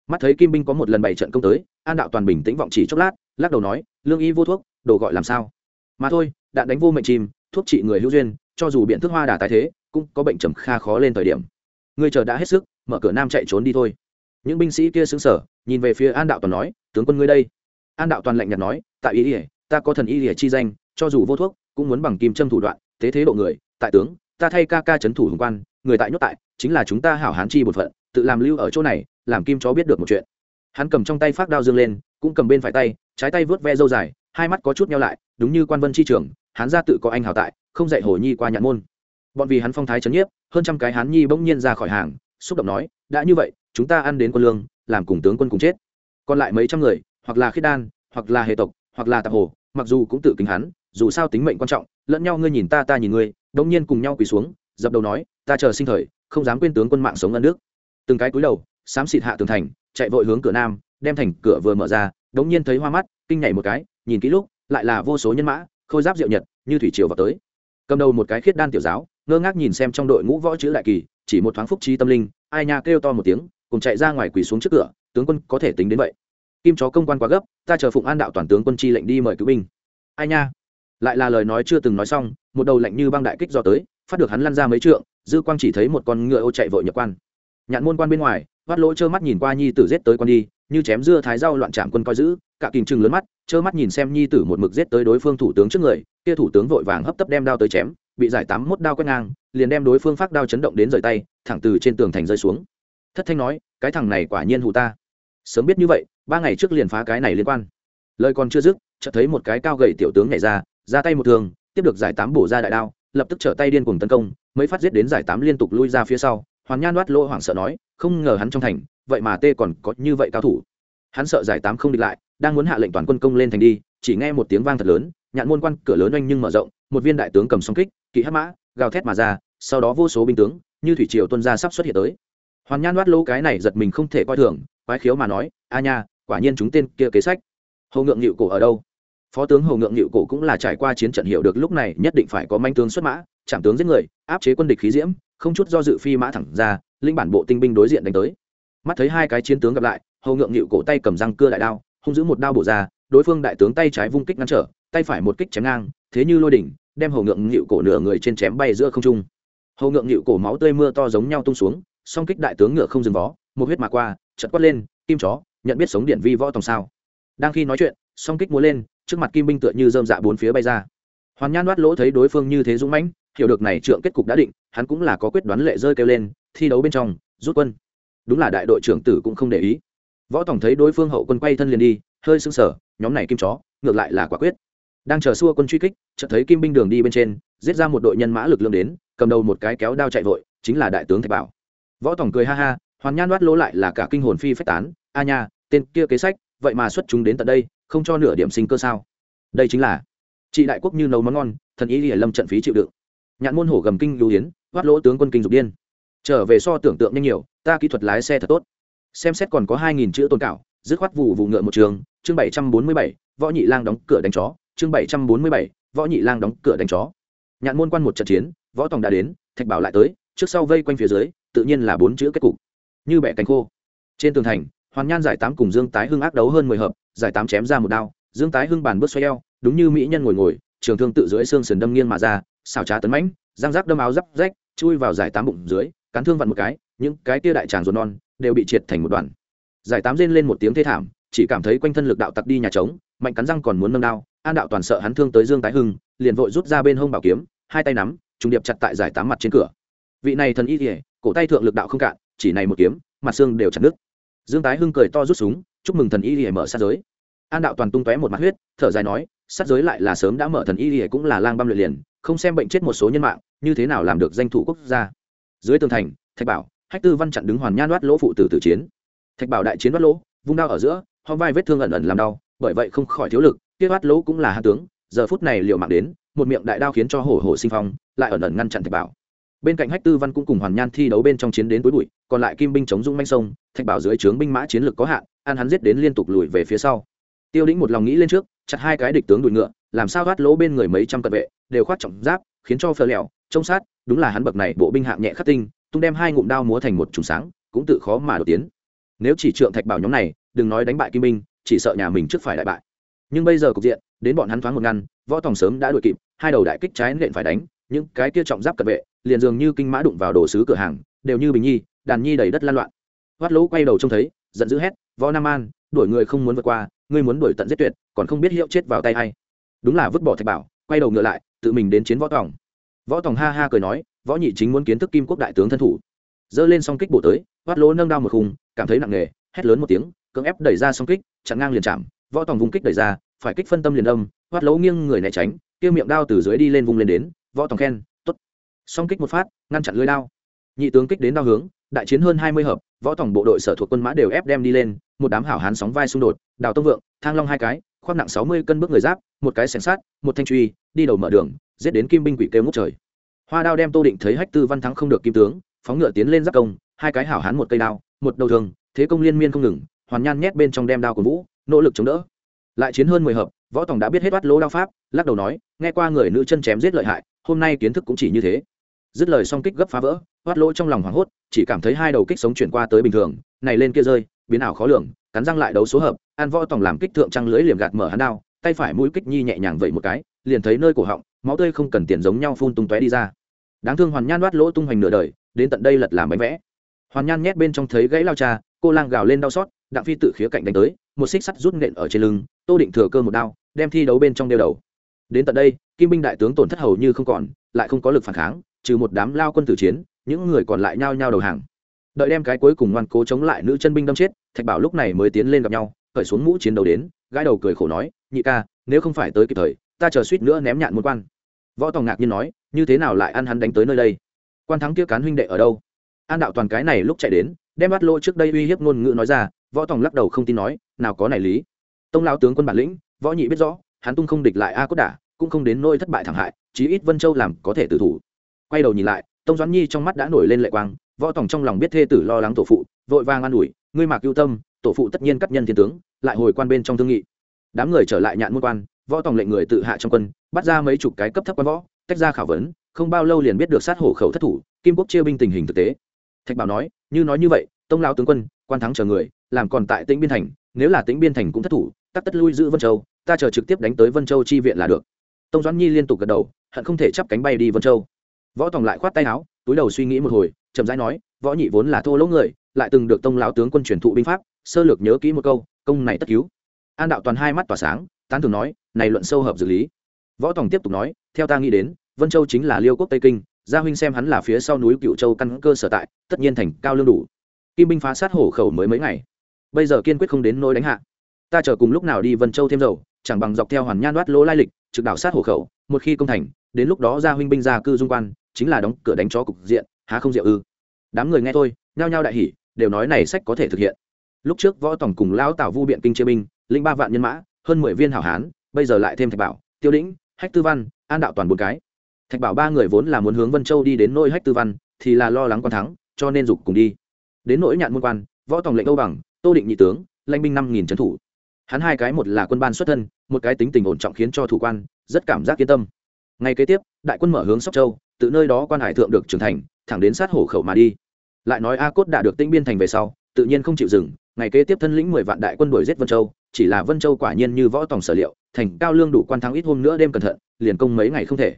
Mắt thấy kim binh có một lần bảy trận công tới, an đạo toàn bình tĩnh vọng chỉ chốc lát lắc đầu nói, lương y vô thuốc, đồ gọi làm sao? Mà thôi, đạn đánh vô mệnh chim thuốc trị người hữu duyên, cho dù biện thức hoa đà tái thế, cũng có bệnh trầm kha khó lên thời điểm. Người chờ đã hết sức, mở cửa nam chạy trốn đi thôi. Những binh sĩ kia xứng sở nhìn về phía an đạo toàn nói, tướng quân ngươi đây. An đạo toàn lạnh nhạt nói, tại ý ỉa ta có thần y ỉa chi danh, cho dù vô thuốc, cũng muốn bằng kim châm thủ đoạn tế thế độ người, tại tướng, ta thay ca ca c h ấ n thủ hùng quan, người tại nhốt tại, chính là chúng ta hảo hán chi một phận, tự làm lưu ở chỗ này, làm kim chó biết được một chuyện. Hắn cầm trong tay phát đao dương lên, cũng cầm bên phải tay trái tay vớt ve dâu dài, hai mắt có chút nhau lại, đúng như quan vân chi trường hắn ra tự có anh hào tại, không dạy hồ nhi qua nhãn môn. Bọn vì hắn phong thái trấn nhiếp, hơn trăm cái hán nhi bỗng nhiên ra khỏi hàng, xúc động nói, đã như vậy, chúng ta ăn đến quân lương, làm cùng tướng quân cùng chết. Còn lại mấy trăm người, hoặc là khiết đan, hoặc là hệ tộc, hoặc là tạp hồ, mặc dù cũng tự kính hắn, dù sao tính mệnh quan trọng, lẫn nhau ngươi nhìn ta ta nhìn ngươi đông nhiên cùng nhau quỳ xuống, dập đầu nói, ta chờ sinh thời, không dám quên tướng quân mạng sống ân nước từng cái cúi đầu, xám xịt hạ tường thành, chạy vội hướng cửa nam, đem thành cửa vừa mở ra đống nhiên thấy hoa mắt, kinh nhảy một cái, nhìn kỹ lúc, lại là vô số nhân mã, khôi giáp diệu nhật, như thủy triều vào tới. Cầm đầu một cái khiết đan tiểu giáo, ngơ ngác nhìn xem trong đội ngũ võ chữ đại kỳ, chỉ một thoáng phúc trí tâm linh, ai nha kêu to một tiếng, cùng chạy ra ngoài quỳ xuống trước cửa, tướng quân có thể tính đến vậy. Kim chó công quan quá gấp, ta chờ phụng an đạo toàn tướng quân chi lệnh đi mời cứu binh. Ai nha? Lại là lời nói chưa từng nói xong, một đầu lạnh như băng đại kích do tới, phát được hắn lăn ra mấy trượng, dư quang chỉ thấy một con ngựa ô chạy vội nhập quan. Nhạn môn quan bên ngoài hoát lỗ trơ mắt nhìn qua nhi tử giết tới con đi, như chém dưa thái rau loạn trạm quân coi giữ, cả kình trừng lớn mắt, trơ mắt nhìn xem nhi tử một mực giết tới đối phương thủ tướng trước người, kia thủ tướng vội vàng hấp tấp đem đao tới chém, bị giải tám mốt đao quét ngang, liền đem đối phương phát đao chấn động đến rời tay, thẳng từ trên tường thành rơi xuống. Thất thanh nói, cái thằng này quả nhiên hù ta. Sớm biết như vậy, ba ngày trước liền phá cái này liên quan. Lời còn chưa dứt, chợt thấy một cái cao gầy tiểu tướng nhảy ra ra tay một thường, tiếp được giải tám bổ ra đại đao, lập tức trở tay điên cùng tấn công mấy phát giết đến giải tám liên tục lui ra phía sau hoàn nhan đoát lỗ hoảng sợ nói, không ngờ hắn trong thành, vậy mà tê còn có như vậy cao thủ. Hắn sợ giải tám không địch lại, đang muốn hạ lệnh toàn quân công lên thành đi, chỉ nghe một tiếng vang thật lớn, nhạn môn quan cửa lớn oanh nhưng mở rộng, một viên đại tướng cầm song kích, kỵ hát mã, gào thét mà ra, sau đó vô số binh tướng, như thủy triều tuân ra sắp xuất hiện tới. Hoàn nhan đoát lỗ cái này giật mình không thể coi thường, quái khiếu mà nói, a nha, quả nhiên chúng tên kia kế sách. Hầu ngượng nghịu cổ ở đâu? Phó tướng hầu ngượng nghịu cổ cũng là trải qua chiến trận hiểu được lúc này nhất định phải có manh tướng xuất mã chẳng tướng giết người, áp chế quân địch khí diễm không chút do dự phi mã thẳng ra linh bản bộ tinh binh đối diện đánh tới. Mắt thấy hai cái chiến tướng gặp lại, hầu ngượng nghịu cổ tay cầm răng cưa đại đao, hung giữ một đao bổ ra, đối phương đại tướng tay trái vung kích ngăn trở, tay phải một kích chém ngang, thế như lôi đỉnh, đem hầu ngượng nghịu cổ nửa người trên chém bay giữa không trung. Hầu ngượng nghịu cổ máu tươi mưa to giống nhau tung xuống, song kích đại tướng ngựa không dừng vó, một huyết mà qua chật quát lên, kim chó, nhận biết sống điện vi võ tòng sao? Đang khi nói chuyện, song kích múa lên, trước mặt kim binh tựa như dơm dạ bốn phía bay ra. Hoàn nhan đoát lỗ thấy đối phương như thế dũng mãnh hiểu được này trượng kết cục đã định, hắn cũng là có quyết đoán lệ rơi kêu lên, thi đấu bên trong, rút quân. Đúng là đại đội trưởng tử cũng không để ý. Võ tổng thấy đối phương hậu quân quay thân liền đi, hơi sưng sở nhóm này kim chó, ngược lại là quả quyết. Đang chờ xua quân truy kích, chợt thấy kim binh đường đi bên trên, giết ra một đội nhân mã lực lượng đến, cầm đầu một cái kéo đao chạy vội, chính là đại tướng thạch bảo. Võ tổng cười ha ha, hoàn nhan đoát lỗ lại là cả kinh hồn phi phách tán, a nha, tên kia kế sách, vậy mà xuất chúng đến tận đây, không cho nửa điểm sinh cơ sao? Đây chính là chị đại quốc như nấu món ngon, thần ý lìa lâm trận phí chịu đựng nhạn môn hổ gầm kinh lưu yến, hoát lỗ tướng quân kinh dục điên. Trở về so tưởng tượng nhanh nhiều ta kỹ thuật lái xe thật tốt. Xem xét còn có hai nghìn chữ tôn cảo dứt khoát vụ vụ ngựa một trường chương bảy trăm bốn mươi bảy võ nhị lang đóng cửa đánh chó chương bảy trăm bốn mươi bảy võ nhị lang đóng cửa đánh chó. Nhạn môn quan một trận chiến võ tòng đã đến thạch bảo lại tới trước sau vây quanh phía dưới tự nhiên là bốn chữ kết cục. Như bẻ cánh khô. Trên tường thành hoàn nhan giải tám cùng dương tái hưng ác đấu hơn mười hợp giải tám chém ra một đao dương tái hưng bàn bước xoay eo đúng như mỹ nhân ngồi ngồi trường thương tự dưới xương sườn đâm nghiêng mà ra xảo trá tấn mãnh, răng rác đâm áo giáp rách, chui vào giải tám bụng dưới, cắn thương vặn một cái, những cái tia đại tràng ruột non đều bị triệt thành một đoàn. Giải tám rên lên một tiếng thê thảm, chỉ cảm thấy quanh thân lực đạo tặc đi nhà trống, mạnh cắn răng còn muốn nâng đao, an đạo toàn sợ hắn thương tới dương tái hưng, liền vội rút ra bên hông bảo kiếm, hai tay nắm, trùng điệp chặt tại giải tám mặt trên cửa. Vị này thần y kỉa cổ tay thượng lực đạo không cạn, chỉ này một kiếm, mặt xương đều chặt nước dương tái hưng cười to rút súng, chúc mừng thần y kỉa mở sát giới. An đạo toàn tung tóe một mặt huyết, thở dài nói, sát giới lại là sớm đã mở, thần y kỉa cũng là lang băm luyện liền không xem bệnh chết một số nhân mạng, như thế nào làm được danh thủ quốc gia? Dưới tường thành, thạch bảo, hách tư văn chặn đứng hoàn nhan đoát lỗ phụ tử tử chiến. Thạch bảo đại chiến đoát lỗ, vung đao ở giữa ho vai vết thương ẩn ẩn làm đau, bởi vậy không khỏi thiếu lực, kia đoát lỗ cũng là hạ tướng, giờ phút này liệu mạng đến, một miệng đại đao khiến cho hổ hổ sinh phong, lại ẩn ẩn ngăn chặn thạch bảo. Bên cạnh hách tư văn cũng cùng hoàn nhan thi đấu bên trong chiến đến tối bụi, còn lại kim binh chống dung manh sông, thạch bảo dưới trướng binh mã chiến lược có hạn, an hắn giết đến liên tục lùi về phía sau. Tiêu đĩnh một lòng nghĩ lên trước, chặt hai cái địch tướng đuổi ngựa, làm sao thoát lỗ bên người mấy trăm cận vệ đều khoát trọng giáp, khiến cho phờ lẹo, trông sát, đúng là hắn bậc này bộ binh hạng nhẹ khắc tinh, tung đem hai ngụm đao múa thành một trùng sáng, cũng tự khó mà đột tiến. Nếu chỉ trượng thạch bảo nhóm này, đừng nói đánh bại kim binh, chỉ sợ nhà mình trước phải đại bại. Nhưng bây giờ cục diện, đến bọn hắn thoáng một ngăn, võ tòng sớm đã đuổi kịp, hai đầu đại kích trái nện phải đánh, những cái kia trọng giáp cận vệ, liền dường như kinh mã đụng vào đồ sứ cửa hàng, đều như bình nhi, đàn nhi đầy đất lan loạn. Hoát lỗ quay đầu trông thấy, giận dữ hét, võ nam an, đuổi người không muốn vượt qua, ngươi muốn đuổi tận giết tuyệt, còn không biết hiệu chết vào tay hay đúng là vứt bỏ thạch bảo, quay đầu ngựa lại tự mình đến chiến võ tòng. Võ tòng ha ha cười nói, võ nhị chính muốn kiến thức kim quốc đại tướng thân thủ. Dơ lên song kích bổ tới, hoát lỗ nâng đao một khung, cảm thấy nặng nề, hét lớn một tiếng, cưỡng ép đẩy ra song kích, chặn ngang liền chạm. Võ tòng vùng kích đẩy ra, phải kích phân tâm liền âm hoát lỗ nghiêng người né tránh, kia miệng đao từ dưới đi lên vùng lên đến, võ tòng khen t t song kích một phát, ngăn chặn lưới đao. Nhị tướng kích đến đao hướng, đại chiến hơn hai mươi hợp, võ tòng bộ đội sở thuộc quân mã đều ép đem đi lên, một đám hảo hán sóng vai xung đột, đào tông vượng, thang long hai cái khoác nặng sáu mươi cân bước người giáp, một cái sẻng sát một thanh truy, đi đầu mở đường, giết đến kim binh quỷ kêu ngút trời. Hoa đao đem tô định thấy hách tư văn thắng không được kim tướng, phóng ngựa tiến lên giáp công, hai cái hảo hán một cây đao, một đầu thường, thế công liên miên không ngừng, hoàn nhan nhét bên trong đem đao của vũ, nỗ lực chống đỡ. Lại chiến hơn mười hợp, võ tòng đã biết hết bắt lỗ đao pháp, lắc đầu nói, nghe qua người nữ chân chém giết lợi hại, hôm nay kiến thức cũng chỉ như thế. Dứt lời song kích gấp phá vỡ hoát lỗ trong lòng hoảng hốt, chỉ cảm thấy hai đầu kích sống chuyển qua tới bình thường, này lên kia rơi biến ảo khó lường, cắn răng lại đấu số hợp, an võ tòng làm kích thượng trăng lưới liềm gạt mở hắn đao, tay phải mũi kích nhi nhẹ nhàng vậy một cái, liền thấy nơi cổ họng, máu tươi không cần tiền giống nhau phun tung tóe đi ra. Đáng thương hoàn nhan đoát lỗ tung hoành nửa đời, đến tận đây lật làm bánh vẽ. Hoàn nhan nhét bên trong thấy gãy lao cha, cô lang gào lên đau xót, đặng phi tự khía cạnh đánh tới, một xích sắt rút nện ở trên lưng, tô định thừa cơ một đao, đem thi đấu bên trong đeo đầu. Đến tận đây, kim binh đại tướng tổn thất hầu như không còn, lại không có lực phản kháng, trừ một đám lao quân tử chiến, những người còn lại nhao nhao đầu hàng. Đợi đem cái cuối cùng ngoan cố chống lại nữ chân binh đâm chết thạch bảo lúc này mới tiến lên gặp nhau, cởi xuống mũ chiến đấu đến, gãi đầu cười khổ nói, nhị ca, nếu không phải tới kịp thời, ta chờ suýt nữa ném nhạn một quan. Võ tòng ngạc nhiên nói, như thế nào lại ăn hắn đánh tới nơi đây? Quan thắng kia cán huynh đệ ở đâu? An đạo toàn cái này lúc chạy đến, đem bắt lỗ trước đây uy hiếp ngôn ngữ nói ra, võ tòng lắc đầu không tin nói, nào có này lý. Tông lao tướng quân bản lĩnh, võ nhị biết rõ, hắn tung không địch lại a cốt đả, cũng không đến nôi thất bại thảm hại, chí ít vân châu làm có thể tự thủ. Quay đầu nhìn lại, tông doãn nhi trong mắt đã nổi lên lệ quang, võ tòng trong lòng biết thê tử lo lắng tổ phụ, vội vàng an ủi ngươi mạc ưu tâm, tổ phụ tất nhiên cắt nhân thiên tướng, lại hồi quan bên trong thương nghị. Đám người trở lại nhạn môn quan, võ tòng lệnh người tự hạ trong quân, bắt ra mấy chục cái cấp thấp quan võ, tách ra khảo vấn, không bao lâu liền biết được sát hổ khẩu thất thủ, kim quốc chia binh tình hình thực tế. Thạch bảo nói, như nói như vậy, tông lao tướng quân, quan thắng chờ người, làm còn tại tĩnh biên thành, nếu là tĩnh biên thành cũng thất thủ, tắc tất lui giữ vân châu, ta chờ trực tiếp đánh tới vân châu chi viện là được. Tông doãn nhi liên tục gật đầu, hận không thể chắp cánh bay đi vân châu. Võ tòng lại khoát tay áo, túi đầu suy nghĩ một hồi, chậm rãi nói, võ nhị vốn là thô lỗ người lại từng được tông lão tướng quân truyền thụ binh pháp, sơ lược nhớ kỹ một câu, công này tất cứu. An đạo toàn hai mắt tỏa sáng, tán thường nói, này luận sâu hợp dự lý. Võ tòng tiếp tục nói, theo ta nghĩ đến, vân châu chính là liêu quốc tây kinh, gia huynh xem hắn là phía sau núi cựu châu căn cơ sở tại, tất nhiên thành cao lương đủ. Kim binh phá sát hổ khẩu mới mấy ngày. Bây giờ kiên quyết không đến nỗi đánh hạ. Ta chờ cùng lúc nào đi vân châu thêm dầu, chẳng bằng dọc theo hoàn nhan đoát lỗ lai lịch, trực đảo sát hổ khẩu, một khi công thành, đến lúc đó gia huynh binh gia cư dung quan, chính là đóng cửa đánh chó cục diện, há không diệu ư? Đám người nghe thôi nhao nhao đại hỉ đều nói này sách có thể thực hiện. Lúc trước võ tổng cùng lão tào vu biện kinh chia binh linh ba vạn nhân mã hơn mười viên hảo hán bây giờ lại thêm thạch bảo tiêu đỉnh, hách tư văn an đạo toàn một cái. Thạch bảo ba người vốn là muốn hướng vân châu đi đến nôi hách tư văn thì là lo lắng quan thắng cho nên dục cùng đi. Đến nỗi nhạn môn quan võ tổng lệnh âu bằng tô định nhị tướng lãnh binh năm nghìn trấn thủ. Hắn hai cái một là quân ban xuất thân một cái tính tình ổn trọng khiến cho thủ quan rất cảm giác yên tâm. Ngay kế tiếp đại quân mở hướng sóc châu từ nơi đó quan hải thượng được trưởng thành thẳng đến sát hổ khẩu mà đi lại nói a cốt đã được tinh biên thành về sau, tự nhiên không chịu dừng, ngày kế tiếp thân lĩnh mười vạn đại quân đuổi giết vân châu, chỉ là vân châu quả nhiên như võ tòng sở liệu, thành cao lương đủ quan thắng ít hôm nữa đêm cẩn thận, liền công mấy ngày không thể.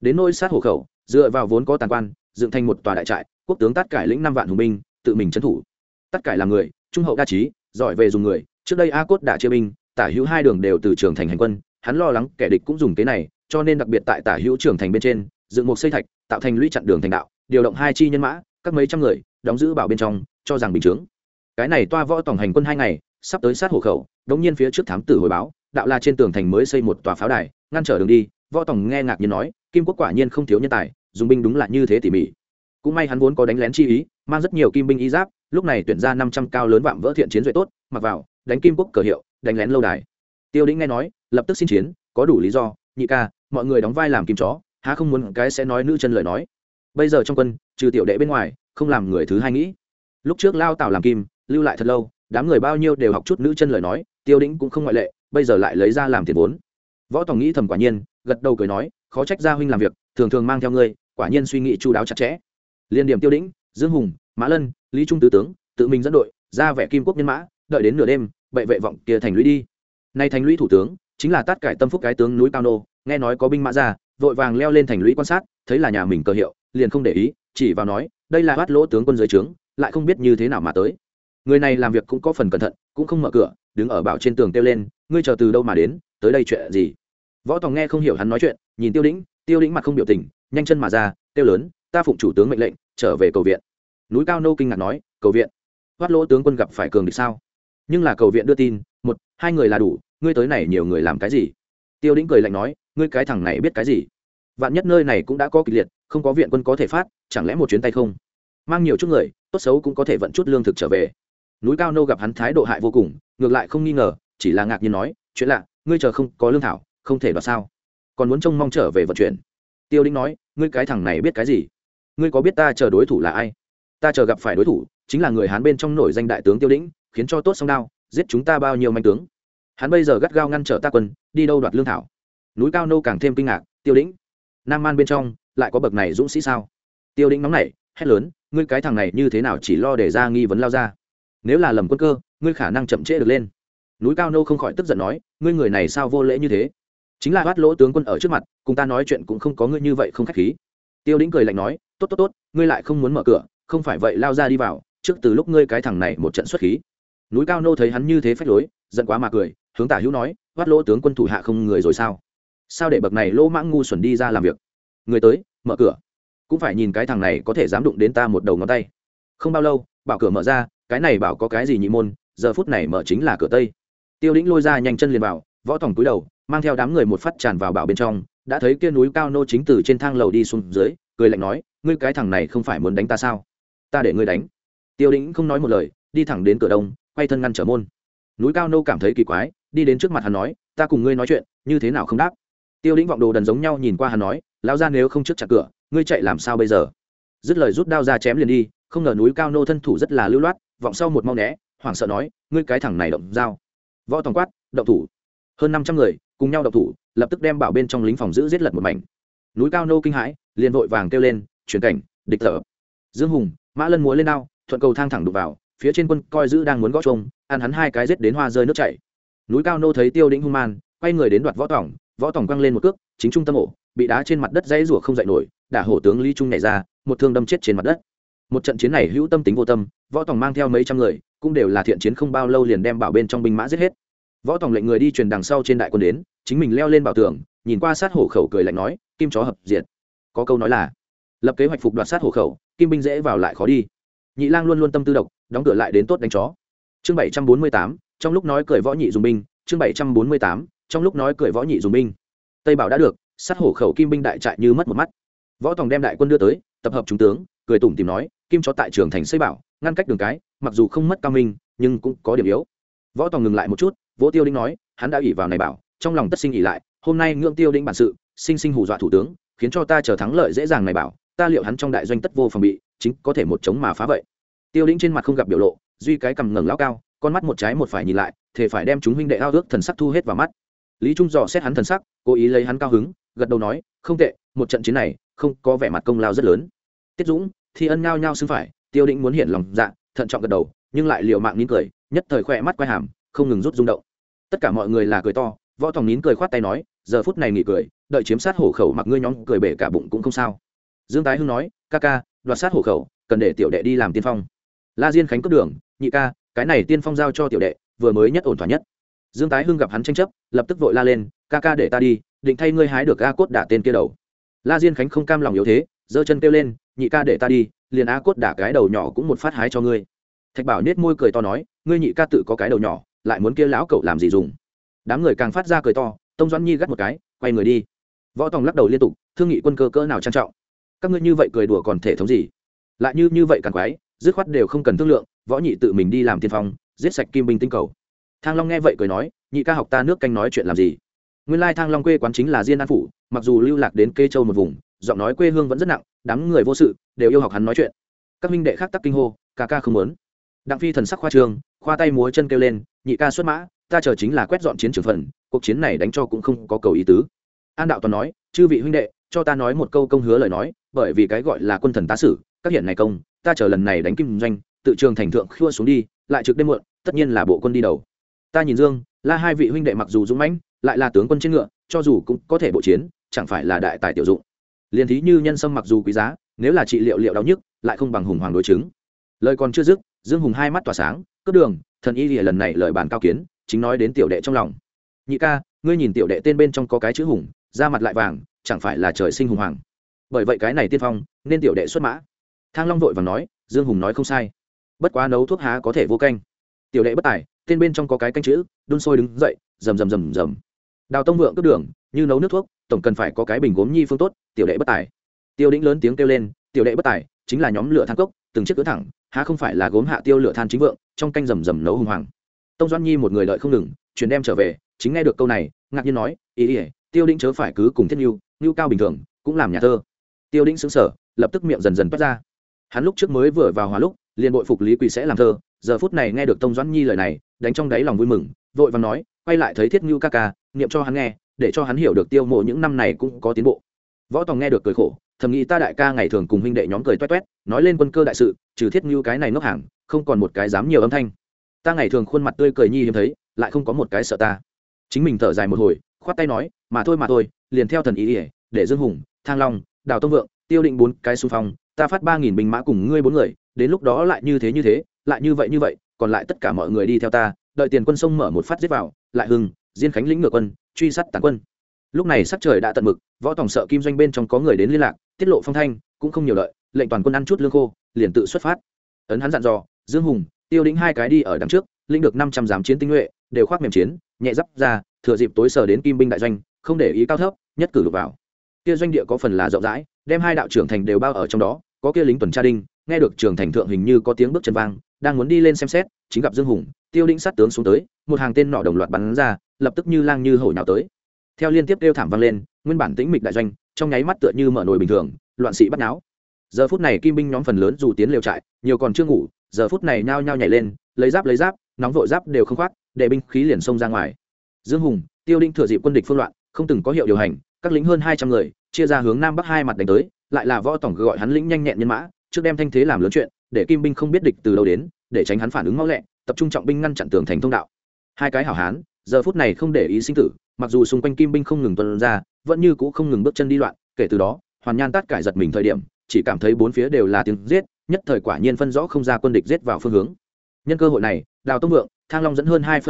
Đến nôi sát hổ khẩu, dựa vào vốn có tàn quan, dựng thành một tòa đại trại, quốc tướng tát cải lĩnh năm vạn hùng binh, tự mình trấn thủ. Tát cải là người, trung hậu đa trí, giỏi về dùng người, trước đây a cốt đã chia binh, tả hữu hai đường đều từ trường thành hành quân, hắn lo lắng kẻ địch cũng dùng cái này, cho nên đặc biệt tại tả hữu trường thành bên trên, dựng một xây thạch, tạo thành lũy chặn đường thành đạo, điều động hai chi nhân mã, các mấy trăm người đóng giữ bảo bên trong, cho rằng bình chướng. Cái này toa võ tổng hành quân hai ngày, sắp tới sát hộ khẩu, đống nhiên phía trước thám tử hồi báo, đạo la trên tường thành mới xây một tòa pháo đài, ngăn trở đường đi, võ tổng nghe ngạc nhiên nói, kim quốc quả nhiên không thiếu nhân tài, dùng binh đúng là như thế tỉ mỉ. Cũng may hắn vốn có đánh lén chi ý, mang rất nhiều kim binh y giáp, lúc này tuyển ra năm trăm cao lớn vạm vỡ thiện chiến duệ tốt, mặc vào, đánh kim quốc cờ hiệu, đánh lén lâu đài. Tiêu đĩnh nghe nói, lập tức xin chiến, có đủ lý do, nhị ca, mọi người đóng vai làm kim chó, há không muốn cái sẽ nói nữ chân lời nói. Bây giờ trong quân, trừ tiểu đệ bên ngoài không làm người thứ hai nghĩ. Lúc trước lao tào làm kim, lưu lại thật lâu, đám người bao nhiêu đều học chút nữ chân lời nói, tiêu đĩnh cũng không ngoại lệ, bây giờ lại lấy ra làm tiền vốn. Võ tòng nghĩ thầm quả nhiên, gật đầu cười nói, khó trách gia huynh làm việc, thường thường mang theo ngươi, quả nhiên suy nghĩ chu đáo chặt chẽ. Liên điểm tiêu đĩnh, dương hùng, mã lân, lý trung tứ tướng, tự mình dẫn đội, ra vẻ kim quốc nhân mã, đợi đến nửa đêm, bệ vệ vọng kia thành lũy đi. Nay thành lũy thủ tướng, chính là tát cải tâm phúc cái tướng núi cao nô, nghe nói có binh mã ra, vội vàng leo lên thành lũy quan sát, thấy là nhà mình cơ hiệu, liền không để ý chỉ vào nói, đây là bắt lỗ tướng quân dưới trướng, lại không biết như thế nào mà tới. Người này làm việc cũng có phần cẩn thận, cũng không mở cửa, đứng ở bảo trên tường kêu lên, ngươi chờ từ đâu mà đến, tới đây chuyện gì? Võ tòng nghe không hiểu hắn nói chuyện, nhìn tiêu lĩnh tiêu lĩnh mặt không biểu tình, nhanh chân mà ra tiêu lớn, ta phụng chủ tướng mệnh lệnh, trở về cầu viện. Núi cao nô kinh ngạc nói, cầu viện? Hoát lỗ tướng quân gặp phải cường địch sao? Nhưng là cầu viện đưa tin, một, hai người là đủ, ngươi tới này nhiều người làm cái gì? Tiêu lĩnh cười lạnh nói, ngươi cái thằng này biết cái gì? Vạn nhất nơi này cũng đã có kịch liệt, không có viện quân có thể phát, chẳng lẽ một chuyến tay không? Mang nhiều chút người, tốt xấu cũng có thể vận chút lương thực trở về. Núi cao nô gặp hắn thái độ hại vô cùng, ngược lại không nghi ngờ, chỉ là ngạc nhiên nói, chuyện lạ, ngươi chờ không, có lương thảo, không thể đoạt sao? Còn muốn trông mong trở về vận chuyển. Tiêu đinh nói, ngươi cái thằng này biết cái gì? Ngươi có biết ta chờ đối thủ là ai? Ta chờ gặp phải đối thủ, chính là người hán bên trong nổi danh đại tướng tiêu đĩnh khiến cho tốt song đao, giết chúng ta bao nhiêu manh tướng? Hắn bây giờ gắt gao ngăn trở ta quân, đi đâu đoạt lương thảo? Núi cao nô càng thêm kinh ngạc, tiêu đĩnh nam man bên trong, lại có bậc này dũng sĩ sao? Tiêu đĩnh nóng nảy, hét lớn, ngươi cái thằng này như thế nào chỉ lo để ra nghi vấn lao ra? Nếu là lầm quân cơ, ngươi khả năng chậm trễ được lên. Núi cao nô không khỏi tức giận nói, ngươi người này sao vô lễ như thế? Chính là bắt lỗ tướng quân ở trước mặt, cùng ta nói chuyện cũng không có ngươi như vậy không khách khí. Tiêu đĩnh cười lạnh nói, tốt tốt tốt, ngươi lại không muốn mở cửa, không phải vậy lao ra đi vào, trước từ lúc ngươi cái thằng này một trận xuất khí. Núi cao nô thấy hắn như thế phách lối, giận quá mà cười, hướng tả hữu nói bắt lỗ tướng quân thủ hạ không người rồi sao? Sao để bậc này lỗ mãng ngu xuẩn đi ra làm việc? Người tới, mở cửa. Cũng phải nhìn cái thằng này có thể dám đụng đến ta một đầu ngón tay. Không bao lâu, bảo cửa mở ra, cái này bảo có cái gì nhị môn, giờ phút này mở chính là cửa tây. Tiêu lĩnh lôi ra nhanh chân liền bảo võ tòng túi đầu, mang theo đám người một phát tràn vào bảo bên trong, đã thấy kia núi cao nô chính từ trên thang lầu đi xuống dưới, cười lạnh nói, ngươi cái thằng này không phải muốn đánh ta sao? Ta để ngươi đánh. Tiêu lĩnh không nói một lời, đi thẳng đến cửa đông, quay thân ngăn trở môn. Núi cao nô cảm thấy kỳ quái, đi đến trước mặt hắn nói, ta cùng ngươi nói chuyện, như thế nào không đáp? Tiêu đĩnh vọng đồ đần giống nhau nhìn qua hắn nói, lão ra nếu không trước chặt cửa, ngươi chạy làm sao bây giờ? Dứt lời rút đao ra chém liền đi, không ngờ núi cao nô thân thủ rất là lưu loát, vọng sau một mau né, hoảng sợ nói, ngươi cái thẳng này động dao. Võ tòng quát, động thủ. Hơn năm trăm người cùng nhau động thủ, lập tức đem bảo bên trong lính phòng giữ giết lật một mảnh. Núi cao nô kinh hãi, liền vội vàng kêu lên, chuyển cảnh, địch thở. Dương hùng, mã lân múa lên đao, thuận cầu thang thẳng đục vào, phía trên quân coi giữ đang muốn gót trông ăn hắn hai cái giết đến hoa rơi nước chảy. Núi cao nô thấy tiêu đĩnh hung man, quay người đến đoạt võ tỏng võ Tòng quăng lên một cước, chính trung tâm ổ, bị đá trên mặt đất dãy rủa không dậy nổi, đả hổ tướng lý trung nhảy ra, một thương đâm chết trên mặt đất. Một trận chiến này hữu tâm tính vô tâm, võ tòng mang theo mấy trăm người, cũng đều là thiện chiến không bao lâu liền đem bảo bên trong binh mã giết hết. Võ tòng lệnh người đi truyền đằng sau trên đại quân đến, chính mình leo lên bảo tường, nhìn qua sát hổ khẩu cười lạnh nói, kim chó hợp diệt. Có câu nói là, lập kế hoạch phục đoạt sát hổ khẩu, kim binh dễ vào lại khó đi. Nhị lang luôn luôn tâm tư độc, đóng cửa lại đến tốt đánh chó. Chương bảy trăm bốn mươi tám, trong lúc nói cười võ nhị dùng binh, chương bảy trăm bốn mươi tám trong lúc nói cười võ nhị dùng binh. Tây bảo đã được, sát hổ khẩu kim binh đại trại như mất một mắt. Võ tòng đem đại quân đưa tới, tập hợp trung tướng, cười tủm tìm nói, kim chó tại trường thành xây bảo, ngăn cách đường cái, mặc dù không mất cao minh, nhưng cũng có điểm yếu. Võ tòng ngừng lại một chút, vỗ tiêu đinh nói, hắn đã ủy vào này bảo, trong lòng tất sinh ỉ lại, hôm nay ngưỡng tiêu đinh bản sự, sinh sinh hù dọa thủ tướng, khiến cho ta chờ thắng lợi dễ dàng này bảo, ta liệu hắn trong đại doanh tất vô phòng bị, chính có thể một chống mà phá vậy? Tiêu đinh trên mặt không gặp biểu lộ, duy cái cầm ngẩng lao cao, con mắt một trái một phải nhìn lại thể phải đem chúng huynh đệ ao ước thần sắc thu hết vào mắt lý trung dò xét hắn thần sắc, cố ý lấy hắn cao hứng, gật đầu nói, không tệ, một trận chiến này, không có vẻ mặt công lao rất lớn. Tiết dũng, thi ân nhao nhao xưng phải, tiêu định muốn hiện lòng dạ thận trọng gật đầu, nhưng lại liều mạng nín cười, nhất thời khỏe mắt quay hàm, không ngừng rút rung động. Tất cả mọi người là cười to, võ tòng nín cười khoát tay nói, giờ phút này nghỉ cười, đợi chiếm sát hổ khẩu mặc ngươi nhóm cười bể cả bụng cũng không sao. Dương tái hưng nói, ca ca, đoạt sát hổ khẩu, cần để tiểu đệ đi làm tiên phong. La diên khánh cướp đường, nhị ca, cái này tiên phong giao cho tiểu đệ, vừa mới nhất ổn thỏa nhất dương tái hưng gặp hắn tranh chấp, lập tức vội la lên, ca ca để ta đi, định thay ngươi hái được a cốt đả tên kia đầu. La diên khánh không cam lòng yếu thế, giơ chân kêu lên, nhị ca để ta đi, liền a cốt đả cái đầu nhỏ cũng một phát hái cho ngươi. Thạch bảo nết môi cười to nói, ngươi nhị ca tự có cái đầu nhỏ, lại muốn kia lão cậu làm gì dùng? Đám người càng phát ra cười to, tông doãn nhi gắt một cái, quay người đi. Võ tòng lắc đầu liên tục, thương nghị quân cơ cỡ nào trang trọng? Các ngươi như vậy cười đùa còn thể thống gì? Lại như như vậy càng quái, dứt khoát đều không cần thương lượng, võ nhị tự mình đi làm tiên phong, giết sạch kim binh tinh cầu thang long nghe vậy cười nói, nhị ca học ta nước canh nói chuyện làm gì? Nguyên lai thang long quê quán chính là diên an phủ, mặc dù lưu lạc đến kê châu một vùng, giọng nói quê hương vẫn rất nặng, đám người vô sự, đều yêu học hắn nói chuyện. Các minh đệ khác tắc kinh hô, ca ca không muốn. Đặng phi thần sắc khoa trương, khoa tay múa chân kêu lên, nhị ca xuất mã, ta chờ chính là quét dọn chiến trường phần, cuộc chiến này đánh cho cũng không có cầu ý tứ. An đạo toàn nói, chư vị huynh đệ, cho ta nói một câu công hứa lời nói, bởi vì cái gọi là quân thần tá sử, các hiện này công, ta chờ lần này đánh kim doanh, tự trường thành thượng khua xuống đi, lại trực đêm muộn, tất nhiên là bộ quân đi đầu ta nhìn dương la hai vị huynh đệ mặc dù dũng mãnh, lại là tướng quân trên ngựa, cho dù cũng có thể bộ chiến, chẳng phải là đại tài tiểu dụng. Liền thí như nhân sâm mặc dù quý giá, nếu là trị liệu liệu đau nhức, lại không bằng hùng hoàng đối chứng. Lời còn chưa dứt, dương hùng hai mắt tỏa sáng, cướp đường, thần y lìa lần này lời bàn cao kiến, chính nói đến tiểu đệ trong lòng. Nhị ca, ngươi nhìn tiểu đệ tên bên trong có cái chữ hùng, da mặt lại vàng, chẳng phải là trời sinh hùng hoàng. Bởi vậy cái này tiên phong, nên tiểu đệ xuất mã. Thang long vội và nói, dương hùng nói không sai. Bất quá nấu thuốc há có thể vô canh tiểu đệ bất tài, tên bên trong có cái canh chữ, đun sôi đứng dậy, rầm rầm rầm rầm. Đào tông vượng cướp đường, như nấu nước thuốc, tổng cần phải có cái bình gốm nhi phương tốt, tiểu đệ bất tài. Tiêu đĩnh lớn tiếng kêu lên, tiểu đệ bất tài, chính là nhóm lửa than cốc, từng chiếc cỡ thẳng, há không phải là gốm hạ tiêu lửa than chính vượng, trong canh rầm rầm nấu hùng hoàng. Tông doan nhi một người lợi không ngừng, chuyển đem trở về, chính nghe được câu này, ngạc nhiên nói, ý ỉa tiêu đĩnh chớ phải cứ cùng thiết nhu nhu cao bình thường, cũng làm nhà thơ. Tiêu đĩnh xứng sở lập tức miệng dần dần toát ra. Hắn lúc trước mới vừa vào hòa lúc, liền bội phục lý quỳ sẽ làm thơ giờ phút này nghe được tông doãn nhi lời này, đánh trong đáy lòng vui mừng, vội và nói, quay lại thấy thiết ngưu ca ca, niệm cho hắn nghe, để cho hắn hiểu được tiêu mộ những năm này cũng có tiến bộ. Võ tòng nghe được cười khổ, thầm nghĩ ta đại ca ngày thường cùng huynh đệ nhóm cười toét toét, nói lên quân cơ đại sự, trừ thiết ngưu cái này ngốc hàng, không còn một cái dám nhiều âm thanh. Ta ngày thường khuôn mặt tươi cười nhi hiếm thấy, lại không có một cái sợ ta. Chính mình thở dài một hồi, khoát tay nói, mà thôi mà thôi, liền theo thần ý ỉa để dương hùng, thang long, đào tông vượng, tiêu định bốn cái xung phong, ta phát ba nghìn binh mã cùng ngươi bốn người, đến lúc đó lại như thế như thế lại như vậy như vậy còn lại tất cả mọi người đi theo ta đợi tiền quân sông mở một phát giết vào lại hưng diên khánh lĩnh ngựa quân truy sát tàn quân. Lúc này sắc trời đã tận mực võ tòng sợ kim doanh bên trong có người đến liên lạc tiết lộ phong thanh cũng không nhiều lợi, lệnh toàn quân ăn chút lương khô liền tự xuất phát. Ấn hắn dặn dò dương hùng tiêu đĩnh hai cái đi ở đằng trước lĩnh được năm trăm giám chiến tinh nhuệ đều khoác mềm chiến nhẹ giáp ra thừa dịp tối sở đến kim binh đại doanh không để ý cao thấp nhất cử lục vào. Kia doanh địa có phần là rộng rãi đem hai đạo trưởng thành đều bao ở trong đó có kia lính tuần tra đinh nghe được trường thành thượng hình như có tiếng bước chân vang đang muốn đi lên xem xét, chính gặp dương hùng, tiêu đĩnh sát tướng xuống tới, một hàng tên nọ đồng loạt bắn ra, lập tức như lang như hổ nhào tới. Theo liên tiếp kêu thảm vang lên, nguyên bản tĩnh mịch đại doanh, trong nháy mắt tựa như mở nồi bình thường, loạn sĩ bắt náo. Giờ phút này kim binh nhóm phần lớn dù tiến liều trại, nhiều còn chưa ngủ, giờ phút này nhao nhao nhảy lên, lấy giáp lấy giáp, nóng vội giáp đều không khoác, để binh khí liền xông ra ngoài. Dương hùng, tiêu đinh thừa dịp quân địch phương loạn, không từng có hiệu điều hành, các lính hơn hai trăm người, chia ra hướng nam bắc hai mặt đánh tới, lại là võ tổng gọi hắn lĩnh nhanh nhẹn nhân mã, trước đem thanh thế làm lớn chuyện để kim binh không biết địch từ đâu đến, để tránh hắn phản ứng mau lẹ, tập trung trọng binh ngăn chặn tường thành thông đạo. Hai cái hảo hán, giờ phút này không để ý sinh tử, mặc dù xung quanh kim binh không ngừng tuân ra, vẫn như cũ không ngừng bước chân đi loạn, kể từ đó, hoàn nhan tát cải giật mình thời điểm, chỉ cảm thấy bốn phía đều là tiếng giết, nhất thời quả nhiên phân rõ không ra quân địch giết vào phương hướng. Nhân cơ hội này, đào tông vượng, thang long dẫn hơn hai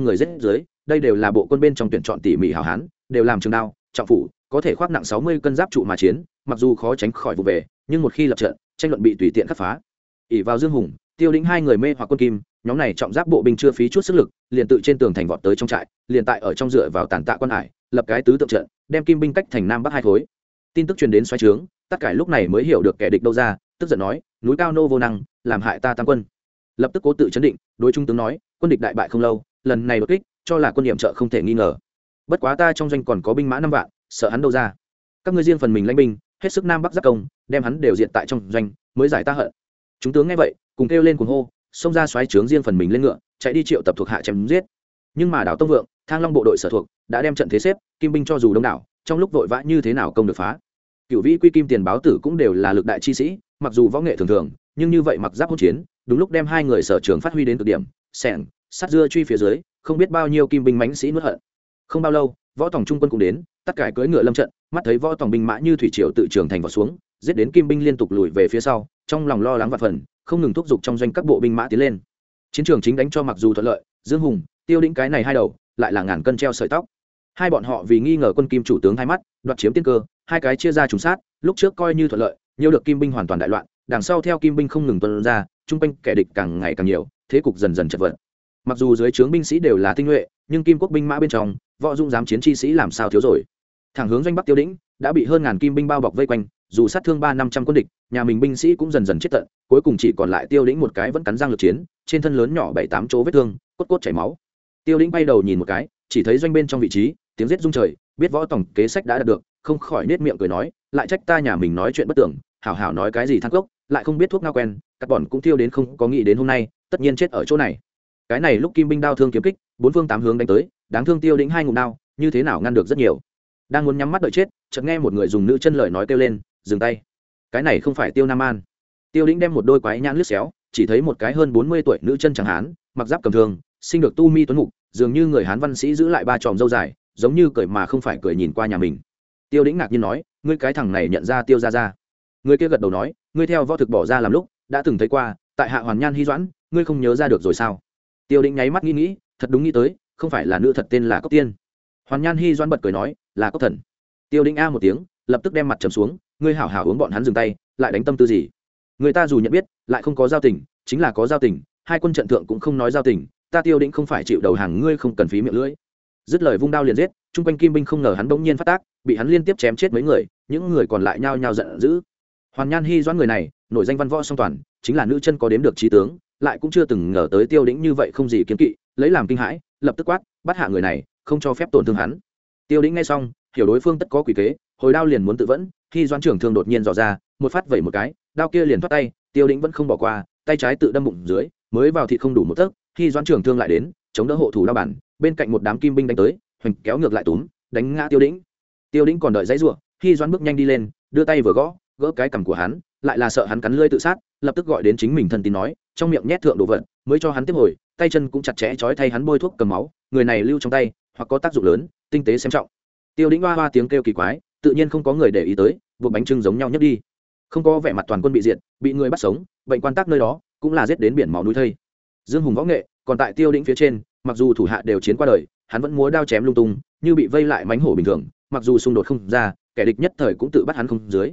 người giết dưới, đây đều là bộ quân bên trong tuyển chọn tỉ mỉ hảo hán, đều làm trường đao, trọng phủ, có thể khoác nặng sáu mươi cân giáp trụ mà chiến, mặc dù khó tránh khỏi vụ về, nhưng một khi lập trận, tranh luận bị tùy tiện khắc phá ỉ vào dương hùng, tiêu đĩnh hai người mê hoặc quân kim, nhóm này trọng giáp bộ binh chưa phí chút sức lực, liền tự trên tường thành vọt tới trong trại, liền tại ở trong dựa vào tàn tạ quan hải, lập cái tứ tượng trận, đem kim binh cách thành nam bắc hai khối. Tin tức truyền đến xoáy trướng, tất cả lúc này mới hiểu được kẻ địch đâu ra, tức giận nói, núi cao nô vô năng, làm hại ta tam quân. Lập tức cố tự chấn định, đối trung tướng nói, quân địch đại bại không lâu, lần này đột kích, cho là quân điểm trợ không thể nghi ngờ. Bất quá ta trong doanh còn có binh mã năm vạn, sợ hắn đâu ra. Các ngươi riêng phần mình lãnh binh, hết sức nam bắc giác công, đem hắn đều diện tại trong doanh, mới giải ta hận chúng tướng nghe vậy, cùng kêu lên cuồng hô, xông ra xoáy trướng riêng phần mình lên ngựa, chạy đi triệu tập thuộc hạ chém giết. Nhưng mà đảo tông vượng, thang long bộ đội sở thuộc, đã đem trận thế xếp, kim binh cho dù đông đảo, trong lúc vội vã như thế nào công được phá. Cựu vĩ quy kim tiền báo tử cũng đều là lực đại chi sĩ, mặc dù võ nghệ thường thường, nhưng như vậy mặc giáp hỗn chiến, đúng lúc đem hai người sở trường phát huy đến cực điểm, sẻng sát dưa truy phía dưới, không biết bao nhiêu kim binh mãnh sĩ nuốt hận. Không bao lâu, võ tòng trung quân cũng đến, tất cả cưỡi ngựa lâm trận, mắt thấy võ tòng binh mã như thủy triều tự trường thành vào xuống, giết đến kim binh liên tục lùi về phía sau trong lòng lo lắng và phần, không ngừng thúc giục trong doanh các bộ binh mã tiến lên. Chiến trường chính đánh cho mặc dù thuận lợi, dương hùng, tiêu đĩnh cái này hai đầu, lại là ngàn cân treo sợi tóc. Hai bọn họ vì nghi ngờ quân kim chủ tướng hai mắt, đoạt chiếm tiên cơ, hai cái chia ra trùng sát, lúc trước coi như thuận lợi, nhiều được kim binh hoàn toàn đại loạn, đằng sau theo kim binh không ngừng tuân ra, trung quanh kẻ địch càng ngày càng nhiều, thế cục dần dần chật vật. Mặc dù dưới trướng binh sĩ đều là tinh nhuệ, nhưng kim quốc binh mã bên trong, võ dung dám chiến chi sĩ làm sao thiếu rồi? Thẳng hướng doanh bắc tiêu đĩnh đã bị hơn ngàn kim binh bao bọc vây quanh, dù sát thương ba năm trăm quân địch, nhà mình binh sĩ cũng dần dần chết tận, cuối cùng chỉ còn lại tiêu lĩnh một cái vẫn cắn răng lực chiến, trên thân lớn nhỏ bảy tám chỗ vết thương, cốt cốt chảy máu. Tiêu lĩnh bay đầu nhìn một cái, chỉ thấy doanh bên trong vị trí, tiếng rết rung trời, biết võ tổng kế sách đã đạt được, không khỏi nết miệng cười nói, lại trách ta nhà mình nói chuyện bất tưởng hảo hảo nói cái gì thang cốc, lại không biết thuốc ngao quen, các bọn cũng tiêu đến không có nghĩ đến hôm nay, tất nhiên chết ở chỗ này. Cái này lúc kim binh đao thương kiếm kích, bốn phương tám hướng đánh tới, đáng thương tiêu lĩnh hai ngụm đao, như thế nào ngăn được rất nhiều đang muốn nhắm mắt đợi chết, chợt nghe một người dùng nữ chân lời nói kêu lên, dừng tay. Cái này không phải tiêu nam an. Tiêu lĩnh đem một đôi quái nhãn lướt xéo, chỉ thấy một cái hơn bốn mươi tuổi nữ chân chẳng hán, mặc giáp cầm thường sinh được tu mi tuấn mục, dường như người hán văn sĩ giữ lại ba tròm dâu dài, giống như cười mà không phải cười nhìn qua nhà mình. Tiêu lĩnh ngạc nhiên nói, ngươi cái thằng này nhận ra tiêu ra ra người kia gật đầu nói, ngươi theo võ thực bỏ ra làm lúc, đã từng thấy qua, tại hạ hoàn nhan hy doãn, ngươi không nhớ ra được rồi sao? Tiêu lĩnh nháy mắt nghĩ nghĩ, thật đúng nghĩ tới, không phải là nữ thật tên là cốc tiên. Hoàn nhan hy doãn bật cười nói là cốc thần. Tiêu đinh a một tiếng, lập tức đem mặt trầm xuống, ngươi hảo hảo uống bọn hắn dừng tay, lại đánh tâm tư gì? Người ta dù nhận biết, lại không có giao tình, chính là có giao tình, hai quân trận thượng cũng không nói giao tình, ta tiêu đĩnh không phải chịu đầu hàng, ngươi không cần phí miệng lưỡi. Dứt lời vung đao liền giết, chung quanh kim binh không ngờ hắn bỗng nhiên phát tác, bị hắn liên tiếp chém chết mấy người, những người còn lại nhao nhao giận dữ. Hoàn nhan hy doãn người này, nổi danh văn võ song toàn, chính là nữ chân có đếm được trí tướng, lại cũng chưa từng ngờ tới tiêu đĩnh như vậy không gì kiếm kỵ, lấy làm kinh hãi, lập tức quát, bắt hạ người này, không cho phép tổn thương hắn tiêu đĩnh nghe xong, hiểu đối phương tất có quỷ kế, hồi đao liền muốn tự vẫn, khi doãn trưởng thương đột nhiên dò ra, một phát vẩy một cái, đao kia liền thoát tay, tiêu đĩnh vẫn không bỏ qua, tay trái tự đâm bụng dưới, mới vào thị không đủ một tấc, khi doãn trưởng thương lại đến, chống đỡ hộ thủ đao bản, bên cạnh một đám kim binh đánh tới, hoành kéo ngược lại túm, đánh ngã tiêu đĩnh. Tiêu đĩnh còn đợi dãy ruộng khi doãn bước nhanh đi lên, đưa tay vừa gõ, gỡ cái cằm của hắn, lại là sợ hắn cắn lưỡi tự sát, lập tức gọi đến chính mình thân tín nói, trong miệng nhét thượng đồ vật, mới cho hắn tiếp hồi, tay chân cũng chặt chẽ trói thay hắn bôi thuốc cầm máu, người này lưu trong tay, hoặc có tác dụng lớn tinh tế xem trọng. Tiêu đĩnh hoa hoa tiếng kêu kỳ quái, tự nhiên không có người để ý tới, buộc bánh trưng giống nhau nhất đi. Không có vẻ mặt toàn quân bị diệt, bị người bắt sống, bệnh quan tác nơi đó cũng là giết đến biển máu núi thây. Dương hùng võ nghệ, còn tại tiêu đĩnh phía trên, mặc dù thủ hạ đều chiến qua đời, hắn vẫn múa đao chém lung tung, như bị vây lại mánh hổ bình thường, mặc dù xung đột không ra, kẻ địch nhất thời cũng tự bắt hắn không dưới.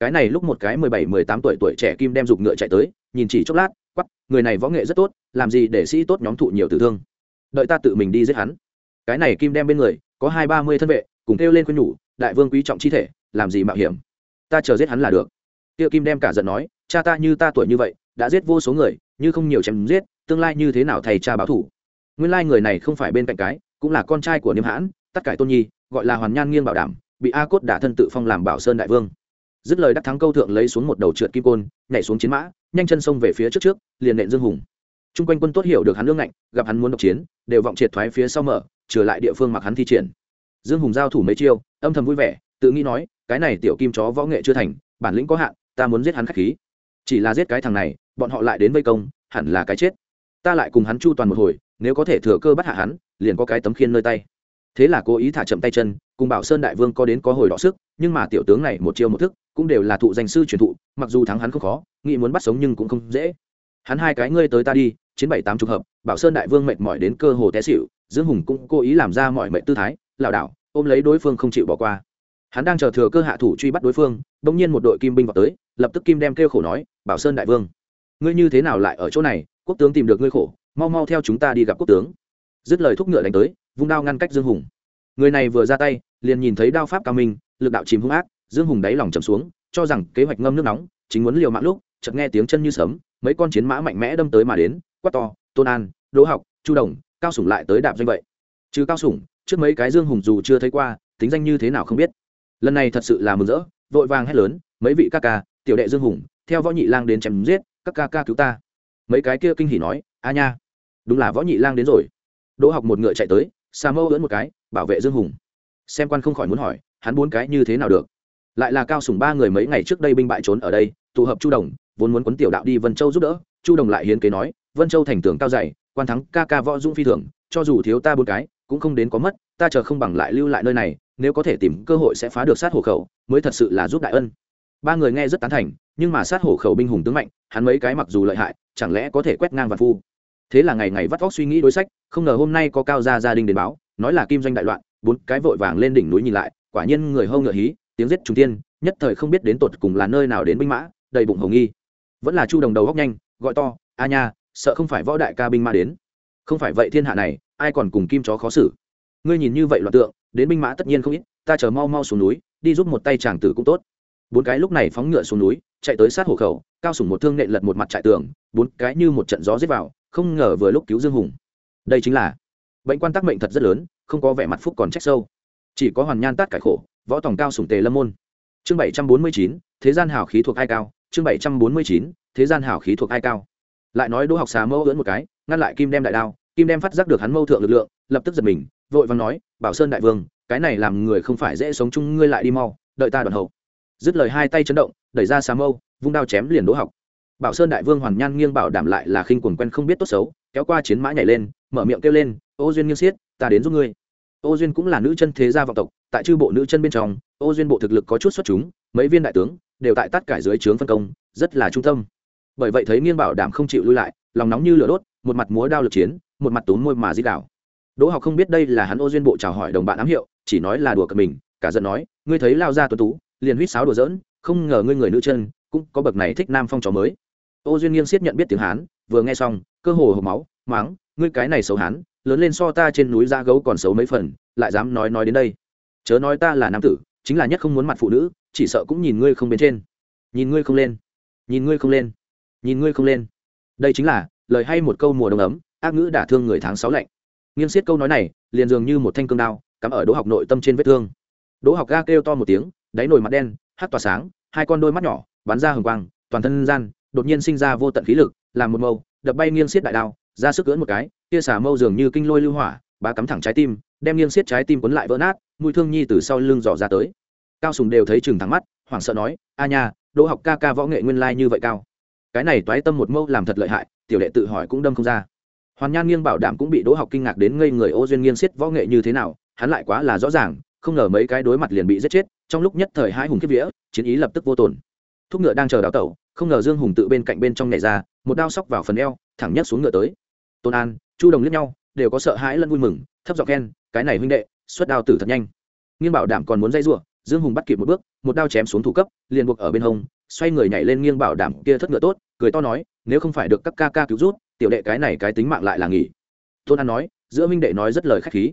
Cái này lúc một cái mười bảy, mười tám tuổi tuổi trẻ kim đem giục ngựa chạy tới, nhìn chỉ chốc lát quắp người này võ nghệ rất tốt, làm gì để sĩ tốt nhóm thụ nhiều tử thương. Đợi ta tự mình đi giết hắn. Cái này kim đem bên người có hai ba mươi thân vệ, cùng kêu lên khuyên nhủ, đại vương quý trọng chi thể, làm gì mạo hiểm? Ta chờ giết hắn là được. Tiêu kim đem cả giận nói, cha ta như ta tuổi như vậy, đã giết vô số người, như không nhiều chém giết, tương lai như thế nào thầy cha báo thủ? Nguyên lai người này không phải bên cạnh cái, cũng là con trai của niêm hãn, tất cải tôn nhi, gọi là hoàn nhan nghiêng bảo đảm, bị a cốt đả thân tự phong làm bảo sơn đại vương. Dứt lời đắc thắng câu thượng lấy xuống một đầu trượt kim côn, nhảy xuống chiến mã, nhanh chân xông về phía trước trước, liền nện dương hùng t r u n g quanh quân tốt hiểu được hắn lương ngạnh, gặp hắn muốn độc chiến, đều vọng triệt thoái phía sau mở, trở lại địa phương mặc hắn thi triển. Dương hùng giao thủ mấy chiêu, âm thầm vui vẻ, tự nghĩ nói, cái này tiểu kim chó võ nghệ chưa thành, bản lĩnh có hạn, ta muốn giết hắn khắc khí. Chỉ là giết cái thằng này, bọn họ lại đến vây công, hẳn là cái chết. Ta lại cùng hắn chu toàn một hồi, nếu có thể thừa cơ bắt hạ hắn, liền có cái tấm khiên nơi tay. Thế là cố ý thả chậm tay chân, cùng bảo sơn đại vương có đến có hồi đọ sức, nhưng mà tiểu tướng này một chiêu một thức, cũng đều là thụ danh sư truyền thụ, mặc dù thắng hắn không khó, nghĩ muốn bắt sống nhưng cũng không dễ. Hắn hai cái ngươi tới ta đi chiến bảy tám chục hợp, bảo sơn đại vương mệt mỏi đến cơ hồ té xịu dương hùng cũng cố ý làm ra mọi mệnh tư thái, lảo đảo, ôm lấy đối phương không chịu bỏ qua. Hắn đang chờ thừa cơ hạ thủ truy bắt đối phương, bỗng nhiên một đội kim binh vào tới, lập tức kim đem kêu khổ nói, bảo sơn đại vương, ngươi như thế nào lại ở chỗ này? Quốc tướng tìm được ngươi khổ, mau mau theo chúng ta đi gặp quốc tướng. Dứt lời thúc ngựa đánh tới, vung đao ngăn cách dương hùng. Người này vừa ra tay, liền nhìn thấy đao pháp cao minh, lực đạo chìm hung ác, dương hùng đáy lòng chầm xuống, cho rằng kế hoạch ngâm nước nóng, chính muốn liều mạng lúc, chợt nghe tiếng chân như sấm, mấy con chiến mã mạnh mẽ đâm tới mà đến quát to, tôn an, đỗ học, chu đồng, cao sủng lại tới đạp danh vậy. Trừ cao sủng, trước mấy cái dương hùng dù chưa thấy qua, tính danh như thế nào không biết. Lần này thật sự là mừng rỡ, vội vàng hét lớn, mấy vị ca ca, tiểu đệ dương hùng, theo võ nhị lang đến chém giết, các ca ca cứu ta. Mấy cái kia kinh hỉ nói, a nha, đúng là võ nhị lang đến rồi. Đỗ học một ngựa chạy tới xà mâu ưỡn một cái, bảo vệ dương hùng. Xem quan không khỏi muốn hỏi, hắn bốn cái như thế nào được? Lại là cao sùng ba người mấy ngày trước đây binh bại trốn ở đây, tụ hợp chu đồng, vốn muốn quấn tiểu đạo đi vân châu giúp đỡ, chu đồng lại hiến kế nói vân châu thành tường cao dày, quan thắng ca ca võ dung phi thường, cho dù thiếu ta bốn cái, cũng không đến có mất, ta chờ không bằng lại lưu lại nơi này, nếu có thể tìm cơ hội sẽ phá được sát hộ khẩu, mới thật sự là giúp đại ân. Ba người nghe rất tán thành, nhưng mà sát hổ khẩu binh hùng tướng mạnh, hắn mấy cái mặc dù lợi hại, chẳng lẽ có thể quét ngang vạn phu? Thế là ngày ngày vắt vóc suy nghĩ đối sách, không ngờ hôm nay có cao gia gia đình đến báo, nói là kim doanh đại loạn, bốn cái vội vàng lên đỉnh núi nhìn lại, quả nhiên người hâu ngựa hí, tiếng giết trung tiên, nhất thời không biết đến tột cùng là nơi nào đến binh mã, đầy bụng hồng nghi. Vẫn là chu đồng đầu góc nhanh, gọi to, a nha sợ không phải võ đại ca binh mã đến. Không phải vậy thiên hạ này, ai còn cùng kim chó khó xử? Ngươi nhìn như vậy loạn tượng, đến binh mã tất nhiên không ít, ta chờ mau mau xuống núi, đi giúp một tay chàng tử cũng tốt. Bốn cái lúc này phóng ngựa xuống núi, chạy tới sát hộ khẩu, cao sủng một thương nện lật một mặt trại tường, bốn cái như một trận gió giết vào, không ngờ vừa lúc cứu dương hùng. Đây chính là, bệnh quan tắc mệnh thật rất lớn, không có vẻ mặt phúc còn trách sâu. Chỉ có hoàn nhan tát cải khổ, võ tòng cao sủng tề lâm môn. Chương bảy trăm bốn mươi chín, thế gian hảo khí thuộc ai cao? Chương bảy trăm bốn mươi chín, thế gian hảo khí thuộc ai cao? Lại nói đỗ học xà mâu ưỡn một cái, ngăn lại kim đem đại đao, kim đem phát giác được hắn mâu thượng lực lượng, lập tức giật mình, vội vàng nói, bảo sơn đại vương, cái này làm người không phải dễ sống chung ngươi lại đi mau, đợi ta đoạn hậu. Dứt lời hai tay chấn động, đẩy ra xà mâu, vung đao chém liền đỗ học. Bảo sơn đại vương hoàn nhan nghiêng bảo đảm lại là khinh quần quen không biết tốt xấu, kéo qua chiến mã nhảy lên, mở miệng kêu lên, ô duyên nghiêng xiết, ta đến giúp ngươi. Ô duyên cũng là nữ chân thế gia vọng tộc, tại chư bộ nữ chân bên trong, ô duyên bộ thực lực có chút xuất chúng, mấy viên đại tướng đều tại tắt cải dưới trướng phân công, rất là trung tâm bởi vậy thấy nghiên bảo đảm không chịu lui lại, lòng nóng như lửa đốt, một mặt múa đao lực chiến, một mặt túm môi mà di đảo đỗ học không biết đây là hắn ô duyên bộ chào hỏi đồng bạn ám hiệu, chỉ nói là đùa cợt mình, cả giận nói, ngươi thấy lao ra tuấn tú, liền huýt sáo đùa giỡn, không ngờ ngươi người nữ chân, cũng có bậc này thích nam phong trò mới. Ô duyên nghiêng siết nhận biết tiếng hán, vừa nghe xong, cơ hồ hộp máu, máng, ngươi cái này xấu hán, lớn lên so ta trên núi da gấu còn xấu mấy phần, lại dám nói nói đến đây. Chớ nói ta là nam tử, chính là nhất không muốn mặt phụ nữ, chỉ sợ cũng nhìn ngươi không bên trên. Nhìn ngươi không lên, nhìn ngươi không lên nhìn ngươi không lên. Đây chính là, lời hay một câu mùa đông ấm, ác ngữ đả thương người tháng sáu lạnh. Nghiêng xiết câu nói này, liền dường như một thanh cương đao, cắm ở đỗ học nội tâm trên vết thương. Đỗ học ga kêu to một tiếng, đáy nồi mặt đen, hát tỏa sáng, hai con đôi mắt nhỏ, bắn ra hừng quang, toàn thân gian, đột nhiên sinh ra vô tận khí lực, làm một mâu, đập bay nghiêng xiết đại đao, ra sức cưỡn một cái, tia xả mâu dường như kinh lôi lưu hỏa, bá cắm thẳng trái tim, đem nghiêng xiết trái tim quấn lại vỡ nát, mùi thương nhi từ sau lưng dò ra tới. Cao sùng đều thấy chừng thẳng mắt, hoảng sợ nói, a nha, đỗ học ca ca võ nghệ nguyên lai như vậy cao cái này toái tâm một mâu làm thật lợi hại, tiểu đệ tự hỏi cũng đâm không ra. Hoàn nhan nghiêng bảo đảm cũng bị đỗ học kinh ngạc đến ngây người ô duyên nghiêng xiết võ nghệ như thế nào, hắn lại quá là rõ ràng, không ngờ mấy cái đối mặt liền bị giết chết, trong lúc nhất thời hai hùng kiếp vía, chiến ý lập tức vô tồn. Thúc ngựa đang chờ đào tẩu, không ngờ dương hùng tự bên cạnh bên trong nhảy ra, một đao sóc vào phần eo, thẳng nhất xuống ngựa tới. Tôn an, chu đồng liếc nhau, đều có sợ hãi lẫn vui mừng, thấp giọng khen, cái này huynh đệ, xuất đao tử thật nhanh. Nghiêng bảo đảm còn muốn dây giụa dương hùng bắt kịp một bước, một đao chém xuống thủ cấp, liền buộc ở bên hông xoay người nhảy lên nghiêng bảo đảm kia thất ngựa tốt, cười to nói, nếu không phải được các ca ca cứu rút tiểu đệ cái này cái tính mạng lại là nghỉ. Tôn an nói, giữa minh đệ nói rất lời khách khí.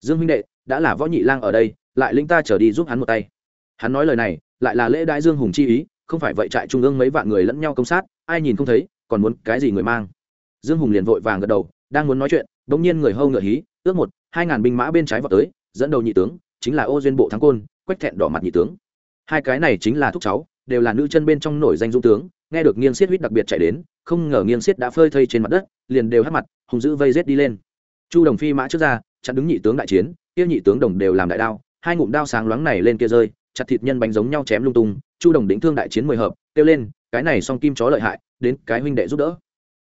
Dương minh đệ, đã là võ nhị lang ở đây, lại linh ta trở đi giúp hắn một tay. Hắn nói lời này, lại là lễ đại dương hùng chi ý, không phải vậy trại trung ương mấy vạn người lẫn nhau công sát, ai nhìn không thấy, còn muốn cái gì người mang. Dương hùng liền vội vàng gật đầu, đang muốn nói chuyện, bỗng nhiên người hâu ngựa hí, ước một, hai ngàn binh mã bên trái vào tới, dẫn đầu nhị tướng, chính là ô duyên bộ thắng côn, quách thẹn đỏ mặt nhị tướng. Hai cái này chính là thúc cháu đều là nữ chân bên trong nổi danh dung tướng, nghe được nghiêng xiết huýt đặc biệt chạy đến, không ngờ nghiêng xiết đã phơi thây trên mặt đất, liền đều hắt mặt hùng giữ vây rết đi lên. Chu đồng phi mã trước ra, chặn đứng nhị tướng đại chiến, kia nhị tướng đồng đều làm đại đao, hai ngụm đao sáng loáng này lên kia rơi, chặt thịt nhân bánh giống nhau chém lung tung, chu đồng đỉnh thương đại chiến mười hợp, kêu lên, cái này song kim chó lợi hại, đến cái huynh đệ giúp đỡ.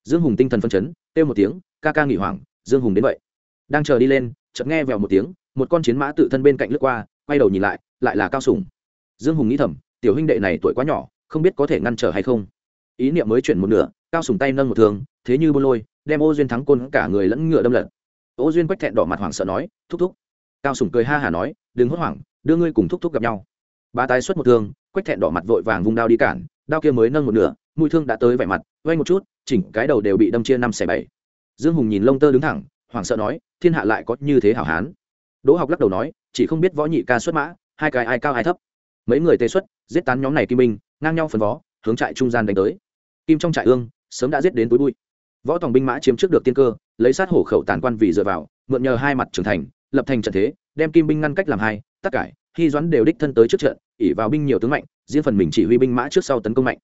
Dương hùng tinh thần phân chấn, kêu một tiếng, ca ca nghỉ hoảng, dương hùng đến vậy. Đang chờ đi lên, chợt nghe vèo một tiếng, một con chiến mã tự thân bên cạnh lướt qua, quay đầu nhìn lại lại là cao sùng. Dương hùng nghĩ thầm tiểu huynh đệ này tuổi quá nhỏ, không biết có thể ngăn trở hay không. Ý niệm mới chuyển một nửa, cao sùng tay nâng một thường thế như bô lôi, đem ô duyên thắng côn cả người lẫn ngựa đâm lật. Ô duyên quách thẹn đỏ mặt hoảng sợ nói, thúc thúc. Cao sùng cười ha hả nói, đừng hốt hoảng, đưa ngươi cùng thúc thúc gặp nhau. Ba tái xuất một thương, quách thẹn đỏ mặt vội vàng vung đao đi cản, đao kia mới nâng một nửa, mũi thương đã tới vẻ mặt vay một chút, chỉnh cái đầu đều bị đâm chia năm xẻ bảy. Dương hùng nhìn lông tơ đứng thẳng, hoảng sợ nói, thiên hạ lại có như thế hảo hán. Đỗ học lắc đầu nói, chỉ không biết võ nhị ca xuất mã, hai cái ai cao ai thấp mấy người tê xuất, giết tán nhóm này kim binh, ngang nhau phần vó, hướng trại trung gian đánh tới. Kim trong trại ương, sớm đã giết đến túi bụi. Võ tòng binh mã chiếm trước được tiên cơ, lấy sát hổ khẩu tàn quan vì dựa vào, mượn nhờ hai mặt trưởng thành, lập thành trận thế, đem kim binh ngăn cách làm hai, tất cải khi doãn đều đích thân tới trước trận ỉ vào binh nhiều tướng mạnh, riêng phần mình chỉ huy binh mã trước sau tấn công mạnh.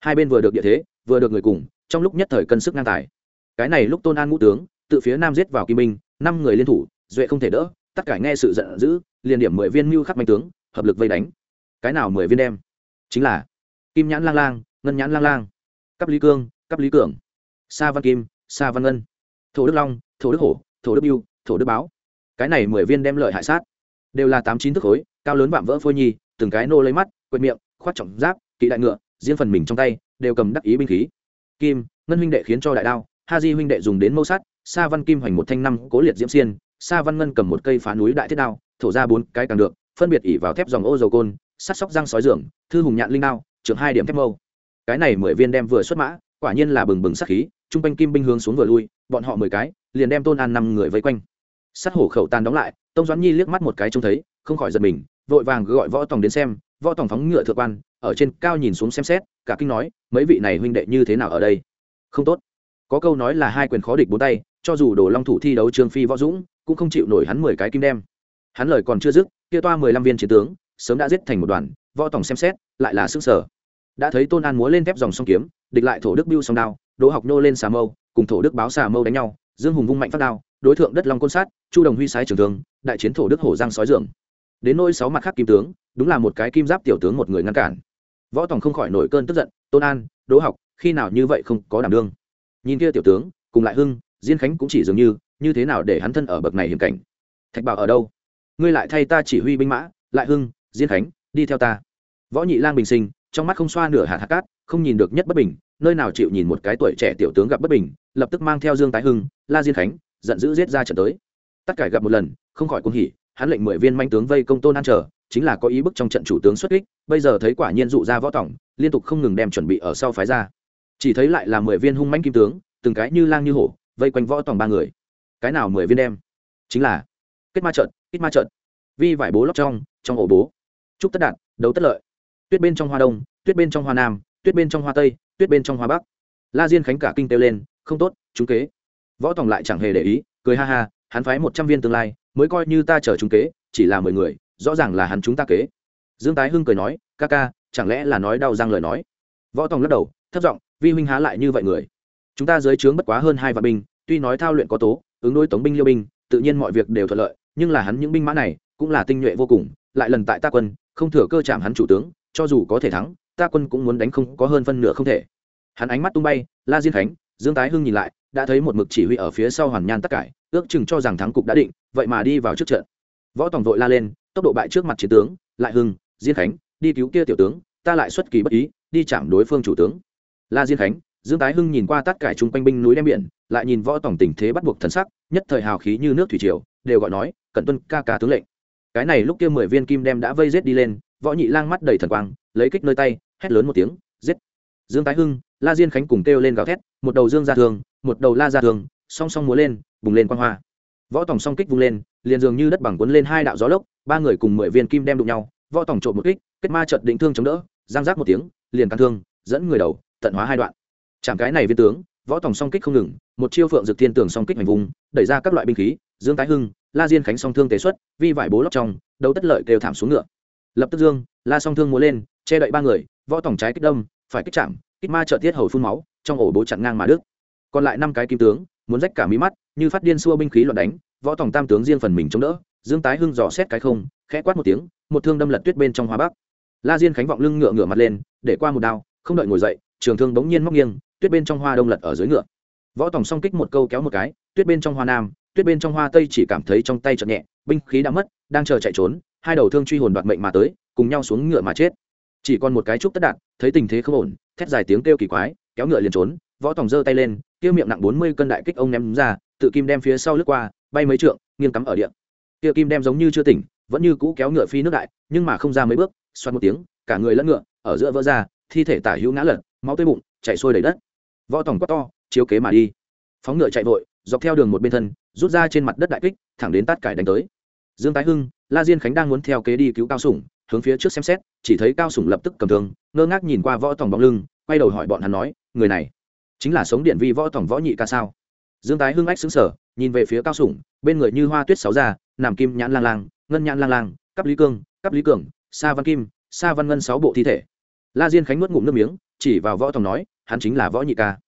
Hai bên vừa được địa thế, vừa được người cùng, trong lúc nhất thời cân sức ngang tài. Cái này lúc tôn an ngũ tướng, tự phía nam giết vào kim binh, năm người liên thủ, duệ không thể đỡ, tất cả nghe sự giận dữ, liền điểm mười viên mưu khắc mạnh tướng, hợp lực vây đánh cái nào mười viên đem? Chính là kim nhãn lang lang, ngân nhãn lang lang cấp lý cương cấp lý cường, sa văn kim, sa văn ngân, thổ đức long, thổ đức hổ, thổ đức yêu thổ đức báo. Cái này mười viên đem lợi hại sát. Đều là tám chín thức khối, cao lớn vạm vỡ phôi nhi từng cái nô lấy mắt, quệt miệng, khoát trọng giáp, kỵ đại ngựa, riêng phần mình trong tay, đều cầm đắc ý binh khí. Kim, ngân huynh đệ khiến cho đại đao, ha di huynh đệ dùng đến mâu sắt sa văn kim hoành một thanh năm cố liệt diễm xiên, sa văn ngân cầm một cây phá núi đại thiết đao, thổ ra bốn cái càng được, phân biệt ỉ vào thép dòng ô dầu côn sắt sóc răng sói dưỡng thư hùng nhạn linh đao, trưởng hai điểm thép mâu. Cái này mười viên đem vừa xuất mã, quả nhiên là bừng bừng sát khí, trung quanh kim binh hướng xuống vừa lui, bọn họ mười cái, liền đem tôn an năm người vây quanh. Sát hổ khẩu tàn đóng lại, tông doãn nhi liếc mắt một cái trông thấy, không khỏi giật mình, vội vàng gọi võ tòng đến xem, võ tòng phóng ngựa thượng quan, ở trên cao nhìn xuống xem xét, cả kinh nói, mấy vị này huynh đệ như thế nào ở đây? Không tốt. Có câu nói là hai quyền khó địch bốn tay, cho dù đồ long thủ thi đấu trương phi võ dũng, cũng không chịu nổi hắn mười cái kim đem. Hắn lời còn chưa dứt, kia toa mười lăm viên chiến tướng sớm đã giết thành một đoàn, võ tòng xem xét, lại là sức sở đã thấy tôn an múa lên thép dòng song kiếm, địch lại thổ đức biêu song đao, đỗ học nô lên xà mâu, cùng thổ đức báo xà mâu đánh nhau, dương hùng vung mạnh phát đao, đối tượng đất long côn sát, chu đồng huy sái trường thương, đại chiến thổ đức hổ giang sói dường. Đến nôi sáu mặt khác kim tướng, đúng là một cái kim giáp tiểu tướng một người ngăn cản. Võ tòng không khỏi nổi cơn tức giận, tôn an, đỗ học, khi nào như vậy không có đảm đương? Nhìn kia tiểu tướng, cùng lại hưng, diên khánh cũng chỉ dường như như thế nào để hắn thân ở bậc này hiểm cảnh? Thạch bảo ở đâu? Ngươi lại thay ta chỉ huy binh mã, lại hưng diên khánh, đi theo ta. Võ nhị lang bình sinh, trong mắt không xoa nửa hạt hạt cát, không nhìn được nhất bất bình, nơi nào chịu nhìn một cái tuổi trẻ tiểu tướng gặp bất bình, lập tức mang theo dương tái hưng, la diên khánh, giận dữ giết ra trận tới. Tất cả gặp một lần, không khỏi cung hỉ, hắn lệnh mười viên manh tướng vây công tôn an trở chính là có ý bức trong trận chủ tướng xuất kích, bây giờ thấy quả nhiên dụ ra võ tổng, liên tục không ngừng đem chuẩn bị ở sau phái ra. Chỉ thấy lại là mười viên hung manh kim tướng, từng cái như lang như hổ, vây quanh võ tổng ba người. Cái nào mười viên đem? Chính là kết ma trận, kết ma trận. Vi vải bố lóc trong trong ổ bố trúc tất đạt, đấu tất lợi. Tuyết bên trong hoa đông, tuyết bên trong hoa nam, tuyết bên trong hoa tây, tuyết bên trong hoa bắc. La diên khánh cả kinh têu lên, không tốt, trúng kế. Võ tòng lại chẳng hề để ý, cười ha ha, hắn phái một trăm viên tương lai, mới coi như ta chờ trúng kế, chỉ là mười người, rõ ràng là hắn chúng ta kế. Dương tái hưng cười nói, ca ca, chẳng lẽ là nói đau răng lời nói? Võ tòng lắc đầu thất giọng, vi huynh há lại như vậy người? Chúng ta dưới trướng bất quá hơn hai vạn binh, tuy nói thao luyện có tố, ứng đối tống binh liêu binh, tự nhiên mọi việc đều thuận lợi, nhưng là hắn những binh mã này, cũng là tinh nhuệ vô cùng, lại lần tại ta quân không thừa cơ chạm hắn chủ tướng, cho dù có thể thắng, ta quân cũng muốn đánh không có hơn phân nửa không thể. Hắn ánh mắt tung bay, la diên khánh, dương tái hưng nhìn lại, đã thấy một mực chỉ huy ở phía sau hoàn nhan tất cải, ước chừng cho rằng thắng cục đã định, vậy mà đi vào trước trận. Võ tòng vội la lên, tốc độ bại trước mặt chiến tướng, lại hưng, diên khánh, đi cứu kia tiểu tướng, ta lại xuất kỳ bất ý, đi chạm đối phương chủ tướng. La diên khánh, dương tái hưng nhìn qua tất cải chung quanh binh núi đem biển, lại nhìn võ tổng tình thế bắt buộc thần sắc, nhất thời hào khí như nước thủy triều, đều gọi nói cẩn tuân ca ca tướng lệnh cái này lúc kia mười viên kim đem đã vây rết đi lên, võ nhị lang mắt đầy thần quang, lấy kích nơi tay, hét lớn một tiếng, giết. Dương tái hưng, la diên khánh cùng kêu lên gào thét, một đầu dương ra thường, một đầu la ra thường, song song múa lên, bùng lên quang hoa. Võ tòng song kích vung lên, liền dường như đất bằng cuốn lên hai đạo gió lốc, ba người cùng mười viên kim đem đụng nhau, võ tòng trộm một kích, kết ma trận định thương chống đỡ giang giác một tiếng, liền căn thương, dẫn người đầu, tận hóa hai đoạn. Chẳng cái này viên tướng võ tòng song kích không ngừng, một chiêu phượng dược thiên tường song kích hành vùng, đẩy ra các loại binh khí, dương tái hưng, la diên khánh song thương tế xuất, vi vải bố lóc trong, đấu tất lợi kêu thảm xuống ngựa. Lập tức dương, la song thương múa lên, che đậy ba người, võ tòng trái kích đâm, phải kích chạm, kích ma trợ tiết hầu phun máu, trong ổ bố chặn ngang mà đức còn lại năm cái kim tướng, muốn rách cả mí mắt, như phát điên xua binh khí loạn đánh, võ tòng tam tướng riêng phần mình chống đỡ, dương tái hưng dò xét cái không, khẽ quát một tiếng, một thương đâm lật tuyết bên trong hoa bắc. La diên khánh vọng lưng ngựa ngựa mặt lên, để qua một đao, không đợi ngồi dậy, trường thương bỗng nhiên móc nghiêng tuyết bên trong hoa đông lật ở dưới ngựa. Võ tòng song kích một câu kéo một cái, tuyết bên trong hoa nam, tuyết bên trong hoa tây chỉ cảm thấy trong tay chợt nhẹ, binh khí đã mất, đang chờ chạy trốn, hai đầu thương truy hồn đoạt mệnh mà tới, cùng nhau xuống ngựa mà chết. Chỉ còn một cái trúc tất đạn, thấy tình thế không ổn, thét dài tiếng kêu kỳ quái, kéo ngựa liền trốn, võ tòng giơ tay lên, kia miệng nặng bốn mươi cân đại kích ông ném ra, tự kim đem phía sau lướt qua, bay mấy trượng, nghiêng cắm ở điện kia kim đem giống như chưa tỉnh, vẫn như cũ kéo ngựa phi nước đại, nhưng mà không ra mấy bước, xoắn một tiếng, cả người lẫn ngựa, ở giữa vỡ ra, thi thể tả hữu ngã lật, máu tươi bụng chạy sôi đầy đất võ tòng quát to, chiếu kế mà đi. Phóng ngựa chạy vội, dọc theo đường một bên thân, rút ra trên mặt đất đại kích, thẳng đến tát cải đánh tới. Dương tái hưng, la diên khánh đang muốn theo kế đi cứu cao sủng, hướng phía trước xem xét, chỉ thấy cao sủng lập tức cầm thương, ngơ ngác nhìn qua võ tòng bóng lưng, quay đầu hỏi bọn hắn nói, người này chính là sống điện vi võ tòng võ nhị ca sao? Dương tái hưng ách xứng sở nhìn về phía cao sủng, bên người như hoa tuyết sáu già nằm kim nhãn lang lang, ngân nhãn lang lang, cắp lý cương, cắp lý cường, sa văn kim, sa văn ngân sáu bộ thi thể. La diên khánh nuốt ngụm nước miếng chỉ vào võ tòng nói, hắn chính là võ nhị ca.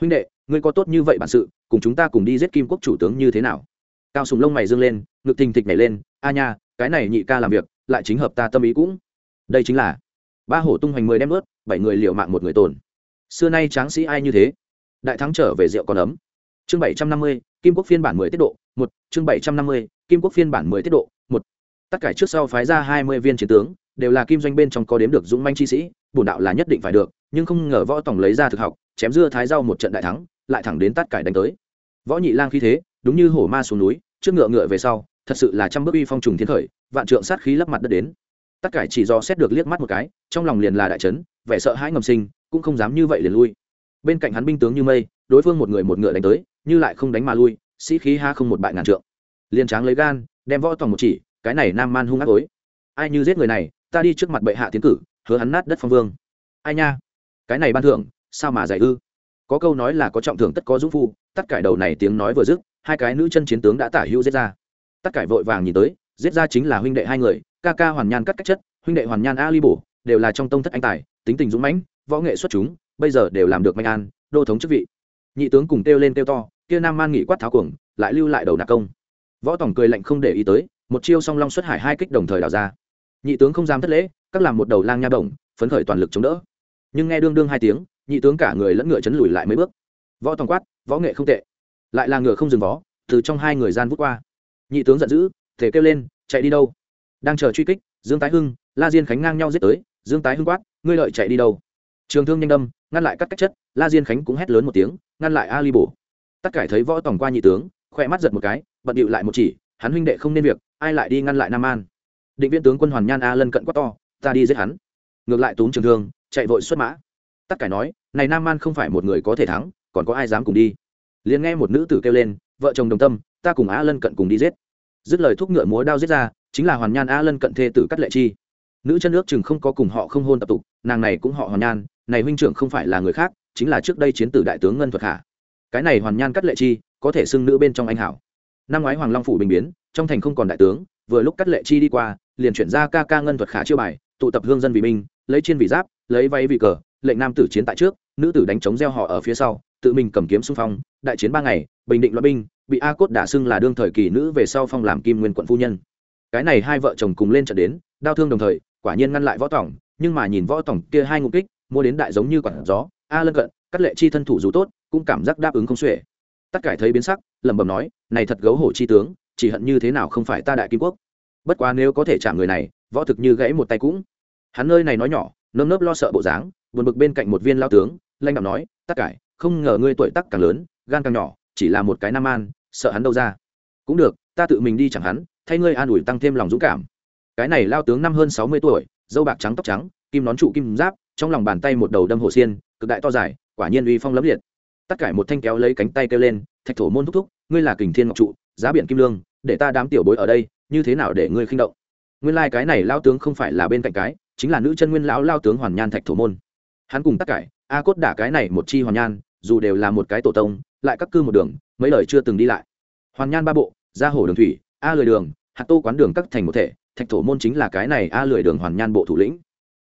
Huynh đệ, ngươi có tốt như vậy bản sự, cùng chúng ta cùng đi giết kim quốc chủ tướng như thế nào? Cao sùng lông mày dương lên, ngực thình thịch nhảy lên, a nha, cái này nhị ca làm việc, lại chính hợp ta tâm ý cũng. Đây chính là ba hổ tung hoành mười đem ướt, bảy người liệu mạng một người tồn. Xưa nay tráng sĩ ai như thế? Đại thắng trở về rượu còn ấm. Chương bảy trăm năm mươi, kim quốc phiên bản mười tiết độ, một. Chương bảy trăm năm mươi, kim quốc phiên bản mười tiết độ, một. Tất cả trước sau phái ra hai mươi viên chiến tướng, đều là kim doanh bên trong có đếm được dũng manh chi sĩ, bổn đạo là nhất định phải được nhưng không ngờ võ tổng lấy ra thực học, chém dưa thái rau một trận đại thắng, lại thẳng đến tát cải đánh tới. Võ nhị lang khí thế, đúng như hổ ma xuống núi, trước ngựa ngựa về sau, thật sự là trăm bước uy phong trùng thiên khởi, vạn trượng sát khí lấp mặt đất đến. Tát cải chỉ do xét được liếc mắt một cái, trong lòng liền là đại trấn vẻ sợ hãi ngầm sinh, cũng không dám như vậy liền lui. Bên cạnh hắn binh tướng như mây, đối phương một người một ngựa đánh tới, như lại không đánh mà lui, sĩ khí ha không một bại ngàn trượng. Liền tráng lấy gan, đem võ tòng một chỉ, cái này nam man hung ác tối ai như giết người này, ta đi trước mặt bệ hạ tiến cử, hứa hắn nát đất phong vương. Ai nha? Cái này ban thưởng, sao mà giải ư? Có câu nói là có trọng thưởng tất có dũng phu, tất cải đầu này tiếng nói vừa dứt, hai cái nữ chân chiến tướng đã tả hữu giết ra. Tất cải vội vàng nhìn tới, giết ra chính là huynh đệ hai người, ca ca hoàn nhan cắt cách chất, huynh đệ hoàn nhan a ly bổ, đều là trong tông thất anh tài, tính tình dũng mãnh, võ nghệ xuất chúng, bây giờ đều làm được manh an, đô thống chức vị. Nhị tướng cùng kêu lên kêu to, kia nam man nghị quát tháo cuồng, lại lưu lại đầu nạc công. Võ tổng cười lạnh không để ý tới, một chiêu song long xuất hải hai kích đồng thời đào ra. Nhị tướng không dám thất lễ, các làm một đầu lang nha đồng, phấn khởi toàn lực chống đỡ nhưng nghe đương đương hai tiếng, nhị tướng cả người lẫn ngựa chấn lùi lại mấy bước. Võ tòng quát, võ nghệ không tệ. Lại là ngựa không dừng vó từ trong hai người gian vút qua. Nhị tướng giận dữ thể kêu lên, chạy đi đâu? Đang chờ truy kích, dương tái hưng, la diên khánh ngang nhau giết tới, dương tái hưng quát, ngươi lợi chạy đi đâu? Trường thương nhanh đâm, ngăn lại các cách chất, la diên khánh cũng hét lớn một tiếng, ngăn lại ali bổ. Tất cải thấy võ tòng qua nhị tướng khoe mắt giật một cái, bận điệu lại một chỉ, hắn huynh đệ không nên việc, ai lại đi ngăn lại nam an? Định viên tướng quân hoàn nhan a lân cận quát to, ta đi giết hắn. Ngược lại túm trường thương chạy vội xuất mã. Tất cải nói, này nam man không phải một người có thể thắng, còn có ai dám cùng đi? Liền nghe một nữ tử kêu lên, vợ chồng đồng tâm, ta cùng a lân cận cùng đi giết. Dứt lời thúc ngựa múa đao giết ra, chính là hoàn nhan a lân cận thê tử cắt lệ chi. Nữ chân nước chừng không có cùng họ không hôn tập tục, nàng này cũng họ hoàn nhan, này huynh trưởng không phải là người khác, chính là trước đây chiến tử đại tướng ngân thuật khả. Cái này hoàn nhan cắt lệ chi, có thể xưng nữ bên trong anh hảo. Năm ngoái hoàng long phủ bình biến, trong thành không còn đại tướng, vừa lúc cắt lệ chi đi qua, liền chuyển ra ca ca ngân thuật khả chiêu bài, tụ tập hương dân vì minh, lấy chiên vì giáp lấy váy vị cờ, lệnh nam tử chiến tại trước, nữ tử đánh chống gieo họ ở phía sau, tự mình cầm kiếm xung phong, đại chiến ba ngày, bình định loại binh, bị a cốt đả xưng là đương thời kỳ nữ về sau phong làm kim nguyên quận phu nhân. Cái này hai vợ chồng cùng lên trận đến, đau thương đồng thời, quả nhiên ngăn lại võ tổng nhưng mà nhìn võ tổng kia hai ngục kích, mua đến đại giống như quản gió, a lân cận, cắt lệ chi thân thủ dù tốt, cũng cảm giác đáp ứng không xuể. Tất cải thấy biến sắc, lẩm bẩm nói, này thật gấu hổ chi tướng, chỉ hận như thế nào không phải ta đại kim quốc. Bất quá nếu có thể trả người này, võ thực như gãy một tay cũng. Hắn nơi này nói nhỏ nơm nớp lo sợ bộ dáng, buồn bực bên cạnh một viên lao tướng lanh đạo nói, Tắc cải, không ngờ ngươi tuổi tắc càng lớn, gan càng nhỏ, chỉ là một cái nam an sợ hắn đâu ra. Cũng được, ta tự mình đi chẳng hắn, thay ngươi an ủi tăng thêm lòng dũng cảm. Cái này lao tướng năm hơn sáu mươi tuổi, dâu bạc trắng tóc trắng, kim nón trụ kim giáp, trong lòng bàn tay một đầu đâm hồ xiên, cực đại to dài, quả nhiên uy phong lấm liệt. Tất cải một thanh kéo lấy cánh tay kêu lên, thạch thổ môn thúc thúc, ngươi là kình thiên ngọc trụ, giá biển kim lương, để ta đám tiểu bối ở đây, như thế nào để ngươi khinh động? Nguyên lai cái này lao tướng không phải là bên cạnh cái chính là nữ chân nguyên lão lao tướng hoàn nhan thạch thổ môn. Hắn cùng tất cải, a cốt đả cái này một chi hoàn nhan, dù đều là một cái tổ tông, lại các cư một đường, mấy lời chưa từng đi lại. Hoàn nhan ba bộ, gia hồ đường thủy, a lười đường, hạt tô quán đường các thành một thể, thạch thổ môn chính là cái này a lười đường hoàn nhan bộ thủ lĩnh.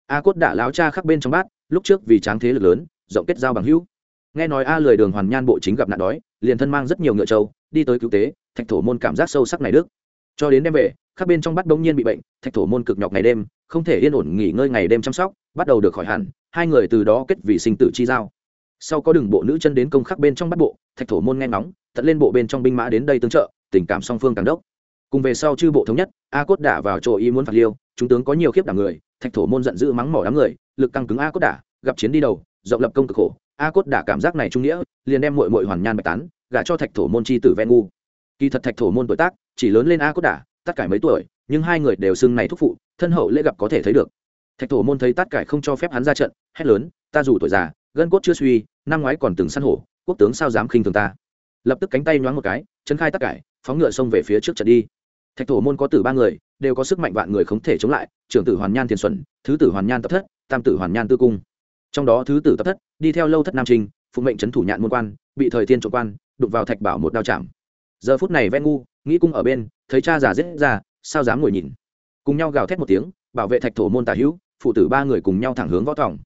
A cốt đả láo cha khắc bên trong bát, lúc trước vì tráng thế lực lớn, rộng kết giao bằng hữu. Nghe nói a lười đường hoàn nhan bộ chính gặp nạn đói, liền thân mang rất nhiều ngựa trâu, đi tới cứu tế, thạch thổ môn cảm giác sâu sắc này đức. Cho đến đêm về, khắc bên trong bắt đông nhiên bị bệnh, thạch thổ môn cực nhọc ngày đêm không thể yên ổn nghỉ ngơi ngày đêm chăm sóc, bắt đầu được khỏi hẳn, hai người từ đó kết vì sinh tử chi giao. Sau có đường bộ nữ chân đến công khắc bên trong bắt bộ, thạch thổ môn nghe ngóng tận lên bộ bên trong binh mã đến đây tương trợ, tình cảm song phương càng đốc. Cùng về sau chư bộ thống nhất, a cốt đả vào chỗ y muốn phạt liêu, chúng tướng có nhiều khiếp đảm người, thạch thổ môn giận dữ mắng mỏ đám người, lực căng cứng a cốt đả, gặp chiến đi đầu, rộng lập công cực khổ, a cốt đả cảm giác này trung nghĩa, liền đem mội mội hoàn nhan bạch tán, gả cho thạch thổ môn chi tử ven ngu. Kỳ thật thạch thổ môn tuổi tác, chỉ lớn lên a cốt đả, tất cả mấy tuổi, nhưng hai người đều xưng này thúc phụ thân hậu lễ gặp có thể thấy được. Thạch thổ môn thấy tát cải không cho phép hắn ra trận, hét lớn, ta dù tuổi già, gân cốt chưa suy, năm ngoái còn từng săn hổ, quốc tướng sao dám khinh thường ta? Lập tức cánh tay nhoáng một cái, chân khai tát cải, phóng ngựa xông về phía trước trận đi. Thạch thổ môn có tử ba người, đều có sức mạnh vạn người không thể chống lại, trưởng tử hoàn nhan thiền xuẩn, thứ tử hoàn nhan tập thất, tam tử hoàn nhan tư cung. Trong đó thứ tử tập thất, đi theo lâu thất nam trinh phụ mệnh trấn thủ nhạn môn quan, bị thời thiên trộm quan, đụng vào thạch bảo một đao chạm. Giờ phút này ven ngu, nghĩ cung ở bên, thấy cha già giết ra, sao dám ngồi nhìn? Cùng nhau gào thét một tiếng, bảo vệ thạch thổ môn tả hữu, phụ tử ba người cùng nhau thẳng hướng võ tòng.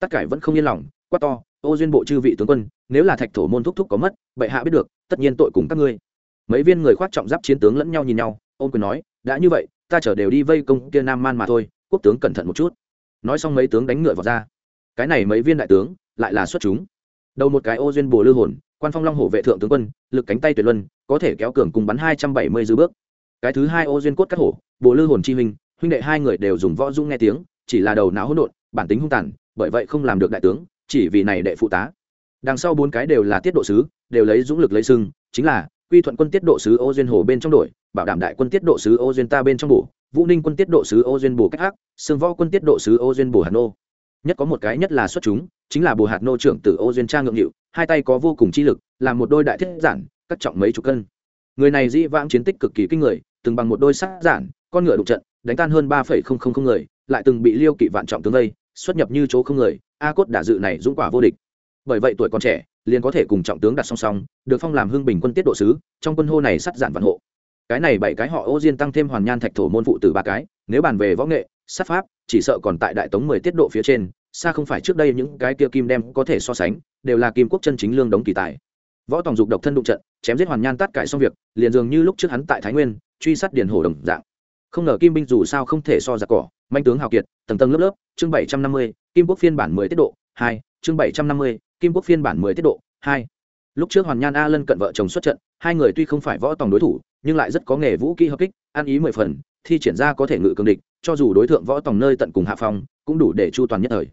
Tất cải vẫn không yên lòng, quát to, ô duyên bộ chư vị tướng quân, nếu là thạch thổ môn thúc thúc có mất, bệ hạ biết được, tất nhiên tội cùng các ngươi. Mấy viên người khoác trọng giáp chiến tướng lẫn nhau nhìn nhau, ôn quyền nói, đã như vậy, ta chở đều đi vây công kia nam man mà thôi, quốc tướng cẩn thận một chút. Nói xong mấy tướng đánh ngựa vào ra. Cái này mấy viên đại tướng, lại là xuất chúng. Đầu một cái ô duyên bồ lư hồn, quan phong long hổ vệ thượng tướng quân, lực cánh tay tuyệt luân, có thể kéo cường cùng bắn hai trăm bảy mươi dư bước. Cái thứ hai ô duyên cốt cắt hổ Bộ lư hồn chi huynh huynh đệ hai người đều dùng võ dung nghe tiếng, chỉ là đầu não hỗn độn, bản tính hung tàn, bởi vậy không làm được đại tướng, chỉ vì này đệ phụ tá. Đằng sau bốn cái đều là tiết độ sứ, đều lấy dũng lực lấy sưng chính là quy thuận quân tiết độ sứ ô duyên hồ bên trong đội, bảo đảm đại quân tiết độ sứ ô duyên ta bên trong bổ, vũ ninh quân tiết độ sứ ô duyên bổ cách ác sương võ quân tiết độ sứ ô duyên bổ hạt nô. Nhất có một cái nhất là xuất chúng, chính là bồ hạt nô trưởng tử ô duyên trang ngượng nghịu, hai tay có vô cùng chi lực, làm một đôi đại thiết giản, cắt trọng mấy chục cân. Người này dĩ vãng chiến tích cực kỳ kinh người, từng bằng một đôi sắc giản con ngựa đụng trận, đánh tan hơn ba phẩy không không không người, lại từng bị liêu kỵ vạn trọng tướng lây xuất nhập như chỗ không người, a cốt đả dự này dũng quả vô địch. Bởi vậy tuổi còn trẻ, liền có thể cùng trọng tướng đặt song song, được phong làm hưng bình quân tiết độ sứ, trong quân hô này sắt giản vạn hộ. Cái này bảy cái họ ô diên tăng thêm hoàn nhan thạch thổ môn phụ từ ba cái, nếu bàn về võ nghệ, sát pháp, chỉ sợ còn tại đại tống mười tiết độ phía trên, xa không phải trước đây những cái kia kim đem có thể so sánh, đều là kim quốc chân chính lương đống kỳ tài. Võ tòng dục độc thân đụng trận, chém giết hoàn nhan tát cải xong việc, liền dường như lúc trước hắn tại thái nguyên, truy sát điền hổ đồng dạng không ngờ kim binh dù sao không thể so ra cỏ. Manh tướng hào kiệt, tầng tầng lớp lớp, chương bảy trăm năm mươi, kim quốc phiên bản mười tiết độ hai, chương bảy trăm năm mươi, kim quốc phiên bản mười tiết độ hai. Lúc trước hoàn nhan a lân cận vợ chồng xuất trận, hai người tuy không phải võ tòng đối thủ, nhưng lại rất có nghề vũ kỹ hợp kích, ăn ý mười phần, thi triển ra có thể ngự cường địch, cho dù đối tượng võ tòng nơi tận cùng hạ phong, cũng đủ để chu toàn nhất thời.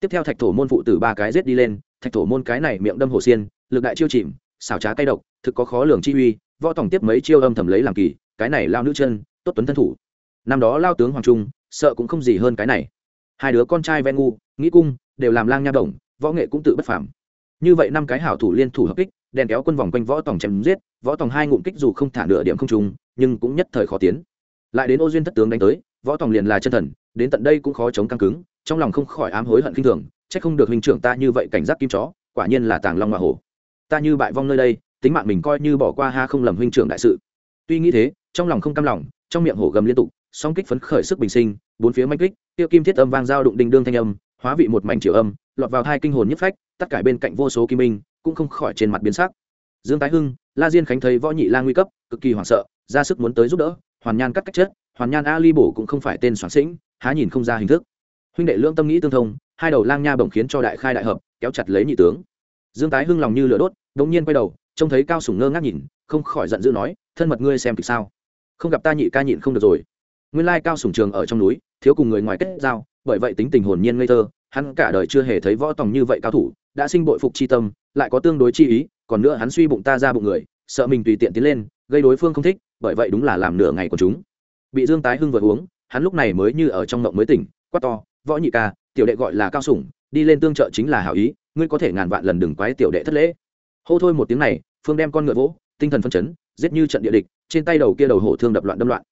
Tiếp theo thạch thổ môn phụ tử ba cái rết đi lên, thạch thổ môn cái này miệng đâm hồ xiên, lực đại chiêu chìm, xảo trá cay độc, thực có khó lường chi uy, võ tòng tiếp mấy chiêu âm thầm lấy làm kỳ, cái này lao nữ chân, tốt tuấn thân thủ năm đó lao tướng hoàng trung sợ cũng không gì hơn cái này. Hai đứa con trai ven ngu, nghĩ cung, đều làm lang nha đồng võ nghệ cũng tự bất phàm. Như vậy năm cái hảo thủ liên thủ hợp kích, đèn kéo quân vòng quanh võ tòng chém giết, võ tòng hai ngụm kích dù không thả nửa điểm không trùng nhưng cũng nhất thời khó tiến. Lại đến ô duyên thất tướng đánh tới, võ tòng liền là chân thần, đến tận đây cũng khó chống căng cứng, trong lòng không khỏi ám hối hận kinh thường trách không được huynh trưởng ta như vậy cảnh giác kim chó, quả nhiên là tàng long hoa hổ. Ta như bại vong nơi đây, tính mạng mình coi như bỏ qua ha không lầm huynh trưởng đại sự. Tuy nghĩ thế, trong lòng không cam lòng, trong miệng hổ gầm liên tục song kích phấn khởi sức bình sinh, bốn phía manh kích, tiêu kim thiết âm vang dao đụng đình đương thanh âm, hóa vị một mảnh triệu âm, lọt vào hai kinh hồn nhất phách, tất cả bên cạnh vô số kim minh cũng không khỏi trên mặt biến sắc. Dương tái hưng, la diên khánh thấy võ nhị la nguy cấp, cực kỳ hoảng sợ, ra sức muốn tới giúp đỡ, hoàn nhan cắt cách chết, hoàn nhan a ly bổ cũng không phải tên soạn sĩnh, há nhìn không ra hình thức. Huynh đệ lương tâm nghĩ tương thông, hai đầu lang nha bổng khiến cho đại khai đại hợp, kéo chặt lấy nhị tướng. Dương tái hưng lòng như lửa đốt đống nhiên quay đầu, trông thấy cao sủng ngơ ngác nhìn, không khỏi giận dữ nói, thân mật ngươi xem kịch sao? Không gặp ta nhị ca nhịn không được rồi nguyên lai cao sủng trường ở trong núi, thiếu cùng người ngoài kết giao, bởi vậy tính tình hồn nhiên ngây thơ, hắn cả đời chưa hề thấy võ tòng như vậy cao thủ, đã sinh bội phục chi tâm, lại có tương đối chi ý, còn nữa hắn suy bụng ta ra bụng người, sợ mình tùy tiện tiến lên, gây đối phương không thích, bởi vậy đúng là làm nửa ngày của chúng. Bị dương tái hưng vừa uống, hắn lúc này mới như ở trong mộng mới tỉnh, quát to, võ nhị ca, tiểu đệ gọi là cao sủng đi lên tương trợ chính là hảo ý, ngươi có thể ngàn vạn lần đừng quái tiểu đệ thất lễ. Hô thôi một tiếng này, phương đem con ngựa vỗ, tinh thần phân chấn, giết như trận địa địch, trên tay đầu kia đầu hổ thương đập loạn đâm loạn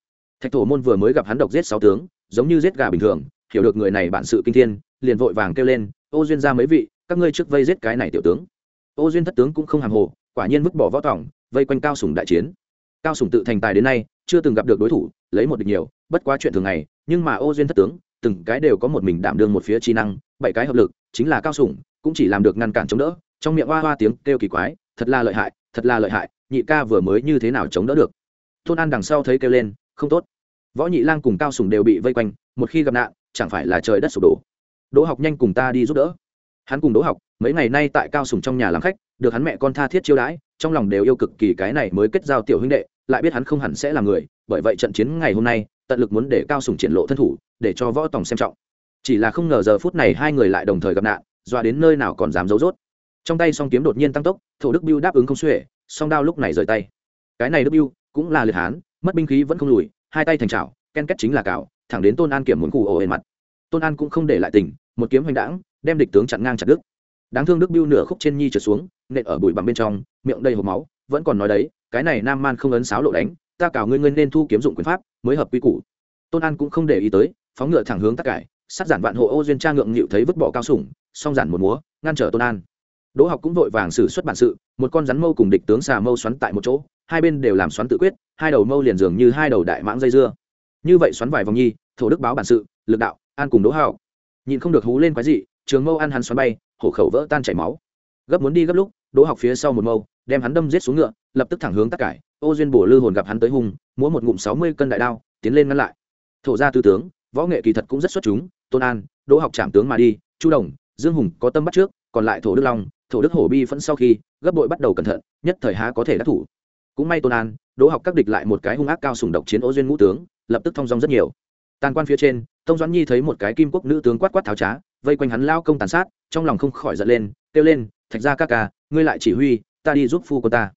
thạch thổ môn vừa mới gặp hắn độc giết sáu tướng, giống như giết gà bình thường, hiểu được người này bản sự kinh thiên, liền vội vàng kêu lên, ô duyên ra mấy vị, các ngươi trước vây giết cái này tiểu tướng. Ô duyên thất tướng cũng không hàm hồ, quả nhiên vứt bỏ võ tỏng vây quanh cao sùng đại chiến. Cao sùng tự thành tài đến nay, chưa từng gặp được đối thủ, lấy một địch nhiều, bất quá chuyện thường ngày, nhưng mà ô duyên thất tướng, từng cái đều có một mình đảm đương một phía chi năng, bảy cái hợp lực, chính là cao sủng cũng chỉ làm được ngăn cản chống đỡ, trong miệng hoa hoa tiếng kêu kỳ quái, thật là lợi hại, thật là lợi hại, nhị ca vừa mới như thế nào chống đỡ được? Thôn an đằng sau thấy kêu lên không tốt. Võ nhị lang cùng cao sủng đều bị vây quanh, một khi gặp nạn, chẳng phải là trời đất sụp đổ. Đỗ học nhanh cùng ta đi giúp đỡ. Hắn cùng đỗ học, mấy ngày nay tại cao sủng trong nhà làm khách, được hắn mẹ con tha thiết chiêu đãi, trong lòng đều yêu cực kỳ cái này mới kết giao tiểu huynh đệ, lại biết hắn không hẳn sẽ là người, bởi vậy trận chiến ngày hôm nay, tận lực muốn để cao sủng triển lộ thân thủ, để cho võ tòng xem trọng. Chỉ là không ngờ giờ phút này hai người lại đồng thời gặp nạn dọa đến nơi nào còn dám giấu rốt. Trong tay song kiếm đột nhiên tăng tốc, thổ đức biêu đáp ứng không xuể, song đao lúc này rời tay. Cái này đức biêu cũng là liệt hán mất binh khí vẫn không lùi, hai tay thành trào ken kết chính là cào, thẳng đến tôn an kiểm muốn cù ổ ền mặt. Tôn an cũng không để lại tình, một kiếm hoành đãng, đem địch tướng chặn ngang chặt đức đáng thương đức biêu nửa khúc trên nhi trượt xuống, nện ở bụi bằng bên trong, miệng đầy hộp máu, vẫn còn nói đấy, cái này nam man không ấn sáo lộ đánh, ta cào ngươi ngươi nên thu kiếm dụng quyền pháp, mới hợp quy củ. Tôn an cũng không để ý tới, phóng ngựa thẳng hướng tất cải, sát giản vạn hộ ô duyên tra ngượng nghịu thấy vứt bỏ cao sủng, song giản một múa, ngăn trở tôn an. Đỗ học cũng vội vàng xử xuất bản sự, một con rắn mâu cùng địch tướng xà mâu xoắn tại một chỗ hai bên đều làm xoắn tự quyết, hai đầu mâu liền dường như hai đầu đại mãng dây dưa. Như vậy xoắn vài vòng nhi, thổ đức báo bản sự, lực đạo, an cùng đỗ hạo nhìn không được hú lên quái dị, trường mâu ăn hắn xoắn bay, hổ khẩu vỡ tan chảy máu. Gấp muốn đi gấp lúc, đỗ học phía sau một mâu, đem hắn đâm giết xuống ngựa, lập tức thẳng hướng tất cải ô duyên bổ lư hồn gặp hắn tới hung, múa một ngụm sáu mươi cân đại đao, tiến lên ngăn lại. Thổ ra tư tướng, võ nghệ kỳ thật cũng rất xuất chúng, tôn an, đỗ học trảm tướng mà đi, chu đồng, dương hùng có tâm bắt trước, còn lại thổ đức long, thổ đức hổ bi phẫn sau khi, gấp bội bắt đầu cẩn thận, nhất thời há có thể đắc thủ cũng may tôn an, đỗ học các địch lại một cái hung ác cao sùng độc chiến ô duyên ngũ tướng, lập tức thông dong rất nhiều. Tàn quan phía trên, tông doãn nhi thấy một cái kim quốc nữ tướng quát quát tháo trá, vây quanh hắn lao công tàn sát, trong lòng không khỏi giận lên, kêu lên, thạch ra ca ca, ngươi lại chỉ huy, ta đi giúp phu của ta.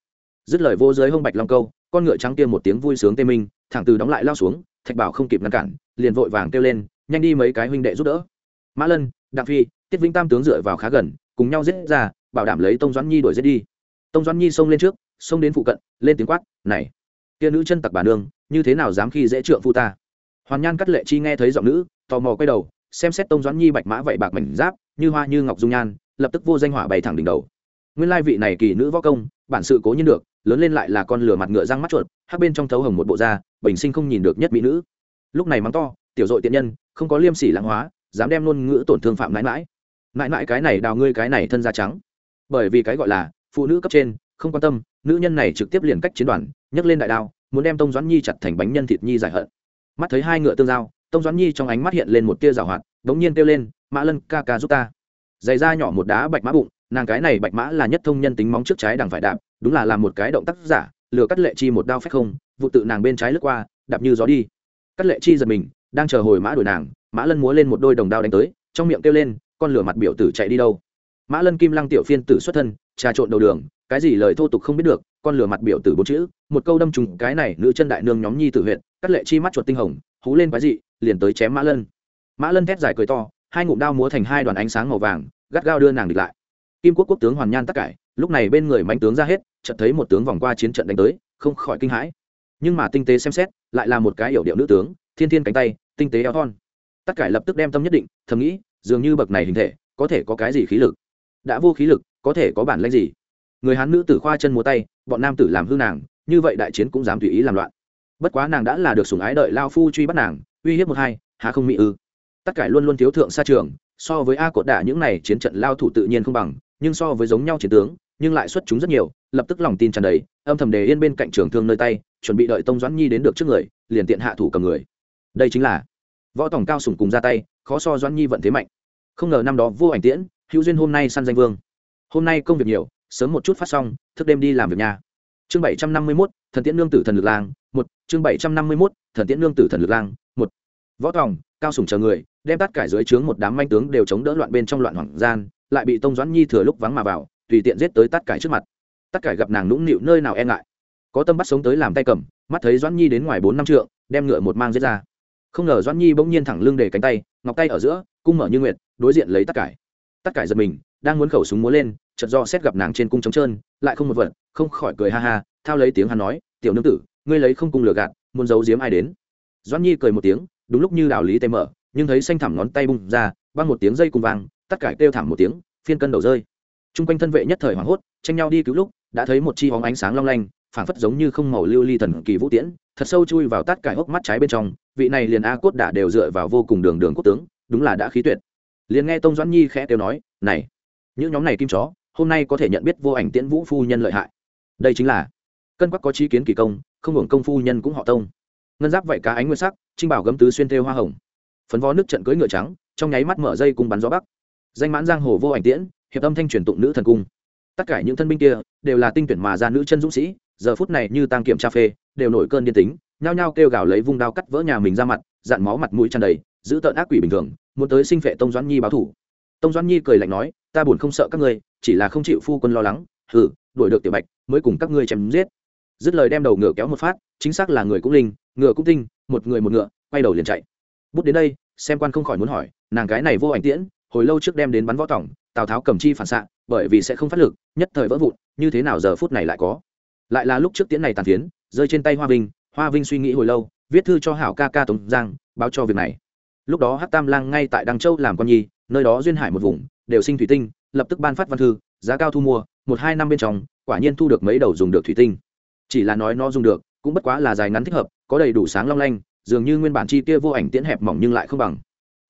Dứt lời vô giới hông bạch long câu, con ngựa trắng kia một tiếng vui sướng tê minh, thẳng từ đóng lại lao xuống, thạch bảo không kịp ngăn cản, liền vội vàng kêu lên, nhanh đi mấy cái huynh đệ giúp đỡ. Mã lân, đặng phi, tiết vĩnh tam tướng dựa vào khá gần, cùng nhau giết ra, bảo đảm lấy tông doãn nhi đuổi giết đi. Tông doãn nhi xông lên trước xông đến phụ cận, lên tiếng quát, này, kia nữ chân tặc bà nương, như thế nào dám khi dễ trượng phu ta? Hoàn nhan cắt lệ chi nghe thấy giọng nữ, tò mò quay đầu, xem xét tông doãn nhi bạch mã vậy bạc mảnh giáp, như hoa như ngọc dung nhan, lập tức vô danh hỏa bày thẳng đỉnh đầu. Nguyên lai vị này kỳ nữ võ công, bản sự cố nhiên được, lớn lên lại là con lửa mặt ngựa răng mắt chuột, hắc bên trong thấu hồng một bộ da, bình sinh không nhìn được nhất mỹ nữ. Lúc này mắng to, tiểu dội tiện nhân, không có liêm sỉ lãng hóa, dám đem luôn ngữ tổn thương phạm mãi mãi mãi mãi cái này đào ngươi cái này thân da trắng. Bởi vì cái gọi là phụ nữ cấp trên không quan tâm, nữ nhân này trực tiếp liền cách chiến đoàn, nhấc lên đại đao, muốn đem tông doãn nhi chặt thành bánh nhân thịt nhi giải hận. Mắt thấy hai ngựa tương giao, tông doãn nhi trong ánh mắt hiện lên một tia rào hoạt đống nhiên kêu lên, mã lân, ca ca giúp ta. Giày da nhỏ một đá bạch mã bụng, nàng cái này bạch mã là nhất thông nhân tính móng trước trái đằng phải đạp, đúng là làm một cái động tác giả, lừa cắt lệ chi một đao phách không, vụ tự nàng bên trái lướt qua, đạp như gió đi. Cắt lệ chi giật mình, đang chờ hồi mã đuổi nàng, mã lân múa lên một đôi đồng đao đánh tới, trong miệng kêu lên, con lửa mặt biểu tử chạy đi đâu? Mã lân kim lăng tiểu phiên tử xuất thân, trà trộn đầu đường cái gì lời thô tục không biết được, con lửa mặt biểu tử bốn chữ, một câu đâm trùng cái này nữ chân đại nương nhóm nhi tử huyện cắt lệ chi mắt chuột tinh hồng, hú lên quái dị, liền tới chém mã lân. Mã lân thét dài cười to, hai ngụm đao múa thành hai đoàn ánh sáng màu vàng, gắt gao đưa nàng địch lại. Kim quốc quốc tướng hoàn nhan tắc cải lúc này bên người mánh tướng ra hết, chợt thấy một tướng vòng qua chiến trận đánh tới, không khỏi kinh hãi. Nhưng mà tinh tế xem xét, lại là một cái yểu điệu nữ tướng, thiên thiên cánh tay, tinh tế eo thon. Tắc cải lập tức đem tâm nhất định, thầm nghĩ, dường như bậc này hình thể, có thể có cái gì khí lực. Đã vô khí lực, có thể có bản lãnh gì? Người hán nữ tử khoa chân múa tay, bọn nam tử làm hư nàng, như vậy đại chiến cũng dám tùy ý làm loạn. Bất quá nàng đã là được sủng ái đợi lao phu truy bắt nàng, uy hiếp một hai, há không mỹ ư. Tất cải luôn luôn thiếu thượng xa trường, so với a cột đả những này chiến trận lao thủ tự nhiên không bằng, nhưng so với giống nhau chiến tướng, nhưng lại xuất chúng rất nhiều, lập tức lòng tin tràn đầy, âm thầm đề yên bên cạnh trường thương nơi tay, chuẩn bị đợi tông doãn nhi đến được trước người, liền tiện hạ thủ cầm người. Đây chính là võ tổng cao sủng cùng ra tay, khó so doãn nhi vận thế mạnh. Không ngờ năm đó vô ảnh tiễn, hữu duyên hôm nay săn danh vương. Hôm nay công việc nhiều sớm một chút phát xong, thức đêm đi làm việc nhà. Chương bảy trăm năm mươi mốt, thần tiễn nương tử thần lực lang, một. Chương bảy trăm năm mươi mốt, thần tiễn nương tử thần lực lang, một. Võ tòng, cao sủng chờ người, đem tắt cải dưới trướng một đám manh tướng đều chống đỡ loạn bên trong loạn hoàng gian, lại bị tông doãn nhi thừa lúc vắng mà vào, tùy tiện giết tới tắt cải trước mặt. Tắt cải gặp nàng nũng nịu nơi nào e ngại. Có tâm bắt sống tới làm tay cầm, mắt thấy doãn nhi đến ngoài bốn năm trượng, đem ngựa một mang giết ra. Không ngờ doãn nhi bỗng nhiên thẳng lưng để cánh tay, ngọc tay ở giữa, cung mở như nguyệt, đối diện lấy tắt cải tắt cải giật mình, đang muốn khẩu súng múa lên chợt do xét gặp nàng trên cung trống trơn, lại không một vật, không khỏi cười ha ha, thao lấy tiếng hắn nói, tiểu nương tử, ngươi lấy không cung lừa gạt, muốn giấu giếm ai đến? Doãn nhi cười một tiếng, đúng lúc như đạo lý tay mở, nhưng thấy xanh thẳm ngón tay bung ra băng một tiếng dây cùng vang, tất cả kêu thảm một tiếng, phiên cân đầu rơi. Trung quanh thân vệ nhất thời hoảng hốt, tranh nhau đi cứu lúc, đã thấy một chi hóng ánh sáng long lanh, phảng phất giống như không màu lưu ly thần kỳ vũ tiễn, thật sâu chui vào tát cải hốc mắt trái bên trong, vị này liền a cốt đã đều dựa vào vô cùng đường đường quốc tướng, đúng là đã khí tuyệt. Liền nghe tông doãn nhi khẽ kêu nói, này, những nhóm này kim chó hôm nay có thể nhận biết vô ảnh tiễn vũ phu nhân lợi hại. Đây chính là cân quắc có chi kiến kỳ công, không hưởng công phu nhân cũng họ tông. Ngân giáp vậy cá ánh nguyên sắc trinh bảo gấm tứ xuyên thêu hoa hồng. Phấn vó nước trận cưỡi ngựa trắng, trong nháy mắt mở dây cung bắn gió bắc. Danh mãn giang hồ vô ảnh tiễn, hiệp âm thanh truyền tụng nữ thần cung. Tất cả những thân binh kia đều là tinh tuyển mà ra nữ chân dũng sĩ, giờ phút này như tăng kiểm tra phê, đều nổi cơn điên tính, nhao nhao kêu gào lấy vung đao cắt vỡ nhà mình ra mặt, dạn máu mặt mũi tràn đầy, giữ tợn ác quỷ bình thường, muốn tới sinh phệ tông doãn nhi báo thủ. Tông doãn nhi cười lạnh nói, ta buồn không sợ các ngươi chỉ là không chịu phu quân lo lắng, hừ, đuổi được tiểu bạch, mới cùng các ngươi chém giết. Dứt lời đem đầu ngựa kéo một phát, chính xác là người cũng linh, ngựa cũng tinh, một người một ngựa, quay đầu liền chạy. Bút đến đây, xem quan không khỏi muốn hỏi, nàng cái này vô ảnh tiễn, hồi lâu trước đem đến bắn võ tổng tào tháo cầm chi phản xạ, bởi vì sẽ không phát lực, nhất thời vỡ vụn, như thế nào giờ phút này lại có? Lại là lúc trước tiễn này tàn phiến, rơi trên tay hoa vinh hoa vinh suy nghĩ hồi lâu, viết thư cho hảo ca ca tống giang, báo cho việc này. Lúc đó hát tam lang ngay tại đăng châu làm con nhi, nơi đó duyên hải một vùng, đều sinh thủy tinh lập tức ban phát văn thư, giá cao thu mua, một hai năm bên trong, quả nhiên thu được mấy đầu dùng được thủy tinh. Chỉ là nói nó dùng được, cũng bất quá là dài ngắn thích hợp, có đầy đủ sáng long lanh, dường như nguyên bản chi kia vô ảnh tiễn hẹp mỏng nhưng lại không bằng.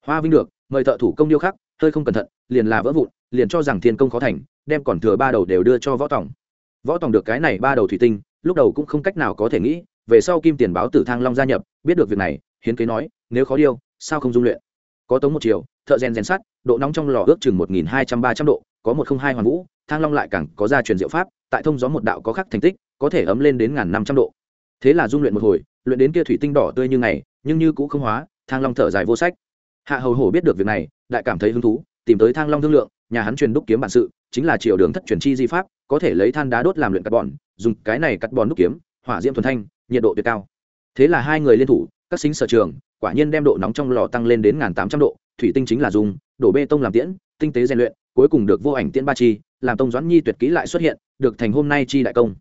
Hoa vinh được, mời thợ thủ công điêu khắc, hơi không cẩn thận, liền là vỡ vụn, liền cho rằng thiên công khó thành, đem còn thừa ba đầu đều đưa cho võ tòng. Võ tòng được cái này ba đầu thủy tinh, lúc đầu cũng không cách nào có thể nghĩ, về sau kim tiền báo tử thang long gia nhập, biết được việc này, hiến kế nói, nếu khó điêu, sao không dung luyện? Có tống một chiều, thợ rèn rèn sắt, độ nóng trong lò ước chừng một nghìn hai trăm ba trăm độ, có một không hai hoàn vũ, thang long lại càng có gia truyền diệu pháp, tại thông gió một đạo có khắc thành tích, có thể ấm lên đến ngàn năm trăm độ. Thế là dung luyện một hồi, luyện đến kia thủy tinh đỏ tươi như ngày, nhưng như cũ không hóa, thang long thở dài vô sách. Hạ hầu hổ biết được việc này, lại cảm thấy hứng thú, tìm tới thang long thương lượng, nhà hắn truyền đúc kiếm bản sự, chính là triều đường thất truyền chi di pháp, có thể lấy than đá đốt làm luyện cắt bòn, dùng cái này cắt bòn đúc kiếm, hỏa diễm thuần thanh, nhiệt độ tuyệt cao. Thế là hai người liên thủ, các xính sở trường quả nhiên đem độ nóng trong lò tăng lên đến ngàn tám trăm độ, thủy tinh chính là dùng, đổ bê tông làm tiễn, tinh tế rèn luyện, cuối cùng được vô ảnh tiễn ba chi, làm tông doãn nhi tuyệt kỹ lại xuất hiện, được thành hôm nay chi đại công.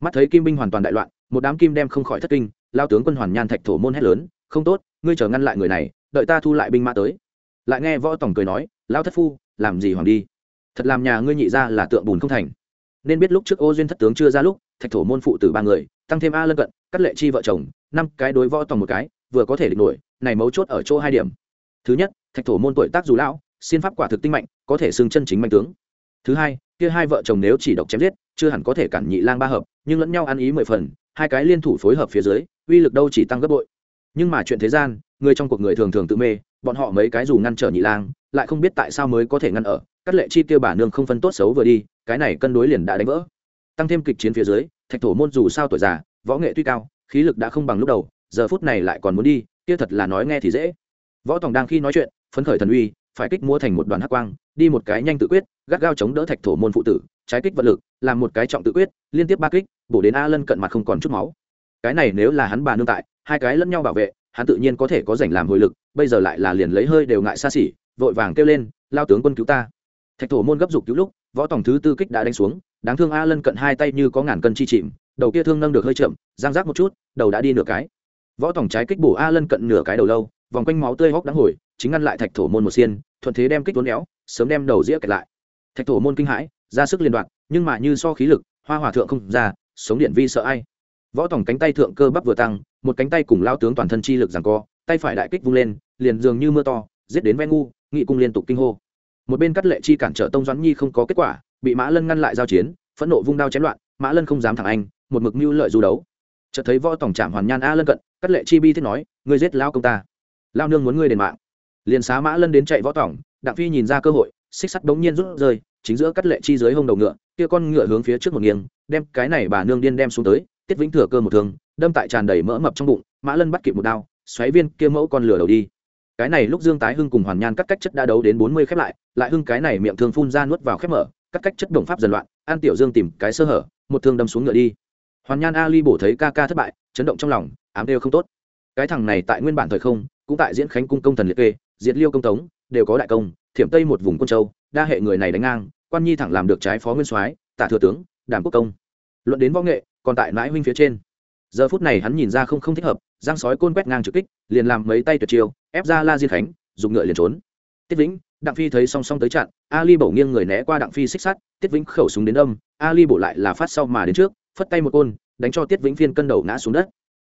Mắt thấy kim binh hoàn toàn đại loạn, một đám kim đem không khỏi thất kinh, lao tướng quân hoàn nhan thạch thổ môn hét lớn, không tốt, ngươi chờ ngăn lại người này, đợi ta thu lại binh mã tới. Lại nghe võ tổng cười nói, lao thất phu, làm gì hoàng đi? Thật làm nhà ngươi nhị ra là tượng bùn không thành. Nên biết lúc trước ô duyên thất tướng chưa ra lúc, thạch thổ môn phụ tử ba người, tăng thêm a lân cận, cắt lệ chi vợ chồng, năm cái đối võ tổng một cái vừa có thể địch nổi, này mấu chốt ở chỗ hai điểm. Thứ nhất, thạch thổ môn tuổi tác dù lão, xin pháp quả thực tinh mạnh, có thể xưng chân chính mạnh tướng. Thứ hai, kia hai vợ chồng nếu chỉ độc chém giết, chưa hẳn có thể cản nhị lang ba hợp, nhưng lẫn nhau ăn ý mười phần, hai cái liên thủ phối hợp phía dưới, uy lực đâu chỉ tăng gấp bội. Nhưng mà chuyện thế gian, người trong cuộc người thường thường tự mê, bọn họ mấy cái dù ngăn trở nhị lang, lại không biết tại sao mới có thể ngăn ở các lệ chi tiêu bà nương không phân tốt xấu vừa đi, cái này cân đối liền đã đánh vỡ. Tăng thêm kịch chiến phía dưới, thạch thổ môn dù sao tuổi già, võ nghệ tuy cao, khí lực đã không bằng lúc đầu giờ phút này lại còn muốn đi, kia thật là nói nghe thì dễ. Võ tòng đang khi nói chuyện, phấn khởi thần uy, phải kích mua thành một đoàn hắc quang, đi một cái nhanh tự quyết, gắt gao chống đỡ thạch thổ môn phụ tử, trái kích vật lực, làm một cái trọng tự quyết, liên tiếp ba kích, bổ đến a lân cận mặt không còn chút máu. Cái này nếu là hắn bà nương tại, hai cái lẫn nhau bảo vệ, hắn tự nhiên có thể có giành làm hồi lực, bây giờ lại là liền lấy hơi đều ngại xa xỉ, vội vàng kêu lên, lao tướng quân cứu ta. Thạch thổ môn gấp dục cứu lúc, võ tổng thứ tư kích đã đánh xuống, đáng thương a lân cận hai tay như có ngàn cân chi chìm, đầu kia thương nâng được hơi chậm giang rác một chút, đầu đã đi nửa cái võ Tòng trái kích bổ a lân cận nửa cái đầu lâu, vòng quanh máu tươi hốc đáng hồi, chính ngăn lại thạch thổ môn một xiên, thuận thế đem kích tốn éo, sớm đem đầu dĩa kẹt lại. Thạch thổ môn kinh hãi, ra sức liên đoạn, nhưng mà như so khí lực, hoa hòa thượng không ra, sống điện vi sợ ai. Võ Tòng cánh tay thượng cơ bắp vừa tăng, một cánh tay cùng lao tướng toàn thân chi lực rằng co, tay phải đại kích vung lên, liền dường như mưa to, giết đến ven ngu, nghị cung liên tục kinh hô. Một bên cắt lệ chi cản trở tông doãn nhi không có kết quả, bị mã lân ngăn lại giao chiến, phẫn nộ vung đao chém loạn, mã lân không dám thẳng anh, một mực mưu lợi du đấu. Chợt thấy võ tổng trạm hoàn nhan a lân cận cắt lệ chi bi thiết nói, ngươi giết lao công ta. Lao nương muốn ngươi đền mạng. Liền xá mã lân đến chạy võ tỏng, đặng phi nhìn ra cơ hội, xích sắt bỗng nhiên rút rơi, chính giữa cắt lệ chi dưới hông đầu ngựa, kia con ngựa hướng phía trước một nghiêng, đem cái này bà nương điên đem xuống tới, tiết vĩnh thừa cơ một thương, đâm tại tràn đầy mỡ mập trong bụng, mã lân bắt kịp một đao, xoáy viên kia mẫu con lửa đầu đi. Cái này lúc dương tái hưng cùng hoàn nhan cắt cách chất đã đấu đến bốn mươi khép lại lại hưng cái này miệng thương phun ra nuốt vào khép mở, cắt cách chất đồng pháp dần loạn, an tiểu dương tìm cái sơ hở, một thương đâm xuống ngựa đi. Hoàn nhan ali bổ thấy ca ca thất bại, chấn động trong lòng ám đều không tốt. Cái thằng này tại nguyên bản thời không, cũng tại diễn khánh cung công thần liệt kê, diệt liêu công tống, đều có đại công, thiểm tây một vùng quân châu, đa hệ người này đánh ngang, quan nhi thẳng làm được trái phó nguyên soái, tả thừa tướng đảm quốc công. Luận đến võ nghệ, còn tại mãi huynh phía trên. Giờ phút này hắn nhìn ra không không thích hợp, giang sói côn quét ngang trực kích, liền làm mấy tay tuyệt chiêu, ép ra la diên khánh, dùng ngựa liền trốn. Tiết vĩnh, đặng phi thấy song song tới chặn, ali bổ nghiêng người né qua đặng phi xích sắt, tiết vĩnh khẩu súng đến âm, ali bổ lại là phát sau mà đến trước, phất tay một côn, đánh cho tiết vĩnh phiên cân đầu ngã xuống đất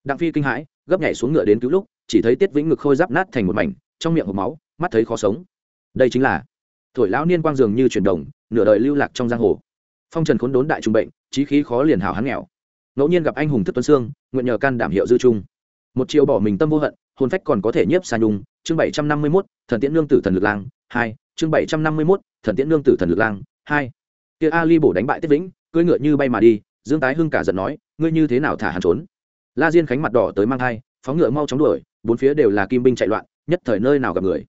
đặng phi kinh hãi, gấp nhảy xuống ngựa đến cứu lúc, chỉ thấy tiết vĩnh ngực khôi giáp nát thành một mảnh, trong miệng hộp máu, mắt thấy khó sống. Đây chính là thổi lão niên quang dường như chuyển đồng nửa đời lưu lạc trong giang hồ. Phong trần khốn đốn đại trung bệnh trí khí khó liền hảo hắn nghèo. Ngẫu nhiên gặp anh hùng thức tuấn sương, nguyện nhờ can đảm hiệu dư trung một chiều bỏ mình tâm vô hận, hồn phách còn có thể nhiếp xa nhung, chương bảy trăm năm mươi mốt, thần tiễn nương tử thần lực lang, hai, chương bảy trăm năm mươi mốt, thần tiễn nương tử thần lực lang, hai. Kia ali bổ đánh bại tiết vĩnh, cưỡi ngựa như bay mà đi, dương tái hưng cả giận nói, ngươi như thế nào thả hắn trốn? La diên khánh mặt đỏ tới mang thai, phóng ngựa mau chóng đuổi, bốn phía đều là kim binh chạy loạn, nhất thời nơi nào gặp người.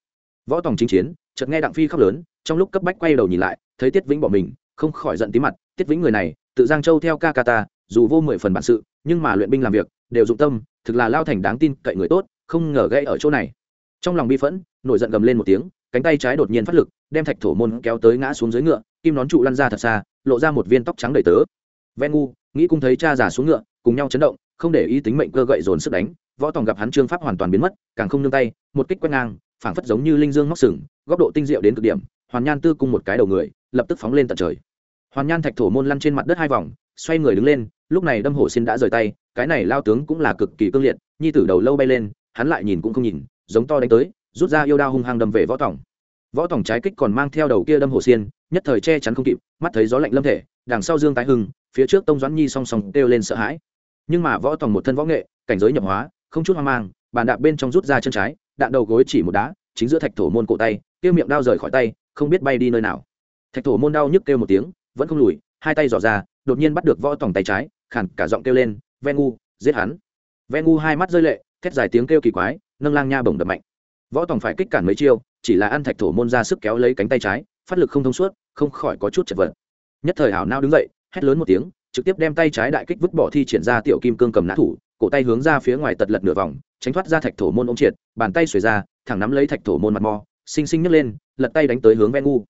Võ tòng chính chiến, chợt nghe đặng phi khóc lớn, trong lúc cấp bách quay đầu nhìn lại, thấy tiết vĩnh bỏ mình, không khỏi giận tí mặt, tiết vĩnh người này, tự giang châu theo ca ca ta dù vô mười phần bản sự, nhưng mà luyện binh làm việc, đều dụng tâm, thực là lao thành đáng tin cậy người tốt, không ngờ gãy ở chỗ này. Trong lòng bi phẫn, nổi giận gầm lên một tiếng, cánh tay trái đột nhiên phát lực, đem thạch thổ môn kéo tới ngã xuống dưới ngựa, kim nón trụ lăn ra thật xa, lộ ra một viên tóc trắng đầy tớ. Ven ngu, nghĩ cung thấy cha già xuống ngựa, cùng nhau chấn động không để ý tính mệnh cơ gậy dồn sức đánh, võ tòng gặp hắn trương pháp hoàn toàn biến mất, càng không nương tay, một kích quét ngang, phảng phất giống như linh dương móc sừng, góc độ tinh diệu đến cực điểm, hoàn nhan tư cung một cái đầu người, lập tức phóng lên tận trời. Hoàn nhan thạch thổ môn lăn trên mặt đất hai vòng, xoay người đứng lên, lúc này đâm hổ xin đã rời tay, cái này lao tướng cũng là cực kỳ cương liệt, nhi tử đầu lâu bay lên, hắn lại nhìn cũng không nhìn, giống to đánh tới, rút ra yêu đao hung hăng đâm về võ tòng. Võ tòng trái kích còn mang theo đầu kia đâm hổ xiên, nhất thời che chắn không kịp, mắt thấy gió lạnh lâm thể, đằng sau dương tái hưng, phía trước tông doãn nhi song song kêu lên sợ hãi nhưng mà võ tòng một thân võ nghệ, cảnh giới nhập hóa, không chút hoang mang, bàn đạp bên trong rút ra chân trái, đạn đầu gối chỉ một đá, chính giữa thạch thổ môn cổ tay, kêu miệng đao rời khỏi tay, không biết bay đi nơi nào. Thạch thổ môn đau nhức kêu một tiếng, vẫn không lùi, hai tay dò ra, đột nhiên bắt được võ tòng tay trái khản cả giọng kêu lên ven ngu, giết hắn. Ven ngu hai mắt rơi lệ, thét dài tiếng kêu kỳ quái, nâng lang nha bổng đập mạnh. Võ tòng phải kích cản mấy chiêu, chỉ là ăn thạch thổ môn ra sức kéo lấy cánh tay trái, phát lực không thông suốt, không khỏi có chút chật vật. Nhất thời hảo nao đứng dậy, hét lớn một tiếng trực tiếp đem tay trái đại kích vứt bỏ thi triển ra tiểu kim cương cầm nã thủ, cổ tay hướng ra phía ngoài tật lật nửa vòng, tránh thoát ra thạch thổ môn ôm triệt, bàn tay xuề ra, thẳng nắm lấy thạch thổ môn mặt mò, xinh xinh nhấc lên, lật tay đánh tới hướng ven ngu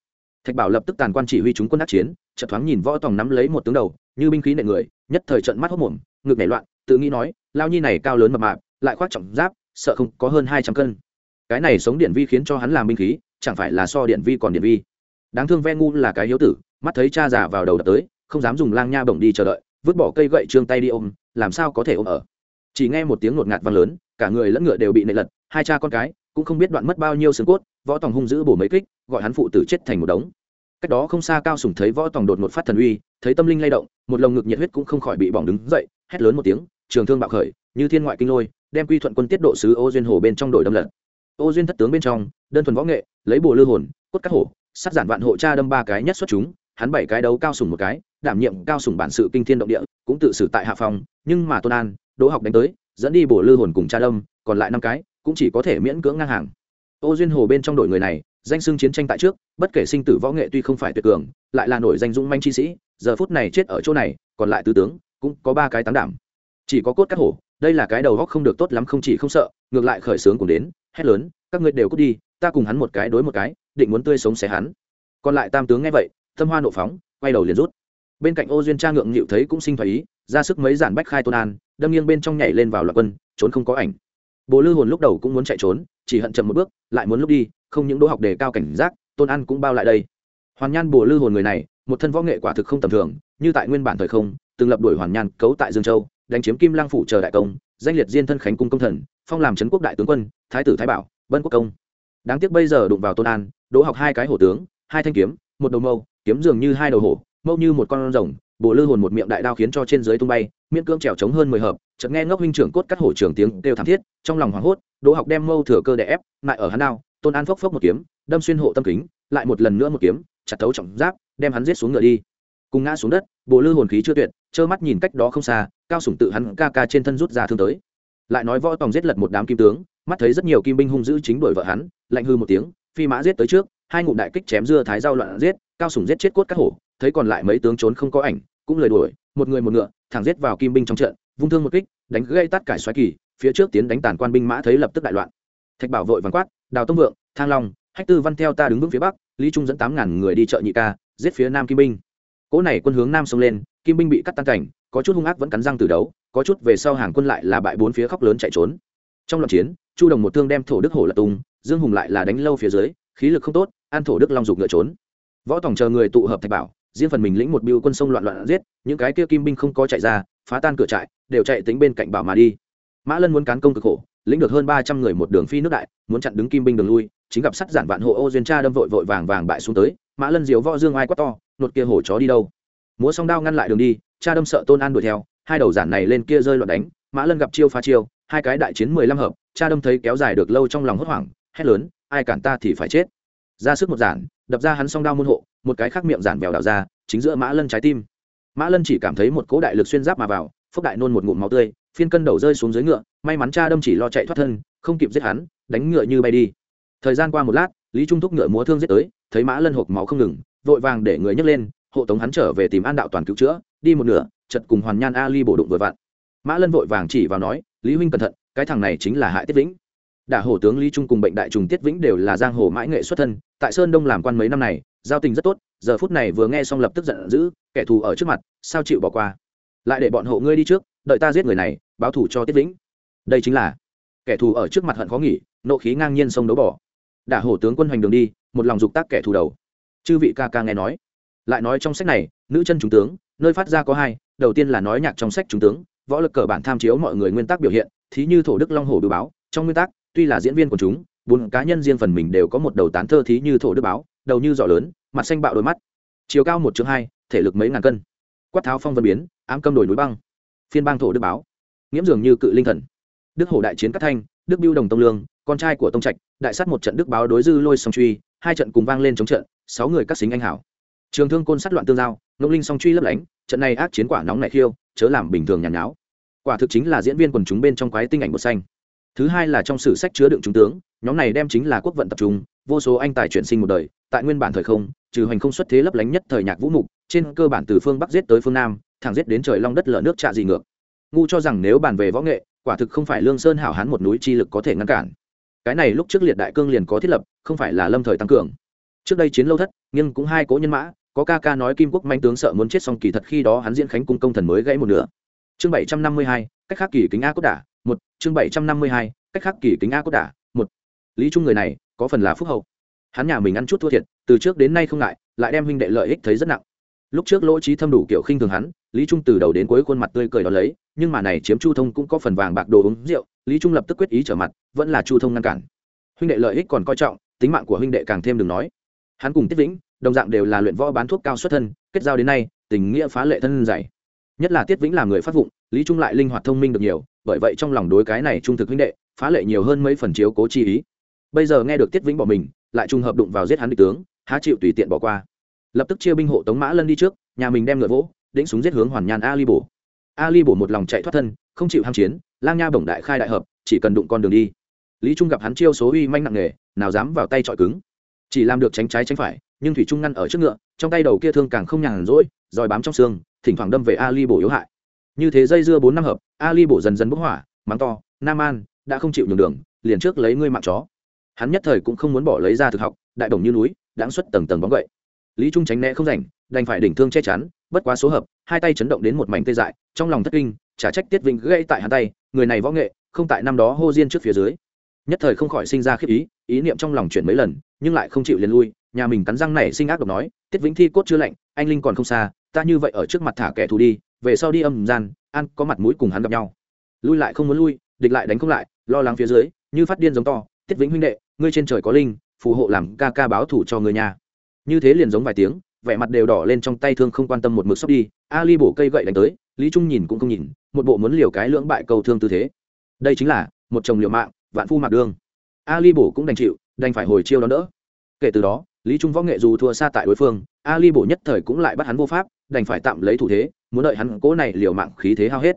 thạch bảo lập tức tàn quan chỉ huy chúng quân đắc chiến, chợt thoáng nhìn võ tòng nắm lấy một tướng đầu, như binh khí nệ người, nhất thời trận mắt hốc mồm, ngực nảy loạn, tự nghĩ nói lao nhi này cao lớn mập mạp, lại khoác trọng giáp, sợ không có hơn hai trăm cân. Cái này sống điện vi khiến cho hắn làm binh khí, chẳng phải là so điện vi còn điện vi. Đáng thương ven ngu là cái hiếu tử, mắt thấy cha già vào đầu đập tới không dám dùng lang nha bổng đi chờ đợi, vứt bỏ cây gậy trương tay đi ôm, làm sao có thể ôm ở? Chỉ nghe một tiếng ngột ngạt vang lớn, cả người lẫn ngựa đều bị nệ lật, hai cha con cái, cũng không biết đoạn mất bao nhiêu xương cốt, võ tòng hung dữ bổ mấy kích, gọi hắn phụ tử chết thành một đống. Cách đó không xa cao sùng thấy võ tòng đột một phát thần uy, thấy tâm linh lay động, một lồng ngực nhiệt huyết cũng không khỏi bị bỏng đứng dậy, hét lớn một tiếng, trường thương bạo khởi, như thiên ngoại kinh lôi, đem quy thuận quân tiết độ sứ ô duyên hồ bên trong đội đâm lật. Ô duyên thất tướng bên trong, đơn thuần võ nghệ, lấy bùa lư hồn, cốt cắt hổ, sát giản vạn hộ cha đâm ba cái nhất xuất chúng, hắn bảy cái đấu cao sùng một cái đảm nhiệm cao sủng bản sự kinh thiên động địa, cũng tự xử tại hạ phòng nhưng mà tôn an, đỗ học đánh tới, dẫn đi bổ lư hồn cùng cha đâm còn lại năm cái, cũng chỉ có thể miễn cưỡng ngang hàng. Ô duyên hồ bên trong đội người này, danh xưng chiến tranh tại trước, bất kể sinh tử võ nghệ tuy không phải tuyệt cường, lại là nổi danh dũng manh chi sĩ, giờ phút này chết ở chỗ này, còn lại tứ tướng, cũng có ba cái tán đảm. Chỉ có cốt cắt hổ, đây là cái đầu góc không được tốt lắm không chỉ không sợ, ngược lại khởi sướng cùng đến, hét lớn, các ngươi đều cút đi, ta cùng hắn một cái đối một cái, định muốn tươi sống xé hắn. Còn lại tam tướng nghe vậy, tâm hoa nộ phóng, quay đầu liền rút bên cạnh ô duyên cha ngượng nghịu thấy cũng sinh thái ý, ra sức mấy giản bách khai tôn an, đâm nghiêng bên trong nhảy lên vào loạt quân, trốn không có ảnh. Bồ lư hồn lúc đầu cũng muốn chạy trốn, chỉ hận chậm một bước, lại muốn lúc đi, không những đỗ học đề cao cảnh giác, tôn an cũng bao lại đây. Hoàn nhan bồ lư hồn người này, một thân võ nghệ quả thực không tầm thường, như tại nguyên bản thời không, từng lập đuổi hoàn nhan cấu tại dương châu, đánh chiếm kim lang phủ chờ đại công, danh liệt diên thân khánh cung công thần, phong làm trấn quốc đại tướng quân, thái tử thái bảo, vân quốc công. Đáng tiếc bây giờ đụng vào tôn an, đỗ học hai cái hổ tướng, hai thanh kiếm, một đầu mâu, kiếm dường như hai đầu hổ mâu như một con rồng, bộ lư hồn một miệng đại đao khiến cho trên dưới tung bay, miễn cưỡng trèo trống hơn mười hợp, chợt nghe ngốc huynh trưởng cốt cắt hổ trưởng tiếng kêu thảm thiết, trong lòng hoảng hốt, đỗ học đem mâu thừa cơ đè ép, lại ở hắn đao, tôn an phốc phốc một kiếm, đâm xuyên hộ tâm kính, lại một lần nữa một kiếm, chặt thấu trọng giáp, đem hắn giết xuống ngựa đi. Cùng ngã xuống đất, bộ lư hồn khí chưa tuyệt, trơ mắt nhìn cách đó không xa, cao sủng tự hắn ca ca trên thân rút ra thương tới. Lại nói võ tòng giết lật một đám kim tướng, mắt thấy rất nhiều kim binh hung dữ chính đuổi vợ hắn, lạnh hư một tiếng, phi mã giết tới trước, hai ngụm đại kích chém dưa thái giao loạn giết, cao sủng giết chết cốt các hổ thấy còn lại mấy tướng trốn không có ảnh, cũng lời đuổi, một người một ngựa, thẳng giết vào kim binh trong trận, vung thương một kích, đánh gây tát cải xoáy kỳ, phía trước tiến đánh tàn quan binh mã thấy lập tức đại loạn. Thạch bảo vội vàng quát, đào tông vượng, thang long, hách tư văn theo ta đứng vững phía bắc, lý trung dẫn tám ngàn người đi chợ nhị ca, giết phía nam kim binh. Cỗ này quân hướng nam xông lên, kim binh bị cắt tan cảnh, có chút hung ác vẫn cắn răng từ đấu, có chút về sau hàng quân lại là bại bốn phía khóc lớn chạy trốn. Trong loạn chiến, chu đồng một thương đem thổ đức hổ lật tung, dương hùng lại là đánh lâu phía dưới, khí lực không tốt, an thổ đức long dục ngựa trốn. Võ tổng chờ người tụ hợp thạch bảo riêng phần mình lĩnh một biêu quân sông loạn loạn giết, những cái kia kim binh không có chạy ra, phá tan cửa trại, đều chạy tính bên cạnh bảo mà đi. Mã lân muốn cán công cực khổ, lĩnh được hơn ba trăm người một đường phi nước đại, muốn chặn đứng kim binh đường lui, chính gặp sắt giản vạn hộ ô duyên cha đâm vội vội vàng vàng bại xuống tới, mã lân diếu võ dương ai quá to, nột kia hổ chó đi đâu? Múa song đao ngăn lại đường đi cha đâm sợ tôn an đuổi theo, hai đầu giản này lên kia rơi loạn đánh, mã lân gặp chiêu phá chiêu, hai cái đại chiến mười lăm hợp cha đâm thấy kéo dài được lâu trong lòng hốt hoảng, hét lớn, ai cản ta thì phải chết. Ra sức một giản, đập ra hắn song đao môn hộ một cái khác miệng giản vèo đào ra, chính giữa mã lân trái tim. Mã lân chỉ cảm thấy một cỗ đại lực xuyên giáp mà vào, phốc đại nôn một ngụm máu tươi, phiên cân đầu rơi xuống dưới ngựa, may mắn cha đâm chỉ lo chạy thoát thân, không kịp giết hắn, đánh ngựa như bay đi. Thời gian qua một lát, lý trung thúc ngựa múa thương giết tới, thấy mã lân hộp máu không ngừng, vội vàng để người nhấc lên, hộ tống hắn trở về tìm an đạo toàn cứu chữa, đi một nửa, chật cùng hoàn nhan ali bổ đụng vừa vặn. Mã lân vội vàng chỉ vào nói, lý huynh cẩn thận, cái thằng này chính là hại tiết vĩnh đả hổ tướng lý trung cùng bệnh đại trùng tiết vĩnh đều là giang hồ mãi nghệ xuất thân, tại sơn đông làm quan mấy năm này, giao tình rất tốt, giờ phút này vừa nghe xong lập tức giận dữ, kẻ thù ở trước mặt, sao chịu bỏ qua? Lại để bọn hộ ngươi đi trước, đợi ta giết người này, báo thủ cho tiết vĩnh. Đây chính là, kẻ thù ở trước mặt hận khó nghỉ, nộ khí ngang nhiên sông đấu bỏ. Đả hổ tướng quân hoành đường đi, một lòng dục tác kẻ thù đầu. Chư vị ca ca nghe nói. Lại nói trong sách này, nữ chân trung tướng, nơi phát ra có hai, đầu tiên là nói nhạc trong sách trung tướng, võ lực cờ bản tham chiếu mọi người nguyên tắc biểu hiện, thí như thổ đức long hồ biểu báo, trong nguyên tắc tuy là diễn viên của chúng, bốn cá nhân riêng phần mình đều có một đầu tán thơ thí như thổ đức báo, đầu như giỏ lớn, mặt xanh bạo đôi mắt. Chiều cao một chương hai, thể lực mấy ngàn cân. Quát tháo phong vân biến, ám câm đổi núi băng. Phiên bang thổ đức báo. Nghiễm dường như cự linh thần. Đức hổ đại chiến cát thanh, đức biêu đồng tông lương, con trai của tông trạch, đại sát một trận đức báo đối dư lôi song truy, hai trận cùng vang lên chống trận, sáu người cắt xính anh hảo. Trường thương côn sát loạn tương giao, ngông linh song truy lấp lánh, trận này ác chiến quả nóng này khiêu, chớ làm bình thường nhàn nháo. Quả thực chính là diễn viên quần chúng bên trong quái tinh ảnh một xanh thứ hai là trong sử sách chứa đựng trung tướng, nhóm này đem chính là quốc vận tập trung, vô số anh tài chuyển sinh một đời, tại nguyên bản thời không, trừ hoành không xuất thế lấp lánh nhất thời nhạc vũ mục, trên cơ bản từ phương bắc giết tới phương nam, thẳng giết đến trời long đất lở nước trạ gì ngược. Ngu cho rằng nếu bàn về võ nghệ, quả thực không phải lương sơn hảo hán một núi chi lực có thể ngăn cản. Cái này lúc trước liệt đại cương liền có thiết lập, không phải là lâm thời tăng cường. Trước đây chiến lâu thất nhưng cũng hai cố nhân mã, có ca ca nói kim quốc manh tướng sợ muốn chết xong kỳ thật khi đó hắn diễn khánh cung công thần mới gãy một nửa. Chương bảy trăm năm mươi hai, cách khác kỳ kính a cốt đả một, chương bảy trăm năm mươi hai, cách khắc kỳ kính a cốt đả. Một, lý trung người này, có phần là phúc hậu. Hắn nhà mình ăn chút thua thiệt, từ trước đến nay không ngại, lại đem huynh đệ lợi ích thấy rất nặng. Lúc trước lỗ trí thâm đủ kiểu khinh thường hắn, lý trung từ đầu đến cuối khuôn mặt tươi cười đó lấy, nhưng mà này chiếm chu thông cũng có phần vàng bạc đồ uống rượu, lý trung lập tức quyết ý trở mặt, vẫn là chu thông ngăn cản. Huynh đệ lợi ích còn coi trọng, tính mạng của huynh đệ càng thêm đừng nói. Hắn cùng tiết vĩnh, đồng dạng đều là luyện võ bán thuốc cao xuất thân, kết giao đến nay, tình nghĩa phá lệ thân dày nhất là tiết vĩnh là người phát vụng, lý trung lại linh hoạt thông minh được nhiều, bởi vậy trong lòng đối cái này trung thực huynh đệ, phá lệ nhiều hơn mấy phần chiếu cố chi ý. Bây giờ nghe được tiết vĩnh bỏ mình, lại trùng hợp đụng vào giết hắn địch tướng, há chịu tùy tiện bỏ qua. Lập tức chia binh hộ tống mã lân đi trước, nhà mình đem ngựa vỗ, đĩnh súng giết hướng hoàn nhan ali bổ. Ali bổ một lòng chạy thoát thân, không chịu ham chiến, lang nha bổng đại khai đại hợp, chỉ cần đụng con đường đi. Lý trung gặp hắn chiêu số uy manh nặng nghề nào dám vào tay trọi cứng. Chỉ làm được tránh trái tránh phải, nhưng thủy trung ngăn ở trước ngựa, trong tay đầu kia thương càng không nhàn rỗi dòi bám trong xương, thỉnh thoảng đâm về ali bổ yếu hại. Như thế dây dưa bốn năm hợp, ali bổ dần dần bốc hỏa, mắng to, nam an, đã không chịu nhường đường, liền trước lấy ngươi mạng chó. Hắn nhất thời cũng không muốn bỏ lấy ra thực học, đại đồng như núi đáng xuất tầng tầng bóng gậy. Lý trung tránh né không rảnh, đành phải đỉnh thương che chắn, bất quá số hợp, hai tay chấn động đến một mảnh tê dại, trong lòng thất kinh trả trách tiết vinh gây tại hắn tay, người này võ nghệ, không tại năm đó hô diên trước phía dưới. Nhất thời không khỏi sinh ra khiếp ý ý niệm trong lòng chuyển mấy lần, nhưng lại không chịu liền lui, nhà mình cắn răng này sinh ác độc nói, tiết vĩnh thi cốt chưa lạnh, anh linh còn không xa ta như vậy ở trước mặt thả kẻ thù đi, về sau đi âm gian, ăn, có mặt mũi cùng hắn gặp nhau. Lui lại không muốn lui, địch lại đánh không lại, lo lắng phía dưới, như phát điên giống to, tiết vĩnh huynh đệ, ngươi trên trời có linh, phù hộ làm ca ca báo thủ cho người nhà như thế liền giống vài tiếng, vẻ mặt đều đỏ lên trong tay thương không quan tâm một mực sốc đi, ali bổ cây gậy đánh tới, lý trung nhìn cũng không nhìn, một bộ muốn liều cái lưỡng bại cầu thương tư thế. Đây chính là một chồng liều mạng, vạn phu mạc đương ali bổ cũng đành chịu, đành phải hồi chiêu đó đỡ. Kể từ đó lý trung võ nghệ dù thua xa tại đối phương, ali bổ nhất thời cũng lại bắt hắn vô pháp, đành phải tạm lấy thủ thế, muốn đợi hắn cố này liều mạng khí thế hao hết.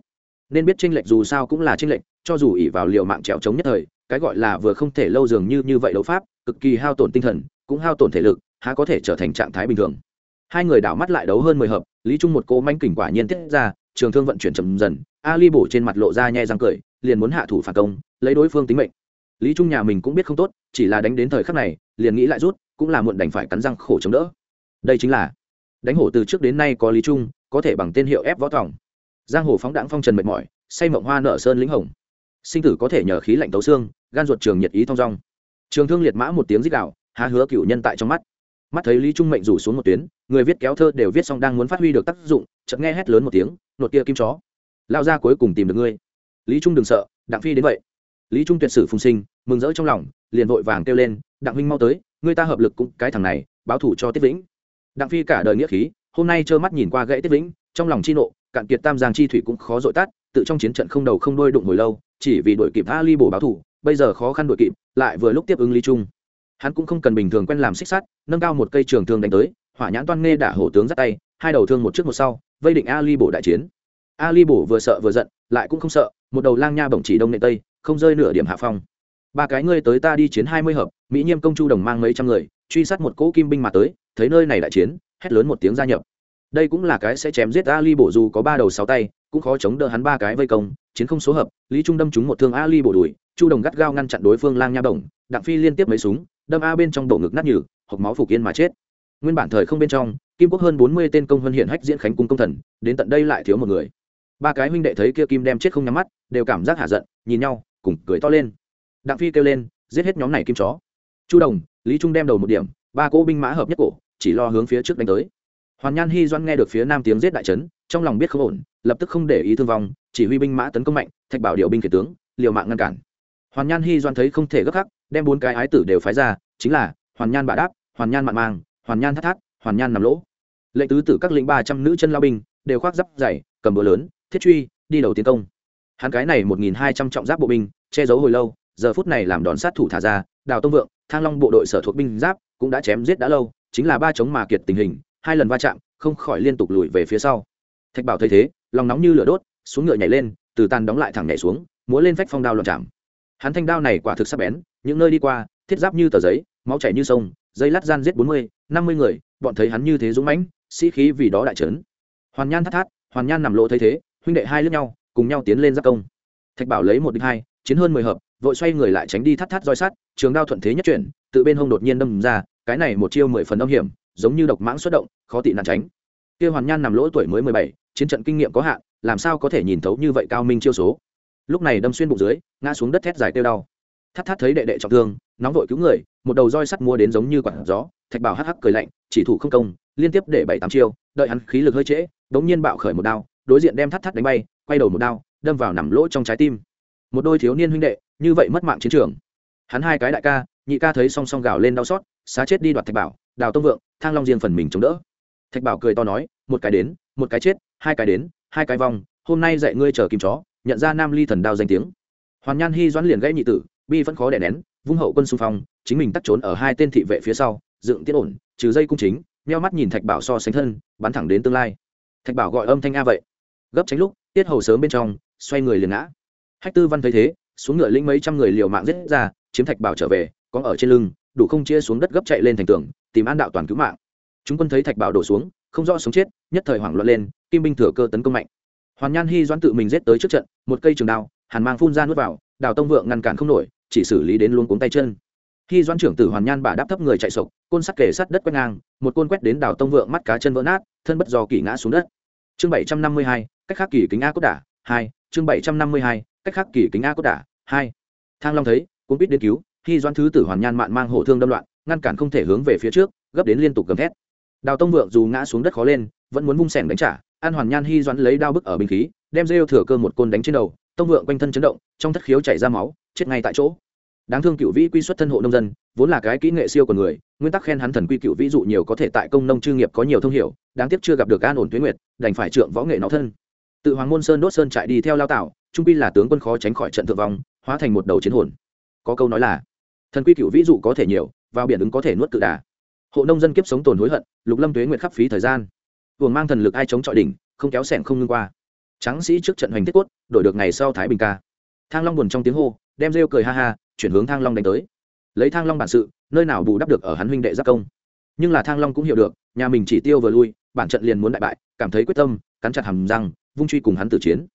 Nên biết tranh lệch dù sao cũng là tranh lệch, cho dù ỉ vào liều mạng trèo trống nhất thời, cái gọi là vừa không thể lâu dường như như vậy đấu pháp, cực kỳ hao tổn tinh thần, cũng hao tổn thể lực, há có thể trở thành trạng thái bình thường. Hai người đảo mắt lại đấu hơn mười hợp, lý trung một cô manh kỉnh quả nhiên tiết ra, trường thương vận chuyển chậm dần, ali bổ trên mặt lộ ra nhẹ răng cười, liền muốn hạ thủ phản công, lấy đối phương tính mệnh. Lý trung nhà mình cũng biết không tốt, chỉ là đánh đến thời khắc này, liền nghĩ lại rút cũng là muộn đành phải cắn răng khổ chống đỡ. Đây chính là, đánh hổ từ trước đến nay có lý trung có thể bằng tên hiệu ép võ tòng giang hồ phóng đãng phong trần mệt mỏi, say mộng hoa nở sơn lĩnh hồng. Sinh tử có thể nhờ khí lạnh tấu xương, gan ruột trường nhiệt ý thong dong. Trường thương liệt mã một tiếng rít đạo há hứa cựu nhân tại trong mắt. Mắt thấy lý trung mệnh rủ xuống một tuyến, người viết kéo thơ đều viết xong đang muốn phát huy được tác dụng, chợt nghe hét lớn một tiếng, nột kia kim chó, lao ra cuối cùng tìm được ngươi. Lý trung đừng sợ, đặng phi đến vậy. Lý trung tuyệt sử phùng sinh, mừng rỡ trong lòng, liền vội vàng kêu lên, đặng huynh mau tới người ta hợp lực cũng cái thằng này báo thủ cho tiết vĩnh. Đặng phi cả đời nghĩa khí hôm nay trơ mắt nhìn qua gãy tiết vĩnh trong lòng chi nộ cạn kiệt tam giang chi thủy cũng khó dội tắt, tự trong chiến trận không đầu không đôi đụng hồi lâu chỉ vì đội kịp a ly bổ báo thủ bây giờ khó khăn đội kịp lại vừa lúc tiếp ứng lý trung. Hắn cũng không cần bình thường quen làm xích sắt nâng cao một cây trường thương đánh tới hỏa nhãn toan nghe đả hổ tướng dắt tay hai đầu thương một trước một sau vây định ali bổ đại chiến. A ly bổ vừa sợ vừa giận lại cũng không sợ một đầu lang nha bổng chỉ đông nệ tây không rơi nửa điểm hạ phong ba cái ngươi tới ta đi chiến hai mươi hợp, mỹ nhiêm công chu đồng mang mấy trăm người, truy sát một cỗ kim binh mà tới, thấy nơi này đại chiến, hét lớn một tiếng gia nhập. Đây cũng là cái sẽ chém giết ali bổ dù có ba đầu sáu tay, cũng khó chống đỡ hắn ba cái vây công, chiến không số hợp, lý trung đâm trúng một thương ali bổ đùi chu đồng gắt gao ngăn chặn đối phương lang nha đồng, đặng phi liên tiếp mấy súng, đâm a bên trong bộ ngực nát nhừ hộc máu phục yên mà chết. Nguyên bản thời không bên trong, kim quốc hơn bốn mươi tên công hơn hiện hách diễn khánh cung công thần, đến tận đây lại thiếu một người. Ba cái huynh đệ thấy kia kim đem chết không nhắm mắt, đều cảm giác hạ giận, nhìn nhau, cùng cười to lên đặng phi kêu lên, giết hết nhóm này kim chó. Chu đồng, lý trung đem đầu một điểm, ba cỗ binh mã hợp nhất cổ, chỉ lo hướng phía trước đánh tới. Hoàn nhan hy doan nghe được phía nam tiếng giết đại trấn, trong lòng biết không ổn, lập tức không để ý thương vong, chỉ huy binh mã tấn công mạnh, thạch bảo điều binh kể tướng, liều mạng ngăn cản. Hoàn nhan hy doan thấy không thể gấp khắc đem bốn cái ái tử đều phái ra, chính là hoàn nhan bạ đáp, hoàn nhan mạn mang hoàn nhan thắt thát, hoàn nhan nằm lỗ. Lệnh tứ tử các lĩnh ba trăm nữ chân lao binh, đều khoác giáp dày, cầm búa lớn, thiết truy, đi đầu tiến công. Hắn cái này một nghìn hai trăm trọng giáp bộ binh, che giấu hồi lâu giờ phút này làm đòn sát thủ thả ra, đào tông vượng, thang long bộ đội sở thuộc binh giáp cũng đã chém giết đã lâu, chính là ba chống mà kiệt tình hình, hai lần va chạm, không khỏi liên tục lùi về phía sau. Thạch bảo thấy thế, lòng nóng như lửa đốt, xuống ngựa nhảy lên, từ tàn đóng lại thẳng nhảy xuống, múa lên vách phong đao loạn chạm. Hắn thanh đao này quả thực sắc bén, những nơi đi qua, thiết giáp như tờ giấy, máu chảy như sông, dây lát gian giết bốn mươi, năm mươi người, bọn thấy hắn như thế dũng mãnh, sĩ khí vì đó đại trấn. Hoàn nhan thắt thát, hoàn nhan nằm lộ thấy thế, huynh đệ hai lướt nhau, cùng nhau tiến lên giáp công. Thạch bảo lấy một đích hai, chiến hơn mười hợp vội xoay người lại tránh đi thắt thắt roi sắt, trường đao thuận thế nhất chuyển, tự bên hông đột nhiên đâm ra, cái này một chiêu mười phần âm hiểm, giống như độc mãng xuất động, khó tị nạn tránh. Kia hoàn nhan nằm lỗ tuổi mới mười bảy, chiến trận kinh nghiệm có hạn, làm sao có thể nhìn thấu như vậy cao minh chiêu số? Lúc này đâm xuyên bụng dưới, ngã xuống đất thét dài kêu đau. Thắt thắt thấy đệ đệ trọng thương, nóng vội cứu người, một đầu roi sắt mua đến giống như quạt gió, thạch bảo hắc hắc cười lạnh, chỉ thủ không công, liên tiếp để bảy tám chiêu, đợi hắn khí lực hơi trễ, đống nhiên bạo khởi một đao, đối diện đem thắt thắt đánh bay, quay đầu một đao, đâm vào nằm lỗ trong trái tim một đôi thiếu niên huynh đệ, như vậy mất mạng chiến trường. Hắn hai cái đại ca, nhị ca thấy song song gào lên đau xót, xá chết đi đoạt thạch bảo, đào tông vượng, thang long riêng phần mình chống đỡ. Thạch bảo cười to nói, một cái đến, một cái chết, hai cái đến, hai cái vong, hôm nay dạy ngươi chờ kim chó, nhận ra nam ly thần đao danh tiếng. Hoàn nhan hy doãn liền gãy nhị tử, bi vẫn khó đè nén, vung hậu quân xung phong, chính mình tắt trốn ở hai tên thị vệ phía sau, dựng tiết ổn, trừ dây cung chính meo mắt nhìn thạch bảo so sánh thân, bắn thẳng đến tương lai. Thạch bảo gọi âm thanh a vậy. Gấp tránh lúc, tiết hầu sớm bên trong, xoay người liền ngã hách tư văn thấy thế, xuống ngựa lĩnh mấy trăm người liều mạng giết ra, chiếm thạch bảo trở về, có ở trên lưng, đủ không chia xuống đất gấp chạy lên thành tường, tìm an đạo toàn cứu mạng. Chúng quân thấy thạch bảo đổ xuống, không rõ sống chết, nhất thời hoảng loạn lên, kim binh thừa cơ tấn công mạnh. Hoàn nhan hy doãn tự mình giết tới trước trận, một cây trường đao, hàn mang phun ra nuốt vào, đào tông vượng ngăn cản không nổi, chỉ xử lý đến luôn cuống tay chân. Khi doãn trưởng tử hoàn nhan bà đáp thấp người chạy sộc, côn sắt kề sắt đất quét ngang, một côn quét đến đào tông vượng mắt cá chân vỡ nát, thân bất do kỳ ngã xuống đất. Chương bảy trăm năm mươi hai, cách khác kỳ kính a cốt đả, hai, chương bảy trăm năm mươi hai cách khác kỳ kính a cốt đả, hai. Thang long thấy cũng biết đến cứu, khi doan thứ tử hoàn nhan mạn mang hổ thương đâm loạn, ngăn cản không thể hướng về phía trước, gấp đến liên tục gầm thét. Đào tông vượng dù ngã xuống đất khó lên, vẫn muốn vung sẻng đánh trả, an hoàn nhan hy doãn lấy đao bức ở bình khí, đem rêu thừa cơ một côn đánh trên đầu, tông vượng quanh thân chấn động, trong thất khiếu chảy ra máu, chết ngay tại chỗ. Đáng thương cựu vĩ quy xuất thân hộ nông dân, vốn là cái kỹ nghệ siêu của người, nguyên tắc khen hắn thần quy cựu vĩ dụ nhiều có thể tại công nông chư nghiệp có nhiều thông hiểu, đáng tiếc chưa gặp được an ổn tuyến nguyệt, đành phải trượng võ nghệ nó thân. Tự hoàng môn sơn đốt sơn chạy đi theo lao tạo trung quy là tướng quân khó tránh khỏi trận thượng vong, hóa thành một đầu chiến hồn. Có câu nói là, thần quy cựu ví dụ có thể nhiều, vào biển ứng có thể nuốt cự đà. Hộ nông dân kiếp sống tồn hối hận, lục lâm tuế nguyện khắp phí thời gian. Vừa mang thần lực ai chống trọi đỉnh, không kéo sẻng không ngưng qua. Tráng sĩ trước trận hoành thiết quất đổi được ngày sau thái bình ca. Thang long buồn trong tiếng hô, đem rêu cười ha ha, chuyển hướng thang long đánh tới. Lấy thang long bản sự, nơi nào bù đắp được ở hắn huynh đệ giác công. Nhưng là thang long cũng hiểu được, nhà mình chỉ tiêu vừa lui, bản trận liền muốn đại bại, cảm thấy quyết tâm, cắn chặt hầm răng, vung truy cùng hắn tử chiến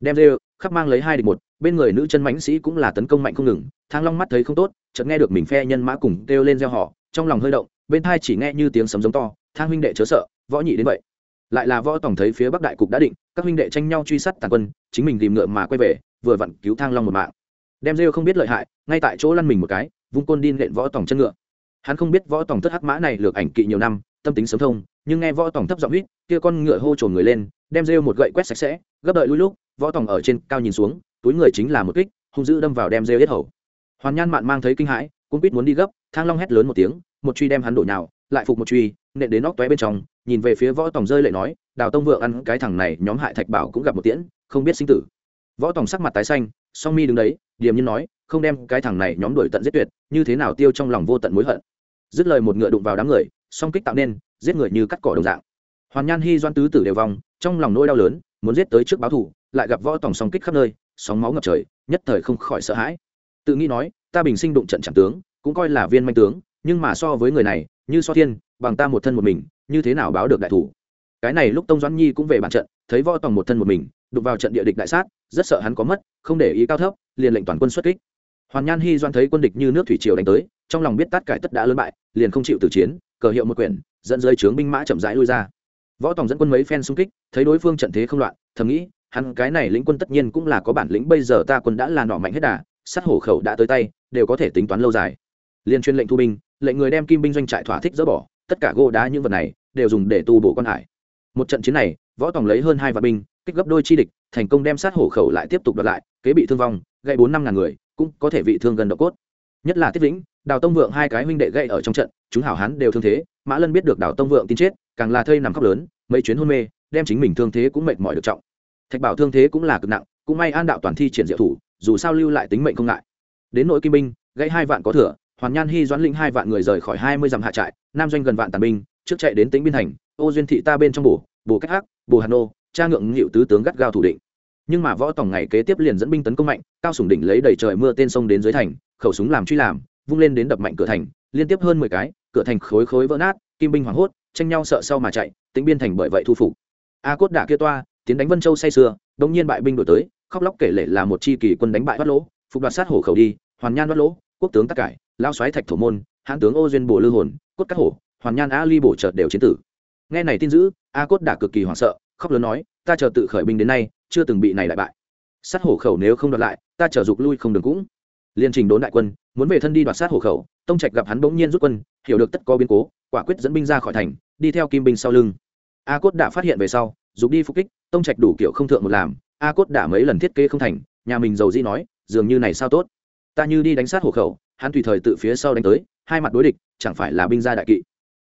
đem rêu, khắp mang lấy hai địch một, bên người nữ chân mãnh sĩ cũng là tấn công mạnh không ngừng, thang long mắt thấy không tốt, chợt nghe được mình phe nhân mã cùng kêu lên gieo họ trong lòng hơi động, bên thai chỉ nghe như tiếng sấm giống to, thang huynh đệ chớ sợ, võ nhị đến vậy. Lại là võ tổng thấy phía bắc đại cục đã định, các huynh đệ tranh nhau truy sát tàn quân, chính mình tìm ngựa mà quay về, vừa vặn cứu thang long một mạng. Đem rêu không biết lợi hại, ngay tại chỗ lăn mình một cái, vung côn đi nện võ tổng chân ngựa. Hắn không biết võ tổng thất hắc mã này lược ảnh kỵ nhiều năm, tâm tính sớm thông, nhưng nghe võ tổng thấp giọng huýt kia con ngựa hô trồn người lên, đem rêu một gậy quét sạch sẽ gấp đợi lui lúc, võ tổng ở trên cao nhìn xuống, túi người chính là một kích, hung dữ đâm vào đem rêu yết hầu. Hoàn nhan mạn mang thấy kinh hãi, cũng biết muốn đi gấp, thang long hét lớn một tiếng, một truy đem hắn đổ nhào, lại phục một truy, nện đến nóc tóe bên trong, nhìn về phía võ tổng rơi lệ nói, đào tông vượng ăn cái thằng này, nhóm hại thạch bảo cũng gặp một tiễn, không biết sinh tử. Võ tổng sắc mặt tái xanh, song mi đứng đấy, điềm nhiên nói, không đem cái thằng này nhóm đuổi tận giết tuyệt, như thế nào tiêu trong lòng vô tận mối hận. Dứt lời một ngựa đụng vào đám người, song kích tạo nên, giết người như cắt cỏ đồng dạng. Hoàn nhan hy doan tứ tử đều vong, trong lòng nỗi đau lớn muốn giết tới trước báo thủ lại gặp võ tổng song kích khắp nơi, sóng máu ngập trời, nhất thời không khỏi sợ hãi. Tự nghĩ nói, ta bình sinh đụng trận chẳng tướng, cũng coi là viên manh tướng, nhưng mà so với người này, như so thiên, bằng ta một thân một mình, như thế nào báo được đại thủ? Cái này lúc tông doãn nhi cũng về bàn trận, thấy võ tòng một thân một mình, đụng vào trận địa địch đại sát, rất sợ hắn có mất, không để ý cao thấp, liền lệnh toàn quân xuất kích. Hoàn nhan hy doan thấy quân địch như nước thủy triều đánh tới, trong lòng biết tất cải tất đã lớn bại, liền không chịu tử chiến, cờ hiệu một quyển, dẫn rơi trướng binh mã chậm rãi lui ra võ tòng dẫn quân mấy phen xung kích, thấy đối phương trận thế không loạn, thầm nghĩ, hắn cái này lĩnh quân tất nhiên cũng là có bản lĩnh, bây giờ ta quân đã là nọ mạnh hết đà, sát hổ khẩu đã tới tay, đều có thể tính toán lâu dài. Liên chuyên lệnh thu binh, lệnh người đem kim binh doanh trại thỏa thích dỡ bỏ, tất cả gỗ đá những vật này đều dùng để tu bổ quan hải. Một trận chiến này, võ tòng lấy hơn hai vạn binh, kích gấp đôi chi địch, thành công đem sát hổ khẩu lại tiếp tục đoạt lại, kế bị thương vong gây bốn năm ngàn người, cũng có thể bị thương gần độ cốt. Nhất là tiết vĩnh, đào tông vượng hai cái huynh đệ gây ở trong trận, chúng hảo hán đều thương thế, mã lân biết được đào tông vượng tin chết càng là thây nằm khóc lớn, mấy chuyến hôn mê, đem chính mình thương thế cũng mệt mỏi được trọng. Thạch bảo thương thế cũng là cực nặng, cũng may an đạo toàn thi triển diệu thủ, dù sao lưu lại tính mệnh không ngại. Đến nội kim binh, gãy hai vạn có thừa, hoàn nhan hy doãn linh hai vạn người rời khỏi hai mươi dặm hạ trại, nam doanh gần vạn tàn binh, trước chạy đến tính biên thành, ô duyên thị ta bên trong bổ bổ cách hắc, bổ hà nô cha ngượng nghịu tứ tướng gắt gao thủ định. Nhưng mà võ tổng ngày kế tiếp liền dẫn binh tấn công mạnh, cao sủng đỉnh lấy đầy trời mưa tên sông đến dưới thành, khẩu súng làm truy làm, vung lên đến đập mạnh cửa thành, liên tiếp hơn mười cái, cửa thành khối khối vỡ nát, kim binh hoảng hốt tranh nhau sợ sau mà chạy tính biên thành bởi vậy thu phục. A cốt đả kia toa, tiến đánh vân châu say sưa đông nhiên bại binh đổi tới, khóc lóc kể lể là một chi kỳ quân đánh bại bắt lỗ, phục đoạt sát hổ khẩu đi, hoàn nhan bắt lỗ, quốc tướng tắc cải lao xoáy thạch thổ môn, hãn tướng ô duyên bồ lư hồn, cốt các hổ, hoàn nhan a ly bổ chợt đều chiến tử. Nghe này tin dữ, a cốt đả cực kỳ hoảng sợ, khóc lớn nói, ta chờ tự khởi binh đến nay, chưa từng bị này lại bại. Sát hổ khẩu nếu không đoạt lại, ta chờ dục lui không đường cũng. Liên trình đốn đại quân, muốn về thân đi đoạt sát hổ khẩu, tông trạch gặp hắn bỗng nhiên rút quân, hiểu được tất có biến cố quả quyết dẫn binh ra khỏi thành, đi theo kim binh sau lưng. A cốt đã phát hiện về sau, dục đi phục kích, tông trạch đủ kiểu không thượng một làm, a cốt đã mấy lần thiết kế không thành, nhà mình giàu dĩ nói, dường như này sao tốt. Ta như đi đánh sát hộ khẩu, hắn tùy thời tự phía sau đánh tới, hai mặt đối địch, chẳng phải là binh gia đại kỵ.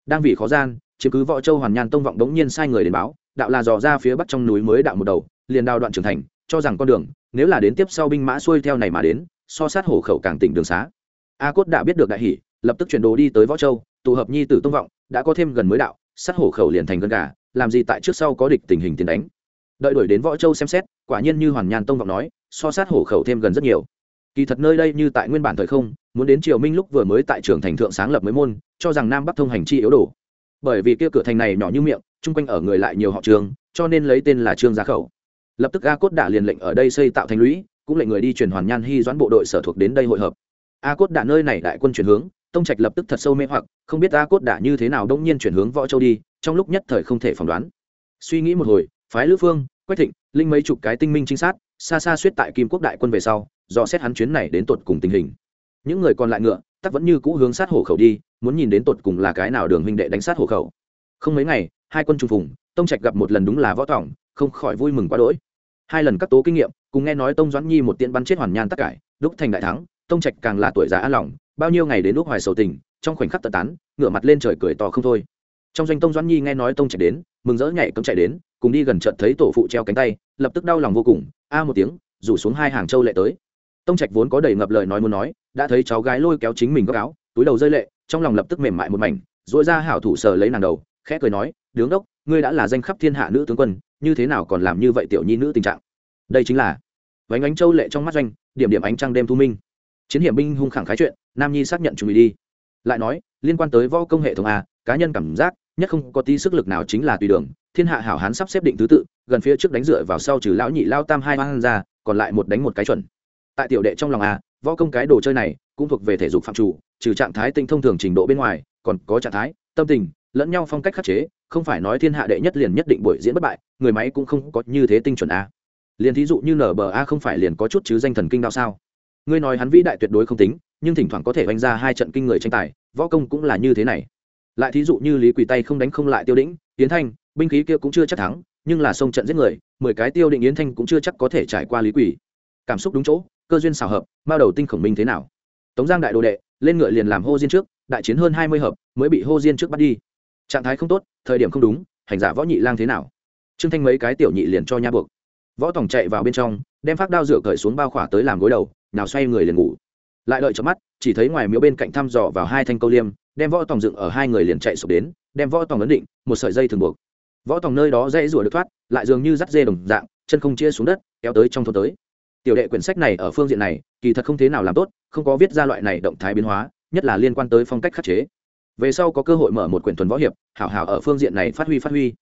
Đang vì khó gian, chiếm cứ võ châu hoàn nhan tông vọng đống nhiên sai người đến báo, đạo là dò ra phía bắc trong núi mới đạo một đầu, liền đào đoạn trưởng thành, cho rằng con đường, nếu là đến tiếp sau binh mã xuôi theo này mà đến, so sát hổ khẩu càng tỉnh đường xá. A cốt đã biết được đại hỷ lập tức chuyển đồ đi tới võ châu tụ hợp nhi tử tông vọng, đã có thêm gần mới đạo, sát hổ khẩu liền thành gần gà, làm gì tại trước sau có địch tình hình tiền đánh. Đợi đuổi đến võ châu xem xét, quả nhiên như hoàn nhàn tông vọng nói, so sát hổ khẩu thêm gần rất nhiều. Kỳ thật nơi đây như tại nguyên bản thời không, muốn đến triều minh lúc vừa mới tại trường thành thượng sáng lập mới môn, cho rằng nam bắc thông hành chi yếu đồ. Bởi vì kia cửa thành này nhỏ như miệng, chung quanh ở người lại nhiều họ trường, cho nên lấy tên là trương gia khẩu. Lập tức a cốt đã liền lệnh ở đây xây tạo thành lũy, cũng lệnh người đi truyền hoàn nhan hy doãn bộ đội sở thuộc đến đây hội hợp. A cốt đã nơi này đại quân chuyển hướng tông trạch lập tức thật sâu mê hoặc, không biết a cốt đã như thế nào đông nhiên chuyển hướng võ châu đi, trong lúc nhất thời không thể phỏng đoán. Suy nghĩ một hồi, phái lữ phương, quách thịnh, linh mấy chục cái tinh minh trinh sát, xa xa suýt tại kim quốc đại quân về sau do xét hắn chuyến này đến tột cùng tình hình. Những người còn lại ngựa, tắc vẫn như cũ hướng sát hổ khẩu đi, muốn nhìn đến tột cùng là cái nào đường huynh đệ đánh sát hổ khẩu. Không mấy ngày, hai quân trùng phùng, tông trạch gặp một lần đúng là võ thỏng không khỏi vui mừng quá đỗi. Hai lần các tố kinh nghiệm, cùng nghe nói tông doãn nhi một tiện bắn chết hoàn nhan tất cải, đúc thành đại thắng, tông trạch càng là tuổi già an lòng bao nhiêu ngày đến lúc hoài sầu tình, trong khoảnh khắc tận tán, ngửa mặt lên trời cười to không thôi. Trong doanh tông doãn nhi nghe nói tông trạch đến, mừng rỡ nhảy cấm chạy đến, cùng đi gần trận thấy tổ phụ treo cánh tay, lập tức đau lòng vô cùng, a một tiếng, rủ xuống hai hàng châu lệ tới. Tông trạch vốn có đầy ngập lời nói muốn nói, đã thấy cháu gái lôi kéo chính mình góc áo, túi đầu rơi lệ, trong lòng lập tức mềm mại một mảnh dội ra hảo thủ sờ lấy nàng đầu, khẽ cười nói, đứng đốc, ngươi đã là danh khắp thiên hạ nữ tướng quân, như thế nào còn làm như vậy tiểu nhi nữ tình trạng? Đây chính là vánh ánh châu lệ trong mắt doanh, điểm điểm ánh trăng đêm thu minh chiến hiểm binh hung khẳng khái chuyện, nam nhi xác nhận chuẩn bị đi. Lại nói, liên quan tới võ công hệ thống a, cá nhân cảm giác, nhất không có tí sức lực nào chính là tùy đường. Thiên hạ hảo hán sắp xếp định thứ tự, gần phía trước đánh dựa vào sau trừ lão nhị lao tam hai hoang ra, còn lại một đánh một cái chuẩn. Tại tiểu đệ trong lòng a, võ công cái đồ chơi này cũng thuộc về thể dục phạm chủ, trừ trạng thái tinh thông thường trình độ bên ngoài, còn có trạng thái, tâm tình, lẫn nhau phong cách khắc chế, không phải nói thiên hạ đệ nhất liền nhất định buổi diễn bất bại, người máy cũng không có như thế tinh chuẩn a. Liền thí dụ như nba không phải liền có chút chứ danh thần kinh đao sao? Ngươi nói hắn vĩ đại tuyệt đối không tính, nhưng thỉnh thoảng có thể đánh ra hai trận kinh người tranh tài, võ công cũng là như thế này. Lại thí dụ như lý quỳ tay không đánh không lại tiêu đĩnh, yến thanh, binh khí kia cũng chưa chắc thắng, nhưng là sông trận giết người, mười cái tiêu định yến thanh cũng chưa chắc có thể trải qua lý quỳ cảm xúc đúng chỗ, cơ duyên xào hợp bao đầu tinh khổng minh thế nào? Tống giang đại đồ đệ, lên ngựa liền làm hô diên trước, đại chiến hơn hai mươi hợp, mới bị hô diên trước bắt đi. Trạng thái không tốt, thời điểm không đúng, hành giả võ nhị lang thế nào? Trương thanh mấy cái tiểu nhị liền cho nha buộc. Võ tổng chạy vào bên trong đem phát đao rửa cởi xuống bao khỏa tới làm gối đầu, nào xoay người liền ngủ. Lại đợi cho mắt, chỉ thấy ngoài miếu bên cạnh thăm dò vào hai thanh câu liêm, đem võ tòng dựng ở hai người liền chạy sụp đến, đem võ tòng ấn định, một sợi dây thường buộc. Võ tòng nơi đó dễ rủa được thoát, lại dường như dắt dê đồng dạng, chân không chia xuống đất, kéo tới trong thôn tới. Tiểu đệ quyển sách này ở phương diện này, kỳ thật không thế nào làm tốt, không có viết ra loại này động thái biến hóa, nhất là liên quan tới phong cách khắc chế. Về sau có cơ hội mở một quyển thuần võ hiệp, hảo hảo ở phương diện này phát huy phát huy.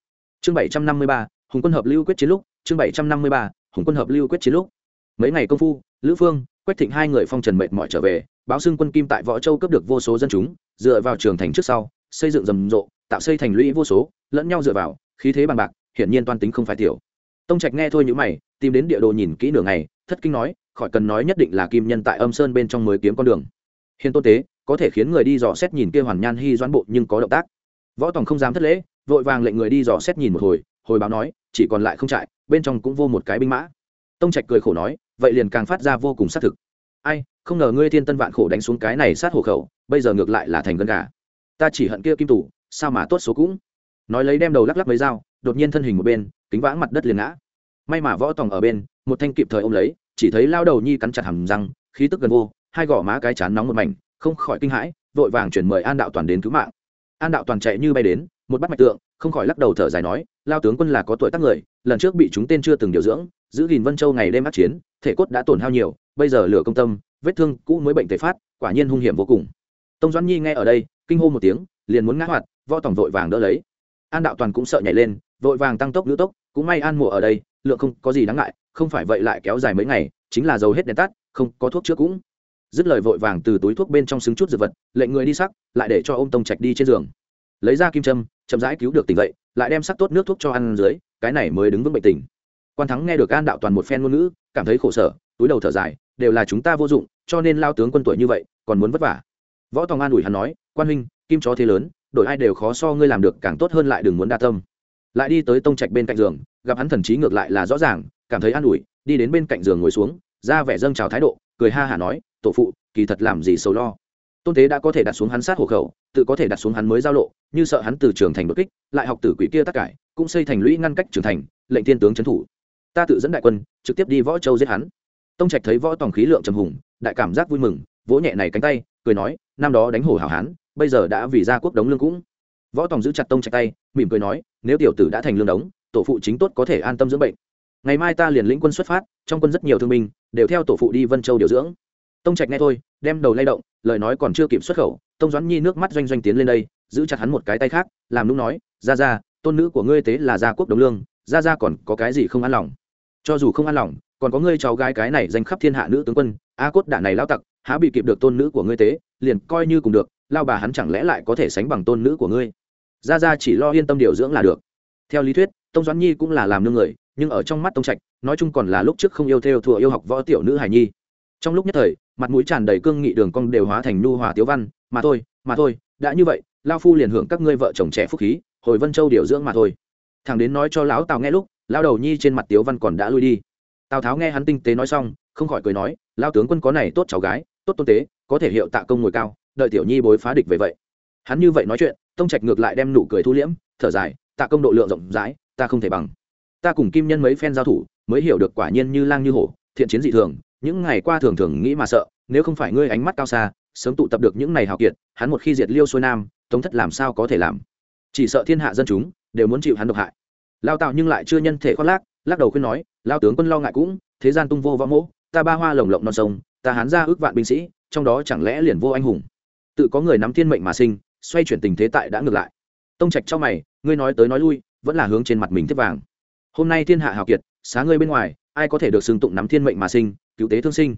Chương bảy trăm năm mươi ba, hùng quân hợp lưu quyết chiến lúc, chương bảy trăm năm mươi ba hùng quân hợp lưu quyết chiến lúc. Mấy ngày công phu, lữ phương, quách thịnh hai người phong trần mệt mỏi trở về, báo xưng quân kim tại võ châu cướp được vô số dân chúng, dựa vào trường thành trước sau, xây dựng rầm rộ, tạo xây thành lũy vô số, lẫn nhau dựa vào, khí thế bằng bạc, hiển nhiên toan tính không phải tiểu. Tông trạch nghe thôi những mày, tìm đến địa đồ nhìn kỹ nửa ngày, thất kinh nói, khỏi cần nói nhất định là kim nhân tại âm sơn bên trong mới kiếm con đường. Hiền tôn tế, có thể khiến người đi dò xét nhìn kia hoàn nhan hy doãn bộ nhưng có động tác. Võ tòng không dám thất lễ, vội vàng lệnh người đi dò xét nhìn một hồi hồi báo nói chỉ còn lại không trại, bên trong cũng vô một cái binh mã. Tông trạch cười khổ nói, vậy liền càng phát ra vô cùng xác thực. Ai, không ngờ ngươi thiên tân vạn khổ đánh xuống cái này sát hộ khẩu, bây giờ ngược lại là thành gân gà. Ta chỉ hận kia kim tủ sao mà tốt số cũng. Nói lấy đem đầu lắc lắc mấy dao, đột nhiên thân hình một bên, kính vãng mặt đất liền ngã. May mà võ tòng ở bên, một thanh kịp thời ôm lấy, chỉ thấy lao đầu nhi cắn chặt hầm răng, khí tức gần vô, hai gò má cái chán nóng một mảnh, không khỏi kinh hãi, vội vàng chuyển mời an đạo toàn đến cứu mạng. An đạo toàn chạy như bay đến một bắt mạch tượng, không khỏi lắc đầu thở dài nói, lao tướng quân là có tuổi tác người, lần trước bị chúng tên chưa từng điều dưỡng, giữ gìn vân châu ngày đêm át chiến, thể cốt đã tổn hao nhiều, bây giờ lửa công tâm, vết thương cũ mới bệnh thể phát, quả nhiên hung hiểm vô cùng. Tông doãn nhi nghe ở đây, kinh hô một tiếng, liền muốn ngã hoạt, võ tổng vội vàng đỡ lấy. An đạo toàn cũng sợ nhảy lên, vội vàng tăng tốc nữ tốc, cũng may an mùa ở đây, lượng không có gì đáng ngại, không phải vậy lại kéo dài mấy ngày, chính là dầu hết đèn tắt, không có thuốc chữa cũng. Dứt lời vội vàng từ túi thuốc bên trong xứng chút dược vật, lệnh người đi sắc, lại để cho ô m tông trạch đi trên giường lấy ra kim châm, chậm rãi cứu được tỉnh dậy, lại đem sắc tốt nước thuốc cho ăn dưới, cái này mới đứng vững bệnh tình. Quan thắng nghe được an đạo toàn một phen ngôn ngữ, cảm thấy khổ sở, túi đầu thở dài, đều là chúng ta vô dụng, cho nên lao tướng quân tuổi như vậy, còn muốn vất vả. Võ tòng an ủi hắn nói, quan huynh, kim chó thế lớn, đổi ai đều khó so ngươi làm được, càng tốt hơn lại đừng muốn đa tâm. Lại đi tới tông trạch bên cạnh giường, gặp hắn thần trí ngược lại là rõ ràng, cảm thấy an ủi, đi đến bên cạnh giường ngồi xuống, ra vẻ dâng trào thái độ, cười ha hả nói, tổ phụ, kỳ thật làm gì sầu lo? Tôn tế đã có thể đặt xuống hắn sát hộ khẩu, tự có thể đặt xuống hắn mới giao lộ, như sợ hắn từ trường thành đột kích, lại học tử quỷ kia tất cải, cũng xây thành lũy ngăn cách trường thành, lệnh thiên tướng trấn thủ. Ta tự dẫn đại quân, trực tiếp đi võ châu giết hắn. Tông trạch thấy võ tòng khí lượng trầm hùng, đại cảm giác vui mừng, vỗ nhẹ này cánh tay, cười nói, năm đó đánh hổ hảo hán, bây giờ đã vì gia quốc đống lương cũng. Võ tòng giữ chặt tông trạch tay, mỉm cười nói, nếu tiểu tử đã thành lương đống tổ phụ chính tốt có thể an tâm dưỡng bệnh. Ngày mai ta liền lĩnh quân xuất phát, trong quân rất nhiều thương binh, đều theo tổ phụ đi vân châu điều dưỡng. Tông trạch nghe thôi, đem đầu lay động lời nói còn chưa kịp xuất khẩu, tông doãn nhi nước mắt doanh doanh tiến lên đây, giữ chặt hắn một cái tay khác, làm lúc nói ra ra tôn nữ của ngươi tế là gia quốc đồng lương ra ra còn có cái gì không an lòng? Cho dù không an lòng, còn có ngươi cháu gái cái này danh khắp thiên hạ nữ tướng quân, a cốt đả này lao tặc, há bị kịp được tôn nữ của ngươi tế, liền coi như cùng được, lao bà hắn chẳng lẽ lại có thể sánh bằng tôn nữ của ngươi? Ra ra chỉ lo yên tâm điều dưỡng là được. Theo lý thuyết, tông doãn nhi cũng là làm nương người, nhưng ở trong mắt tông trạch, nói chung còn là lúc trước không yêu theo thùa yêu học võ tiểu nữ hài nhi. Trong lúc nhất thời mặt mũi tràn đầy cương nghị đường cong đều hóa thành nu hòa tiếu văn, mà thôi mà thôi, đã như vậy lao phu liền hưởng các ngươi vợ chồng trẻ phúc khí, hồi vân châu điều dưỡng mà thôi. Thằng đến nói cho lão tào nghe lúc lao đầu nhi trên mặt tiếu văn còn đã lui đi. Tào tháo nghe hắn tinh tế nói xong, không khỏi cười nói lao tướng quân có này tốt cháu gái, tốt tôn tế, có thể hiệu tạ công ngồi cao, đợi tiểu nhi bối phá địch về vậy. Hắn như vậy nói chuyện, tông trạch ngược lại đem nụ cười thu liễm, thở dài, tạ công độ lượng rộng rãi, ta không thể bằng. Ta cùng kim nhân mấy phen giao thủ, mới hiểu được quả nhiên như lang như hổ, thiện chiến dị thường những ngày qua thường thường nghĩ mà sợ, nếu không phải ngươi ánh mắt cao xa, sớm tụ tập được những này hào kiệt, hắn một khi diệt liêu xuôi nam, tống thất làm sao có thể làm? Chỉ sợ thiên hạ dân chúng đều muốn chịu hắn độc hại. Lao tạo nhưng lại chưa nhân thể khoác lác, lắc đầu khuyên nói, lao tướng quân lo ngại cũng, thế gian tung vô võ mỗ, ta ba hoa lồng lộng non sông, ta hán ra ước vạn binh sĩ, trong đó chẳng lẽ liền vô anh hùng? Tự có người nắm thiên mệnh mà sinh, xoay chuyển tình thế tại đã ngược lại. Tông trạch cho mày, ngươi nói tới nói lui, vẫn là hướng trên mặt mình tiếp vàng. Hôm nay thiên hạ hào kiệt, xá ngươi bên ngoài, ai có thể được xưng tụng nắm thiên mệnh mà sinh cứu tế thương sinh.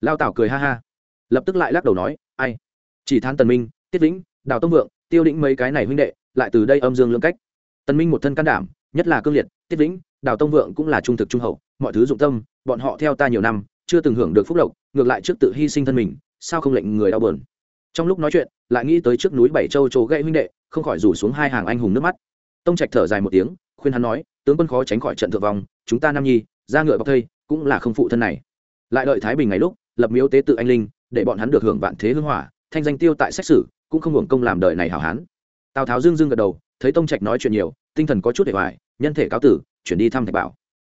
Lao tảo cười ha ha lập tức lại lắc đầu nói ai? Chỉ than tần minh tiết vĩnh đào tông vượng tiêu định mấy cái này huynh đệ lại từ đây âm dương lưỡng cách. Tần minh một thân can đảm nhất là cương liệt tiết vĩnh đào tông vượng cũng là trung thực trung hậu mọi thứ dụng tâm bọn họ theo ta nhiều năm chưa từng hưởng được phúc lộc ngược lại trước tự hy sinh thân mình sao không lệnh người đau buồn? Trong lúc nói chuyện lại nghĩ tới trước núi bảy châu chỗ gãy huynh đệ không khỏi rủ xuống hai hàng anh hùng nước mắt. Tông trạch thở dài một tiếng khuyên hắn nói tướng quân khó tránh khỏi trận thượng vòng, chúng ta nam nhi ra ngựa bọc thây cũng là không phụ thân này lại đợi thái bình ngày lúc, lập miếu tế tự anh linh, để bọn hắn được hưởng vạn thế hưng hỏa, thanh danh tiêu tại xét xử cũng không hưởng công làm đời này hảo hán. Tào tháo dương dương gật đầu, thấy tông trạch nói chuyện nhiều, tinh thần có chút để hoài nhân thể cáo tử, chuyển đi thăm thạch bảo.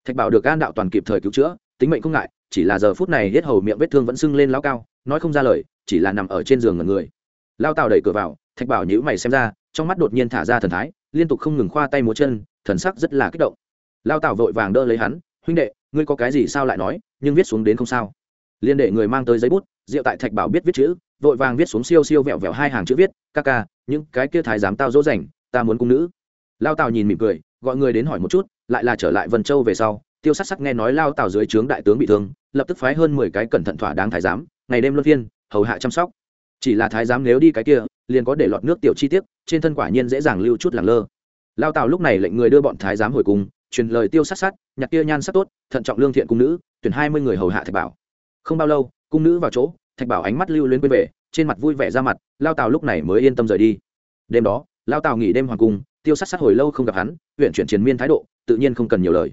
Thạch bảo được an đạo toàn kịp thời cứu chữa, tính mệnh không ngại, chỉ là giờ phút này hết hầu miệng vết thương vẫn sưng lên lao cao, nói không ra lời, chỉ là nằm ở trên giường ngần người. Lao tào đẩy cửa vào, thạch bảo nhữ mày xem ra, trong mắt đột nhiên thả ra thần thái, liên tục không ngừng khoa tay múa chân, thần sắc rất là kích động. Lao tào vội vàng đỡ lấy hắn, huynh đệ, ngươi có cái gì sao lại nói nhưng viết xuống đến không sao. Liên đệ người mang tới giấy bút rượu tại thạch bảo biết viết chữ, vội vàng viết xuống siêu siêu vẹo vẹo hai hàng chữ viết, ca ca, những cái kia thái giám tao dỗ dành, ta muốn cung nữ. Lao tào nhìn mỉm cười, gọi người đến hỏi một chút, lại là trở lại vân châu về sau, tiêu sắc sắc nghe nói lao tào dưới trướng đại tướng bị thương, lập tức phái hơn mười cái cẩn thận thỏa đáng thái giám, ngày đêm luân phiên, hầu hạ chăm sóc. Chỉ là thái giám nếu đi cái kia, liền có để lọt nước tiểu chi tiết, trên thân quả nhiên dễ dàng lưu chút làng lơ. Lao tào lúc này lệnh người đưa bọn thái giám hồi cùng truyền lời tiêu sát sát nhặt kia nhan sắc tốt, thận trọng lương thiện cung nữ, tuyển hai mươi người hầu hạ thạch bảo. Không bao lâu, cung nữ vào chỗ, thạch bảo ánh mắt lưu luyến quên về, trên mặt vui vẻ ra mặt, lao tào lúc này mới yên tâm rời đi. Đêm đó, lao tào nghỉ đêm hoàng cung, tiêu sát sát hồi lâu không gặp hắn, huyện chuyển chiến miên thái độ, tự nhiên không cần nhiều lời.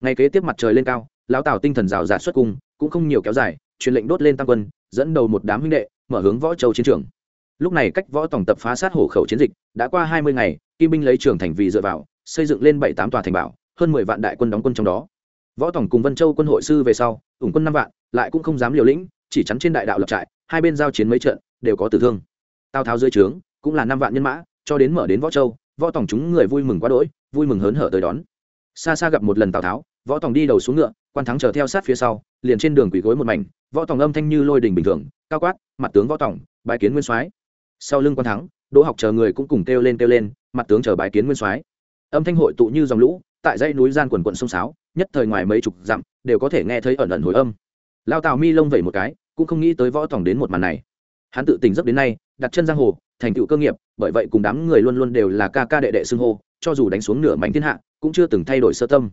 Ngày kế tiếp mặt trời lên cao, lao tào tinh thần rào rạt xuất cung, cũng không nhiều kéo dài, truyền lệnh đốt lên tăng quân, dẫn đầu một đám huynh đệ, mở hướng võ châu chiến trường. Lúc này cách võ tổng tập phá sát hổ khẩu chiến dịch, đã qua hai mươi ngày, kim binh lấy trường thành vì dựa vào, xây dựng lên bảy tám tòa thành bảo hơn mười vạn đại quân đóng quân trong đó. Võ tổng cùng vân châu quân hội sư về sau, ủng quân năm vạn, lại cũng không dám liều lĩnh, chỉ chắn trên đại đạo lập trại, hai bên giao chiến mấy trận, đều có tử thương. Tào tháo dưới trướng, cũng là năm vạn nhân mã, cho đến mở đến võ châu, võ tổng chúng người vui mừng quá đỗi, vui mừng hớn hở tới đón. Xa xa gặp một lần tào tháo, võ tổng đi đầu xuống ngựa, quan thắng chờ theo sát phía sau, liền trên đường quỳ gối một mảnh, võ tổng âm thanh như lôi đình bình thường, cao quát, mặt tướng võ tổng bài kiến nguyên soái. Sau lưng quan thắng, đỗ học chờ người cũng cùng kêu lên kêu lên, mặt tướng chờ bài kiến nguyên soái. Âm thanh hội tụ như dòng lũ tại dãy núi gian quần quận sông sáo, nhất thời ngoài mấy chục dặm, đều có thể nghe thấy ẩn ẩn hồi âm. Lao tào mi lông vẩy một cái, cũng không nghĩ tới võ tổng đến một màn này. Hắn tự tỉnh giấc đến nay, đặt chân giang hồ, thành tựu cơ nghiệp, bởi vậy cùng đám người luôn luôn đều là ca ca đệ đệ xưng hô, cho dù đánh xuống nửa mảnh thiên hạ, cũng chưa từng thay đổi sơ tâm.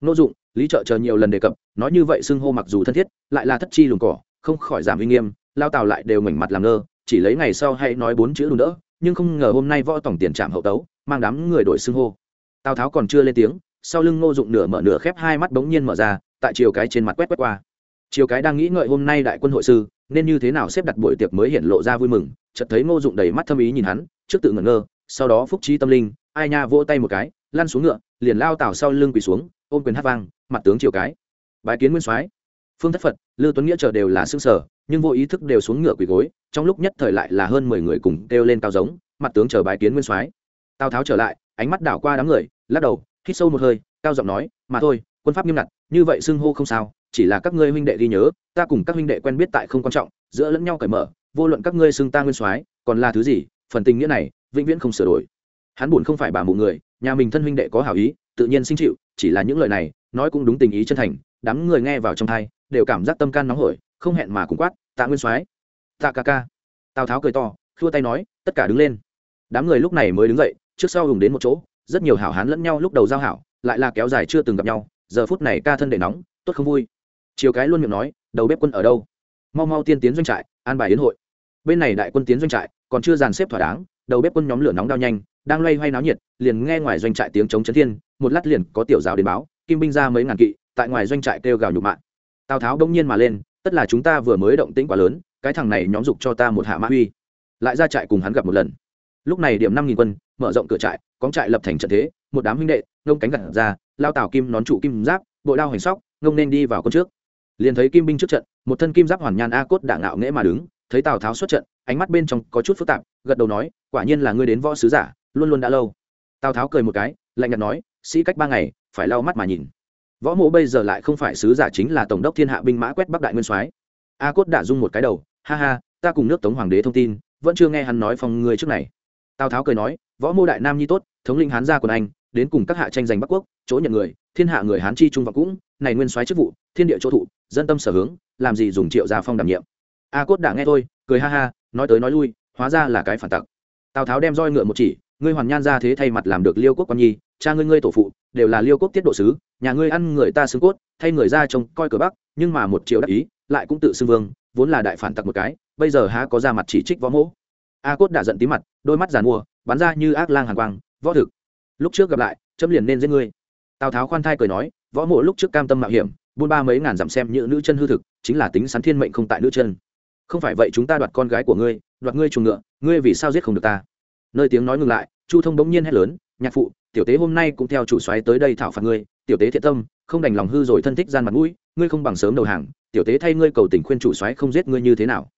Nô dụng, lý trợ chờ nhiều lần đề cập, nói như vậy xưng hô mặc dù thân thiết, lại là thất chi lùng cỏ, không khỏi giảm uy nghiêm, lao tào lại đều mảnh mặt làm ngơ, chỉ lấy ngày sau hay nói bốn chữ đùn đỡ, nhưng không ngờ hôm nay võ tổng tiền trạm hậu tấu, mang đám người đổi xưng hô. Tào tháo còn chưa lên tiếng sau lưng ngô dụng nửa mở nửa khép hai mắt bỗng nhiên mở ra, tại chiều cái trên mặt quét quét qua. Chiều cái đang nghĩ ngợi hôm nay đại quân hội sư, nên như thế nào xếp đặt buổi tiệc mới hiện lộ ra vui mừng, chợt thấy ngô dụng đầy mắt thâm ý nhìn hắn, trước tự ngẩn ngơ, sau đó phúc trí tâm linh, ai nha vỗ tay một cái, lăn xuống ngựa, liền lao tào sau lưng quỳ xuống, ôm quyền hát vang, mặt tướng chiều cái. Bái kiến nguyên soái. Phương thất phật, lưu tuấn nghĩa chờ đều là xương sở nhưng vô ý thức đều xuống ngựa quỳ gối, trong lúc nhất thời lại là hơn mười người cùng kêu lên cao giống, mặt tướng chờ bái kiến nguyên soái. Tào tháo trở lại, ánh mắt đảo qua đám người, lắc đầu hít sâu một hơi, cao giọng nói, mà thôi, quân pháp nghiêm ngặt, như vậy xưng hô không sao, chỉ là các ngươi huynh đệ ghi nhớ, ta cùng các huynh đệ quen biết tại không quan trọng, giữa lẫn nhau cởi mở, vô luận các ngươi xưng ta nguyên soái, còn là thứ gì, phần tình nghĩa này, vĩnh viễn không sửa đổi. Hắn buồn không phải bà mụ người, nhà mình thân huynh đệ có hảo ý, tự nhiên sinh chịu, chỉ là những lời này, nói cũng đúng tình ý chân thành, đám người nghe vào trong thai đều cảm giác tâm can nóng hổi, không hẹn mà cùng quát, tạ nguyên soái, tạ ca ca. Tào tháo cười to, khua tay nói, tất cả đứng lên. Đám người lúc này mới đứng dậy, trước sau hùng đến một chỗ rất nhiều hảo hán lẫn nhau lúc đầu giao hảo, lại là kéo dài chưa từng gặp nhau, giờ phút này ca thân đệ nóng, tốt không vui. Chiều cái luôn miệng nói, đầu bếp quân ở đâu? Mau mau tiên tiến doanh trại, an bài yến hội. Bên này đại quân tiến doanh trại, còn chưa dàn xếp thỏa đáng, đầu bếp quân nhóm lửa nóng đao nhanh, đang loay hoay náo nhiệt, liền nghe ngoài doanh trại tiếng chống chấn thiên, một lát liền có tiểu giáo đến báo, kim binh ra mấy ngàn kỵ, tại ngoài doanh trại kêu gào nhục mạng tào tháo đông nhiên mà lên, tất là chúng ta vừa mới động tĩnh quá lớn, cái thằng này nhóm dục cho ta một hạ mã uy. Lại ra trại cùng hắn gặp một lần. Lúc này điểm năm nghìn quân, mở rộng cửa trại cóng trại lập thành trận thế, một đám huynh đệ, ngông cánh gặt ra, lao tào kim nón trụ kim giáp, bội đao hành sóc, ngông nên đi vào con trước. Liền thấy kim binh trước trận, một thân kim giáp hoàn nhan a cốt đảng ngạo nghễ mà đứng, thấy tào tháo xuất trận, ánh mắt bên trong có chút phức tạp, gật đầu nói, quả nhiên là ngươi đến võ sứ giả, luôn luôn đã lâu. Tào tháo cười một cái, lạnh nhạt nói, sĩ cách ba ngày, phải lau mắt mà nhìn. Võ mộ bây giờ lại không phải sứ giả chính là tổng đốc thiên hạ binh mã quét bắc đại nguyên soái. A cốt đã rung một cái đầu, ha ha, ta cùng nước tống hoàng đế thông tin, vẫn chưa nghe hắn nói phòng ngươi trước này tào tháo cười nói, võ mô đại nam nhi tốt, thống linh hán gia quần anh, đến cùng các hạ tranh giành bắc quốc, chỗ nhận người, thiên hạ người hán chi trung và cũng, này nguyên soái chức vụ, thiên địa chỗ thụ, dân tâm sở hướng, làm gì dùng triệu gia phong đảm nhiệm. A cốt đã nghe thôi, cười ha ha, nói tới nói lui, hóa ra là cái phản tặc. Tào tháo đem roi ngựa một chỉ, ngươi hoàn nhan ra thế thay mặt làm được liêu quốc con nhi, cha ngươi ngươi tổ phụ, đều là liêu quốc tiết độ sứ, nhà ngươi ăn người ta xương cốt, thay người ra trông coi cửa bắc, nhưng mà một triệu đắc ý, lại cũng tự xưng vương, vốn là đại phản tặc một cái, bây giờ há có ra mặt chỉ trích võ mỗ a cốt đã giận tí mặt, đôi mắt giàn mua, bắn ra như ác lang hàn quang, võ thực, lúc trước gặp lại châm liền nên giết ngươi. Tào tháo khoan thai cười nói, võ mộ lúc trước cam tâm mạo hiểm, buôn ba mấy ngàn dặm xem như nữ chân hư thực, chính là tính sắn thiên mệnh không tại nữ chân. Không phải vậy chúng ta đoạt con gái của ngươi, đoạt ngươi chuồng ngựa, ngươi vì sao giết không được ta? Nơi tiếng nói ngừng lại, chu thông bỗng nhiên hét lớn, nhạc phụ, tiểu tế hôm nay cũng theo chủ xoáy tới đây thảo phạt ngươi, tiểu tế thiện tâm, không đành lòng hư rồi thân thích gian mặt mũi, ngươi không bằng sớm đầu hàng, tiểu tế thay ngươi cầu tình khuyên chủ xoáy không giết ngươi như thế nào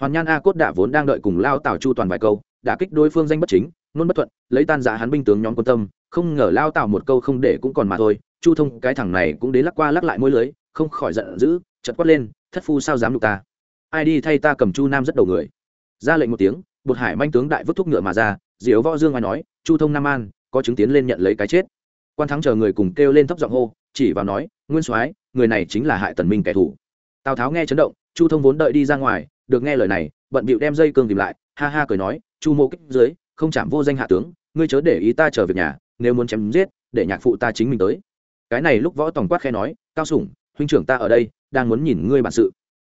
hoàn nhan a cốt đạ vốn đang đợi cùng lao tào chu toàn vài câu, đã kích đối phương danh bất chính luôn bất thuận, lấy tan giá hắn binh tướng nhóm quân tâm, không ngờ lao tào một câu không để cũng còn mà thôi, chu thông, cái thằng này cũng đến lắc qua lắc lại môi lưới, không khỏi giận dữ chật quát lên, thất phu sao dám đục ta? Ai đi thay ta cầm chu nam rất đầu người? Ra lệnh một tiếng, bột hải manh tướng đại vứt thuốc ngựa mà ra, diếu võ dương ngoài nói, chu thông nam an, có chứng tiến lên nhận lấy cái chết. Quan thắng chờ người cùng kêu lên thấp giọng hô, chỉ vào nói, nguyên soái, người này chính là hại tần minh kẻ thù. Tào tháo nghe chấn động, chu thông vốn đợi đi ra ngoài được nghe lời này, bận bịu đem dây cương tìm lại, ha ha cười nói, chu mô kích dưới, không chạm vô danh hạ tướng, ngươi chớ để ý ta chờ việc nhà, nếu muốn chém giết, để nhạc phụ ta chính mình tới. Cái này lúc võ tòng quát khe nói, cao sủng, huynh trưởng ta ở đây, đang muốn nhìn ngươi bản sự.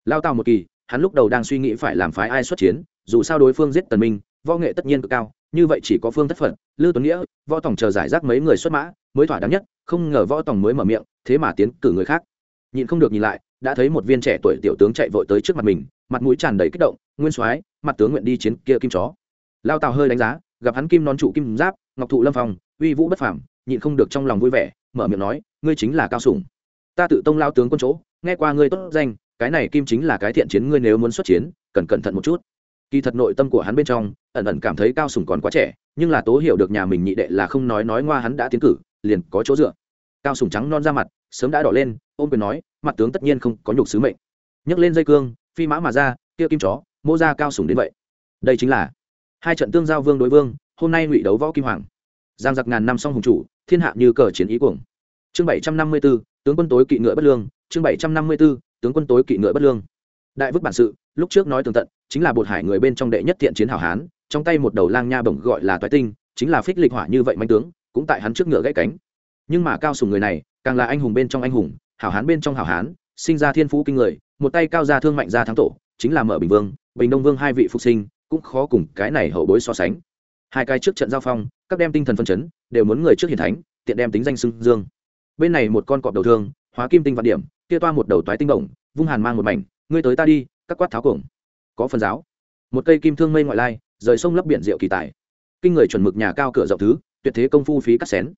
Lao tào một kỳ, hắn lúc đầu đang suy nghĩ phải làm phái ai xuất chiến, dù sao đối phương giết tần minh, võ nghệ tất nhiên cực cao, như vậy chỉ có phương thất phận, lư tuấn nghĩa, võ tòng chờ giải rác mấy người xuất mã, mới thỏa đáng nhất, không ngờ võ tòng mới mở miệng, thế mà tiến cử người khác. Nhìn không được nhìn lại, đã thấy một viên trẻ tuổi tiểu tướng chạy vội tới trước mặt mình mặt mũi tràn đầy kích động nguyên soái mặt tướng nguyện đi chiến kia kim chó. Lao tào hơi đánh giá gặp hắn kim non trụ kim giáp ngọc thụ lâm phòng, uy vũ bất phàm nhịn không được trong lòng vui vẻ mở miệng nói ngươi chính là cao sủng. Ta tự tông lao tướng quân chỗ nghe qua ngươi tốt danh cái này kim chính là cái thiện chiến ngươi nếu muốn xuất chiến cần cẩn thận một chút. Kỳ thật nội tâm của hắn bên trong ẩn ẩn cảm thấy cao sủng còn quá trẻ nhưng là tố hiểu được nhà mình nhị đệ là không nói nói ngoa hắn đã tiến cử liền có chỗ dựa. Cao sủng trắng non ra mặt sớm đã đỏ lên ôm quyền nói mặt tướng tất nhiên không có nhục sứ mệnh. Nhấc lên dây cương phi mã mà ra, kia kim chó, mô ra cao sủng đến vậy. Đây chính là hai trận tương giao vương đối vương, hôm nay ngụy đấu võ kim hoàng. Giang giặc ngàn năm song hùng chủ, thiên hạ như cờ chiến ý cuồng. Chương bảy trăm năm mươi b ố tướng quân tối kỵ ngựa bất lương. Chương bảy trăm năm mươi b ố tướng quân tối kỵ ngựa bất lương. Đại vức bản sự, lúc trước nói tường tận, chính là bột hải người bên trong đệ nhất thiện chiến hảo hán, trong tay một đầu lang nha bổng gọi là toái tinh, chính là phích lịch hỏa như vậy manh tướng, cũng tại hắn trước ngựa gãy cánh. Nhưng mà cao sùng người này, càng là anh hùng bên trong anh hùng, hảo hán bên trong hảo hán, sinh ra thiên phú kinh người một tay cao ra thương mạnh ra thắng tổ, chính là mở bình vương, bình đông vương hai vị phục sinh, cũng khó cùng cái này hậu bối so sánh. Hai cái trước trận giao phong, các đem tinh thần phân chấn, đều muốn người trước hiền thánh, tiện đem tính danh xưng dương. Bên này một con cọp đầu thương, hóa kim tinh vạn điểm, kia toa một đầu toái tinh bổng, vung hàn mang một mảnh, ngươi tới ta đi, các quát tháo cổng có phần giáo. Một cây kim thương mây ngoại lai, rời sông lấp biển rượu kỳ tài. Kinh người chuẩn mực nhà cao cửa rộng thứ, tuyệt thế công phu phí cắt xén.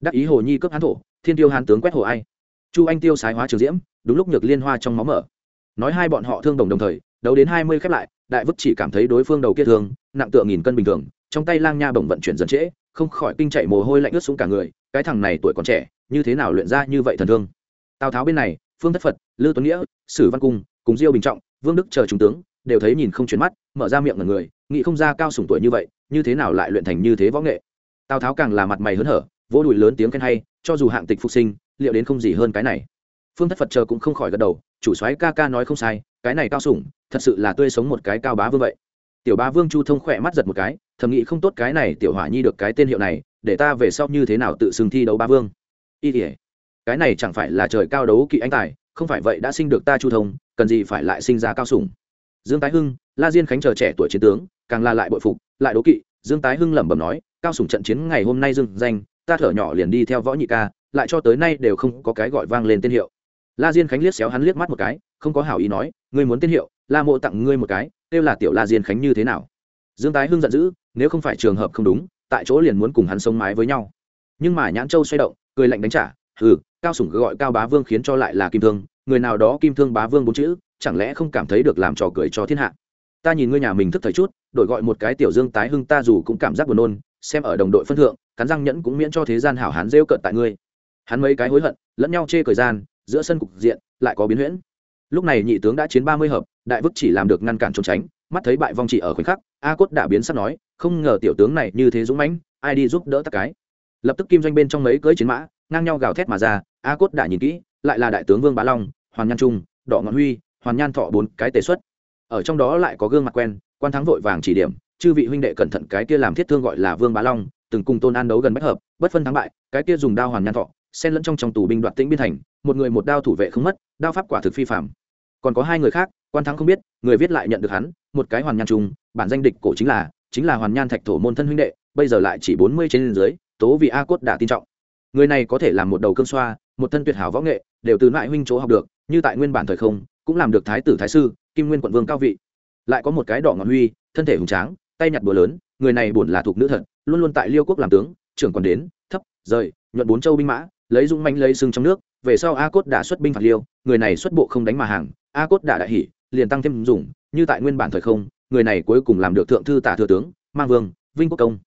Đắc ý hồ nhi cấp hán thổ, thiên tiêu hán tướng quét hồ ai. Chu anh tiêu sái hóa trường diễm, đúng lúc nhược liên hoa trong máu mở nói hai bọn họ thương đồng đồng thời, đấu đến hai mươi khép lại, đại vức chỉ cảm thấy đối phương đầu kia thương, nặng tựa nghìn cân bình thường, trong tay lang nha bổng vận chuyển dần trễ, không khỏi kinh chạy mồ hôi lạnh ướt xuống cả người, cái thằng này tuổi còn trẻ, như thế nào luyện ra như vậy thần thương? Tào tháo bên này, phương thất phật, lư tuấn nghĩa, sử văn cung, cùng diêu bình trọng, vương đức chờ trung tướng, đều thấy nhìn không chuyển mắt, mở ra miệng ngần người, nghĩ không ra cao sủng tuổi như vậy, như thế nào lại luyện thành như thế võ nghệ. Tào tháo càng là mặt mày hớn hở, vỗ đùi lớn tiếng khen hay, cho dù hạng tịch phục sinh, liệu đến không gì hơn cái này phương thất phật chờ cũng không khỏi gật đầu chủ soái ca ca nói không sai cái này cao sủng thật sự là tươi sống một cái cao bá vương vậy. Tiểu bá vương chu thông khỏe mắt giật một cái thầm nghĩ không tốt cái này tiểu hỏa nhi được cái tên hiệu này để ta về sau như thế nào tự xưng thi đấu bá vương. Y tỉa cái này chẳng phải là trời cao đấu kỵ anh tài không phải vậy đã sinh được ta chu thông cần gì phải lại sinh ra cao sủng. Dương tái hưng la diên khánh chờ trẻ tuổi chiến tướng càng la lại bội phục lại đố kỵ dương tái hưng lẩm bẩm nói cao sủng trận chiến ngày hôm nay dừng, danh ta thở nhỏ liền đi theo võ nhị ca lại cho tới nay đều không có cái gọi vang lên tên hiệu la diên khánh liếc xéo hắn liếc mắt một cái, không có hảo ý nói, ngươi muốn tên hiệu, la mộ tặng ngươi một cái, kêu là tiểu la diên khánh như thế nào? Dương tái hưng giận dữ, nếu không phải trường hợp không đúng, tại chỗ liền muốn cùng hắn sống mái với nhau. Nhưng mà nhãn châu xoay động, cười lạnh đánh trả, hừ, cao sủng gọi cao bá vương khiến cho lại là kim thương, người nào đó kim thương bá vương bốn chữ, chẳng lẽ không cảm thấy được làm trò cười cho thiên hạ? Ta nhìn ngươi nhà mình thức thời chút, đổi gọi một cái tiểu dương tái hưng ta dù cũng cảm giác buồn nôn, xem ở đồng đội phân thượng, cắn răng nhẫn cũng miễn cho thế gian hảo hán rêu cợt tại ngươi. Hắn mấy cái hối hận, lẫn nhau chê cười gian giữa sân cục diện, lại có biến huyễn. Lúc này nhị tướng đã chiến ba mươi hợp, đại vức chỉ làm được ngăn cản trốn tránh, mắt thấy bại vong chỉ ở khoảnh khắc, a cốt đã biến sắp nói, không ngờ tiểu tướng này như thế dũng mãnh, ai đi giúp đỡ tắc cái. Lập tức kim doanh bên trong mấy cưỡi chiến mã, ngang nhau gào thét mà ra, a cốt đã nhìn kỹ, lại là đại tướng vương bá long, hoàn nhan trung, đỏ ngọn huy, hoàn nhan thọ bốn cái tề xuất. Ở trong đó lại có gương mặt quen, quan thắng vội vàng chỉ điểm, chư vị huynh đệ cẩn thận cái kia làm thiết thương gọi là vương bá long, từng cùng tôn an đấu gần bách hợp, bất phân thắng bại, cái kia dùng đao hoàn nhan thọ xen lẫn trong trong tù binh đoạt tĩnh biên thành, một người một đao thủ vệ không mất, đao pháp quả thực phi phạm còn có hai người khác, quan thắng không biết, người viết lại nhận được hắn, một cái hoàn nhan trung bản danh địch cổ chính là chính là hoàn nhan thạch thổ môn thân huynh đệ, bây giờ lại chỉ bốn mươi trên dưới, tố vị a cốt đã tin trọng. Người này có thể làm một đầu cơn xoa, một thân tuyệt hảo võ nghệ, đều từ lại huynh chỗ học được, như tại nguyên bản thời không, cũng làm được thái tử thái sư, kim nguyên quận vương cao vị. Lại có một cái đỏ ngọn huy, thân thể hùng tráng, tay nhặt búa lớn, người này buồn là thuộc nữ thật, luôn luôn tại liêu quốc làm tướng, trưởng còn đến, thấp, rời, nhuận bốn châu binh mã lấy dung manh lấy sưng trong nước, về sau a cốt đã xuất binh phạt liêu, người này xuất bộ không đánh mà hàng, a cốt đã đại hỉ, liền tăng thêm dùng, như tại nguyên bản thời không, người này cuối cùng làm được thượng thư tả thừa tướng, mang vương, vinh quốc công.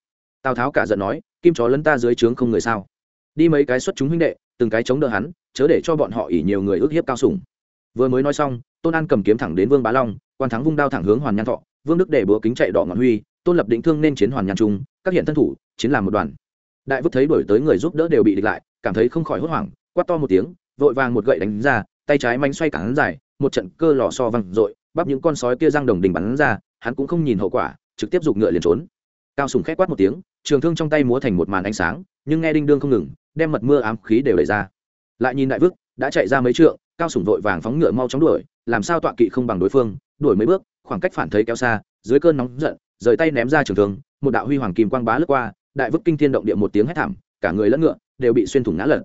Tào tháo cả giận nói, kim chó lấn ta dưới trướng không người sao? Đi mấy cái xuất chúng huynh đệ, từng cái chống đỡ hắn, chớ để cho bọn họ ỉ nhiều người ước hiếp cao sủng. Vừa mới nói xong, tôn an cầm kiếm thẳng đến vương bá long, quan thắng vung đao thẳng hướng hoàn nhan thọ, vương đức để búa kính chạy đỏ ngọn huy, tôn lập định thương nên chiến hoàn nhan trung, các hiện thân thủ, chiến làm một đoàn. Đại vứt thấy đổi tới người giúp đỡ đều bị địch lại cảm thấy không khỏi hốt hoảng quát to một tiếng vội vàng một gậy đánh ra tay trái mánh xoay cản dài một trận cơ lò so văng dội bắp những con sói kia răng đồng đình bắn ra hắn cũng không nhìn hậu quả trực tiếp giục ngựa liền trốn. Cao sùng khét quát một tiếng trường thương trong tay múa thành một màn ánh sáng nhưng nghe đinh đương không ngừng đem mật mưa ám khí đều đẩy ra. Lại nhìn đại vức đã chạy ra mấy trượng cao sùng vội vàng phóng ngựa mau chóng đuổi làm sao tọa kỵ không bằng đối phương đuổi mấy bước khoảng cách phản thấy kéo xa dưới cơn nóng giận rời tay ném ra trường thương, một đạo huy hoàng kim quang bá lướt qua đại vức kinh thiên động địa một tiếng hét thảm cả người lẫn ngựa đều bị xuyên thủng ngã lật.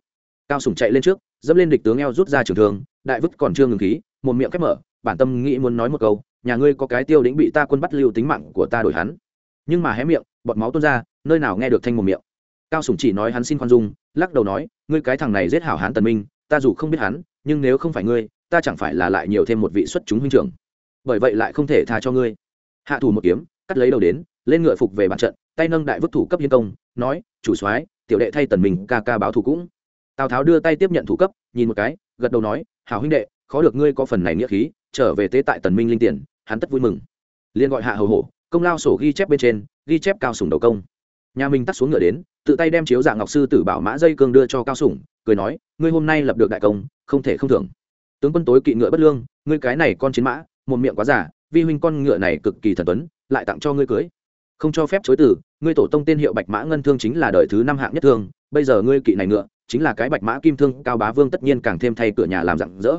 Cao sủng chạy lên trước dẫm lên địch tướng eo rút ra trường thương, đại vứt còn chưa ngừng khí một miệng khép mở bản tâm nghĩ muốn nói một câu nhà ngươi có cái tiêu đĩnh bị ta quân bắt lưu tính mạng của ta đổi hắn. Nhưng mà hé miệng bọt máu tuôn ra nơi nào nghe được thanh một miệng. Cao sủng chỉ nói hắn xin khoan dung lắc đầu nói ngươi cái thằng này giết hảo hán tần minh ta dù không biết hắn nhưng nếu không phải ngươi ta chẳng phải là lại nhiều thêm một vị xuất chúng huynh trưởng. Bởi vậy lại không thể tha cho ngươi. Hạ thủ một kiếm cắt lấy đầu đến lên ngựa phục về bàn trận tay nâng đại vức thủ cấp hiên công nói chủ soái tiểu đệ thay tần minh ca ca báo thủ cũng. Tào tháo đưa tay tiếp nhận thủ cấp, nhìn một cái, gật đầu nói, hảo huynh đệ, khó được ngươi có phần này nghĩa khí, trở về tế tại tần minh linh tiền, hắn tất vui mừng. Liền gọi hạ hầu hổ, công lao sổ ghi chép bên trên, ghi chép cao sủng đầu công. Nhà mình tắt xuống ngựa đến, tự tay đem chiếu dạng ngọc sư tử bảo mã dây cương đưa cho cao sủng, cười nói, ngươi hôm nay lập được đại công, không thể không thưởng. Tướng quân tối kỵ ngựa bất lương, ngươi cái này con chiến mã, một miệng quá giả vi huynh con ngựa này cực kỳ thần tuấn, lại tặng cho ngươi cưới không cho phép chối từ, ngươi tổ tông tên hiệu bạch mã ngân thương chính là đời thứ năm hạng nhất thương, bây giờ ngươi kỵ này ngựa, chính là cái bạch mã kim thương, cao bá vương tất nhiên càng thêm thay cửa nhà làm rạng rỡ.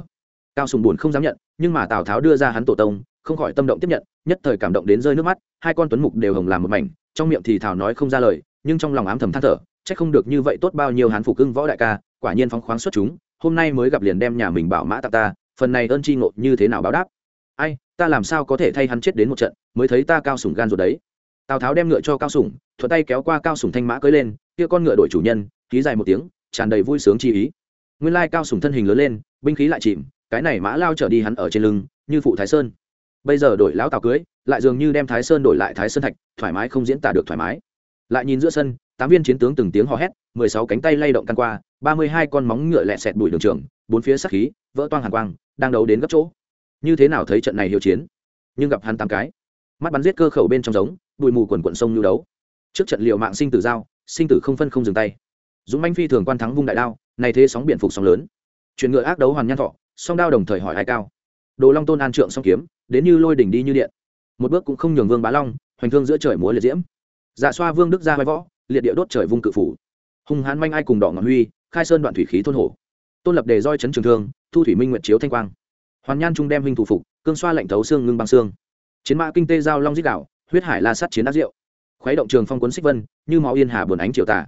Cao sùng buồn không dám nhận, nhưng mà tào tháo đưa ra hắn tổ tông, không khỏi tâm động tiếp nhận, nhất thời cảm động đến rơi nước mắt, hai con tuấn mục đều hồng làm một mảnh, trong miệng thì thảo nói không ra lời, nhưng trong lòng ám thầm than thở, chắc không được như vậy tốt bao nhiêu hán phục cưng võ đại ca, quả nhiên phóng khoáng xuất chúng, hôm nay mới gặp liền đem nhà mình bảo mã tặng ta, phần này ơn chi ngộ như thế nào báo đáp? Ai, ta làm sao có thể thay hắn chết đến một trận, mới thấy ta cao sùng gan rồi đấy tào tháo đem ngựa cho cao sủng thuận tay kéo qua cao sủng thanh mã cưới lên kia con ngựa đổi chủ nhân khí dài một tiếng tràn đầy vui sướng chi ý nguyên lai cao sủng thân hình lớn lên binh khí lại chìm cái này mã lao trở đi hắn ở trên lưng như phụ thái sơn bây giờ đổi lão tào cưới lại dường như đem thái sơn đổi lại thái sơn thạch thoải mái không diễn tả được thoải mái lại nhìn giữa sân tám viên chiến tướng từng tiếng hò hét mười sáu cánh tay lay động căn qua ba mươi hai con móng ngựa lẹ sẹt bụi đường trường bốn phía sắc khí vỡ toang hàn quang đang đấu đến gấp chỗ như thế nào thấy trận này hiệu chiến nhưng gặp hắn tám cái mắt bắn giết cơ khẩu bên trong giống bụi mù quần quận sông nhu đấu. Trước trận liệu mạng sinh tử giao, sinh tử không phân không dừng tay. Dũng manh phi thường quan thắng vung đại đao, này thế sóng biển phục sóng lớn. Chuyển ngựa ác đấu hoàn nhan thọ, song đao đồng thời hỏi ai cao. Đồ long tôn an trượng song kiếm, đến như lôi đỉnh đi như điện. Một bước cũng không nhường vương bá long, hoành thương giữa trời múa liệt diễm. Dạ xoa vương đức ra vai võ, liệt địa đốt trời vung cự phủ. Hùng hán manh ai cùng đỏ ngọn huy, khai sơn đoạn thủy khí thôn hổ. Tôn lập đề roi chấn trường thương, thu thủy minh nguyện chiếu thanh quang. Hoàn nhan trung đem huynh thủ phục, cương xoa lệnh thấu xương ngưng băng xương. Chiến mã kinh tê giao long giết đảo huyết hải la sát chiến đắc diệu. Khuấy động trường phong quấn xích vân, như máu yên hà buồn ánh triều tả.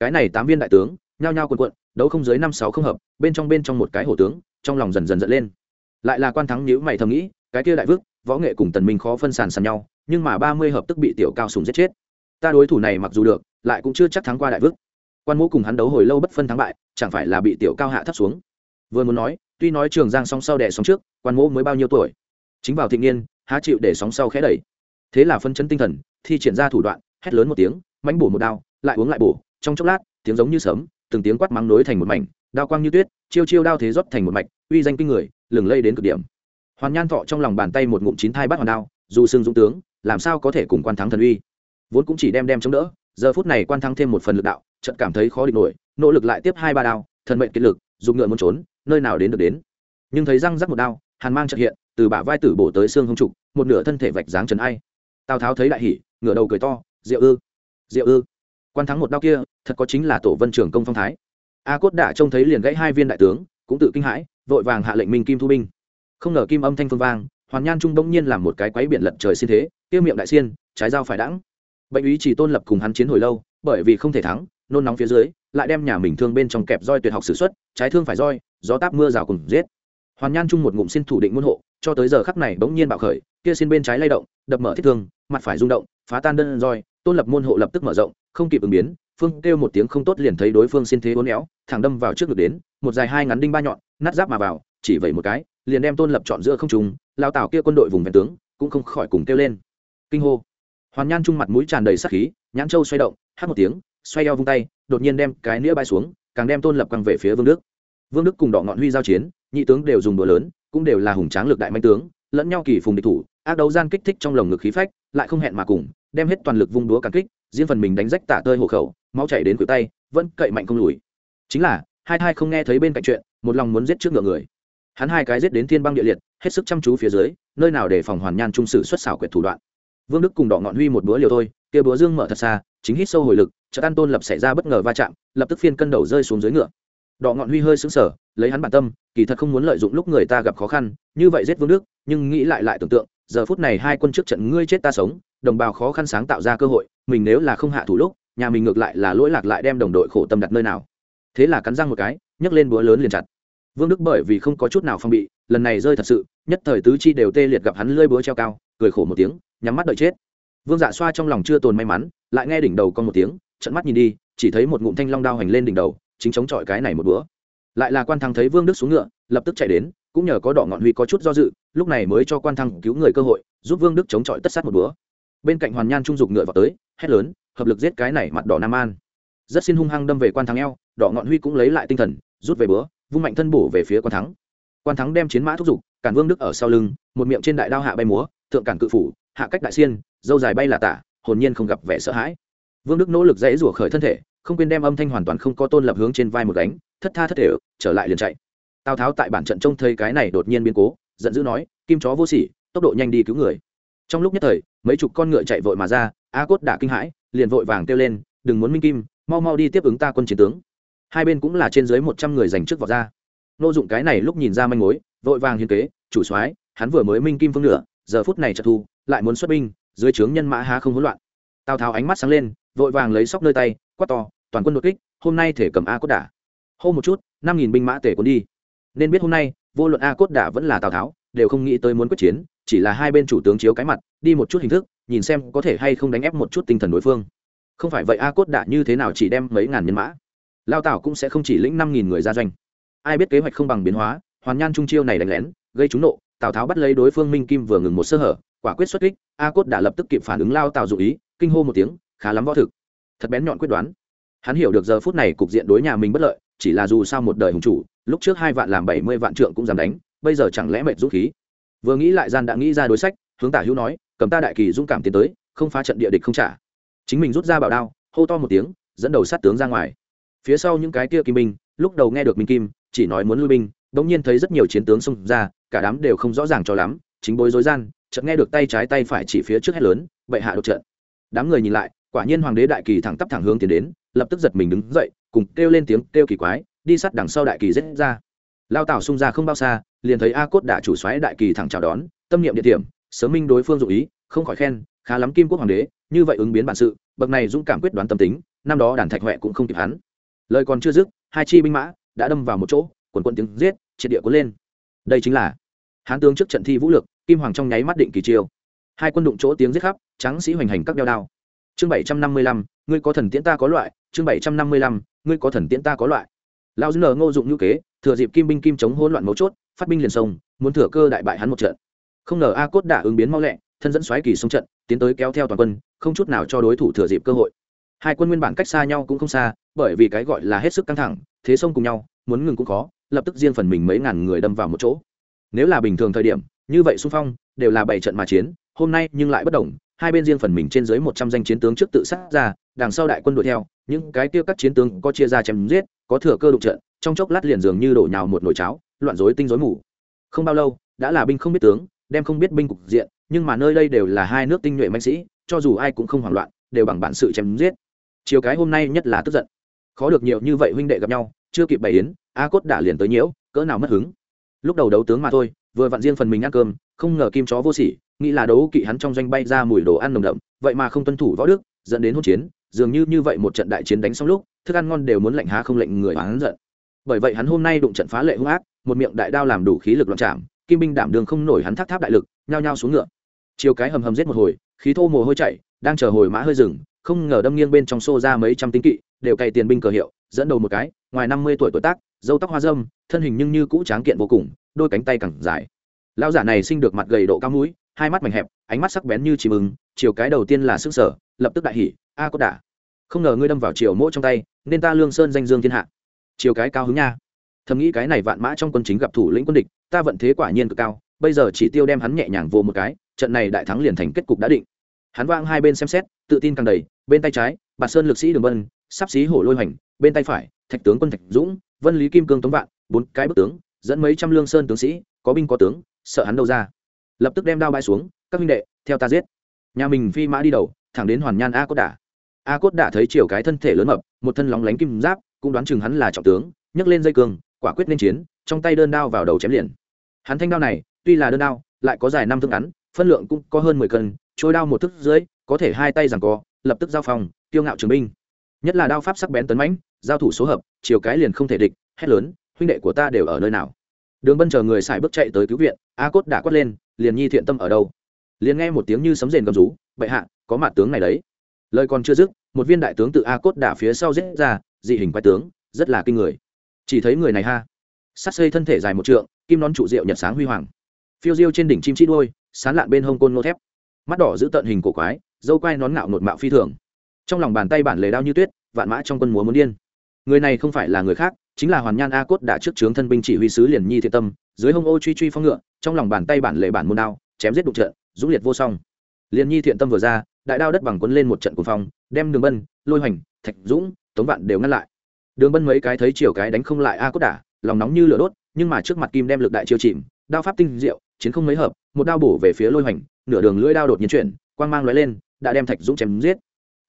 Cái này tám viên đại tướng, nhao nhao quần quận đấu không dưới năm sáu không hợp, bên trong bên trong một cái hổ tướng, trong lòng dần dần dẫn lên. Lại là quan thắng nhữ mày thầm nghĩ, cái kia đại vước, võ nghệ cùng tần minh khó phân sàn sàn nhau, nhưng mà ba mươi hợp tức bị tiểu cao sùng giết chết. Ta đối thủ này mặc dù được, lại cũng chưa chắc thắng qua đại vước. Quan mũ cùng hắn đấu hồi lâu bất phân thắng bại, chẳng phải là bị tiểu cao hạ thấp xuống. Vừa muốn nói, tuy nói trường giang song sau đẻ sóng trước, quan mũ mới bao nhiêu tuổi? Chính vào thịnh niên, há chịu để sóng sau khẽ đẩy thế là phân chấn tinh thần, thi triển ra thủ đoạn, hét lớn một tiếng mánh bổ một đao, lại uống lại bổ. Trong chốc lát, tiếng giống như sấm, từng tiếng quát mắng nối thành một mảnh, đao quang như tuyết, chiêu chiêu đao thế rót thành một mạch, uy danh kinh người, lừng lây đến cực điểm. Hoàn nhan thọ trong lòng bàn tay một ngụm chín thai bắt hoàn đao, dù sưng dũng tướng, làm sao có thể cùng quan thắng thần uy? Vốn cũng chỉ đem đem chống đỡ, giờ phút này quan thắng thêm một phần lực đạo, chợt cảm thấy khó địch nổi, nỗ lực lại tiếp hai ba đao, thần mệnh kiệt lực dùng ngựa muốn trốn, nơi nào đến được đến. Nhưng thấy răng rắc một đao, hàn mang chợt hiện, từ bả vai tử bổ tới xương hông trục, một nửa thân thể vạch dáng trần ai tào tháo thấy đại hỉ ngửa đầu cười to diệu ư diệu ư quan thắng một đao kia thật có chính là tổ vân trưởng công phong thái. A cốt đả trông thấy liền gãy hai viên đại tướng cũng tự kinh hãi vội vàng hạ lệnh minh kim thu binh. Không ngờ kim âm thanh phương vang hoàn nhan trung bỗng nhiên làm một cái quấy biển lật trời xin thế tiêu miệng đại xiên trái dao phải đãng. Bệnh ý chỉ tôn lập cùng hắn chiến hồi lâu bởi vì không thể thắng nôn nóng phía dưới lại đem nhà mình thương bên trong kẹp roi tuyệt học sử xuất, trái thương phải roi gió táp mưa rào cùng giết. Hoàn nhan trung một ngụm xin thủ định môn hộ cho tới giờ khắc này bỗng nhiên bạo khởi, kia xin bên trái lay động, đập mở thiết thương, mặt phải rung động, phá tan đơn roi, tôn lập môn hộ lập tức mở rộng, không kịp ứng biến, phương kêu một tiếng không tốt liền thấy đối phương xin thế uốn éo, thẳng đâm vào trước ngực đến, một dài hai ngắn đinh ba nhọn, nát giáp mà vào, chỉ vậy một cái, liền đem tôn lập chọn giữa không trùng lao tảo kia quân đội vùng vẹn tướng, cũng không khỏi cùng kêu lên. Kinh hô. Hoàn nhan trung mặt mũi tràn đầy sắc khí, nhãn châu xoay động, hát một tiếng, xoay eo vung tay, đột nhiên đem cái nĩa bay xuống, càng đem tôn lập quăng về phía vương đức. Vương đức cùng đỏ ngọn huy giao chiến, nhị tướng đều dùng đũa lớn cũng đều là hùng tráng lực đại manh tướng, lẫn nhau kỳ phùng địch thủ, ác đấu gian kích thích trong lồng ngực khí phách, lại không hẹn mà cùng, đem hết toàn lực vung đúa càng kích, riêng phần mình đánh rách tả tơi hộ khẩu, máu chảy đến cửa tay, vẫn cậy mạnh không lùi. Chính là, hai thai không nghe thấy bên cạnh chuyện, một lòng muốn giết trước ngựa người. Hắn hai cái giết đến thiên băng địa liệt, hết sức chăm chú phía dưới, nơi nào để phòng hoàn nhan trung sử xuất xảo quyệt thủ đoạn. Vương đức cùng đỏ ngọn huy một búa liều thôi, kia búa dương mở thật xa, chính hít sâu hồi lực, chợt an tôn lập xảy ra bất ngờ va chạm, lập tức phiên cân đầu rơi xuống dưới ngựa đọ ngọn huy hơi xứng sở lấy hắn bản tâm, kỳ thật không muốn lợi dụng lúc người ta gặp khó khăn, như vậy giết vương đức, nhưng nghĩ lại lại tưởng tượng, giờ phút này hai quân trước trận ngươi chết ta sống, đồng bào khó khăn sáng tạo ra cơ hội, mình nếu là không hạ thủ lúc, nhà mình ngược lại là lỗi lạc lại đem đồng đội khổ tâm đặt nơi nào. Thế là cắn răng một cái, nhấc lên búa lớn liền chặt. Vương đức bởi vì không có chút nào phong bị, lần này rơi thật sự, nhất thời tứ chi đều tê liệt gặp hắn lơi búa treo cao, cười khổ một tiếng, nhắm mắt đợi chết. Vương dạ xoa trong lòng chưa tồn may mắn, lại nghe đỉnh đầu con một tiếng trận mắt nhìn đi, chỉ thấy một ngụm thanh long đao hành lên đỉnh đầu chính chống chọi cái này một bữa. Lại là quan thăng thấy vương đức xuống ngựa, lập tức chạy đến, cũng nhờ có đỏ ngọn huy có chút do dự, lúc này mới cho quan thăng cứu người cơ hội, giúp vương đức chống chọi tất sát một bữa. Bên cạnh hoàn nhan trung dục ngựa vào tới, hét lớn, hợp lực giết cái này mặt đỏ nam an. Rất xin hung hăng đâm về quan thắng eo, đỏ ngọn huy cũng lấy lại tinh thần, rút về bữa, vung mạnh thân bổ về phía quan thắng quan thắng đem chiến mã thúc giục, cản vương đức ở sau lưng, một miệng trên đại đao hạ bay múa, thượng cản cự phủ, hạ cách đại xiên, dâu dài bay là tả, hồn nhiên không gặp vẻ sợ hãi. Vương đức nỗ lực dãy rủa khởi thân thể không quên đem âm thanh hoàn toàn không có tôn lập hướng trên vai một gánh, thất tha thất thể, trở lại liền chạy. Tào tháo tại bản trận trông thấy cái này đột nhiên biến cố, giận dữ nói, kim chó vô sỉ, tốc độ nhanh đi cứu người. Trong lúc nhất thời, mấy chục con ngựa chạy vội mà ra, a cốt đã kinh hãi, liền vội vàng kêu lên, đừng muốn minh kim, mau mau đi tiếp ứng ta quân chiến tướng. Hai bên cũng là trên dưới một trăm người giành trước vào ra. Nô dụng cái này lúc nhìn ra manh mối, vội vàng hiến kế, chủ soái, hắn vừa mới minh kim phương nửa, giờ phút này trợ thu, lại muốn xuất binh, dưới trướng nhân mã há không hỗn loạn. Tào tháo ánh mắt sáng lên, vội vàng lấy sóc nơi tay quát to, toàn quân đột kích, hôm nay thể cầm a cốt đả. Hô một chút, năm nghìn binh mã tể quân đi. Nên biết hôm nay, vô luận a cốt đả vẫn là tào tháo, đều không nghĩ tới muốn quyết chiến, chỉ là hai bên chủ tướng chiếu cái mặt, đi một chút hình thức, nhìn xem có thể hay không đánh ép một chút tinh thần đối phương. Không phải vậy a cốt đả như thế nào chỉ đem mấy ngàn nhân mã? Lao tảo cũng sẽ không chỉ lĩnh năm nghìn người ra doanh. Ai biết kế hoạch không bằng biến hóa, hoàn nhan trung chiêu này đánh lén, gây trúng nộ, tào tháo bắt lấy đối phương minh kim vừa ngừng một sơ hở, quả quyết xuất kích, a cốt đã lập tức kịp phản ứng lao tào dụ ý, kinh hô một tiếng, khá lắm võ thực thật bén nhọn quyết đoán. Hắn hiểu được giờ phút này cục diện đối nhà mình bất lợi, chỉ là dù sao một đời hùng chủ, lúc trước hai vạn làm bảy mươi vạn trượng cũng dám đánh, bây giờ chẳng lẽ mệt rút khí? Vừa nghĩ lại gian đã nghĩ ra đối sách, hướng tả hữu nói, cầm ta đại kỳ dũng cảm tiến tới, không phá trận địa địch không trả. Chính mình rút ra bảo đao, hô to một tiếng, dẫn đầu sát tướng ra ngoài. Phía sau những cái kia kim binh, lúc đầu nghe được minh kim, chỉ nói muốn lui binh, bỗng nhiên thấy rất nhiều chiến tướng xông ra, cả đám đều không rõ ràng cho lắm, chính bối rối gian, chợt nghe được tay trái tay phải chỉ phía trước hết lớn, bệ hạ đột trận. Đám người nhìn lại quả nhiên hoàng đế đại kỳ thẳng tắp thẳng hướng tiến đến, lập tức giật mình đứng dậy, cùng kêu lên tiếng kêu kỳ quái, đi sát đằng sau đại kỳ rết ra. Lao tảo xung ra không bao xa, liền thấy a cốt đã chủ xoáy đại kỳ thẳng chào đón, tâm niệm địa điểm, sớm minh đối phương dụ ý, không khỏi khen, khá lắm kim quốc hoàng đế, như vậy ứng biến bản sự, bậc này dũng cảm quyết đoán tâm tính, năm đó đàn thạch huệ cũng không kịp hắn. Lời còn chưa dứt, hai chi binh mã đã đâm vào một chỗ, quần quận tiếng giết, triệt địa cuốn lên. Đây chính là hán tướng trước trận thi vũ lực, kim hoàng trong nháy mắt định kỳ chiêu. Hai quân đụng chỗ tiếng giết khắp trắng sĩ hoành hành các đeo đao chương bảy trăm năm mươi lăm, ngươi có thần tiễn ta có loại, chương bảy trăm năm mươi lăm, ngươi có thần tiễn ta có loại. Lao dư nờ ngô dụng ngữ kế, thừa dịp kim binh kim chống hỗn loạn mấu chốt, phát binh liền sông, muốn thừa cơ đại bại hắn một trận. Không ngờ a cốt đã ứng biến mau lẹ, thân dẫn xoáy kỳ xông trận, tiến tới kéo theo toàn quân, không chút nào cho đối thủ thừa dịp cơ hội. Hai quân nguyên bản cách xa nhau cũng không xa, bởi vì cái gọi là hết sức căng thẳng, thế sông cùng nhau, muốn ngừng cũng khó, lập tức riêng phần mình mấy ngàn người đâm vào một chỗ. Nếu là bình thường thời điểm, như vậy xung phong, đều là bảy trận mà chiến, hôm nay nhưng lại bất đồng hai bên riêng phần mình trên dưới một trăm danh chiến tướng trước tự sát ra, đằng sau đại quân đuổi theo, những cái tiêu các chiến tướng có chia ra chém giết, có thừa cơ đụng trận, trong chốc lát liền dường như đổ nhào một nồi cháo, loạn rối tinh rối mù. Không bao lâu, đã là binh không biết tướng, đem không biết binh cục diện, nhưng mà nơi đây đều là hai nước tinh nhuệ mạnh sĩ, cho dù ai cũng không hoảng loạn, đều bằng bản sự chém giết. Chiều cái hôm nay nhất là tức giận. Khó được nhiều như vậy huynh đệ gặp nhau, chưa kịp bày yến, a cốt đã liền tới nhiễu, cỡ nào mất hứng. Lúc đầu đấu tướng mà thôi, vừa vặn riêng phần mình ăn cơm, không ngờ kim chó vô sỉ nghĩ là đấu kỵ hắn trong doanh bay ra mùi đồ ăn nồng đậm, vậy mà không tuân thủ võ đức, dẫn đến hỗn chiến, dường như như vậy một trận đại chiến đánh xong lúc, thức ăn ngon đều muốn lệnh há không lệnh người hắn giận. Bởi vậy hắn hôm nay đụng trận phá lệ hung ác, một miệng đại đao làm đủ khí lực loạn chạm kim binh đảm đường không nổi hắn thác tháp đại lực, nhao nhao xuống ngựa. Chiều cái hầm hầm giết một hồi, khí thô mồ hôi chạy đang chờ hồi mã hơi rừng không ngờ đâm nghiêng bên trong xô ra mấy trăm tinh kỵ, đều cày tiền binh cờ hiệu, dẫn đầu một cái, ngoài năm mươi tuổi tuổi tác, dâu tóc hoa dâm, thân hình nhưng như cũ tráng kiện vô cùng, đôi cánh tay cẳng dài. Lão giả này sinh được mặt gầy độ cao mũi hai mắt mảnh hẹp ánh mắt sắc bén như chìm ưng chiều cái đầu tiên là sức sở lập tức đại hỉ a à, có đả. Không ngờ ngươi đâm vào chiều mỗ trong tay nên ta lương sơn danh dương thiên hạ. Chiều cái cao hứng nha. Thầm nghĩ cái này vạn mã trong quân chính gặp thủ lĩnh quân địch ta vận thế quả nhiên cực cao bây giờ chỉ tiêu đem hắn nhẹ nhàng vô một cái trận này đại thắng liền thành kết cục đã định. Hắn vang hai bên xem xét tự tin càng đầy bên tay trái bà sơn lực sĩ đường vân sắp xí hổ lôi hoành bên tay phải thạch tướng quân thạch dũng vân lý kim cương tống vạn bốn cái bức tướng dẫn mấy trăm lương sơn tướng sĩ có binh có tướng sợ hắn đâu ra lập tức đem đao bay xuống, các huynh đệ, theo ta giết. Nhà mình phi mã đi đầu, thẳng đến hoàn nhan a cốt đả. A cốt đả thấy chiều cái thân thể lớn mập, một thân lóng lánh kim giáp, cũng đoán chừng hắn là trọng tướng, nhấc lên dây cương quả quyết nên chiến, trong tay đơn đao vào đầu chém liền. Hắn thanh đao này, tuy là đơn đao, lại có dài năm thước ngắn, phân lượng cũng có hơn mười cân, trôi đao một thước dưới, có thể hai tay giằng co, lập tức giao phòng tiêu ngạo trường binh. Nhất là đao pháp sắc bén tấn mãnh, giao thủ số hợp chiều cái liền không thể địch, hét lớn, huynh đệ của ta đều ở nơi nào? Đường bân chờ người xài bước chạy tới cứu viện, a cốt đã quát lên liền nhi thiện tâm ở đâu? Liền nghe một tiếng như sấm rền gầm rú, bệ hạ, có mặt tướng này đấy. Lời còn chưa dứt, một viên đại tướng từ a cốt đả phía sau giết ra, dị hình quái tướng, rất là kinh người. Chỉ thấy người này ha sát xây thân thể dài một trượng, kim nón trụ rượu nhật sáng huy hoàng. Phiêu diêu trên đỉnh chim chi đôi sán lạn bên hông côn nô thép. Mắt đỏ giữ tận hình cổ quái, dâu quai nón ngạo nột mạo phi thường. Trong lòng bàn tay bản lề đao như tuyết, vạn mã trong quân múa muốn điên. Người này không phải là người khác, chính là hoàn nhan a cốt đã trước trướng thân binh chỉ huy sứ liền nhi thiện tâm dưới hông ô truy truy phong ngựa, trong lòng bàn tay bản lề bản môn đao, chém giết đụng trận, dũng liệt vô song. Liền nhi thiện tâm vừa ra, đại đao đất bằng quấn lên một trận cuồng phong, đem đường bân, lôi hoành, thạch dũng, tống vạn đều ngăn lại. Đường bân mấy cái thấy chiều cái đánh không lại a cốt đả, lòng nóng như lửa đốt, nhưng mà trước mặt kim đem lực đại chiêu chìm, đao pháp tinh diệu, chiến không mấy hợp, một đao bổ về phía lôi hoành, nửa đường lưỡi đao đột nhiên chuyển, quang mang lóe lên, đã đem thạch dũng chém giết.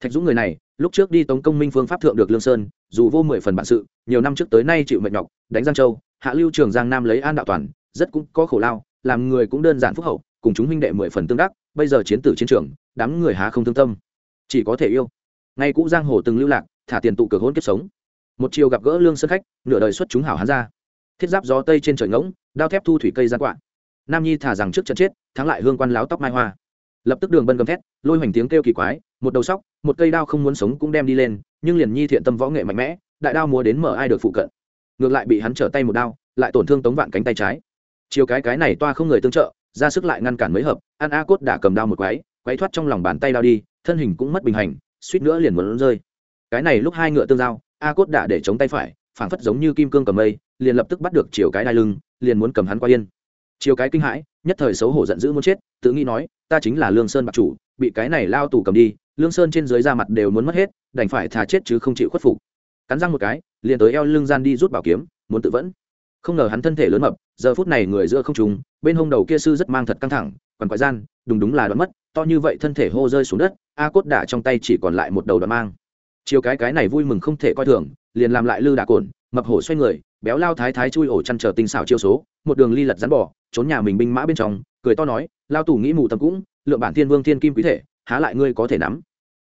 Thạch dũng người này, lúc trước đi tống công minh phương pháp thượng được lương sơn, dù vô mười phần bản sự, nhiều năm trước tới nay chịu mệt nhọc, đánh giang châu hạ lưu trường giang nam lấy an đạo toàn, rất cũng có khổ lao, làm người cũng đơn giản phúc hậu, cùng chúng huynh đệ mười phần tương đắc, bây giờ chiến tử chiến trường, đám người há không thương tâm. Chỉ có thể yêu. Ngay cũ giang hồ từng lưu lạc, thả tiền tụ cực hôn kiếp sống. Một chiều gặp gỡ lương sơn khách, nửa đời xuất chúng hảo hán ra thiết giáp gió tây trên trời ngỗng, đao thép thu thủy cây gian quạ. Nam nhi thả rằng trước trận chết, thắng lại hương quan láo tóc mai hoa. Lập tức đường bân gầm thét, lôi hoành tiếng kêu kỳ quái, một đầu sóc, một cây đao không muốn sống cũng đem đi lên, nhưng liền nhi thiện tâm võ nghệ mạnh mẽ, đại đao múa đến mở ai được phụ cận ngược lại bị hắn trở tay một đao, lại tổn thương tống vạn cánh tay trái. Chiều cái cái này toa không người tương trợ, ra sức lại ngăn cản mấy hợp, an a cốt đã cầm đao một quái quái thoát trong lòng bàn tay đao đi, thân hình cũng mất bình hành, suýt nữa liền muốn rơi. Cái này lúc hai ngựa tương giao, a cốt đã để chống tay phải, phảng phất giống như kim cương cầm mây, liền lập tức bắt được chiều cái đai lưng, liền muốn cầm hắn qua yên. Chiều cái kinh hãi, nhất thời xấu hổ giận dữ muốn chết, tự nghĩ nói, ta chính là lương sơn bạc chủ, bị cái này lao tù cầm đi, lương sơn trên dưới da mặt đều muốn mất hết, đành phải thà chết chứ không chịu khuất phục cắn răng một cái, liền tới eo lưng gian đi rút bảo kiếm, muốn tự vẫn. Không ngờ hắn thân thể lớn mập, giờ phút này người giữa không trùng bên hông đầu kia sư rất mang thật căng thẳng còn quái gian đúng đúng là đoán mất, to như vậy thân thể hô rơi xuống đất, a cốt đả trong tay chỉ còn lại một đầu đoạn mang. Chiều cái cái này vui mừng không thể coi thường, liền làm lại lư đà cồn mập hổ xoay người, béo lao thái thái chui ổ chăn chờ tinh xảo chiêu số, một đường ly lật rắn bỏ trốn nhà mình binh mã bên trong, cười to nói, lao tù nghĩ mù tầm cũng, lượng bản thiên vương thiên kim quý thể, há lại ngươi có thể nắm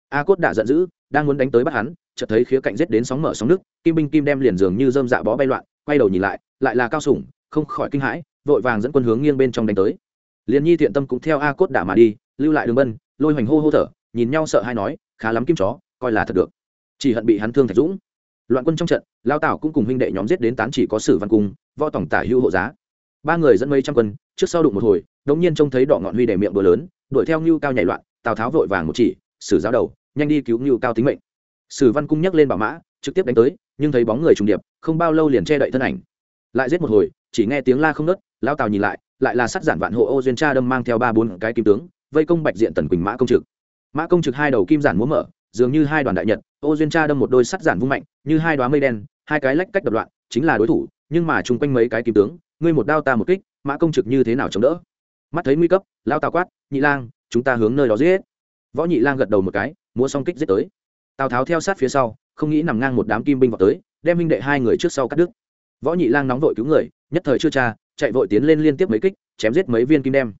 a cốt đã giận dữ, đang muốn đánh tới bắt hắn, chợt thấy khía cạnh giết đến sóng mở sóng nước, kim binh kim đem liền dường như dơm dạ bó bay loạn, quay đầu nhìn lại lại là cao sủng, không khỏi kinh hãi, vội vàng dẫn quân hướng nghiêng bên trong đánh tới. Liền nhi thiện tâm cũng theo a cốt đả mà đi, lưu lại đường bân, lôi hoành hô hô thở, nhìn nhau sợ hay nói, khá lắm kim chó, coi là thật được. Chỉ hận bị hắn thương thạch dũng. Loạn quân trong trận, lao tảo cũng cùng huynh đệ nhóm giết đến tán chỉ có sử văn cung, võ tổng tả hữu hộ giá. Ba người dẫn mấy trăm quân, trước sau đụng một hồi, đống nhiên trông thấy đỏ ngọn huy để miệng bừa lớn, đuổi theo như cao nhảy loạn, tào tháo vội vàng một chỉ, sử giáo đầu nhanh đi cứu ngưu cao tính mệnh. Sử văn cung nhắc lên bảo mã, trực tiếp đánh tới, nhưng thấy bóng người trùng điệp, không bao lâu liền che đậy thân ảnh. Lại giết một hồi, chỉ nghe tiếng la không nớt lao tào nhìn lại lại là sát giản vạn hộ ô duyên cha đâm mang theo ba bốn cái kim tướng, vây công bạch diện tần quỳnh mã công trực. Mã công trực hai đầu kim giản múa mở, dường như hai đoàn đại nhật, ô duyên cha đâm một đôi sắt giản vung mạnh, như hai đoá mây đen, hai cái lách cách đập loạn, chính là đối thủ, nhưng mà chung quanh mấy cái kim tướng, ngươi một đao ta một kích, mã công trực như thế nào chống đỡ? Mắt thấy nguy cấp lao tào quát, nhị lang, chúng ta hướng nơi đó giết võ nhị lang gật đầu một cái, múa xong kích giết tới. Tào tháo theo sát phía sau, không nghĩ nằm ngang một đám kim binh vào tới, đem minh đệ hai người trước sau cắt đứt. Võ nhị lang nóng vội cứu người, nhất thời chưa cha chạy vội tiến lên liên tiếp mấy kích, chém giết mấy viên kim đem.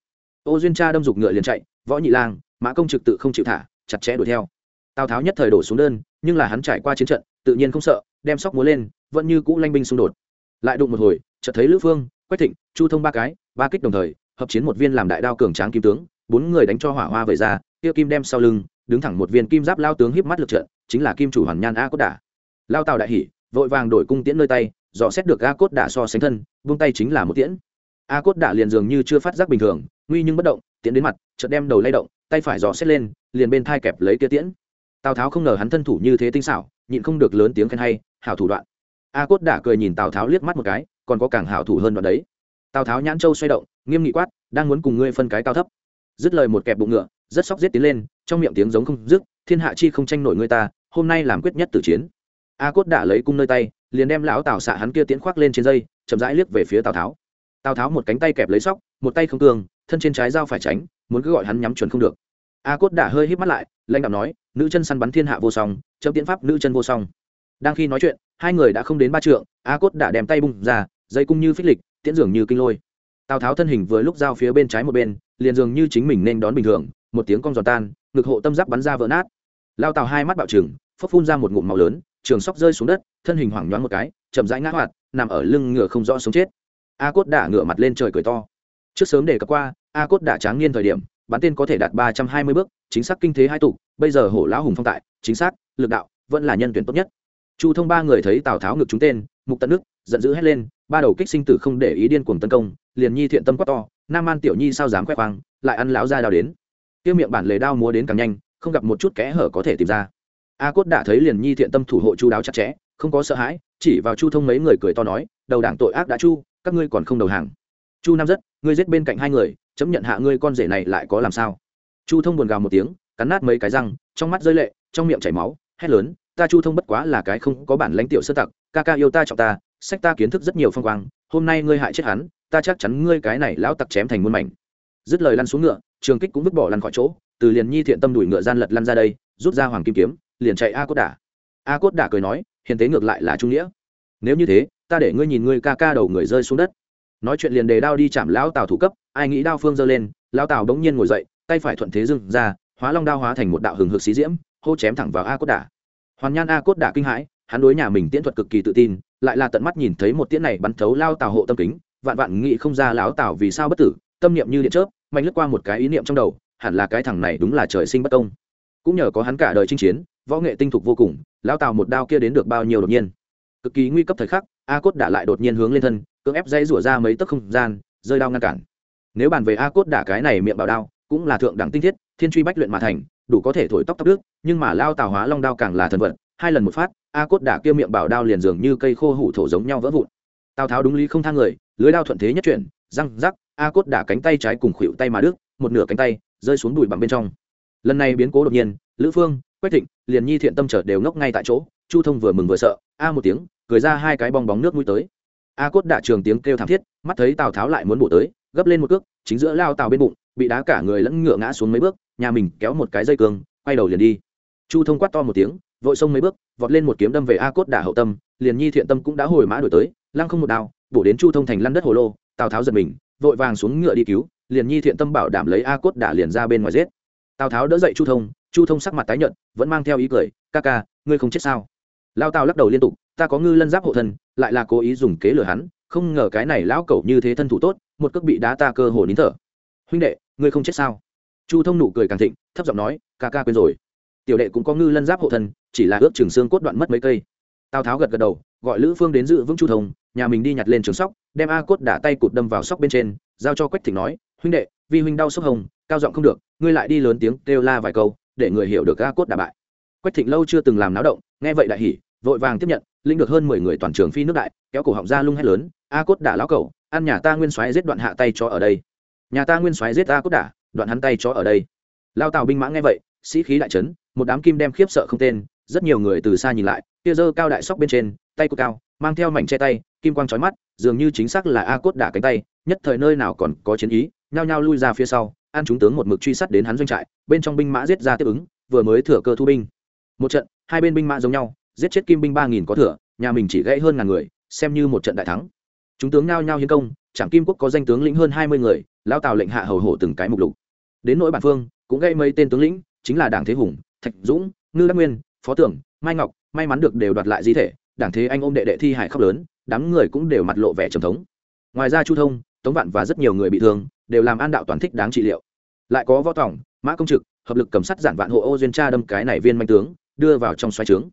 Ô duyên cha đâm dục ngựa liền chạy, võ nhị lang, mã công trực tự không chịu thả, chặt chẽ đuổi theo. Tào tháo nhất thời đổ xuống đơn, nhưng là hắn trải qua chiến trận, tự nhiên không sợ, đem sóc múa lên, vẫn như cũ lanh binh xung đột. Lại đụng một hồi, chợt thấy lữ phương, quách thịnh, chu thông ba cái, ba kích đồng thời, hợp chiến một viên làm đại đao cường tráng kim tướng, bốn người đánh cho hỏa hoa vẩy ra kia kim đem sau lưng, đứng thẳng một viên kim giáp lao tướng híp mắt lượt trận, chính là kim chủ hoàn nhan a cốt đả. Lao tào đại hỉ, vội vàng đổi cung tiễn nơi tay, dò xét được a cốt đả so sánh thân vung tay chính là một tiễn. A cốt đả liền dường như chưa phát giác bình thường, nguy nhưng bất động, tiễn đến mặt, chợt đem đầu lay động, tay phải dò xét lên, liền bên thai kẹp lấy kia tiễn. Tào tháo không ngờ hắn thân thủ như thế tinh xảo, nhịn không được lớn tiếng khen hay, hảo thủ đoạn. A cốt đả cười nhìn tào tháo liếc mắt một cái, còn có càng hảo thủ hơn đoạn đấy. Tào tháo nhãn châu xoay động, nghiêm nghị quát, đang muốn cùng ngươi phân cái cao thấp. Dứt lời một kẹp bụng ngựa rất sóc giết tiến lên, trong miệng tiếng giống không dứt, thiên hạ chi không tranh nổi ngươi ta, hôm nay làm quyết nhất tử chiến. A cốt đã lấy cung nơi tay, liền đem lão tào xạ hắn kia tiến khoác lên trên dây, chậm rãi liếc về phía tào tháo. Tào tháo một cánh tay kẹp lấy sóc, một tay không cường, thân trên trái dao phải tránh, muốn cứ gọi hắn nhắm chuẩn không được. A cốt đã hơi híp mắt lại, lãnh đạo nói, nữ chân săn bắn thiên hạ vô song, chấm tiến pháp nữ chân vô song. Đang khi nói chuyện, hai người đã không đến ba trượng, a cốt đã đem tay bung ra, dây cung như phích lịch, tiễn dường như kinh lôi. Tào tháo thân hình vừa lúc giao phía bên trái một bên, liền dường như chính mình nên đón bình thường một tiếng cong giòn tan, ngực hộ tâm giáp bắn ra vỡ nát. Lao tào hai mắt bạo trừng phấp phun ra một ngụm màu lớn, trường sóc rơi xuống đất, thân hình hoảng nhoáng một cái, chậm rãi ngã hoạt, nằm ở lưng ngựa không rõ sống chết. A cốt đã ngựa mặt lên trời cười to. Trước sớm để cập qua, a cốt đã tráng niên thời điểm, bắn tên có thể đạt ba trăm hai mươi bước, chính xác kinh thế hai tục bây giờ hổ lão hùng phong tại, chính xác, lực đạo, vẫn là nhân tuyển tốt nhất. Chu thông ba người thấy tào tháo ngực chúng tên, mục tận nước, giận dữ hét lên, ba đầu kích sinh tử không để ý điên cuồng tấn công, liền nhi thiện tâm quát to, nam man tiểu nhi sao dám khoe khoang, lại ăn lão ra đao đến tiêu miệng bản lề đao múa đến càng nhanh, không gặp một chút kẽ hở có thể tìm ra. A cốt đã thấy liền nhi thiện tâm thủ hộ chu đáo chặt chẽ, không có sợ hãi, chỉ vào chu thông mấy người cười to nói, đầu đảng tội ác đã chu, các ngươi còn không đầu hàng. Chu nam rất, ngươi giết bên cạnh hai người, chấm nhận hạ ngươi con rể này lại có làm sao? Chu thông buồn gào một tiếng, cắn nát mấy cái răng, trong mắt rơi lệ, trong miệng chảy máu, hét lớn, ta chu thông bất quá là cái không có bản lãnh tiểu sơ tặc, ca ca yêu ta trọng ta, sách ta kiến thức rất nhiều phong quang, hôm nay ngươi hại chết hắn, ta chắc chắn ngươi cái này lão tặc chém thành muôn mảnh dứt lời lăn xuống ngựa, trường kích cũng vứt bỏ lăn khỏi chỗ, từ liền nhi thiện tâm đuổi ngựa gian lật lăn ra đây, rút ra hoàng kim kiếm, liền chạy a cốt đả. A cốt đả cười nói, hiền tế ngược lại là trung nghĩa. Nếu như thế, ta để ngươi nhìn ngươi ca ca đầu người rơi xuống đất. Nói chuyện liền đề đao đi chạm lão tào thủ cấp, ai nghĩ đao phương giơ lên, lão tào đống nhiên ngồi dậy, tay phải thuận thế dưng ra, hóa long đao hóa thành một đạo hừng hực xí diễm, hô chém thẳng vào a cốt đả. Hoàn nhan a cốt đả kinh hãi, hắn đối nhà mình tiễn thuật cực kỳ tự tin, lại là tận mắt nhìn thấy một tiễn này bắn thấu lao tào hộ tâm kính, vạn vạn nghĩ không ra lão tào vì sao bất tử, tâm niệm như điện chớp mạnh lướt qua một cái ý niệm trong đầu, hẳn là cái thằng này đúng là trời sinh bất công. Cũng nhờ có hắn cả đời chinh chiến, võ nghệ tinh thục vô cùng, lão tào một đao kia đến được bao nhiêu đột nhiên. Cực kỳ nguy cấp thời khắc a cốt đả lại đột nhiên hướng lên thân, cưỡng ép dây rủa ra mấy tấc không gian, rơi đao ngăn cản. Nếu bàn về a cốt đả cái này miệng bảo đao, cũng là thượng đẳng tinh thiết, thiên truy bách luyện mà thành, đủ có thể thổi tóc tóc đức nhưng mà lao tào hóa long đao càng là thần vật hai lần một phát a cốt đả kia miệng bảo đao liền dường như cây khô hủ thổ giống nhau vỡ vụn. Tào tháo đúng lý không thang người, lưới đao thuận thế nhất chuyển, răng rắc a cốt đả cánh tay trái cùng khuỵu tay mà đứt, một nửa cánh tay rơi xuống đùi bằng bên trong. Lần này biến cố đột nhiên lữ phương quách thịnh liền nhi thiện tâm trở đều ngốc ngay tại chỗ chu thông vừa mừng vừa sợ a một tiếng cười ra hai cái bong bóng nước mũi tới. A cốt đả trường tiếng kêu thảm thiết mắt thấy tào tháo lại muốn bổ tới gấp lên một cước chính giữa lao tào bên bụng bị đá cả người lẫn ngựa ngã xuống mấy bước nhà mình kéo một cái dây cương quay đầu liền đi. Chu thông quát to một tiếng vội xông mấy bước vọt lên một kiếm đâm về a cốt đả hậu tâm liền nhi thiện tâm cũng đã hồi mã đổi tới lăng không một đao bổ đến chu thông thành lăn đất hồ lô tào tháo giật mình vội vàng xuống ngựa đi cứu, liền nhi thiện tâm bảo đảm lấy a cốt đả liền ra bên ngoài giết. Tào tháo đỡ dậy chu thông chu thông sắc mặt tái nhợt, vẫn mang theo ý cười, ca ca, ngươi không chết sao? Lao tào lắc đầu liên tục, ta có ngư lân giáp hộ thân, lại là cố ý dùng kế lừa hắn, không ngờ cái này lão cẩu như thế thân thủ tốt, một cước bị đá ta cơ hồ nín thở. Huynh đệ, ngươi không chết sao? Chu thông nụ cười càng thịnh, thấp giọng nói, ca ca quên rồi. Tiểu đệ cũng có ngư lân giáp hộ thân, chỉ là ước trường xương cốt đoạn mất mấy cây. Tào tháo gật gật đầu, gọi lữ phương đến dự vững chu thông nhà mình đi nhặt lên trường sóc, đem a cốt đả tay cụt đâm vào sóc bên trên, giao cho quách thịnh nói, huynh đệ, vì huynh đau sốc hồng, cao giọng không được, ngươi lại đi lớn tiếng kêu la vài câu, để người hiểu được a cốt đả bại. Quách thịnh lâu chưa từng làm náo động, nghe vậy đại hỉ, vội vàng tiếp nhận linh được hơn mười người toàn trường phi nước đại, kéo cổ họng ra lung hét lớn, a cốt đả lão cẩu, ăn nhà ta nguyên soái giết đoạn hạ tay cho ở đây. Nhà ta nguyên soái giết a cốt đả, đoạn hắn tay cho ở đây. Lao tào binh mã nghe vậy, sĩ khí đại trấn một đám kim đem khiếp sợ không tên, rất nhiều người từ xa nhìn lại, kia dơ cao đại sóc bên trên, tay của cao, mang theo mảnh che tay kim quang trói mắt, dường như chính xác là a cốt đả cánh tay, nhất thời nơi nào còn có chiến ý, nhao nhao lui ra phía sau an chúng tướng một mực truy sát đến hắn doanh trại, bên trong binh mã giết ra tiếp ứng, vừa mới thừa cơ thu binh. Một trận, hai bên binh mã giống nhau, giết chết kim binh ba nghìn có thừa, nhà mình chỉ gãy hơn ngàn người, xem như một trận đại thắng. Chúng tướng nhao nhao hiến công trạm kim quốc có danh tướng lĩnh hơn hai mươi người lao tào lệnh hạ hầu hổ từng cái mục lục. Đến nỗi bản phương, cũng gây mấy tên tướng lĩnh, chính là đảng thế hùng, thạch dũng, ngư đắc nguyên, phó tưởng, mai ngọc, may mắn được đều đoạt lại di thể, đảng thế anh ôm đệ đệ thi hải khóc lớn đám người cũng đều mặt lộ vẻ trầm thống. Ngoài ra chu thông, tống vạn và rất nhiều người bị thương, đều làm an đạo toàn thích đáng trị liệu. Lại có võ tỏng mã công trực, hợp lực cầm sắt giản vạn hộ ô duyên Tra đâm cái này viên manh tướng, đưa vào trong xoáy trướng.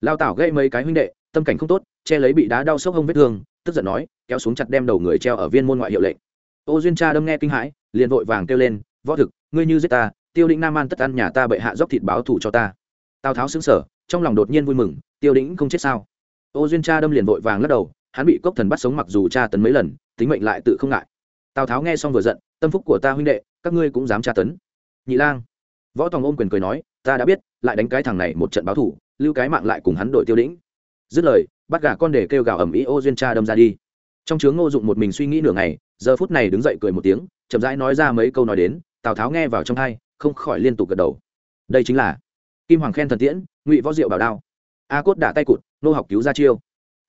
Lao tảo gây mấy cái huynh đệ, tâm cảnh không tốt, che lấy bị đá đau sốc hông vết thương, tức giận nói, kéo xuống chặt đem đầu người treo ở viên môn ngoại hiệu lệnh. Ô duyên cha đâm nghe kinh hãi, liền vội vàng kêu lên, võ thực, ngươi như giết ta, tiêu định nam an tất ăn nhà ta bệ hạ dốc thịt báo thù cho ta. Tào tháo xứng sở trong lòng đột nhiên vui mừng, tiêu đĩnh không chết sao? Ô duyên cha đâm liền vội vàng lắc đầu hắn bị cốc thần bắt sống mặc dù tra tấn mấy lần, tính mệnh lại tự không ngại. Tào tháo nghe xong vừa giận, tâm phúc của ta huynh đệ, các ngươi cũng dám tra tấn. Nhị lang. Võ tòng ôm quyền cười nói, ta đã biết, lại đánh cái thằng này một trận báo thủ, lưu cái mạng lại cùng hắn đội tiêu lĩnh. dứt lời, bắt gà con để kêu gào ầm ĩ ô duyên cha đâm ra đi. Trong chướng ngô dụng một mình suy nghĩ nửa ngày, giờ phút này đứng dậy cười một tiếng, chậm rãi nói ra mấy câu nói đến, tào tháo nghe vào trong thai không khỏi liên tục gật đầu. Đây chính là kim hoàng khen thần tiễn, ngụy võ diệu bảo đao. A cốt đả tay cụt, nô học cứu ra chiêu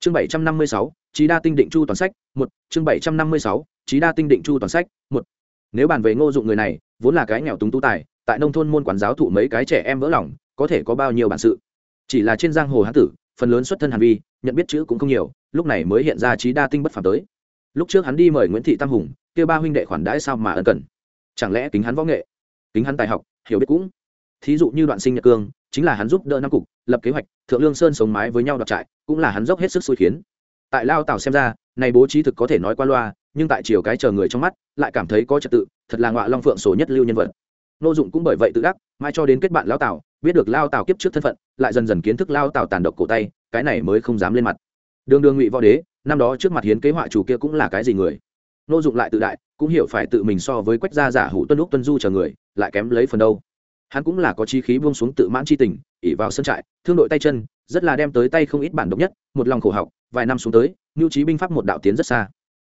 chương bảy trăm năm mươi sáu trí đa tinh định chu toàn sách, một. Chương bảy trăm năm mươi sáu trí đa tinh định chu toàn sách, một. Nếu bàn về ngô dụng người này, vốn là cái nghèo túng tú tài, tại nông thôn môn quản giáo thụ mấy cái trẻ em vỡ lòng, có thể có bao nhiêu bản sự? Chỉ là trên giang hồ hán tử, phần lớn xuất thân hàn vi, nhận biết chữ cũng không nhiều, lúc này mới hiện ra trí đa tinh bất phàm tới. Lúc trước hắn đi mời nguyễn thị tam hùng, kêu ba huynh đệ khoản đãi sao mà ân cần. Chẳng lẽ kính hắn võ nghệ, kính hắn tài học, hiểu biết cũng? Thí dụ như đoạn sinh nhật cương chính là hắn giúp đỡ năm cục, lập kế hoạch, thượng lương sơn sống mái với nhau đọc trại, cũng là hắn dốc hết sức xui khiến. Tại lao tảo xem ra, này bố trí thực có thể nói qua loa, nhưng tại chiều cái chờ người trong mắt, lại cảm thấy có trật tự, thật là ngọa long phượng sổ nhất lưu nhân vật. Nô dụng cũng bởi vậy tự đắc, mai cho đến kết bạn lao tảo, biết được lao tảo kiếp trước thân phận, lại dần dần kiến thức lao tảo tàn độc cổ tay, cái này mới không dám lên mặt. Đường đường ngụy võ đế, năm đó trước mặt hiến kế họa chủ kia cũng là cái gì người? Nô dụng lại tự đại, cũng hiểu phải tự mình so với quách gia giả hủ tuân lúc tuân du chờ người, lại kém lấy phần đâu hắn cũng là có chi khí buông xuống tự mãn chi tình ỉ vào sân trại, thương đội tay chân, rất là đem tới tay không ít bản độc nhất, một lòng khổ học, vài năm xuống tới nhu trí binh pháp một đạo tiến rất xa.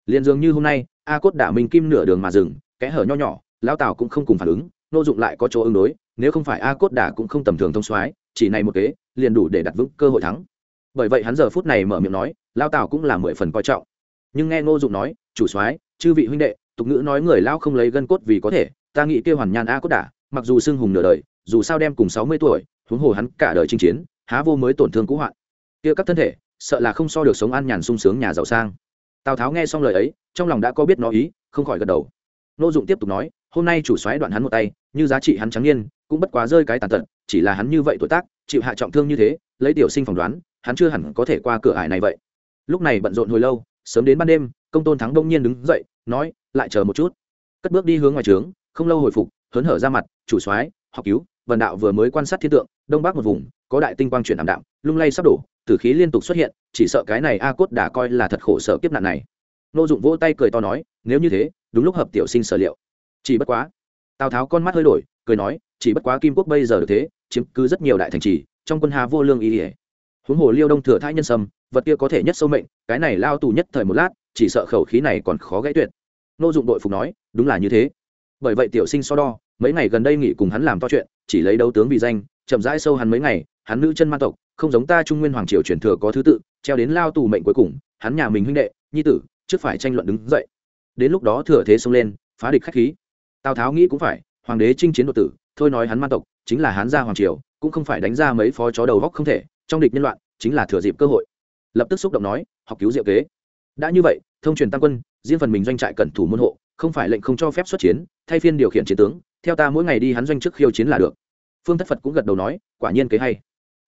Liền dường như hôm nay, a cốt đả mình kim nửa đường mà dừng, kẽ hở nho nhỏ lao tào cũng không cùng phản ứng, nô dụng lại có chỗ ứng đối, nếu không phải a cốt đả cũng không tầm thường thông soái, chỉ này một kế, liền đủ để đặt vững cơ hội thắng. Bởi vậy hắn giờ phút này mở miệng nói lao tào cũng là mười phần coi trọng. Nhưng nghe ngô dụng nói, chủ soái, chư vị huynh đệ, tục ngữ nói người lao không lấy gân cốt vì có thể, ta nghĩ kêu hoàn nhan a cốt đả mặc dù xưng hùng nửa đời, dù sao đem cùng sáu mươi tuổi, huống hồ hắn cả đời chinh chiến, há vô mới tổn thương cũ hoạn. Kia các thân thể, sợ là không so được sống an nhàn sung sướng nhà giàu sang. Tào tháo nghe xong lời ấy, trong lòng đã có biết nó ý, không khỏi gật đầu. Nô dụng tiếp tục nói, hôm nay chủ xoáy đoạn hắn một tay, như giá trị hắn trắng niên, cũng bất quá rơi cái tàn tật, chỉ là hắn như vậy tuổi tác, chịu hạ trọng thương như thế, lấy tiểu sinh phỏng đoán, hắn chưa hẳn có thể qua cửa ải này vậy. Lúc này bận rộn hồi lâu, sớm đến ban đêm, công tôn thắng đông nhiên đứng dậy, nói, lại chờ một chút. Cất bước đi hướng ngoài trướng, không lâu hồi phục, hớn hở ra mặt chủ soái, học cứu, vần đạo vừa mới quan sát thiên tượng, đông bắc một vùng, có đại tinh quang chuyển ảm đạm, lung lay sắp đổ, tử khí liên tục xuất hiện, chỉ sợ cái này a cốt đã coi là thật khổ sở kiếp nạn này. Nô dụng vỗ tay cười to nói, nếu như thế, đúng lúc hợp tiểu sinh sở liệu. Chỉ bất quá, tào tháo con mắt hơi đổi, cười nói, chỉ bất quá kim quốc bây giờ được thế, chiếm cứ rất nhiều đại thành trì, trong quân hà vô lương ý ỉa huống hồ liêu đông thừa thái nhân sâm, vật kia có thể nhất sâu mệnh, cái này lao tù nhất thời một lát, chỉ sợ khẩu khí này còn khó gãy tuyệt. Nô dụng đội phục nói, đúng là như thế. Bởi vậy tiểu sinh so đo mấy ngày gần đây nghỉ cùng hắn làm to chuyện, chỉ lấy đấu tướng vì danh, chậm rãi sâu hắn mấy ngày, hắn nữ chân man tộc, không giống ta trung nguyên hoàng triều truyền thừa có thứ tự, treo đến lao tù mệnh cuối cùng, hắn nhà mình huynh đệ, nhi tử, trước phải tranh luận đứng dậy. Đến lúc đó thừa thế xông lên, phá địch khách khí. Tào tháo nghĩ cũng phải, hoàng đế chinh chiến đột tử, thôi nói hắn man tộc, chính là hắn gia hoàng triều, cũng không phải đánh ra mấy phó chó đầu góc không thể, trong địch nhân loạn, chính là thừa dịp cơ hội. Lập tức xúc động nói, học cứu diệu kế. Đã như vậy, thông truyền tam quân, riêng phần mình doanh trại cẩn thủ môn hộ, không phải lệnh không cho phép xuất chiến, thay phiên điều khiển chiến tướng theo ta mỗi ngày đi hắn doanh trước khiêu chiến là được. Phương thất phật cũng gật đầu nói, quả nhiên kế hay.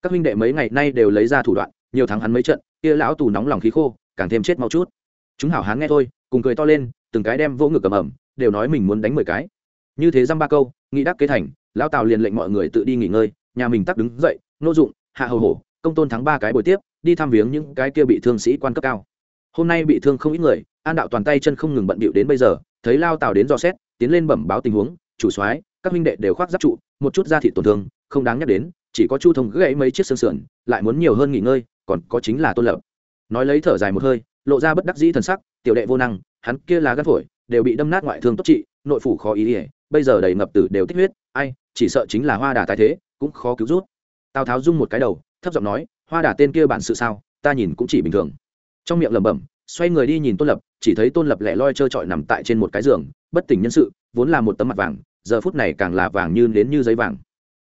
Các huynh đệ mấy ngày nay đều lấy ra thủ đoạn, nhiều thắng hắn mấy trận, kia lão tù nóng lòng khí khô, càng thêm chết mau chút. Chúng hảo hán nghe thôi, cùng cười to lên, từng cái đem vỗ ngực cầm ẩm, đều nói mình muốn đánh mười cái. Như thế dăm ba câu nghĩ đắc kế thành, lão tào liền lệnh mọi người tự đi nghỉ ngơi, nhà mình tắc đứng dậy, nô dụng, hạ hầu hổ, công tôn thắng ba cái buổi tiếp, đi thăm viếng những cái kia bị thương sĩ quan cấp cao. Hôm nay bị thương không ít người, an đạo toàn tay chân không ngừng bận bịu đến bây giờ, thấy lao tào đến dò xét, tiến lên bẩm báo tình huống chủ soái, các huynh đệ đều khoác giáp trụ, một chút da thịt tổn thương, không đáng nhắc đến, chỉ có chu thông gãy mấy chiếc xương sườn, lại muốn nhiều hơn nghỉ ngơi, còn có chính là tôn lập. Nói lấy thở dài một hơi, lộ ra bất đắc dĩ thần sắc, tiểu đệ vô năng, hắn kia là gắt phổi, đều bị đâm nát ngoại thương tốt trị, nội phủ khó ý ỉa bây giờ đầy ngập tử đều tích huyết, ai, chỉ sợ chính là hoa đà tài thế, cũng khó cứu rút. Tào tháo rung một cái đầu, thấp giọng nói, hoa đà tên kia bản sự sao, ta nhìn cũng chỉ bình thường. Trong miệng lẩm bẩm, xoay người đi nhìn tôn lập, chỉ thấy tôn lập lẻ loi trơ trọi nằm tại trên một cái giường, bất tỉnh nhân sự, vốn là một tấm mặt vàng giờ phút này càng là vàng như đến như giấy vàng.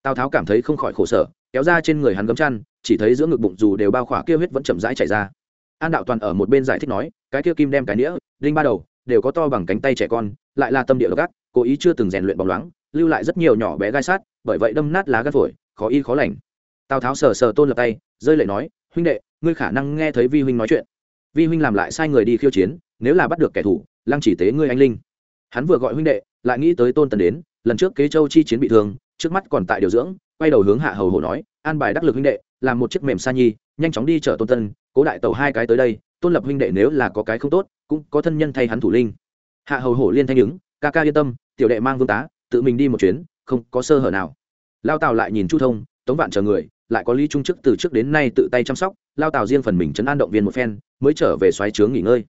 Tào tháo cảm thấy không khỏi khổ sở, kéo ra trên người hắn gấm chăn, chỉ thấy giữa ngực bụng dù đều bao khỏa kia huyết vẫn chậm rãi chảy ra. An đạo toàn ở một bên giải thích nói, cái kia kim đem cái nĩa, đinh ba đầu, đều có to bằng cánh tay trẻ con, lại là tâm địa gác cố ý chưa từng rèn luyện bóng loáng, lưu lại rất nhiều nhỏ bé gai sát, bởi vậy đâm nát lá gắt phổi, khó y khó lành. Tào tháo sờ sờ tôn lập tay, rơi lệ nói, huynh đệ, ngươi khả năng nghe thấy vi huynh nói chuyện. Vi huynh làm lại sai người đi khiêu chiến, nếu là bắt được kẻ thù, lăng chỉ tế ngươi anh linh. Hắn vừa gọi huynh đệ lại nghĩ tới tôn tần đến, lần trước kế châu chi chiến bị thương, trước mắt còn tại điều dưỡng, quay đầu hướng hạ hầu hổ nói, an bài đắc lực huynh đệ, làm một chiếc mềm sa nhi, nhanh chóng đi chở tôn tân cố đại tàu hai cái tới đây, tôn lập huynh đệ nếu là có cái không tốt, cũng có thân nhân thay hắn thủ linh. Hạ hầu hổ liên thanh ứng, ca ca yên tâm, tiểu đệ mang vương tá, tự mình đi một chuyến, không có sơ hở nào. Lao tào lại nhìn chu thông, tống vạn chờ người, lại có lý trung chức từ trước đến nay tự tay chăm sóc, lao tào riêng phần mình chấn an động viên một phen, mới trở về xoáy trướng nghỉ ngơi.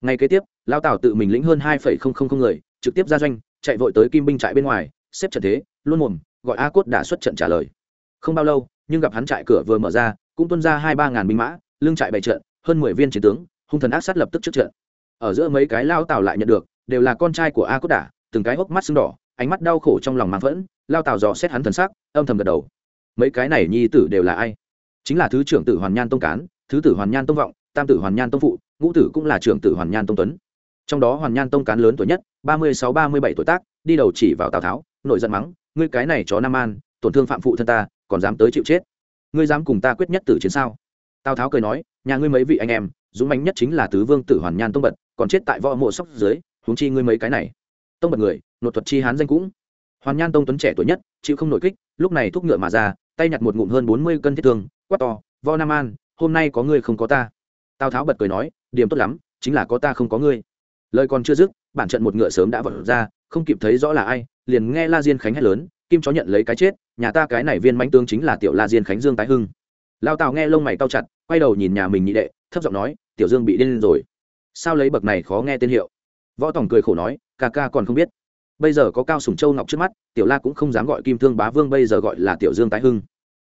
Ngay kế tiếp, lao tào tự mình lĩnh hơn hai người, trực tiếp ra doanh chạy vội tới kim binh trại bên ngoài, xếp trận thế, luôn mồm, gọi a cốt đã xuất trận trả lời. Không bao lâu, nhưng gặp hắn trại cửa vừa mở ra, cũng tuân ra hai ba ngàn binh mã lương trại bày trận, hơn mười viên chiến tướng, hung thần ác sát lập tức trước trận. Ở giữa mấy cái lao tào lại nhận được, đều là con trai của a cốt đả, từng cái hốc mắt sưng đỏ, ánh mắt đau khổ trong lòng mang phẫn, lao tào dò xét hắn thần sắc, âm thầm gật đầu. Mấy cái này nhi tử đều là ai? Chính là thứ trưởng tử hoàn nhan tông cán, thứ tử hoàn nhan tông vọng, tam tử hoàn nhan tông phụ, ngũ tử cũng là trưởng tử hoàn nhan tông tuấn. Trong đó hoàn nhan tông cán lớn tuổi nhất ba mươi sáu ba mươi bảy tuổi tác, đi đầu chỉ vào tào tháo nội giận mắng, ngươi cái này chó nam an tổn thương phạm phụ thân ta, còn dám tới chịu chết. Ngươi dám cùng ta quyết nhất tử chiến sao? Tào tháo cười nói, nhà ngươi mấy vị anh em, dũng mãnh nhất chính là tứ vương tử hoàn nhan tông bật, còn chết tại võ mộ sóc dưới, huống chi ngươi mấy cái này. Tông bật người nội thuật chi hán danh cũng. Hoàn nhan tông tuấn trẻ tuổi nhất, chịu không nổi kích, lúc này thúc ngựa mà ra, tay nhặt một ngụm hơn bốn mươi cân thiết thương, quát to, võ nam an, hôm nay có ngươi không có ta. Tào tháo bật cười nói, điểm tốt lắm, chính là có ta không có ngươi lời còn chưa dứt, bản trận một ngựa sớm đã vật ra, không kịp thấy rõ là ai, liền nghe la diên khánh hét lớn, kim chó nhận lấy cái chết, nhà ta cái này viên mãnh tướng chính là tiểu la diên khánh dương tái hưng. Lao tào nghe lông mày cao chặt, quay đầu nhìn nhà mình nhị đệ, thấp giọng nói, tiểu dương bị điên rồi. Sao lấy bậc này khó nghe tên hiệu? Võ tòng cười khổ nói, ca ca còn không biết. Bây giờ có cao sùng châu ngọc trước mắt, tiểu la cũng không dám gọi kim thương bá vương bây giờ gọi là tiểu dương tái hưng.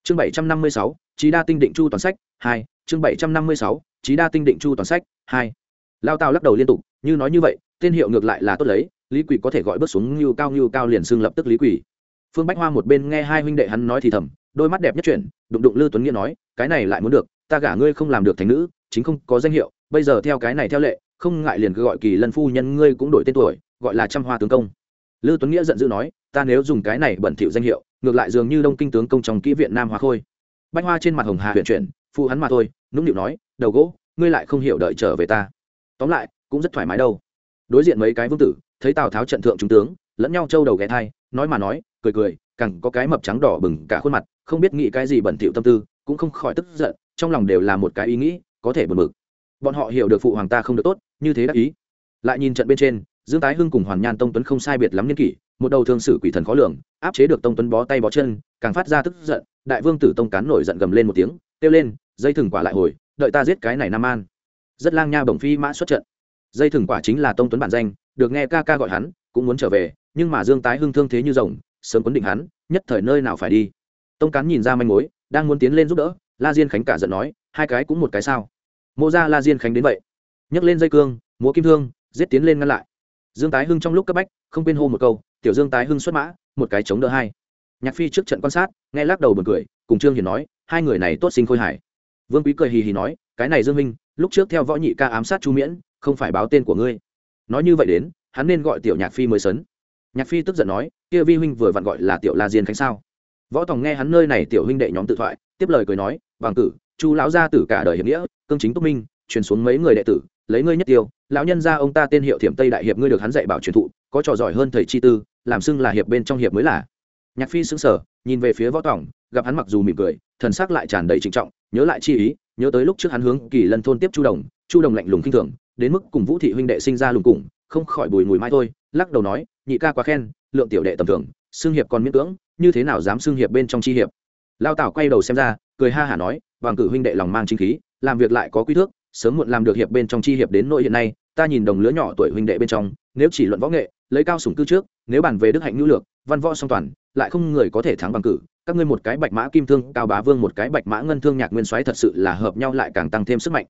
Chương bảy trăm năm mươi sáu trí đa tinh định chu toàn sách hai, chương bảy trăm năm mươi sáu trí đa tinh định chu toàn sách hai lao tào lắc đầu liên tục, như nói như vậy, tên hiệu ngược lại là tốt lấy, lý quỷ có thể gọi bước xuống như cao như cao liền xưng lập tức lý quỷ. Phương bách hoa một bên nghe hai huynh đệ hắn nói thì thầm, đôi mắt đẹp nhất chuyển, đụng đụng lư tuấn nghĩa nói, cái này lại muốn được, ta gả ngươi không làm được thành nữ, chính không có danh hiệu, bây giờ theo cái này theo lệ, không ngại liền cứ gọi kỳ lân phu nhân ngươi cũng đổi tên tuổi, gọi là trăm hoa tướng công. Lư tuấn nghĩa giận dữ nói, ta nếu dùng cái này bẩn thỉu danh hiệu, ngược lại dường như đông kinh tướng công trong kỹ viện nam hoa khôi. Bách hoa trên mặt hồng hà huyện chuyển, phụ hắn mà thôi, nũng nịu nói, đầu gỗ, ngươi lại không hiểu đợi trở về ta tóm lại, cũng rất thoải mái đâu. Đối diện mấy cái vương tử, thấy tào tháo trận thượng trung tướng, lẫn nhau trâu đầu ghé thai, nói mà nói, cười cười, càng có cái mập trắng đỏ bừng cả khuôn mặt, không biết nghĩ cái gì bẩn thỉu tâm tư, cũng không khỏi tức giận, trong lòng đều là một cái ý nghĩ, có thể bật mực bọn họ hiểu được phụ hoàng ta không được tốt, như thế đắc ý. Lại nhìn trận bên trên, dương tái hưng cùng hoàn nhan tông tuấn không sai biệt lắm niên kỷ, một đầu thương sử quỷ thần khó lường, áp chế được tông tuấn bó tay bó chân, càng phát ra tức giận, đại vương tử tông cán nổi giận gầm lên một tiếng, kêu lên, dây thừng quả lại hồi, đợi ta giết cái này nam an rất lang nha bổng phi mã xuất trận. Dây thừng quả chính là tông tuấn bản danh, được nghe ca ca gọi hắn, cũng muốn trở về, nhưng mà dương tái hưng thương thế như rồng, sớm quấn định hắn, nhất thời nơi nào phải đi. Tông cán nhìn ra manh mối, đang muốn tiến lên giúp đỡ, la diên khánh cả giận nói, hai cái cũng một cái sao? Mô ra la diên khánh đến vậy. Nhấc lên dây cương, múa kim thương, giết tiến lên ngăn lại. Dương tái hưng trong lúc cấp bách, không quên hô một câu, tiểu dương tái hưng xuất mã, một cái chống đỡ hai. Nhạc phi trước trận quan sát, nghe lắc đầu b u ồ n cười, cùng trương hiền nói, hai người này tốt sinh khôi hải vương quý cười hì hì nói, cái này dương minh lúc trước theo võ nhị ca ám sát chu miễn, không phải báo tên của ngươi. Nói như vậy đến, hắn nên gọi tiểu nhạc phi mới sấn. Nhạc phi tức giận nói, kia vi huynh vừa vặn gọi là tiểu la diên khánh sao? Võ tòng nghe hắn nơi này tiểu huynh đệ nhóm tự thoại, tiếp lời cười nói bằng cử chu lão gia tử cả đời hiệp nghĩa, cương chính túc minh, truyền xuống mấy người đệ tử, lấy ngươi nhất tiêu, lão nhân gia ông ta tên hiệu thiểm tây đại hiệp ngươi được hắn dạy bảo truyền thụ, có trò giỏi hơn thầy chi tư, làm xưng là hiệp bên trong hiệp mới là. Nhạc phi xứng sở nhìn về phía võ tổng gặp hắn mặc dù mỉm cười, thần sắc lại tràn đầy trịnh trọng, nhớ lại chi ý, nhớ tới lúc trước hắn hướng kỳ lân thôn tiếp chu đồng chu đồng lạnh lùng kinh thường, đến mức cùng vũ thị huynh đệ sinh ra lùng cùng, không khỏi bùi mùi mai thôi, lắc đầu nói, nhị ca quá khen, lượng tiểu đệ tầm thường xương hiệp còn miễn cưỡng, như thế nào dám xương hiệp bên trong chi hiệp? Lao tảo quay đầu xem ra, cười ha hả nói vàng cử huynh đệ lòng mang chính khí, làm việc lại có quy thước sớm muộn làm được hiệp bên trong chi hiệp đến nội hiện nay, ta nhìn đồng lứa nhỏ tuổi huynh đệ bên trong, nếu chỉ luận võ nghệ, lấy cao sủng cư trước, nếu bàn về đức hạnh nhu lược, văn võ song toàn lại không người có thể thắng bằng cử. Các ngươi một cái bạch mã kim thương, cao bá vương một cái bạch mã ngân thương nhạc nguyên soái thật sự là hợp nhau lại càng tăng thêm sức mạnh.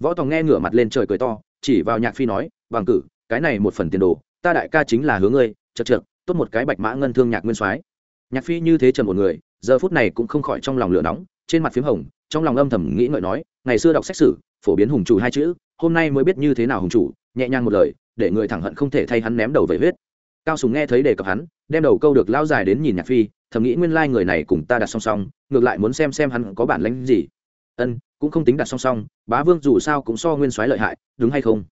Võ tòng nghe ngửa mặt lên trời cười to, chỉ vào nhạc phi nói, bằng cử, cái này một phần tiền đồ, ta đại ca chính là hướng ngươi chật trượt tốt một cái bạch mã ngân thương nhạc nguyên soái. Nhạc phi như thế trần một người, giờ phút này cũng không khỏi trong lòng lửa nóng, trên mặt p h í m hồng, trong lòng âm thầm nghĩ ngợi nói, ngày xưa đọc sách sử, phổ biến hùng chủ hai chữ, hôm nay mới biết như thế nào hùng chủ, nhẹ nhàng một lời, để người thẳng hận không thể thay hắn ném đầu về huyết cao sùng nghe thấy đề cập hắn, đem đầu câu được lao dài đến nhìn nhạc phi, thầm nghĩ nguyên lai、like、người này cùng ta đặt song song, ngược lại muốn xem xem hắn có bản lãnh gì. Ân, cũng không tính đặt song song, bá vương dù sao cũng so nguyên soái lợi hại, đúng hay không?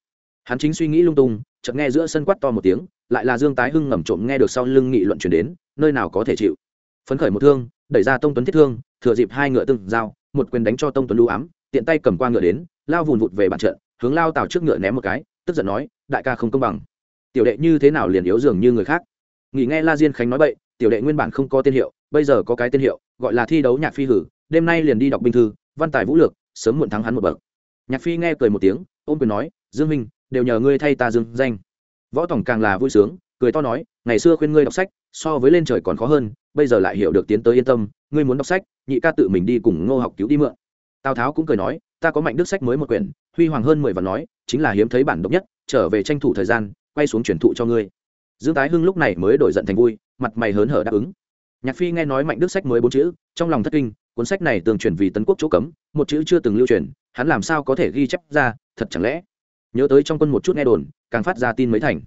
Hắn chính suy nghĩ lung tung, chợt nghe giữa sân quát to một tiếng, lại là dương tái hưng ngầm trộm nghe được sau lưng nghị luận chuyển đến, nơi nào có thể chịu. Phấn khởi một thương, đẩy ra tông tuấn thiết thương, thừa dịp hai ngựa từng dao một quyền đánh cho tông tuấn lưu ám, tiện tay cầm qua ngựa đến, lao vùn vụt về bàn trận, hướng lao tào trước ngựa ném một cái, tức giận nói, đại ca không công bằng tiểu đệ như thế nào liền yếu dường như người khác. Nghỉ nghe la diên khánh nói vậy, tiểu đệ nguyên bản không có tên hiệu bây giờ có cái tên hiệu gọi là thi đấu nhạc phi hử đêm nay liền đi đọc binh thư văn tài vũ lược sớm muộn thắng hắn một bậc. Nhạc phi nghe cười một tiếng ôm quyền nói dương minh đều nhờ ngươi thay ta dương danh. Võ tổng càng là vui sướng cười to nói ngày xưa khuyên ngươi đọc sách so với lên trời còn khó hơn bây giờ lại hiểu được tiến tới yên tâm ngươi muốn đọc sách nhị ca tự mình đi cùng ngô học cứu đi mượn. Tào tháo cũng cười nói ta có mạnh đức sách mới một quyển huy hoàng hơn mười và nói chính là hiếm thấy bản độc nhất trở về tranh thủ thời gian quay xuống chuyển thụ cho ngươi. Dương tái hưng lúc này mới đổi giận thành vui, mặt mày hớn hở đáp ứng. Nhạc phi nghe nói mạnh đức sách mới bốn chữ, trong lòng thất kinh, cuốn sách này tường truyền vì tấn quốc chỗ cấm, một chữ chưa từng lưu truyền, hắn làm sao có thể ghi chép ra, thật chẳng lẽ? Nhớ tới trong quân một chút nghe đồn, càng phát ra tin mới thành.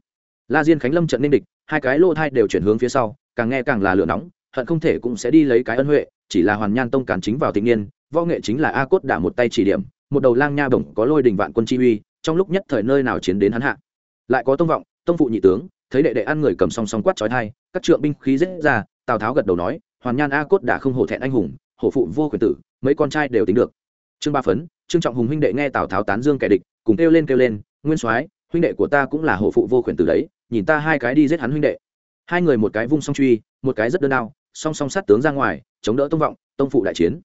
La diên khánh lâm trận nên địch, hai cái lô thai đều chuyển hướng phía sau, càng nghe càng là lửa nóng, hận không thể cũng sẽ đi lấy cái ân huệ, chỉ là hoàn nhan tông cản chính vào tịnh niên, võ nghệ chính là a cốt đả một tay chỉ điểm, một đầu lang nha bổng có lôi đình vạn quân chi uy, trong lúc nhất thời nơi nào chiến đến hắn hạ lại có tông vọng, tông phụ nhị tướng, thấy đệ đệ ăn người cầm song song quát trói thai các trượng binh khí dễ ra, tào tháo gật đầu nói, hoàn nhan a cốt đã không hổ thẹn anh hùng, hổ phụ vô quyền tử, mấy con trai đều tính được. Trương ba phấn, trương trọng hùng huynh đệ nghe tào tháo tán dương kẻ địch, cùng kêu lên kêu lên, nguyên soái, huynh đệ của ta cũng là hổ phụ vô quyền tử đấy, nhìn ta hai cái đi giết hắn huynh đệ. Hai người một cái vung song truy, một cái rất đơn đao, song song sát tướng ra ngoài, chống đỡ tông vọng, tông phụ đại chiến.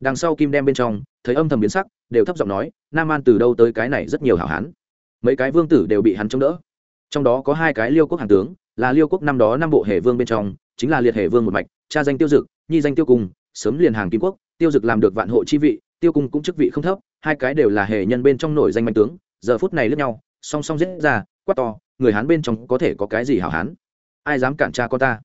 Đằng sau kim đem bên trong, thấy âm thầm biến sắc, đều thấp giọng nói, nam an từ đâu tới cái này rất nhiều hảo hán mấy cái vương tử đều bị hắn chống đỡ. Trong đó có hai cái liêu quốc hàng tướng, là liêu quốc năm đó năm bộ hệ vương bên trong, chính là liệt hệ vương một mạch, cha danh tiêu dực, nhi danh tiêu cung, sớm liền hàng kim quốc, tiêu dực làm được vạn hộ chi vị, tiêu cung cũng chức vị không thấp, hai cái đều là hệ nhân bên trong nổi danh mạnh tướng, giờ phút này lướt nhau, song song giết ra, quát to, người hán bên trong có thể có cái gì hảo hán? Ai dám cản cha con ta?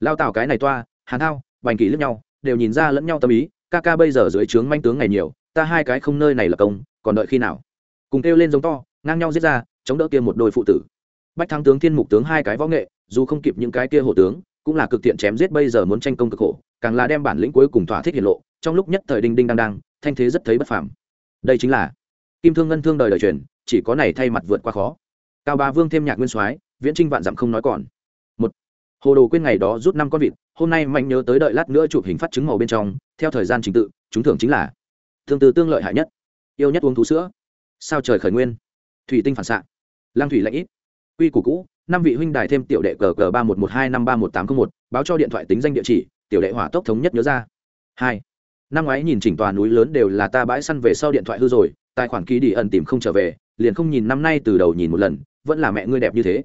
Lao tào cái này toa, hán thao, bành kỳ lướt nhau, đều nhìn ra lẫn nhau tâm ý, ca ca bây giờ dưới trướng manh tướng ngày nhiều, ta hai cái không nơi này là công, còn đợi khi nào? Cùng kêu lên giống to ngang nhau giết ra, chống đỡ kia một đôi phụ tử. Bách thắng tướng, thiên mục tướng, hai cái võ nghệ, dù không kịp những cái kia hổ tướng, cũng là cực tiện chém giết bây giờ muốn tranh công cực khổ, càng là đem bản lĩnh cuối cùng thỏa thích hiển lộ, trong lúc nhất thời đinh đinh đang đang, thanh thế rất thấy bất phàm. Đây chính là kim thương ngân thương đời đời truyền, chỉ có này thay mặt vượt qua khó. Cao ba vương thêm nhạc nguyên soái, viễn trinh vạn dặm không nói còn. Một, hồ đồ quên ngày đó rút năm con vịt, hôm nay mạnh nhớ tới đợi lát nữa chụp hình phát chứng màu bên trong, theo thời gian trình tự, chúng thưởng chính là thương từ tương lợi hại nhất, yêu nhất uống thú sữa. Sao trời khởi nguyên? Thủy tinh phản xạ. Lăng thủy lạnh ít. Quy củ cũ, năm vị huynh đài thêm tiểu đệ cờ cờ ba một một hai năm ba một tám không một, báo cho điện thoại tính danh địa chỉ, tiểu đệ hỏa tốc thống nhất nhớ ra. Hai. Năm ngoái nhìn chỉnh tòa núi lớn đều là ta bãi săn về sau điện thoại hư rồi, tài khoản ký đi ẩn tìm không trở về, liền không nhìn năm nay từ đầu nhìn một lần, vẫn là mẹ ngươi đẹp như thế.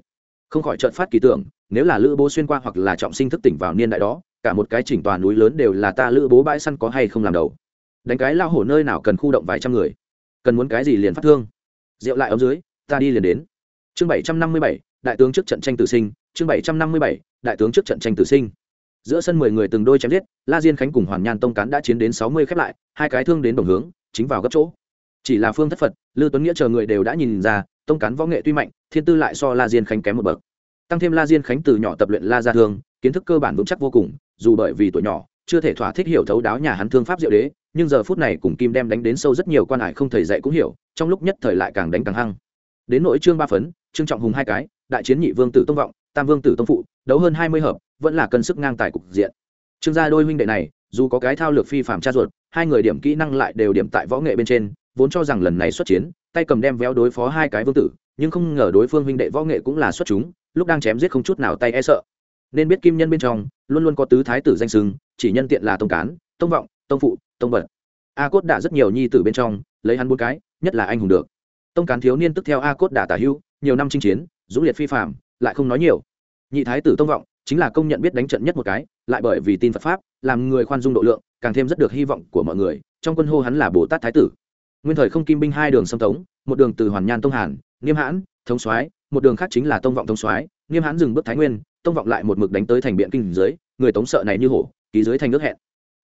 Không khỏi trợn phát kỳ tưởng, nếu là lữ bố xuyên qua hoặc là trọng sinh thức tỉnh vào niên đại đó, cả một cái chỉnh tòa núi lớn đều là ta lữ bố bãi săn có hay không làm đầu. Đánh cái lao hổ nơi nào cần khu động vài trăm người. Cần muốn cái gì liền phát thương rượu lại ấm dưới, ta đi liền đến. Chương bảy trăm năm mươi bảy, đại tướng trước trận tranh tử sinh. Chương bảy trăm năm mươi bảy, đại tướng trước trận tranh tử sinh. Giữa sân mười người từng đôi chém giết, la diên khánh cùng hoàn nhan tông cán đã chiến đến sáu mươi khép lại, hai cái thương đến đồng hướng, chính vào gấp chỗ. Chỉ là phương thất phật, lư tuấn nghĩa chờ người đều đã nhìn ra, tông cán võ nghệ tuy mạnh, thiên tư lại so la diên khánh kém một bậc. Tăng thêm la diên khánh từ nhỏ tập luyện la gia thương, kiến thức cơ bản vững chắc vô cùng, dù bởi vì tuổi nhỏ, chưa thể thỏa thích hiểu thấu đáo nhà hắn thương pháp diệu đế nhưng giờ phút này cùng kim đem đánh đến sâu rất nhiều quan hải không thầy dạy cũng hiểu, trong lúc nhất thời lại càng đánh càng hăng. Đến nỗi trương ba phấn, trương trọng hùng hai cái, đại chiến nhị vương tử tông vọng, tam vương tử tông phụ, đấu hơn hai mươi hợp, vẫn là cân sức ngang tài cục diện. Trương gia đôi huynh đệ này, dù có cái thao lược phi phạm cha ruột, hai người điểm kỹ năng lại đều điểm tại võ nghệ bên trên, vốn cho rằng lần này xuất chiến, tay cầm đem véo đối phó hai cái vương tử, nhưng không ngờ đối phương huynh đệ võ nghệ cũng là xuất chúng, lúc đang chém giết không chút nào tay e sợ. Nên biết kim nhân bên trong, luôn luôn có tứ thái tử danh sừng chỉ nhân tiện là tông cán, tông vọng, tông phụ tông bật. A cốt đã rất nhiều nhi tử bên trong, lấy hắn bốn cái, nhất là anh hùng được. Tông cán thiếu niên tức theo a cốt đả tả hưu nhiều năm chinh chiến, dũng liệt phi phạm lại không nói nhiều. Nhị thái tử tông vọng, chính là công nhận biết đánh trận nhất một cái, lại bởi vì tin phật pháp, làm người khoan dung độ lượng, càng thêm rất được hy vọng của mọi người, trong quân hô hắn là bồ tát thái tử. Nguyên thời không kim binh hai đường xâm tống, một đường từ hoàn nhan tông hàn nghiêm hãn, thống soái, một đường khác chính là tông vọng thống soái nghiêm hãn dừng bước thái nguyên, tông vọng lại một mực đánh tới thành biện kinh dưới, người tống sợ này như hổ, ký dưới thành nước hẹn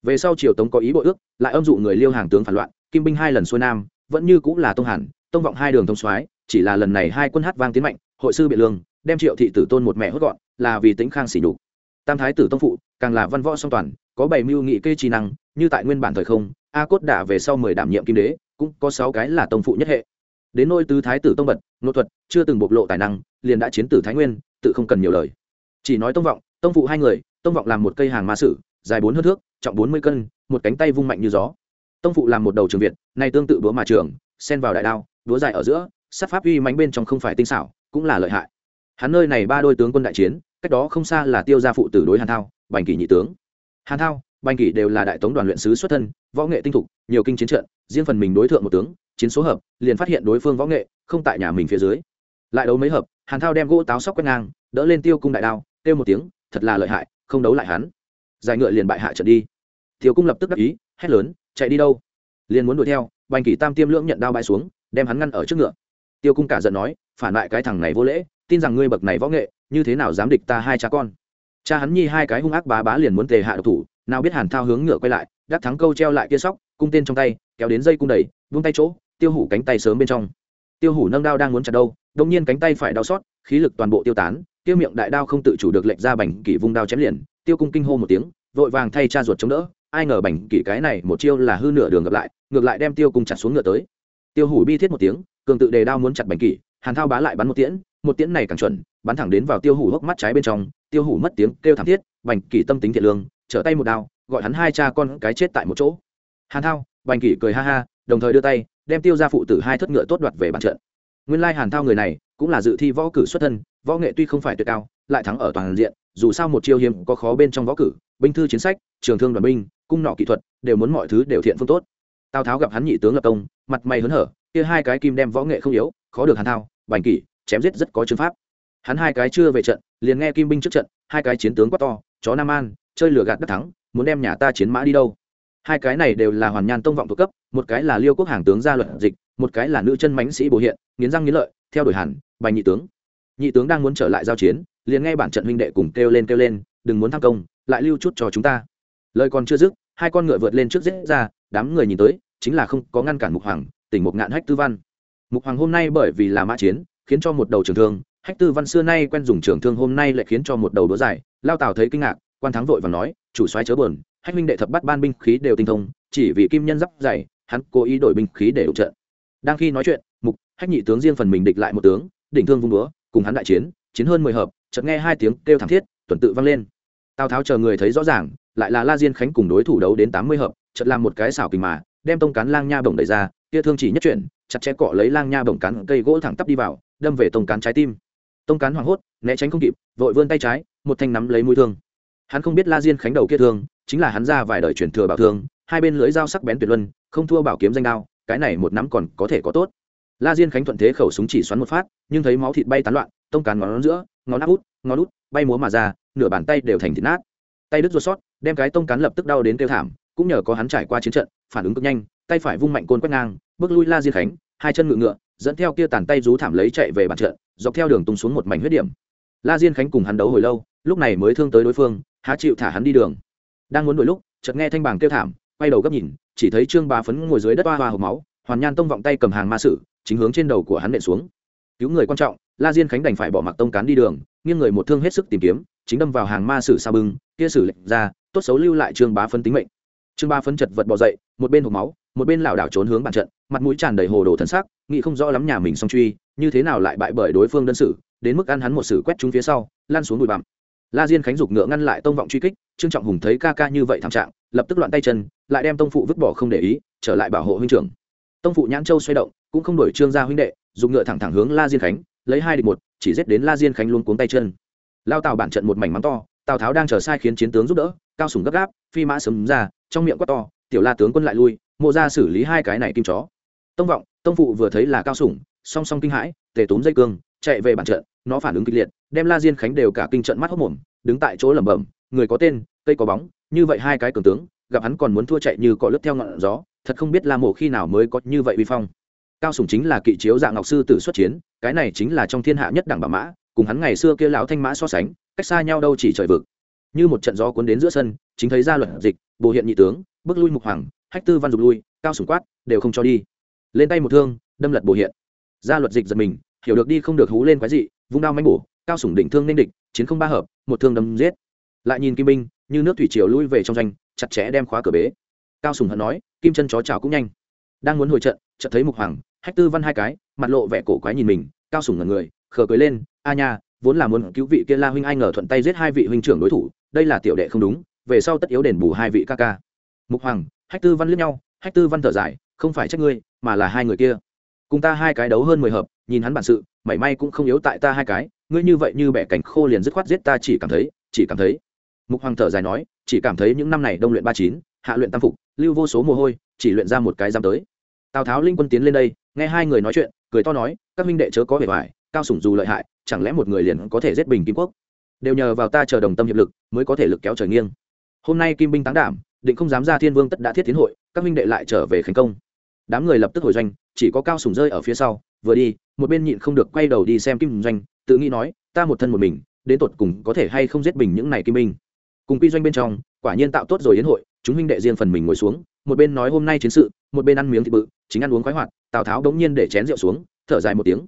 về sau triều tống có ý bội ước, lại âm dụ người liêu hàng tướng phản loạn, kim binh hai lần xuôi nam, vẫn như cũng là tông hàn, tông vọng hai đường thông soái, chỉ là lần này hai quân hát vang tiến mạnh, hội sư biện lương, đem triệu thị tử tôn một mẹ hốt gọn, là vì tính khang xỉ nhục. Tam thái tử tông phụ, càng là văn võ song toàn, có bảy mưu nghị kê trí năng, như tại nguyên bản thời không, a cốt đả về sau mười đảm nhiệm kim đế, cũng có sáu cái là tông phụ nhất hệ. Đến nôi tứ thái tử tông bật, nô thuật, chưa từng bộc lộ tài năng, liền đã chiến tử thái nguyên, tự không cần nhiều lời. Chỉ nói tông vọng, tông phụ hai người, tông vọng làm một cây hàng ma sử dài bốn hơn thước, trọng bốn mươi cân, một cánh tay vung mạnh như gió. Tông phụ làm một đầu trường việt, nay tương tự búa mà trường, xen vào đại đao, búa dài ở giữa sát pháp uy mánh bên trong không phải tinh xảo, cũng là lợi hại. Hắn nơi này ba đôi tướng quân đại chiến, cách đó không xa là tiêu gia phụ tử đối hàn thao, bành kỷ nhị tướng. Hàn thao, bành kỷ đều là đại tống đoàn luyện sứ xuất thân, võ nghệ tinh thục, nhiều kinh chiến trận, riêng phần mình đối tượng một tướng, chiến số hợp, liền phát hiện đối phương võ nghệ không tại nhà mình phía dưới. Lại đấu mấy hợp, hàn thao đem gỗ táo sóc quét ngang, đỡ lên tiêu cung đại đao, kêu một tiếng, thật là lợi hại, không đấu lại hắn giải ngựa liền bại hạ trận đi. Tiêu cung lập tức đắc ý, hét lớn, chạy đi đâu? Liền muốn đuổi theo, bành kỷ tam tiêm lưỡng nhận đao bay xuống, đem hắn ngăn ở trước ngựa. Tiêu cung cả giận nói, phản lại cái thằng này vô lễ, tin rằng ngươi bậc này võ nghệ, như thế nào dám địch ta hai cha con? Cha hắn nhi hai cái hung ác bá bá liền muốn tề hạ độc thủ, nào biết hàn thao hướng ngựa quay lại, đắc thắng câu treo lại kia sóc, cung tên trong tay, kéo đến dây cung đẩy buông tay chỗ, tiêu hủ cánh tay sớm bên trong. Tiêu hủ nâng đao đang muốn chặt đâu đông nhiên cánh tay phải đau xót, khí lực toàn bộ tiêu tán tiêu miệng đại đao không tự chủ được lệnh ra bành kỷ vung đao chém liền tiêu cung kinh hô một tiếng, vội vàng thay cha ruột chống đỡ, ai ngờ bành kỷ cái này một chiêu là hư nửa đường ngược lại ngược lại đem tiêu cung chặt xuống ngựa tới. Tiêu hủ bi thiết một tiếng, cường tự đề đao muốn chặt bành kỷ, hàn thao bá lại bắn một tiễn một tiễn này càng chuẩn, bắn thẳng đến vào tiêu hủ hốc mắt trái bên trong, tiêu hủ mất tiếng, kêu thảm thiết bành kỷ tâm tính thiện lương, trở tay một đao, gọi hắn hai cha con cái chết tại một chỗ. Hàn thao bành kỷ cười ha ha, đồng thời đưa tay, đem tiêu ra phụ tử hai thất ngựa tốt đoạt về bàn trận. Nguyên lai hàn thao người này, cũng là dự thi võ cử xuất thân, võ nghệ tuy không phải tuyệt cao, lại thắng ở toàn diện dù sao một chiêu hiếm có khó bên trong võ cử, binh thư chiến sách, trường thương đoàn binh, cung nọ kỹ thuật, đều muốn mọi thứ đều thiện phương tốt. Tào tháo gặp hắn nhị tướng lập công, mặt mày hớn hở, kia hai cái kim đem võ nghệ không yếu, khó được hàn thao, bành kỷ, chém giết rất có chứng pháp. Hắn hai cái chưa về trận, liền nghe kim binh trước trận, hai cái chiến tướng quá to, chó nam an, chơi lửa gạt đất thắng, muốn đem nhà ta chiến mã đi đâu? Hai cái này đều là hoàn nhan tông vọng thuộc cấp, một cái là liêu quốc hàng tướng gia luật dịch, một cái là nữ chân mãnh sĩ bổ hiện, nghiến răng nghiến lợi, theo đuổi hẳn bành nhị tướng. Nhị tướng đang muốn trở lại giao chiến liền nghe bản trận huynh đệ cùng kêu lên kêu lên, đừng muốn tham công, lại lưu chút cho chúng ta. Lời còn chưa dứt, hai con ngựa vượt lên trước giết ra, đám người nhìn tới, chính là không có ngăn cản mục hoàng, tỉnh một ngạn hách tư văn. Mục hoàng hôm nay bởi vì là mã chiến, khiến cho một đầu trường thương, hách tư văn xưa nay quen dùng trường thương hôm nay lại khiến cho một đầu đũa dài, lao tào thấy kinh ngạc, quan thắng vội và nói, chủ soái chớ buồn, hách minh đệ thập bắt ban binh khí đều tinh thông, chỉ vì kim nhân giáp dày, hắn cố ý đổi binh khí để đụng trận đang khi nói chuyện, mục hách nhị tướng riêng phần mình địch lại một tướng, đỉnh thương vung đũa, cùng hắn đại chiến chiến hơn mười hợp chợt nghe hai tiếng kêu thảm thiết, tuần tự vang lên. Tào tháo chờ người thấy rõ ràng, lại là la diên khánh cùng đối thủ đấu đến tám mươi hợp, chợt làm một cái xảo kình mà, đem tông cán lang nha bổng đẩy ra, kia thương chỉ nhất chuyển, chặt chẽ cọ lấy lang nha bổng cán cây gỗ thẳng tắp đi vào, đâm về tông cán trái tim. Tông cán hoảng hốt, né tránh không kịp, vội vươn tay trái, một thanh nắm lấy mũi thương. Hắn không biết la diên khánh đầu kia thương, chính là hắn ra vài đời truyền thừa bảo thương, hai bên lưỡi dao sắc bén tuyệt luân, không thua bảo kiếm danh đao, cái này một nắm còn có thể có tốt. La diên khánh thuận thế khẩu súng chỉ xoắn một phát, nhưng thấy máu thịt bay tán loạn tông cán ngón giữa, ngón áp út, ngón út, bay múa mà ra, nửa bàn tay đều thành thịt nát. Tay đứt ruột sót, đem cái tông cán lập tức đau đến kêu thảm, cũng nhờ có hắn trải qua chiến trận, phản ứng cực nhanh, tay phải vung mạnh côn quét ngang, bước lui la diên khánh, hai chân ngựa ngựa, dẫn theo kia tàn tay rú thảm lấy chạy về bàn trận, dọc theo đường tung xuống một mảnh huyết điểm. La diên khánh cùng hắn đấu hồi lâu, lúc này mới thương tới đối phương, há chịu thả hắn đi đường. Đang muốn đuổi lúc, chợt nghe thanh bảng kêu thảm, quay đầu gấp nhìn, chỉ thấy trương bá phấn ngồi dưới đất hoa hoa hộp máu, hoàn nhan tông vọng tay cầm hàng ma sử, chính hướng trên đầu của hắn nện xuống. Cứu người quan trọng la diên khánh đành phải bỏ mặc tông cán đi đường, nghiêng người một thương hết sức tìm kiếm, chính đâm vào hàng ma sử sa bưng, kia sử lệnh ra, tốt xấu lưu lại trương bá phấn tính mệnh. Trương bá phấn chật vật bỏ dậy, một bên hộp máu, một bên lảo đảo trốn hướng bàn trận, mặt mũi tràn đầy hồ đồ thần sắc, nghĩ không rõ lắm nhà mình song truy, như thế nào lại bại bởi đối phương đơn sử đến mức ăn hắn một sử quét trúng phía sau lan xuống bụi bặm. La diên khánh giục ngựa ngăn lại tông vọng truy kích, trương trọng hùng thấy ca ca như vậy thảm trạng, lập tức loạn tay chân, lại đem tông phụ vứt bỏ không để ý, trở lại bảo hộ huynh trưởng. Tông phụ nhãn châu xoay động, cũng không đổi trương gia huynh đệ dùng ngựa thẳng thẳng hướng la diên khánh lấy hai địch một, chỉ giết đến la diên khánh luôn cuống tay chân. Lao tào bản trận một mảnh mắng to, tào tháo đang chờ sai khiến chiến tướng giúp đỡ, cao sùng gấp gáp, phi mã sớm ra, trong miệng quát to, tiểu la tướng quân lại lui, mộ ra xử lý hai cái này kim chó. Tông vọng, tông phụ vừa thấy là cao sủng song song kinh hãi, tề túm dây cương, chạy về bản trận, nó phản ứng kịch liệt, đem la diên khánh đều cả kinh trận mắt hốc mồm, đứng tại chỗ lẩm bẩm, người có tên, cây có bóng, như vậy hai cái cường tướng, gặp hắn còn muốn thua chạy như cọ lướt theo ngọn gió, thật không biết la mổ khi nào mới có như vậy vi phong cao sủng chính là kỵ chiếu dạng ngọc sư tử xuất chiến, cái này chính là trong thiên hạ nhất đẳng bà mã, cùng hắn ngày xưa kia lão thanh mã so sánh, cách xa nhau đâu chỉ trời vực. Như một trận gió cuốn đến giữa sân, chính thấy ra luật dịch bộ hiện nhị tướng, bước lui mục hoàng, hách tư văn dục lui, cao sủng quát, đều không cho đi. Lên tay một thương, đâm lật bộ hiện. Ra luật dịch giật mình, hiểu được đi không được hú lên quái dị, vung đao manh bổ, cao sủng định thương nên địch, chiến không ba hợp, một thương đâm giết. Lại nhìn kim binh như nước thủy triều lui về trong doanh, chặt chẽ đem khóa cửa bế. Cao sùng hận nói, kim chân chó chào cũng nhanh đang muốn hồi trận, chợt thấy mục hoàng, hách tư văn hai cái, mặt lộ vẻ cổ quái nhìn mình, cao sùng ngần người, khờ cười lên, a nha, vốn là muốn cứu vị kia la huynh ai ngờ thuận tay giết hai vị huynh trưởng đối thủ, đây là tiểu đệ không đúng, về sau tất yếu đền bù hai vị ca ca. Mục hoàng, hách tư văn liếc nhau, hách tư văn thở dài, không phải trách ngươi, mà là hai người kia. Cùng ta hai cái đấu hơn mười hợp, nhìn hắn bản sự, mảy may cũng không yếu tại ta hai cái, ngươi như vậy như bẻ cảnh khô liền dứt khoát giết ta chỉ cảm thấy, chỉ cảm thấy. Mục hoàng thở dài nói, chỉ cảm thấy những năm này đông luyện ba chín, hạ luyện tam phục, lưu vô số mồ hôi, chỉ luyện ra một cái giam tới tào tháo linh quân tiến lên đây, nghe hai người nói chuyện, cười to nói, các minh đệ chớ có vẻ vải, cao sủng dù lợi hại, chẳng lẽ một người liền có thể giết bình kim quốc? Đều nhờ vào ta chờ đồng tâm hiệp lực, mới có thể lực kéo trời nghiêng. Hôm nay kim binh táng đảm, định không dám ra thiên vương tất đã thiết tiến hội, các minh đệ lại trở về khánh công. Đám người lập tức hồi doanh, chỉ có cao Sủng rơi ở phía sau, vừa đi, một bên nhịn không được quay đầu đi xem kim doanh, tự nghĩ nói, ta một thân một mình, đến tột cùng có thể hay không giết bình những này kim minh cùng quy doanh bên trong quả nhiên tạo tốt rồi yến hội chúng huynh đệ riêng phần mình ngồi xuống một bên nói hôm nay chiến sự một bên ăn miếng thịt bự chính ăn uống khoái hoạt tào tháo đống nhiên để chén rượu xuống thở dài một tiếng.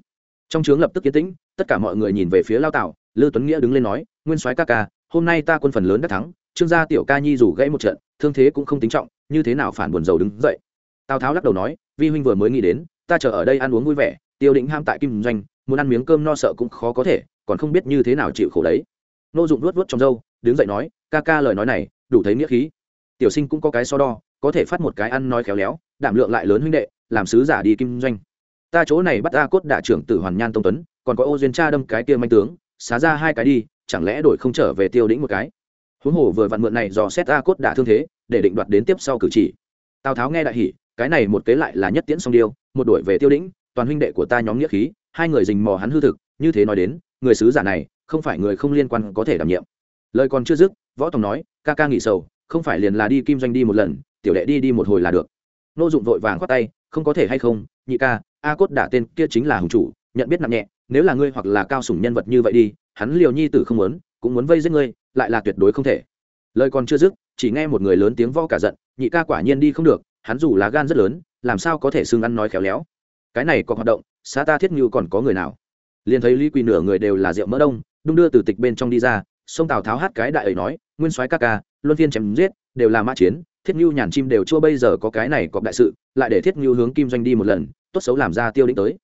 Trong trướng lập tức kiến tĩnh tất cả mọi người nhìn về phía lao tào lư tuấn nghĩa đứng lên nói nguyên soái ca ca hôm nay ta quân phần lớn đã thắng trương gia tiểu ca nhi dù gãy một trận thương thế cũng không tính trọng như thế nào phản buồn dầu đứng dậy? Tào tháo lắc đầu nói vi huynh vừa mới nghĩ đến ta chờ ở đây ăn uống vui vẻ tiêu định ham tại kim doanh muốn ăn miếng cơm no sợ cũng khó có thể còn không biết như thế nào chịu khổ đấy. Nô dụng luốt luốt trong dâu, đứng dậy nói ca ca lời nói này đủ thấy nghĩa khí. Tiểu sinh cũng có cái so đo, có thể phát một cái ăn nói khéo léo, đảm lượng lại lớn huynh đệ, làm sứ giả đi kim doanh. Ta chỗ này bắt a cốt đả trưởng tử hoàn nhan tông tuấn, còn có ô duyên cha đâm cái kia manh tướng, xá ra hai cái đi, chẳng lẽ đổi không trở về tiêu đĩnh một cái? Huống hồ vừa vặn mượn này dò xét a cốt đả thương thế, để định đoạt đến tiếp sau cử chỉ. Tào tháo nghe đại hỉ, cái này một kế lại là nhất tiễn song điêu, một đuổi về tiêu đĩnh, toàn huynh đệ của ta nhóm nghĩa khí, hai người dình mò hắn hư thực, như thế nói đến, người sứ giả này, không phải người không liên quan có thể đảm nhiệm lời còn chưa dứt, võ tòng nói, ca ca nghỉ sầu, không phải liền là đi kim doanh đi một lần, tiểu đệ đi đi một hồi là được. Nô dụng vội vàng khoát tay, không có thể hay không, nhị ca, a cốt đả tên kia chính là hùng chủ, nhận biết nặng nhẹ, nếu là ngươi hoặc là cao sủng nhân vật như vậy đi, hắn liều nhi tử không muốn, cũng muốn vây giết ngươi, lại là tuyệt đối không thể. Lời còn chưa dứt, chỉ nghe một người lớn tiếng vo cả giận, nhị ca quả nhiên đi không được, hắn dù là gan rất lớn, làm sao có thể xương ăn nói khéo léo? Cái này còn hoạt động xa ta thiết như còn có người nào? Liền thấy lý quỳ nửa người đều là rượu mỡ đông, đung đưa từ tịch bên trong đi ra sông tào tháo hát cái đại ấy nói, nguyên soái ca ca, luân phiên chém giết, đều là mã chiến, thiết Ngưu nhàn chim đều chưa bây giờ có cái này cọp đại sự, lại để thiết Ngưu hướng kim doanh đi một lần, tốt xấu làm ra tiêu định tới.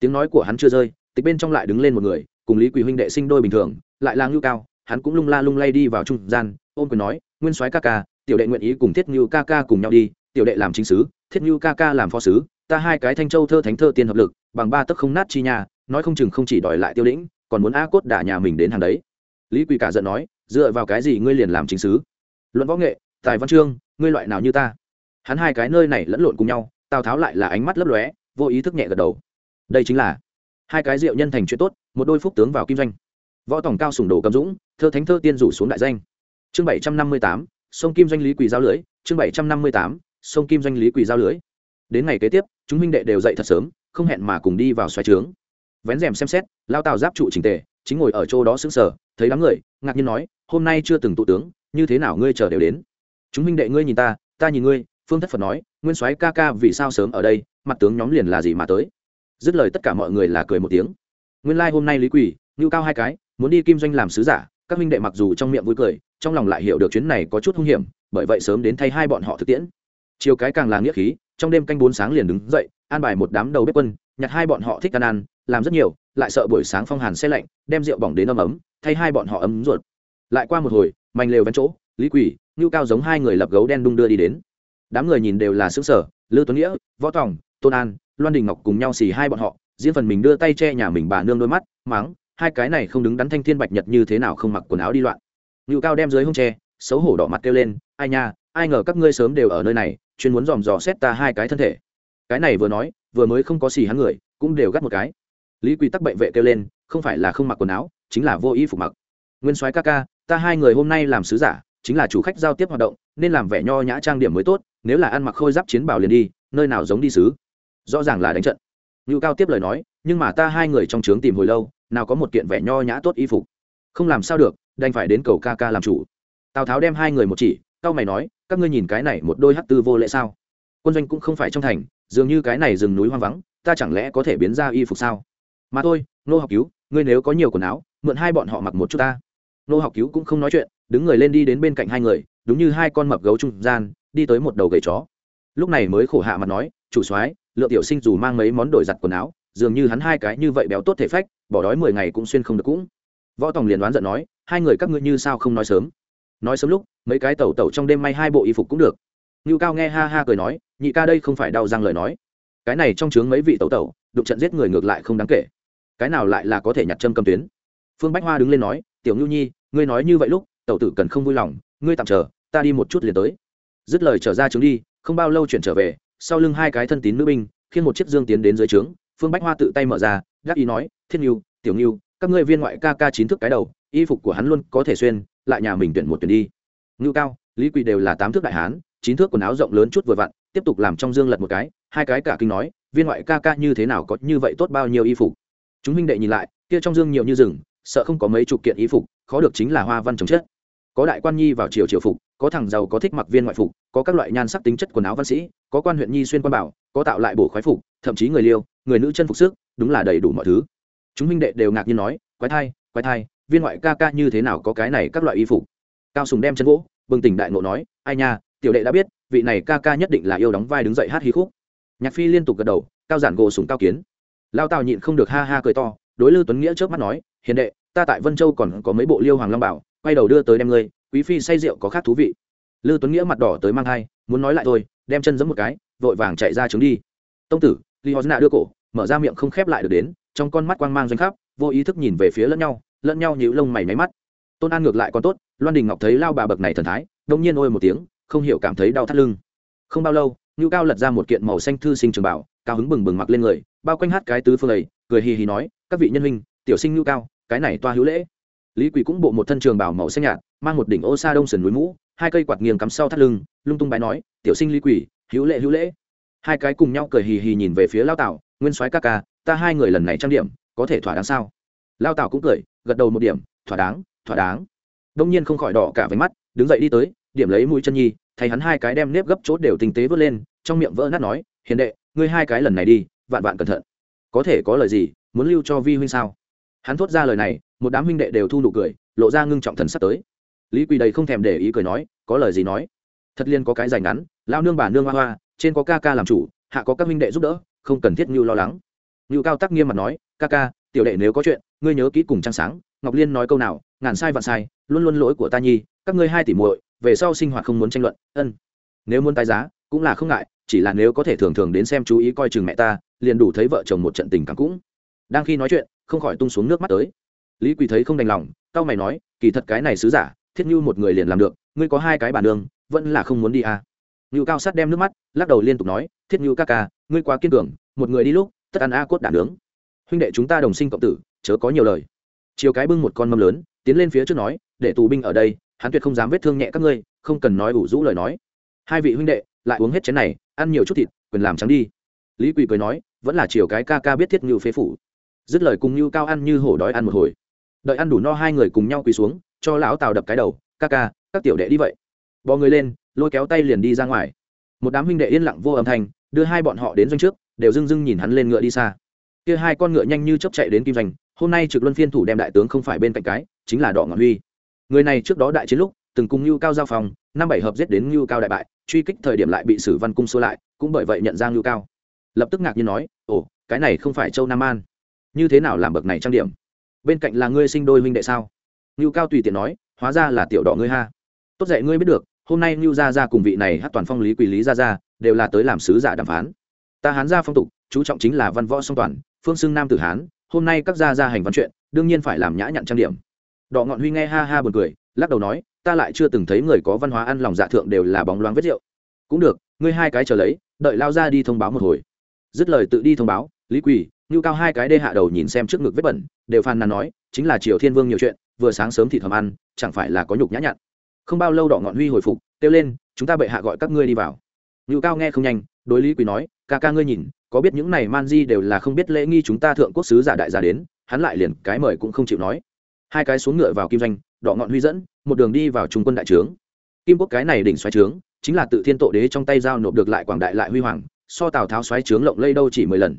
Tiếng nói của hắn chưa rơi, tịch bên trong lại đứng lên một người, cùng lý quỳ huynh đệ sinh đôi bình thường, lại là ngưu cao, hắn cũng lung la lung lay đi vào trung gian, ôm quyền nói, nguyên soái ca ca, tiểu đệ nguyện ý cùng thiết Ngưu ca ca cùng nhau đi, tiểu đệ làm chính sứ, thiết Ngưu ca ca làm phó sứ, ta hai cái thanh châu thơ thánh thơ tiên hợp lực, bằng ba tấc không nát chi nhà nói không chừng không chỉ đòi lại tiêu lĩnh, còn muốn a cốt đả nhà mình đến hàng đấy lý quỳ cả giận nói, dựa vào cái gì ngươi liền làm chính sứ? Luận võ nghệ, tài văn chương, ngươi loại nào như ta? Hắn hai cái nơi này lẫn lộn cùng nhau, tào tháo lại là ánh mắt lấp lóe, vô ý thức nhẹ gật đầu. Đây chính là hai cái rượu nhân thành chuyện tốt, một đôi phúc tướng vào kim doanh. Võ tổng cao sùng đồ cầm dũng, thơ thánh thơ tiên rủ xuống đại danh. Chương bảy trăm năm mươi tám, sông kim doanh lý quỳ giao lưới, chương bảy trăm năm mươi tám, sông kim doanh lý quỳ giao lưới. Đến ngày kế tiếp, chúng minh đệ đều dậy thật sớm, không hẹn mà cùng đi vào xoáy trướng. Vén rèm xem xét, lao tào giáp trụ trình tề chính ngồi ở chỗ đó sững sờ, thấy đám người, ngạc nhiên nói, hôm nay chưa từng tụ tướng, như thế nào ngươi chờ đều đến? Chúng minh đệ ngươi nhìn ta ta nhìn ngươi, phương thất phật nói, nguyên soái ca ca vì sao sớm ở đây, mặt tướng nhóm liền là gì mà tới? Dứt lời tất cả mọi người là cười một tiếng. Nguyên lai hôm nay lý quỷ ngưu cao hai cái, muốn đi kim doanh làm sứ giả, các minh đệ mặc dù trong miệng vui cười, trong lòng lại hiểu được chuyến này có chút hung hiểm, bởi vậy sớm đến thay hai bọn họ thực tiễn. Chiều cái càng là nghĩa khí, trong đêm canh bốn sáng liền đứng dậy, an bài một đám đầu bếp quân, nhặt hai bọn họ thích ăn ăn làm rất nhiều, lại sợ buổi sáng phong hàn xe lạnh, đem rượu bỏng đến ấm ấm, thay hai bọn họ ấm ruột. Lại qua một hồi mành lều ven chỗ, lý quỷ ngưu cao giống hai người lập gấu đen đung đưa đi đến. Đám người nhìn đều là xứ sở lư tuấn nghĩa, võ tòng, tôn an, loan đình ngọc cùng nhau xì hai bọn họ, riêng phần mình đưa tay che nhà mình bà nương đôi mắt, mắng, hai cái này không đứng đắn thanh thiên bạch nhật như thế nào không mặc quần áo đi loạn. Ngưu cao đem dưới hông tre xấu hổ đỏ mặt kêu lên, ai nha, ai ngờ các ngươi sớm đều ở nơi này, chuyên muốn dòm dò xét ta hai cái thân thể. Cái này vừa nói, vừa mới không có xì hắn người, cũng đều gắt một cái lý quy tắc bệnh vệ kêu lên, không phải là không mặc quần áo, chính là vô y phục mặc. Nguyên soái ca ca, ta hai người hôm nay làm sứ giả, chính là chủ khách giao tiếp hoạt động, nên làm vẻ nho nhã trang điểm mới tốt, nếu là ăn mặc khôi giáp chiến bào liền đi, nơi nào giống đi sứ. Rõ ràng là đánh trận. Ngự cao tiếp lời nói, nhưng mà ta hai người trong trướng tìm hồi lâu, nào có một kiện vẻ nho nhã tốt y phục. Không làm sao được, đành phải đến cầu ca ca làm chủ. Tào tháo đem hai người một chỉ cao mày nói, các ngươi nhìn cái này một đôi hắc tư vô lễ sao? Quân doanh cũng không phải trong thành, dường như cái này rừng núi hoang vắng, ta chẳng lẽ có thể biến ra y phục sao? Mà thôi, nô học cứu, ngươi nếu có nhiều quần áo, mượn hai bọn họ mặc một chút ta. Nô học cứu cũng không nói chuyện, đứng người lên đi đến bên cạnh hai người, đúng như hai con mập gấu trung gian, đi tới một đầu gầy chó. Lúc này mới khổ hạ mặt nói, chủ soái, lượng tiểu sinh dù mang mấy món đổi giặt quần áo, dường như hắn hai cái như vậy béo tốt thể phách, bỏ đói mười ngày cũng xuyên không được cũng. Võ tòng liền đoán giận nói, hai người các ngươi như sao không nói sớm? Nói sớm lúc, mấy cái tẩu tẩu trong đêm may hai bộ y phục cũng được. Ngưu cao nghe ha ha cười nói, nhị ca đây không phải đau răng lời nói. Cái này trong chướng mấy vị tẩu tẩu, đụng trận giết người ngược lại không đáng kể cái nào lại là có thể nhặt châm cầm tuyến? Phương bách hoa đứng lên nói, tiểu ngưu nhi, ngươi nói như vậy lúc, tẩu tử cần không vui lòng, ngươi tạm chờ, ta đi một chút liền tới. Dứt lời trở ra trướng đi, không bao lâu chuyển trở về, sau lưng hai cái thân tín nữ binh khiến một chiếc dương tiến đến dưới trướng, phương bách hoa tự tay mở ra gác ý nói, thiên ngưu tiểu ngưu các ngươi viên ngoại ca ca chín thước cái đầu, y phục của hắn luôn có thể xuyên, lại nhà mình tuyển một tuyển đi. Ngưu cao, lý quỳ đều là tám thước đại hán, chín thước quần áo rộng lớn chút vừa vặn, tiếp tục làm trong dương lật một cái, hai cái cả kinh nói, viên ngoại ca ca như thế nào có như vậy tốt bao nhiêu y phục? Chúng huynh đệ nhìn lại, kia trong dương nhiều như rừng, sợ không có mấy chục kiện y phục, khó được chính là hoa văn trồng chất. Có đại quan nhi vào triều triều phục, có thằng giàu có thích mặc viên ngoại phục, có các loại nhan sắc tính chất quần áo văn sĩ, có quan huyện nhi xuyên quan bảo, có tạo lại bổ khoái phục, thậm chí người liêu, người nữ chân phục sức, đúng là đầy đủ mọi thứ. Chúng huynh đệ đều ngạc nhiên nói, quái thai quái thai, viên ngoại ca ca như thế nào có cái này các loại y phục? Cao sùng đem chân gỗ, bừng tỉnh đại ngộ nói, ai nha, tiểu đệ đã biết, vị này ca ca nhất định là yêu đóng vai đứng dậy hát hí khúc. Nhạc phi liên tục gật đầu, cao giản gỗ sùng cao kiến lao tào nhịn không được ha ha cười to, đối lưu tuấn nghĩa trước mắt nói, hiền đệ, ta tại vân châu còn có mấy bộ liêu hoàng long bảo, quay đầu đưa tới đem ngươi, quý phi say rượu có khác thú vị. Lưu tuấn nghĩa mặt đỏ tới mang thai, muốn nói lại thôi, đem chân giấm một cái, vội vàng chạy ra trứng đi. Tông tử li hoa đưa cổ, mở ra miệng không khép lại được đến, trong con mắt quang mang doanh khắp, vô ý thức nhìn về phía lẫn nhau lẫn nhau nhíu lông mày máy mắt. Tôn an ngược lại còn tốt, loan đình ngọc thấy lao bà bậc này thần thái, đông nhiên ôi một tiếng, không hiểu cảm thấy đau thắt lưng. Không bao lâu, ngưu cao lật ra một kiện màu xanh thư sinh trường bảo, cao hứng bừng bừng mặc lên người bao quanh hát cái tứ phương lầy cười hì hì nói, các vị nhân huynh, tiểu sinh ngưu cao, cái này toa hữu lễ. Lý quỳ cũng bộ một thân trường bảo màu xanh nhạt, mang một đỉnh ô sa đông sườn núi mũ, hai cây quạt nghiêng cắm sau thắt lưng, lung tung bái nói, tiểu sinh lý quỳ, hữu lễ hữu lễ. Hai cái cùng nhau cười hì hì nhìn về phía lao tảo, nguyên soái ca ca, ta hai người lần này trang điểm, có thể thỏa đáng sao? Lao tảo cũng cười, gật đầu một điểm, thỏa đáng thỏa đáng. Đông nhiên không khỏi đỏ cả váy mắt, đứng dậy đi tới, điểm lấy mũi chân nhi thấy hắn hai cái đem nếp gấp chốt đều tinh tế vớt lên, trong miệng vỡ nát nói, hiền đệ, ngươi hai cái lần này đi vạn vạn cẩn thận. Có thể có lời gì, muốn lưu cho vi huynh sao? Hắn thốt ra lời này, một đám huynh đệ đều thu nụ cười, lộ ra ngưng trọng thần sắp tới. Lý quỳ đầy không thèm để ý cười nói, có lời gì nói? Thật liên có cái dành ngắn lao nương bà nương hoa hoa, trên có ca ca làm chủ, hạ có các huynh đệ giúp đỡ, không cần thiết như lo lắng. Như cao tắc nghiêm mặt nói, ca ca, tiểu đệ nếu có chuyện, ngươi nhớ kỹ cùng trăng sáng, ngọc liên nói câu nào, ngàn sai vạn sai, luôn luôn lỗi của ta nhi, các ngươi hai tỷ muội, về sau sinh hoạt không muốn tranh luận, ân. Nếu muốn tái giá, cũng là không ngại, chỉ là nếu có thể thường thường đến xem chú ý coi chừng mẹ ta liền đủ thấy vợ chồng một trận tình cảm cũng. Đang khi nói chuyện, không khỏi tung xuống nước mắt tới. Lý quỳ thấy không đành lòng tao mày nói, kỳ thật cái này sứ giả, thiết như một người liền làm được, ngươi có hai cái bản đường vẫn là không muốn đi à. ngưu cao sát đem nước mắt, lắc đầu liên tục nói, thiết như ca ca, ngươi quá kiên cường, một người đi lúc, tất ăn a cốt đản nướng. Huynh đệ chúng ta đồng sinh cộng tử, chớ có nhiều lời. Chiều cái bưng một con mâm lớn, tiến lên phía trước nói, để tù binh ở đây, hắn tuyệt không dám vết thương nhẹ các ngươi, không cần nói ủ rũ lời nói. Hai vị huynh đệ, lại uống hết chén này, ăn nhiều chút thịt quyền làm trắng đi lý quỳ cười nói, vẫn là chiều cái ca ca biết thiết ngưu phế phủ. Dứt lời cùng ngưu cao ăn như hổ đói ăn một hồi. Đợi ăn đủ no hai người cùng nhau quỳ xuống, cho lão tào đập cái đầu, ca ca, các tiểu đệ đi vậy. Bò người lên, lôi kéo tay liền đi ra ngoài. Một đám huynh đệ yên lặng vô âm thanh, đưa hai bọn họ đến doanh trước, đều dưng dưng nhìn hắn lên ngựa đi xa. Kia hai con ngựa nhanh như chấp chạy đến kim doanh, hôm nay trực luân phiên thủ đem đại tướng không phải bên cạnh cái, chính là đỏ ngọn huy. Người này trước đó đại chiến lúc, từng cùng ngưu cao giao phòng, năm bảy hợp giết đến ngưu cao đại bại, truy kích thời điểm lại bị sử văn cung xua lại, cũng bởi vậy nhận ra ngưu cao lập tức ngạc nhiên nói, ồ, cái này không phải châu nam an. Như thế nào làm bậc này trang điểm? Bên cạnh là ngươi sinh đôi huynh đệ sao? Ngưu cao tùy tiện nói, hóa ra là tiểu đỏ ngươi ha. Tốt dạy ngươi biết được, hôm nay ngưu gia gia cùng vị này hát toàn phong lý quỳ lý gia gia đều là tới làm sứ giả đàm phán. Ta hán gia phong tục, chú trọng chính là văn võ song toàn, phương xưng nam tử hán, hôm nay các gia gia hành văn chuyện, đương nhiên phải làm nhã nhặn trang điểm. Đỏ ngọn huy nghe ha ha buồn cười, lắc đầu nói, ta lại chưa từng thấy người có văn hóa ăn lòng dạ thượng đều là bóng loáng vết rượu. Cũng được, ngươi hai cái chờ lấy, đợi lao ra đi thông báo một hồi dứt lời tự đi thông báo, lý quỳ, Ngưu cao hai cái đê hạ đầu nhìn xem trước ngực vết bẩn, đều phàn nàn nói, chính là triều thiên vương nhiều chuyện, vừa sáng sớm thì thầm ăn, chẳng phải là có nhục nhã nhặn. Không bao lâu đỏ ngọn huy hồi phục, kêu lên, chúng ta bệ hạ gọi các ngươi đi vào. Ngưu cao nghe không nhanh, đối lý quỳ nói, ca ca ngươi nhìn, có biết những này man di đều là không biết lễ nghi chúng ta thượng quốc sứ giả đại gia đến, hắn lại liền cái mời cũng không chịu nói. Hai cái xuống ngựa vào kim doanh, đỏ ngọn huy dẫn, một đường đi vào trung quân đại trướng. Kim quốc cái này đỉnh xoáy trướng, chính là tự thiên tổ đế trong tay giao nộp được lại quảng đại lại huy hoàng so tào tháo xoáy trướng lộng lây đâu chỉ mười lần.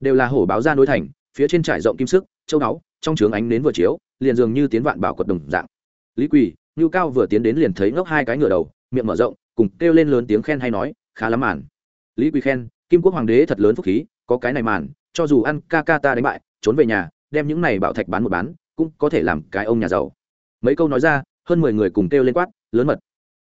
Đều là hổ báo ra núi thành, phía trên trải rộng kim sức, châu đáo trong trướng ánh nến vừa chiếu, liền dường như tiến vạn bảo quật đồng dạng. Lý quỳ, ngưu cao vừa tiến đến liền thấy ngốc hai cái ngựa đầu, miệng mở rộng, cùng kêu lên lớn tiếng khen hay nói, khá lắm màn. Lý quỳ khen, kim quốc hoàng đế thật lớn phúc khí, có cái này màn, cho dù ăn ca ca ta đánh bại, trốn về nhà, đem những này bảo thạch bán một bán, cũng có thể làm cái ông nhà giàu. Mấy câu nói ra, hơn mười người cùng kêu lên quát, lớn mật.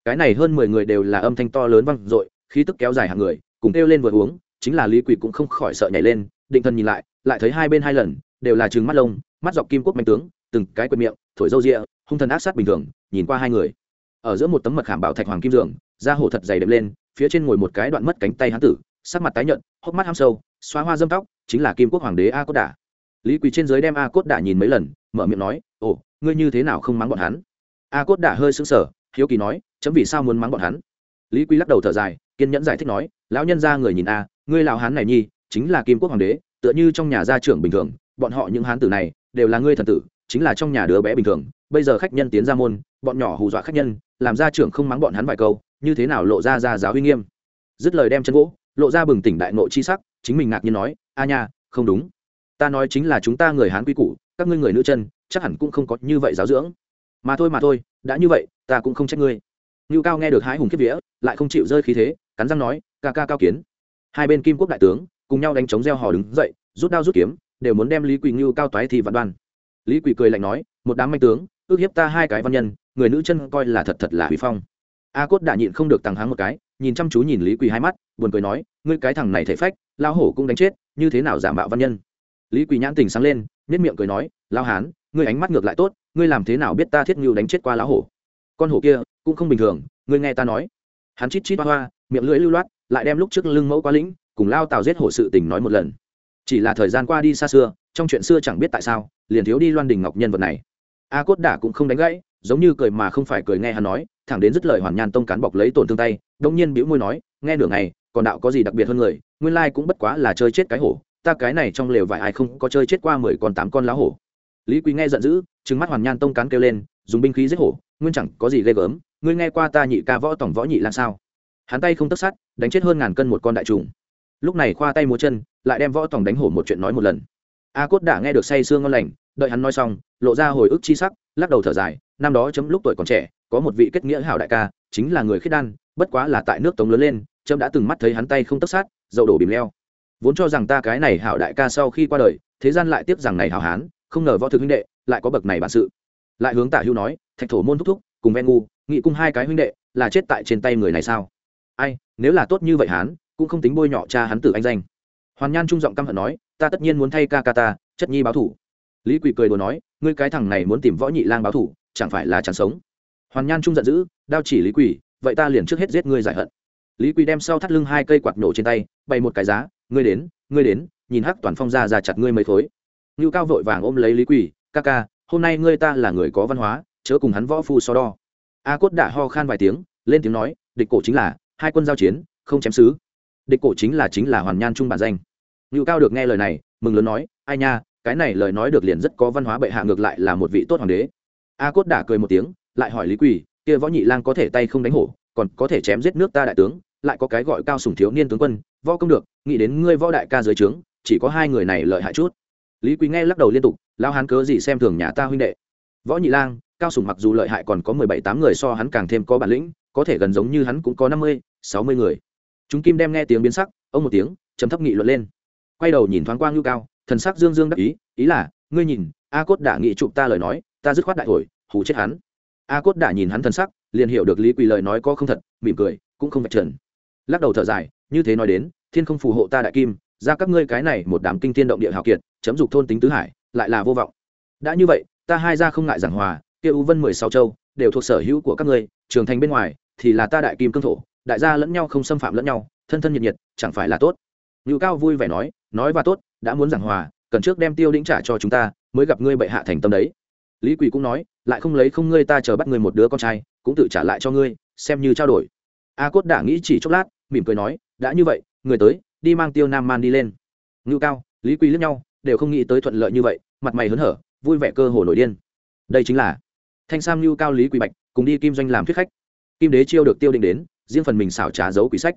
Cái này hơn mười người đều là âm thanh to lớn vang i khí tức kéo dài hàng người cùng kêu lên vừa uống, chính là lý quỷ cũng không khỏi sợ nhảy lên, định thần nhìn lại lại thấy hai bên hai lần, đều là trừng mắt lông, mắt dọc kim quốc mạnh tướng, từng cái quệt miệng, thổi râu rịa, hung thần ác sát bình thường, nhìn qua hai người. Ở giữa một tấm mật khảm bảo thạch hoàng kim dường da hổ thật dày đệm lên, phía trên ngồi một cái đoạn mất cánh tay hán tử, sắc mặt tái nhợt, hốc mắt ham sâu, xóa hoa dâm tóc, chính là kim quốc hoàng đế a cốt đả. Lý quỳ trên dưới đem a cốt đả nhìn mấy lần, mở miệng nói, ồ, ngươi như thế nào không mắng bọn hắn? A cốt đả hơi sững sờ, hiếu kỳ nói, chấm vì sao muốn mắng bọn hắn? Lý quý lắc đầu thở dài, kiên nhẫn giải thích nói lão nhân ra người nhìn a, ngươi lào hán này nhi, chính là kim quốc hoàng đế, tựa như trong nhà gia trưởng bình thường, bọn họ những hán tử này, đều là ngươi thần tử, chính là trong nhà đứa bé bình thường. Bây giờ khách nhân tiến ra môn, bọn nhỏ hù dọa khách nhân, làm gia trưởng không mắng bọn hắn vài câu, như thế nào lộ ra ra giáo uy nghiêm. Dứt lời đem chân gỗ, lộ ra bừng tỉnh đại nội chi sắc, chính mình ngạc nhiên nói, a nha, không đúng. Ta nói chính là chúng ta người hán quy củ, các ngươi người nữ chân, chắc hẳn cũng không có như vậy giáo dưỡng. Mà thôi mà thôi, đã như vậy, ta cũng không trách ngươi. Ngưu cao nghe được hái hùng kiếp vía, lại không chịu rơi khí thế, cắn răng nói ca ca cao kiến. Hai bên kim quốc đại tướng cùng nhau đánh chống gieo hò đứng dậy, rút đao rút kiếm, đều muốn đem lý quỳ ngưu cao toái thì vạn đoan. Lý quỳ cười lạnh nói, một đám manh tướng, ước hiếp ta hai cái văn nhân, người nữ chân coi là thật thật là huy phong. A cốt đã nhịn không được tăng háng một cái, nhìn chăm chú nhìn lý quỳ hai mắt, buồn cười nói, ngươi cái thằng này thể phách lao hổ cũng đánh chết, như thế nào giả mạo văn nhân? Lý quỳ nhãn tình sáng lên nếp miệng cười nói lao hán, ngươi ánh mắt ngược lại tốt, ngươi làm thế nào biết ta thiết ngưu đánh chết qua lão hổ? Con hổ kia cũng không bình thường, ngươi nghe ta nói. Hắn chít chít hoa hoa, miệng lưỡi lưu loát lại đem lúc trước lưng mẫu quá lĩnh, cùng lao tào giết hổ sự tình nói một lần. Chỉ là thời gian qua đi xa xưa, trong chuyện xưa chẳng biết tại sao, liền thiếu đi loan đình ngọc nhân vật này. A cốt đả cũng không đánh gãy, giống như cười mà không phải cười nghe hắn nói, thẳng đến dứt lời hoàn nhan tông cán bọc lấy tổn thương tay đông nhiên bĩu môi nói, nghe nửa ngày, còn đạo có gì đặc biệt hơn người, nguyên lai cũng bất quá là chơi chết cái hổ, ta cái này trong lều vải ai không có chơi chết qua mười con tám con lá hổ. Lý quý nghe giận dữ, trừng mắt hoàn nhan tông cán kêu lên, dùng binh khí giết hổ, nguyên chẳng có gì ghê gớm, ngươi nghe qua ta nhị ca võ tổng võ nhị làm sao? Hắn tay không tất sát, đánh chết hơn ngàn cân một con đại trùng. Lúc này khoa tay múa chân, lại đem võ tòng đánh hổ một chuyện nói một lần. A cốt đã nghe được say sương ngon lành, đợi hắn nói xong, lộ ra hồi ức chi sắc, lắc đầu thở dài, năm đó chấm lúc tuổi còn trẻ, có một vị kết nghĩa hảo đại ca, chính là người khiết đan, bất quá là tại nước tống lớn lên trâm đã từng mắt thấy hắn tay không tất sát, dậu đổ bìm leo. Vốn cho rằng ta cái này hảo đại ca sau khi qua đời, thế gian lại tiếp rằng này hảo hán, không ngờ võ thực huynh đệ, lại có bậc này bản sự. Lại hướng tả hưu nói, thạch thổ môn thúc thúc, cùng ven ngu, nghị cung hai cái huynh đệ, là chết tại trên tay người này sao? Ai nếu là tốt như vậy hắn, cũng không tính bôi nhọ cha hắn tử anh danh. Hoàn nhan trung giọng căm hận nói ta tất nhiên muốn thay ca ca ta chất nhi báo thủ. Lý quỳ cười đùa nói ngươi cái thằng này muốn tìm võ nhị lang báo thủ chẳng phải là chẳng sống. Hoàn nhan trung giận dữ đao chỉ lý quỳ vậy ta liền trước hết giết ngươi giải hận. Lý quỳ đem sau thắt lưng hai cây quạt nổ trên tay bày một cái giá ngươi đến ngươi đến nhìn hắc toàn phong ra ra chặt ngươi mấy thối ngưu cao vội vàng ôm lấy lý quỳ ca ca hôm nay ngươi ta là người có văn hóa chớ cùng hắn võ phu so đo. A cốt đã ho khan vài tiếng lên tiếng nói địch cổ chính là hai quân giao chiến, không chém sứ. địch cổ chính là chính là hoàn nhan trung bản danh. Ngự cao được nghe lời này, mừng lớn nói, ai nha, cái này lời nói được liền rất có văn hóa bệ hạ ngược lại là một vị tốt hoàng đế. A cốt đã cười một tiếng, lại hỏi lý quỳ, kia võ nhị lang có thể tay không đánh hổ, còn có thể chém giết nước ta đại tướng, lại có cái gọi cao sùng thiếu niên tướng quân, võ công được, nghĩ đến ngươi võ đại ca dưới trướng, chỉ có hai người này lợi hại chút. Lý quý nghe lắc đầu liên tục lao hán cớ gì xem thường nhà ta huynh đệ? Võ nhị lang, cao sùng mặc dù lợi hại còn có mười bảy tám người so hắn càng thêm có bản lĩnh có thể gần giống như hắn cũng có năm mươi, sáu mươi người. Chúng kim đem nghe tiếng biến sắc, ông một tiếng chấm thấp nghị luận lên. Quay đầu nhìn thoáng quang ngưu cao, thần sắc dương dương đắc ý ý là, ngươi nhìn, a cốt đã nghị chụp ta lời nói, ta dứt khoát đại thổi, hù chết hắn. A cốt đã nhìn hắn thần sắc, liền hiểu được lý quỳ lời nói có không thật, mỉm cười, cũng không vạch trần. Lắc đầu thở dài, như thế nói đến, thiên không phù hộ ta đại kim, ra các ngươi cái này một đám kinh thiên động địa hào kiệt, chấm dục thôn tính tứ hải, lại là vô vọng. Đã như vậy, ta hai ra không ngại giảng hòa, kia u vân mười sáu châu, đều thuộc sở hữu của các ngươi, trường thành bên ngoài thì là ta đại kim cương thổ, đại gia lẫn nhau không xâm phạm lẫn nhau, thân thân nhiệt nhiệt, chẳng phải là tốt. Ngự cao vui vẻ nói nói và tốt, đã muốn giảng hòa, cần trước đem tiêu đĩnh trả cho chúng ta, mới gặp ngươi bệ hạ thành tâm đấy. Lý quỳ cũng nói, lại không lấy không ngươi ta chờ bắt ngươi một đứa con trai, cũng tự trả lại cho ngươi, xem như trao đổi. A cốt đã nghĩ chỉ chốc lát, mỉm cười nói, đã như vậy, người tới, đi mang tiêu nam man đi lên. Ngưu cao, lý quý lẫn nhau, đều không nghĩ tới thuận lợi như vậy, mặt mày hớn hở, vui vẻ cơ hồ nổi điên. Đây chính là thanh sam ngưu cao lý quý bạch, cùng đi kim doanh làm thuyết khách kim đế chiêu được tiêu định đến, riêng phần mình xảo trá giấu quỷ sách.